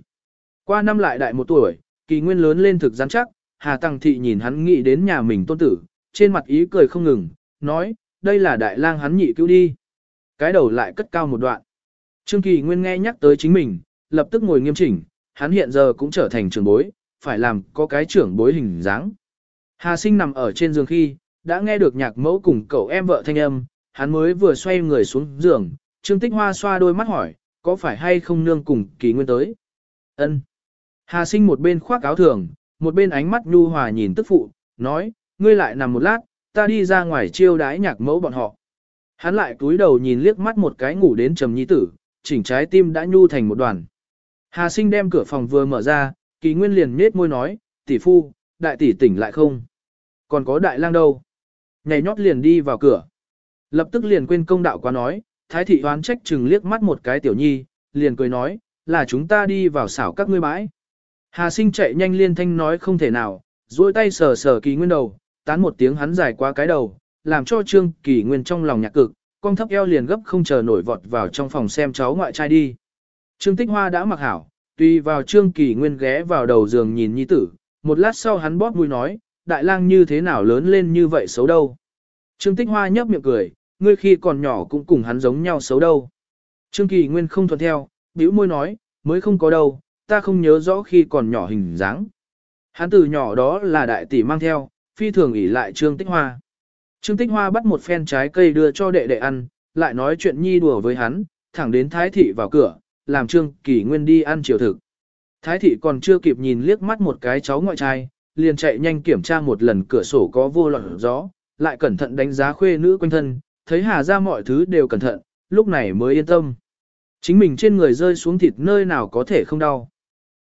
Qua năm lại đại một tuổi, kỳ nguyên lớn lên thực rắn chắc, Hà Tăng Thị nhìn hắn nghĩ đến nhà mình tôn tử, trên mặt ý cười không ngừng, nói, đây là đại lang hắn nhị cứu đi. Cái đầu lại cất cao một đoạn. Trương Kỳ Nguyên nghe nhắc tới chính mình, lập tức ngồi nghiêm chỉnh, hắn hiện giờ cũng trở thành trưởng bối, phải làm có cái trưởng bối hình dáng. Hà sinh nằm ở trên giường khi, đã nghe được nhạc mẫu cùng cậu em vợ thanh âm, hắn mới vừa xoay người xuống giường, Trương Tích Hoa xoa đôi mắt hỏi, Có phải hay không nương cùng kỳ nguyên tới? ân Hà sinh một bên khoác áo thường, một bên ánh mắt nhu hòa nhìn tức phụ, nói, ngươi lại nằm một lát, ta đi ra ngoài chiêu đái nhạc mẫu bọn họ. Hắn lại cúi đầu nhìn liếc mắt một cái ngủ đến trầm nhi tử, chỉnh trái tim đã nhu thành một đoàn. Hà sinh đem cửa phòng vừa mở ra, kỳ nguyên liền nết môi nói, tỷ phu, đại tỷ tỉnh lại không? Còn có đại lang đâu? Nhảy nhót liền đi vào cửa. Lập tức liền quên công đạo quá nói, thái thị oán trách chừng liếc mắt một cái tiểu nhi, liền cười nói, là chúng ta đi vào xảo các ngươi bãi. Hà sinh chạy nhanh liên thanh nói không thể nào, duỗi tay sờ sờ kỳ nguyên đầu, tán một tiếng hắn dài qua cái đầu, làm cho trương kỳ nguyên trong lòng nhạc cực, con thấp eo liền gấp không chờ nổi vọt vào trong phòng xem cháu ngoại trai đi. Trương tích hoa đã mặc hảo, tùy vào trương kỳ nguyên ghé vào đầu giường nhìn nhi tử, một lát sau hắn bóp mũi nói, đại lang như thế nào lớn lên như vậy xấu đâu. Trương tích hoa nhấp miệng cười, ngươi khi còn nhỏ cũng cùng hắn giống nhau xấu đâu. Trương kỳ nguyên không thuận theo, bĩu môi nói, mới không có đâu, ta không nhớ rõ khi còn nhỏ hình dáng. Hắn từ nhỏ đó là đại tỷ mang theo, phi thường ỉ lại Trương Tích Hoa. Trương Tích Hoa bắt một phen trái cây đưa cho đệ đệ ăn, lại nói chuyện nhi đùa với hắn, thẳng đến Thái Thị vào cửa, làm Trương Kỳ Nguyên đi ăn chiều thực. Thái Thị còn chưa kịp nhìn liếc mắt một cái cháu ngoại trai, liền chạy nhanh kiểm tra một lần cửa sổ có vô loạn gió, lại cẩn thận đánh giá khuê nữ quanh thân, thấy Hà ra mọi thứ đều cẩn thận, lúc này mới yên tâm. Chính mình trên người rơi xuống thịt nơi nào có thể không đau.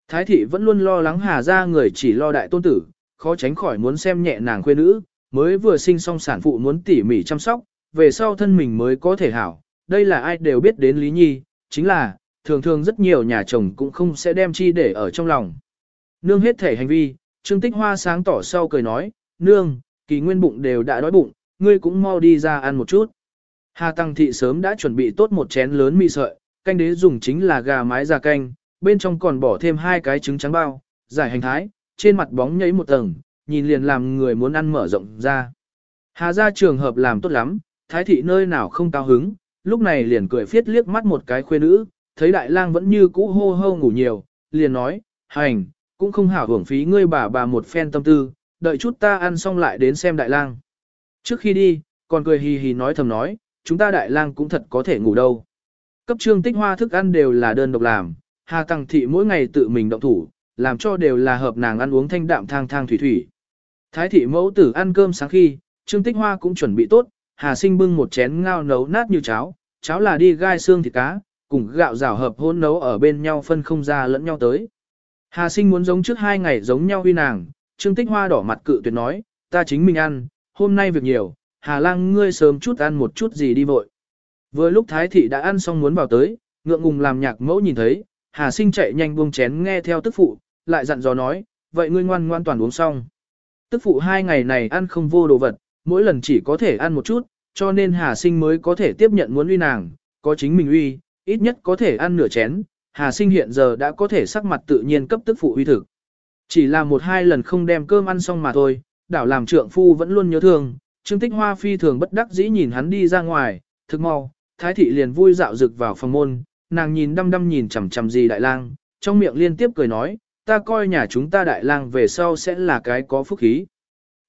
Thái thị vẫn luôn lo lắng Hà ra người chỉ lo đại tôn tử, khó tránh khỏi muốn xem nhẹ nàng khuê nữ, mới vừa sinh xong sản phụ muốn tỉ mỉ chăm sóc, về sau thân mình mới có thể hảo. Đây là ai đều biết đến Lý Nhi, chính là, thường thường rất nhiều nhà chồng cũng không sẽ đem chi để ở trong lòng. Nương hết thể hành vi, Trương Tích Hoa sáng tỏ sau cười nói, nương, kỳ nguyên bụng đều đã đói bụng, ngươi cũng mau đi ra ăn một chút. Hà Tăng Thị sớm đã chuẩn bị tốt một chén lớn mì sợi, canh đế dùng chính là gà mái già canh, bên trong còn bỏ thêm hai cái trứng trắng bao, giải hành thái, trên mặt bóng nhấy một tầng, nhìn liền làm người muốn ăn mở rộng ra. Hà ra trường hợp làm tốt lắm, thái thị nơi nào không cao hứng, lúc này liền cười phiết liếc mắt một cái khuê nữ, thấy đại lang vẫn như cũ hô hô ngủ nhiều, liền nói, hành, cũng không hảo hưởng phí ngươi bà bà một phen tâm tư, đợi chút ta ăn xong lại đến xem đại lang. Trước khi đi, còn cười hì hì nói thầm nói, chúng ta đại lang cũng thật có thể ngủ đâu. Cấp trương tích hoa thức ăn đều là đơn độc làm, Hà Tăng Thị mỗi ngày tự mình động thủ, làm cho đều là hợp nàng ăn uống thanh đạm thang thang thủy thủy. Thái thị mẫu tử ăn cơm sáng khi, Trương Tích Hoa cũng chuẩn bị tốt, Hà Sinh bưng một chén ngao nấu nát như cháo, cháo là đi gai xương thịt cá, cùng gạo rào hợp hôn nấu ở bên nhau phân không ra lẫn nhau tới. Hà Sinh muốn giống trước hai ngày giống nhau huy nàng, Trương Tích Hoa đỏ mặt cự tuyệt nói, ta chính mình ăn, hôm nay việc nhiều, Hà Lang ngươi sớm chút ăn một chút gì đi vội. Vừa lúc Thái thị đã ăn xong muốn vào tới, ngượng ngùng làm nhạc mẫu nhìn thấy, Hà sinh chạy nhanh buông chén nghe theo tức phụ, lại dặn dò nói, vậy ngươi ngoan ngoan toàn uống xong. Tức phụ hai ngày này ăn không vô đồ vật, mỗi lần chỉ có thể ăn một chút, cho nên Hà sinh mới có thể tiếp nhận muốn uy nàng, có chính mình uy, ít nhất có thể ăn nửa chén. Hà sinh hiện giờ đã có thể sắc mặt tự nhiên cấp tức phụ uy thực. Chỉ là một hai lần không đem cơm ăn xong mà thôi, đảo làm trượng phu vẫn luôn nhớ thương, Trương Tích Hoa phi thường bất đắc dĩ nhìn hắn đi ra ngoài, thực mau, Thái thị liền vui dạo rực vào phòng môn, nàng nhìn đăm đăm nhìn chằm chằm gì đại lang, trong miệng liên tiếp cười nói, ta coi nhà chúng ta đại lang về sau sẽ là cái có phúc khí.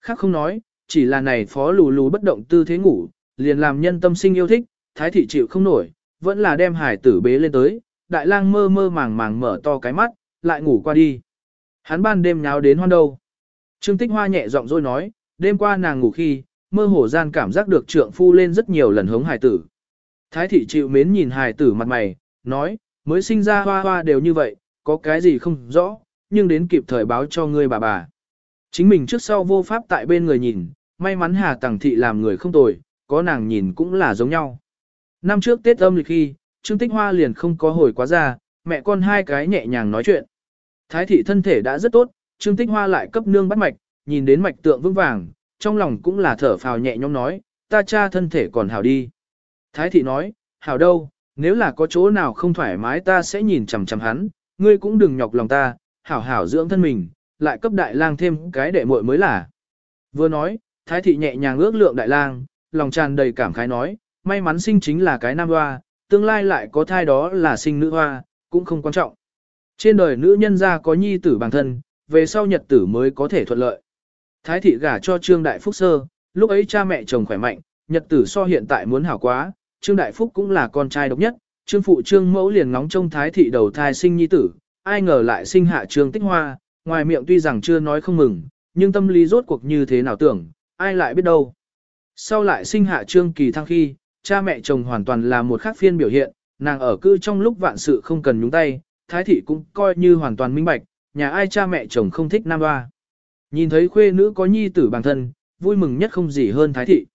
Khác không nói, chỉ là này phó lù lù bất động tư thế ngủ, liền làm nhân tâm sinh yêu thích, thái thị chịu không nổi, vẫn là đem hải tử bế lên tới, đại lang mơ mơ màng màng mở to cái mắt, lại ngủ qua đi. Hắn ban đêm nháo đến hoan đâu. Trương Tích Hoa nhẹ giọng rồi nói, đêm qua nàng ngủ khi, mơ hồ gian cảm giác được trượng phu lên rất nhiều lần hống hải tử. Thái thị chịu mến nhìn hải tử mặt mày, nói, mới sinh ra hoa hoa đều như vậy, có cái gì không rõ, nhưng đến kịp thời báo cho ngươi bà bà. Chính mình trước sau vô pháp tại bên người nhìn, may mắn Hà Tằng Thị làm người không tồi, có nàng nhìn cũng là giống nhau. Năm trước Tết âm lịch khi, Trương Tích Hoa liền không có hồi quá ra, mẹ con hai cái nhẹ nhàng nói chuyện. Thái thị thân thể đã rất tốt, Trương Tích Hoa lại cấp nương bắt mạch, nhìn đến mạch tượng vững vàng, trong lòng cũng là thở phào nhẹ nhõm nói, ta cha thân thể còn hảo đi. Thái thị nói, hảo đâu, nếu là có chỗ nào không thoải mái ta sẽ nhìn chằm chằm hắn, ngươi cũng đừng nhọc lòng ta, hảo hảo dưỡng thân mình, lại cấp đại lang thêm cái đệ muội mới là. Vừa nói, thái thị nhẹ nhàng ước lượng đại lang, lòng tràn đầy cảm khái nói, may mắn sinh chính là cái nam hoa, tương lai lại có thai đó là sinh nữ hoa, cũng không quan trọng. Trên đời nữ nhân gia có nhi tử bằng thân, về sau nhật tử mới có thể thuận lợi. Thái thị gả cho Trương Đại Phúc Sơ, lúc ấy cha mẹ chồng khỏe mạnh, nhật tử so hiện tại muốn hảo quá, Trương Đại Phúc cũng là con trai độc nhất, trương phụ trương mẫu liền ngóng trông thái thị đầu thai sinh nhi tử, ai ngờ lại sinh hạ trương tích hoa, ngoài miệng tuy rằng chưa nói không mừng, nhưng tâm lý rốt cuộc như thế nào tưởng, ai lại biết đâu. Sau lại sinh hạ trương kỳ thăng khi, cha mẹ chồng hoàn toàn là một khác phiên biểu hiện, nàng ở cư trong lúc vạn sự không cần nhúng tay, thái thị cũng coi như hoàn toàn minh bạch, nhà ai cha mẹ chồng không thích nam hoa. Nhìn thấy khuê nữ có nhi tử bằng thân, vui mừng nhất không gì hơn thái thị.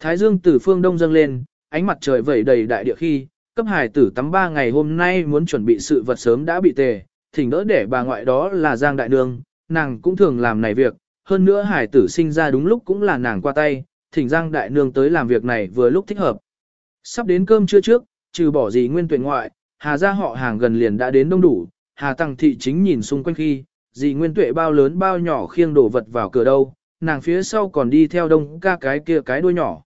Thái dương từ phương đông dâng lên, ánh mặt trời vẩy đầy đại địa khi, cấp hải tử tắm ba ngày hôm nay muốn chuẩn bị sự vật sớm đã bị tề, thỉnh đỡ để bà ngoại đó là Giang Đại Nương, nàng cũng thường làm này việc, hơn nữa hải tử sinh ra đúng lúc cũng là nàng qua tay, thỉnh Giang Đại Nương tới làm việc này vừa lúc thích hợp. Sắp đến cơm trưa trước, trừ bỏ gì nguyên tuyển ngoại, Hà gia họ hàng gần liền đã đến đông đủ, Hà Tăng Thị chính nhìn xung quanh khi, dì Nguyên Tuệ bao lớn bao nhỏ khiêng đồ vật vào cửa đâu, nàng phía sau còn đi theo đông ca cái kia cái đuôi nhỏ.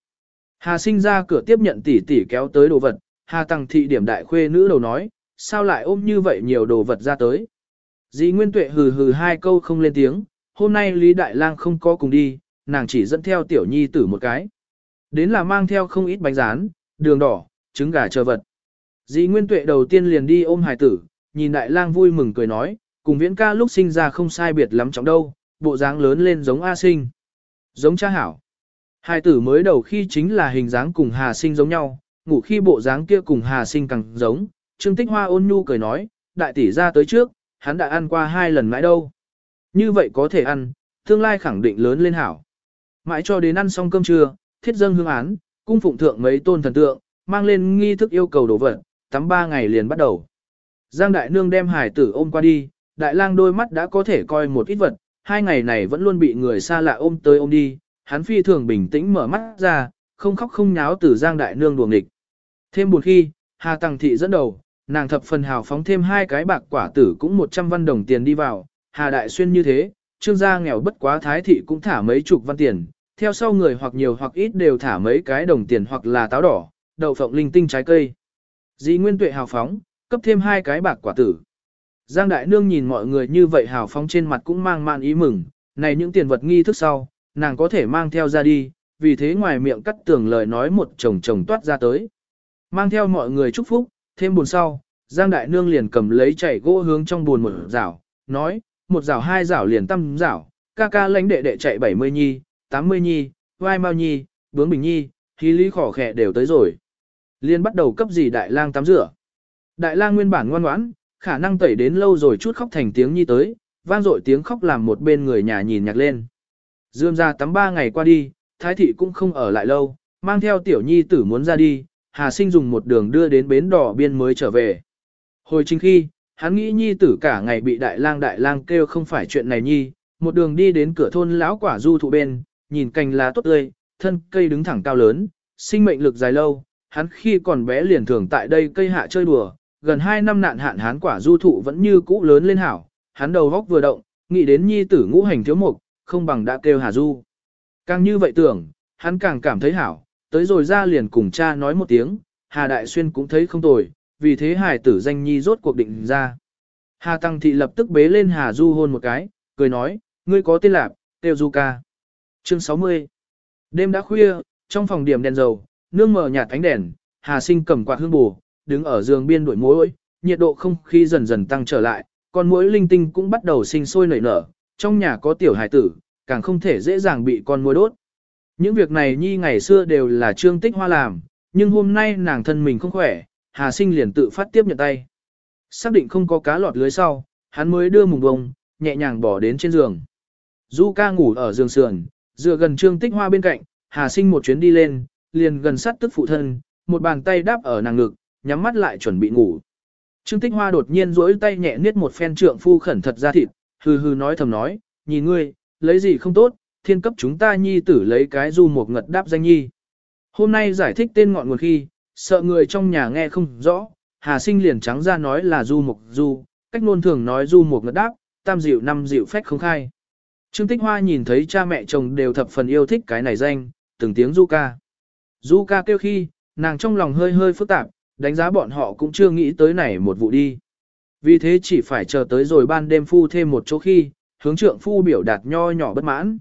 Hà sinh ra cửa tiếp nhận tỷ tỷ kéo tới đồ vật, Hà Tăng Thị điểm đại khuê nữ đầu nói, sao lại ôm như vậy nhiều đồ vật ra tới. Dĩ Nguyên Tuệ hừ hừ hai câu không lên tiếng, hôm nay Lý Đại Lang không có cùng đi, nàng chỉ dẫn theo tiểu nhi tử một cái. Đến là mang theo không ít bánh rán, đường đỏ, trứng gà chờ vật. Dĩ Nguyên Tuệ đầu tiên liền đi ôm hài tử, nhìn Đại Lang vui mừng cười nói, cùng viễn ca lúc sinh ra không sai biệt lắm trọng đâu, bộ dáng lớn lên giống A sinh. Giống cha hảo hai tử mới đầu khi chính là hình dáng cùng Hà sinh giống nhau, ngủ khi bộ dáng kia cùng Hà sinh càng giống. Trương Tích Hoa ôn nhu cười nói, đại tỷ ra tới trước, hắn đã ăn qua hai lần mãi đâu. Như vậy có thể ăn, tương lai khẳng định lớn lên hảo. Mãi cho đến ăn xong cơm trưa, thiết dâng hương án, cung phụng thượng mấy tôn thần tượng, mang lên nghi thức yêu cầu đổ vật, tắm ba ngày liền bắt đầu. Giang Đại Nương đem hải tử ôm qua đi, Đại lang đôi mắt đã có thể coi một ít vật, hai ngày này vẫn luôn bị người xa lạ ôm tới ôm đi, hắn phi thường bình tĩnh mở mắt ra, không khóc không nháo từ Giang Đại Nương đuồng địch. Thêm buồn khi, Hà Tăng Thị dẫn đầu, nàng thập phần hào phóng thêm hai cái bạc quả tử cũng 100 văn đồng tiền đi vào, Hà Đại Xuyên như thế, trương gia nghèo bất quá thái thị cũng thả mấy chục văn tiền, theo sau người hoặc nhiều hoặc ít đều thả mấy cái đồng tiền hoặc là táo đỏ, đậu phộng linh tinh trái cây. Dĩ Nguyên Tuệ hào phóng, cấp thêm hai cái bạc quả tử. Giang Đại Nương nhìn mọi người như vậy hào phóng trên mặt cũng mang man ý mừng, này những tiền vật nghi thức sau, nàng có thể mang theo ra đi, vì thế ngoài miệng cắt tường lời nói một chồng chồng toát ra tới. Mang theo mọi người chúc phúc, thêm buồn sau, Giang Đại Nương liền cầm lấy chảy gỗ hướng trong buồn một rảo, nói, một rảo hai rảo liền tăm rảo, ca ca lãnh đệ đệ chạy 70 nhi, 80 nhi, vai mau nhi, bướng bình nhi, khí lý khỏ khẻ đều tới rồi. Liên bắt đầu cấp gì đại lang tắm rửa. Đại lang nguyên bản ngoan ngoãn, khả năng tẩy đến lâu rồi chút khóc thành tiếng nhi tới, vang dội tiếng khóc làm một bên người nhà nhìn nhạc lên. Dương ra tắm ba ngày qua đi, thái thị cũng không ở lại lâu, mang theo tiểu nhi tử muốn ra đi, Hà Sinh dùng một đường đưa đến bến đỏ biên mới trở về. Hồi chính khi, hắn nghĩ nhi tử cả ngày bị đại lang đại lang kêu không phải chuyện này nhi, một đường đi đến cửa thôn lão quả du thụ bên, nhìn cành lá tốt tươi, thân cây đứng thẳng cao lớn, sinh mệnh lực dài lâu, hắn khi còn bé liền thường tại đây cây hạ chơi đùa, gần 2 năm nạn hạn hán quả du thụ vẫn như cũ lớn lên hảo, hắn đầu góc vừa động, nghĩ đến nhi tử ngũ hành thiếu mục, không bằng đã kêu Hà Du. Càng như vậy tưởng, hắn càng cảm thấy hảo, tới rồi ra liền cùng cha nói một tiếng, Hà Đại Xuyên cũng thấy không tồi, vì thế hải tử danh nhi rốt cuộc định ra. Hà Tăng Thị lập tức bế lên Hà Du hôn một cái, cười nói, ngươi có tên lạp, tiêu Du ca. Chương 60 Đêm đã khuya, trong phòng điểm đèn dầu, nương mở nhạt ánh đèn, Hà Sinh cầm quạt hương bù, đứng ở giường biên đuổi muỗi, nhiệt độ không khí dần dần tăng trở lại, con muỗi linh tinh cũng bắt đầu sinh sôi nảy nở, trong nhà có tiểu hải tử, càng không thể dễ dàng bị con mua đốt. Những việc này nhi ngày xưa đều là trương tích hoa làm, nhưng hôm nay nàng thân mình không khỏe, Hà Sinh liền tự phát tiếp nhận tay. Xác định không có cá lọt lưới sau, hắn mới đưa mùng bông, nhẹ nhàng bỏ đến trên giường. Du ca ngủ ở giường sườn, dựa gần trương tích hoa bên cạnh, Hà Sinh một chuyến đi lên, liền gần sát tức phụ thân, một bàn tay đáp ở nàng ngực, nhắm mắt lại chuẩn bị ngủ. Trương Tích Hoa đột nhiên duỗi tay nhẹ niết một phen trượng phu khẩn thật ra thịt, hừ hừ nói thầm nói, nhìn ngươi, lấy gì không tốt, thiên cấp chúng ta nhi tử lấy cái du một ngật đáp danh nhi. Hôm nay giải thích tên ngọn nguồn khi, sợ người trong nhà nghe không rõ, Hà Sinh liền trắng ra nói là du mục du, cách ngôn thường nói du một ngật đáp, tam dịu năm dịu phách không khai. Trương Tích Hoa nhìn thấy cha mẹ chồng đều thập phần yêu thích cái này danh, từng tiếng du ca. Du ca kêu khi, nàng trong lòng hơi hơi phức tạp, đánh giá bọn họ cũng chưa nghĩ tới này một vụ đi. Vì thế chỉ phải chờ tới rồi ban đêm phu thêm một chỗ khi, hướng trượng phu biểu đạt nho nhỏ bất mãn.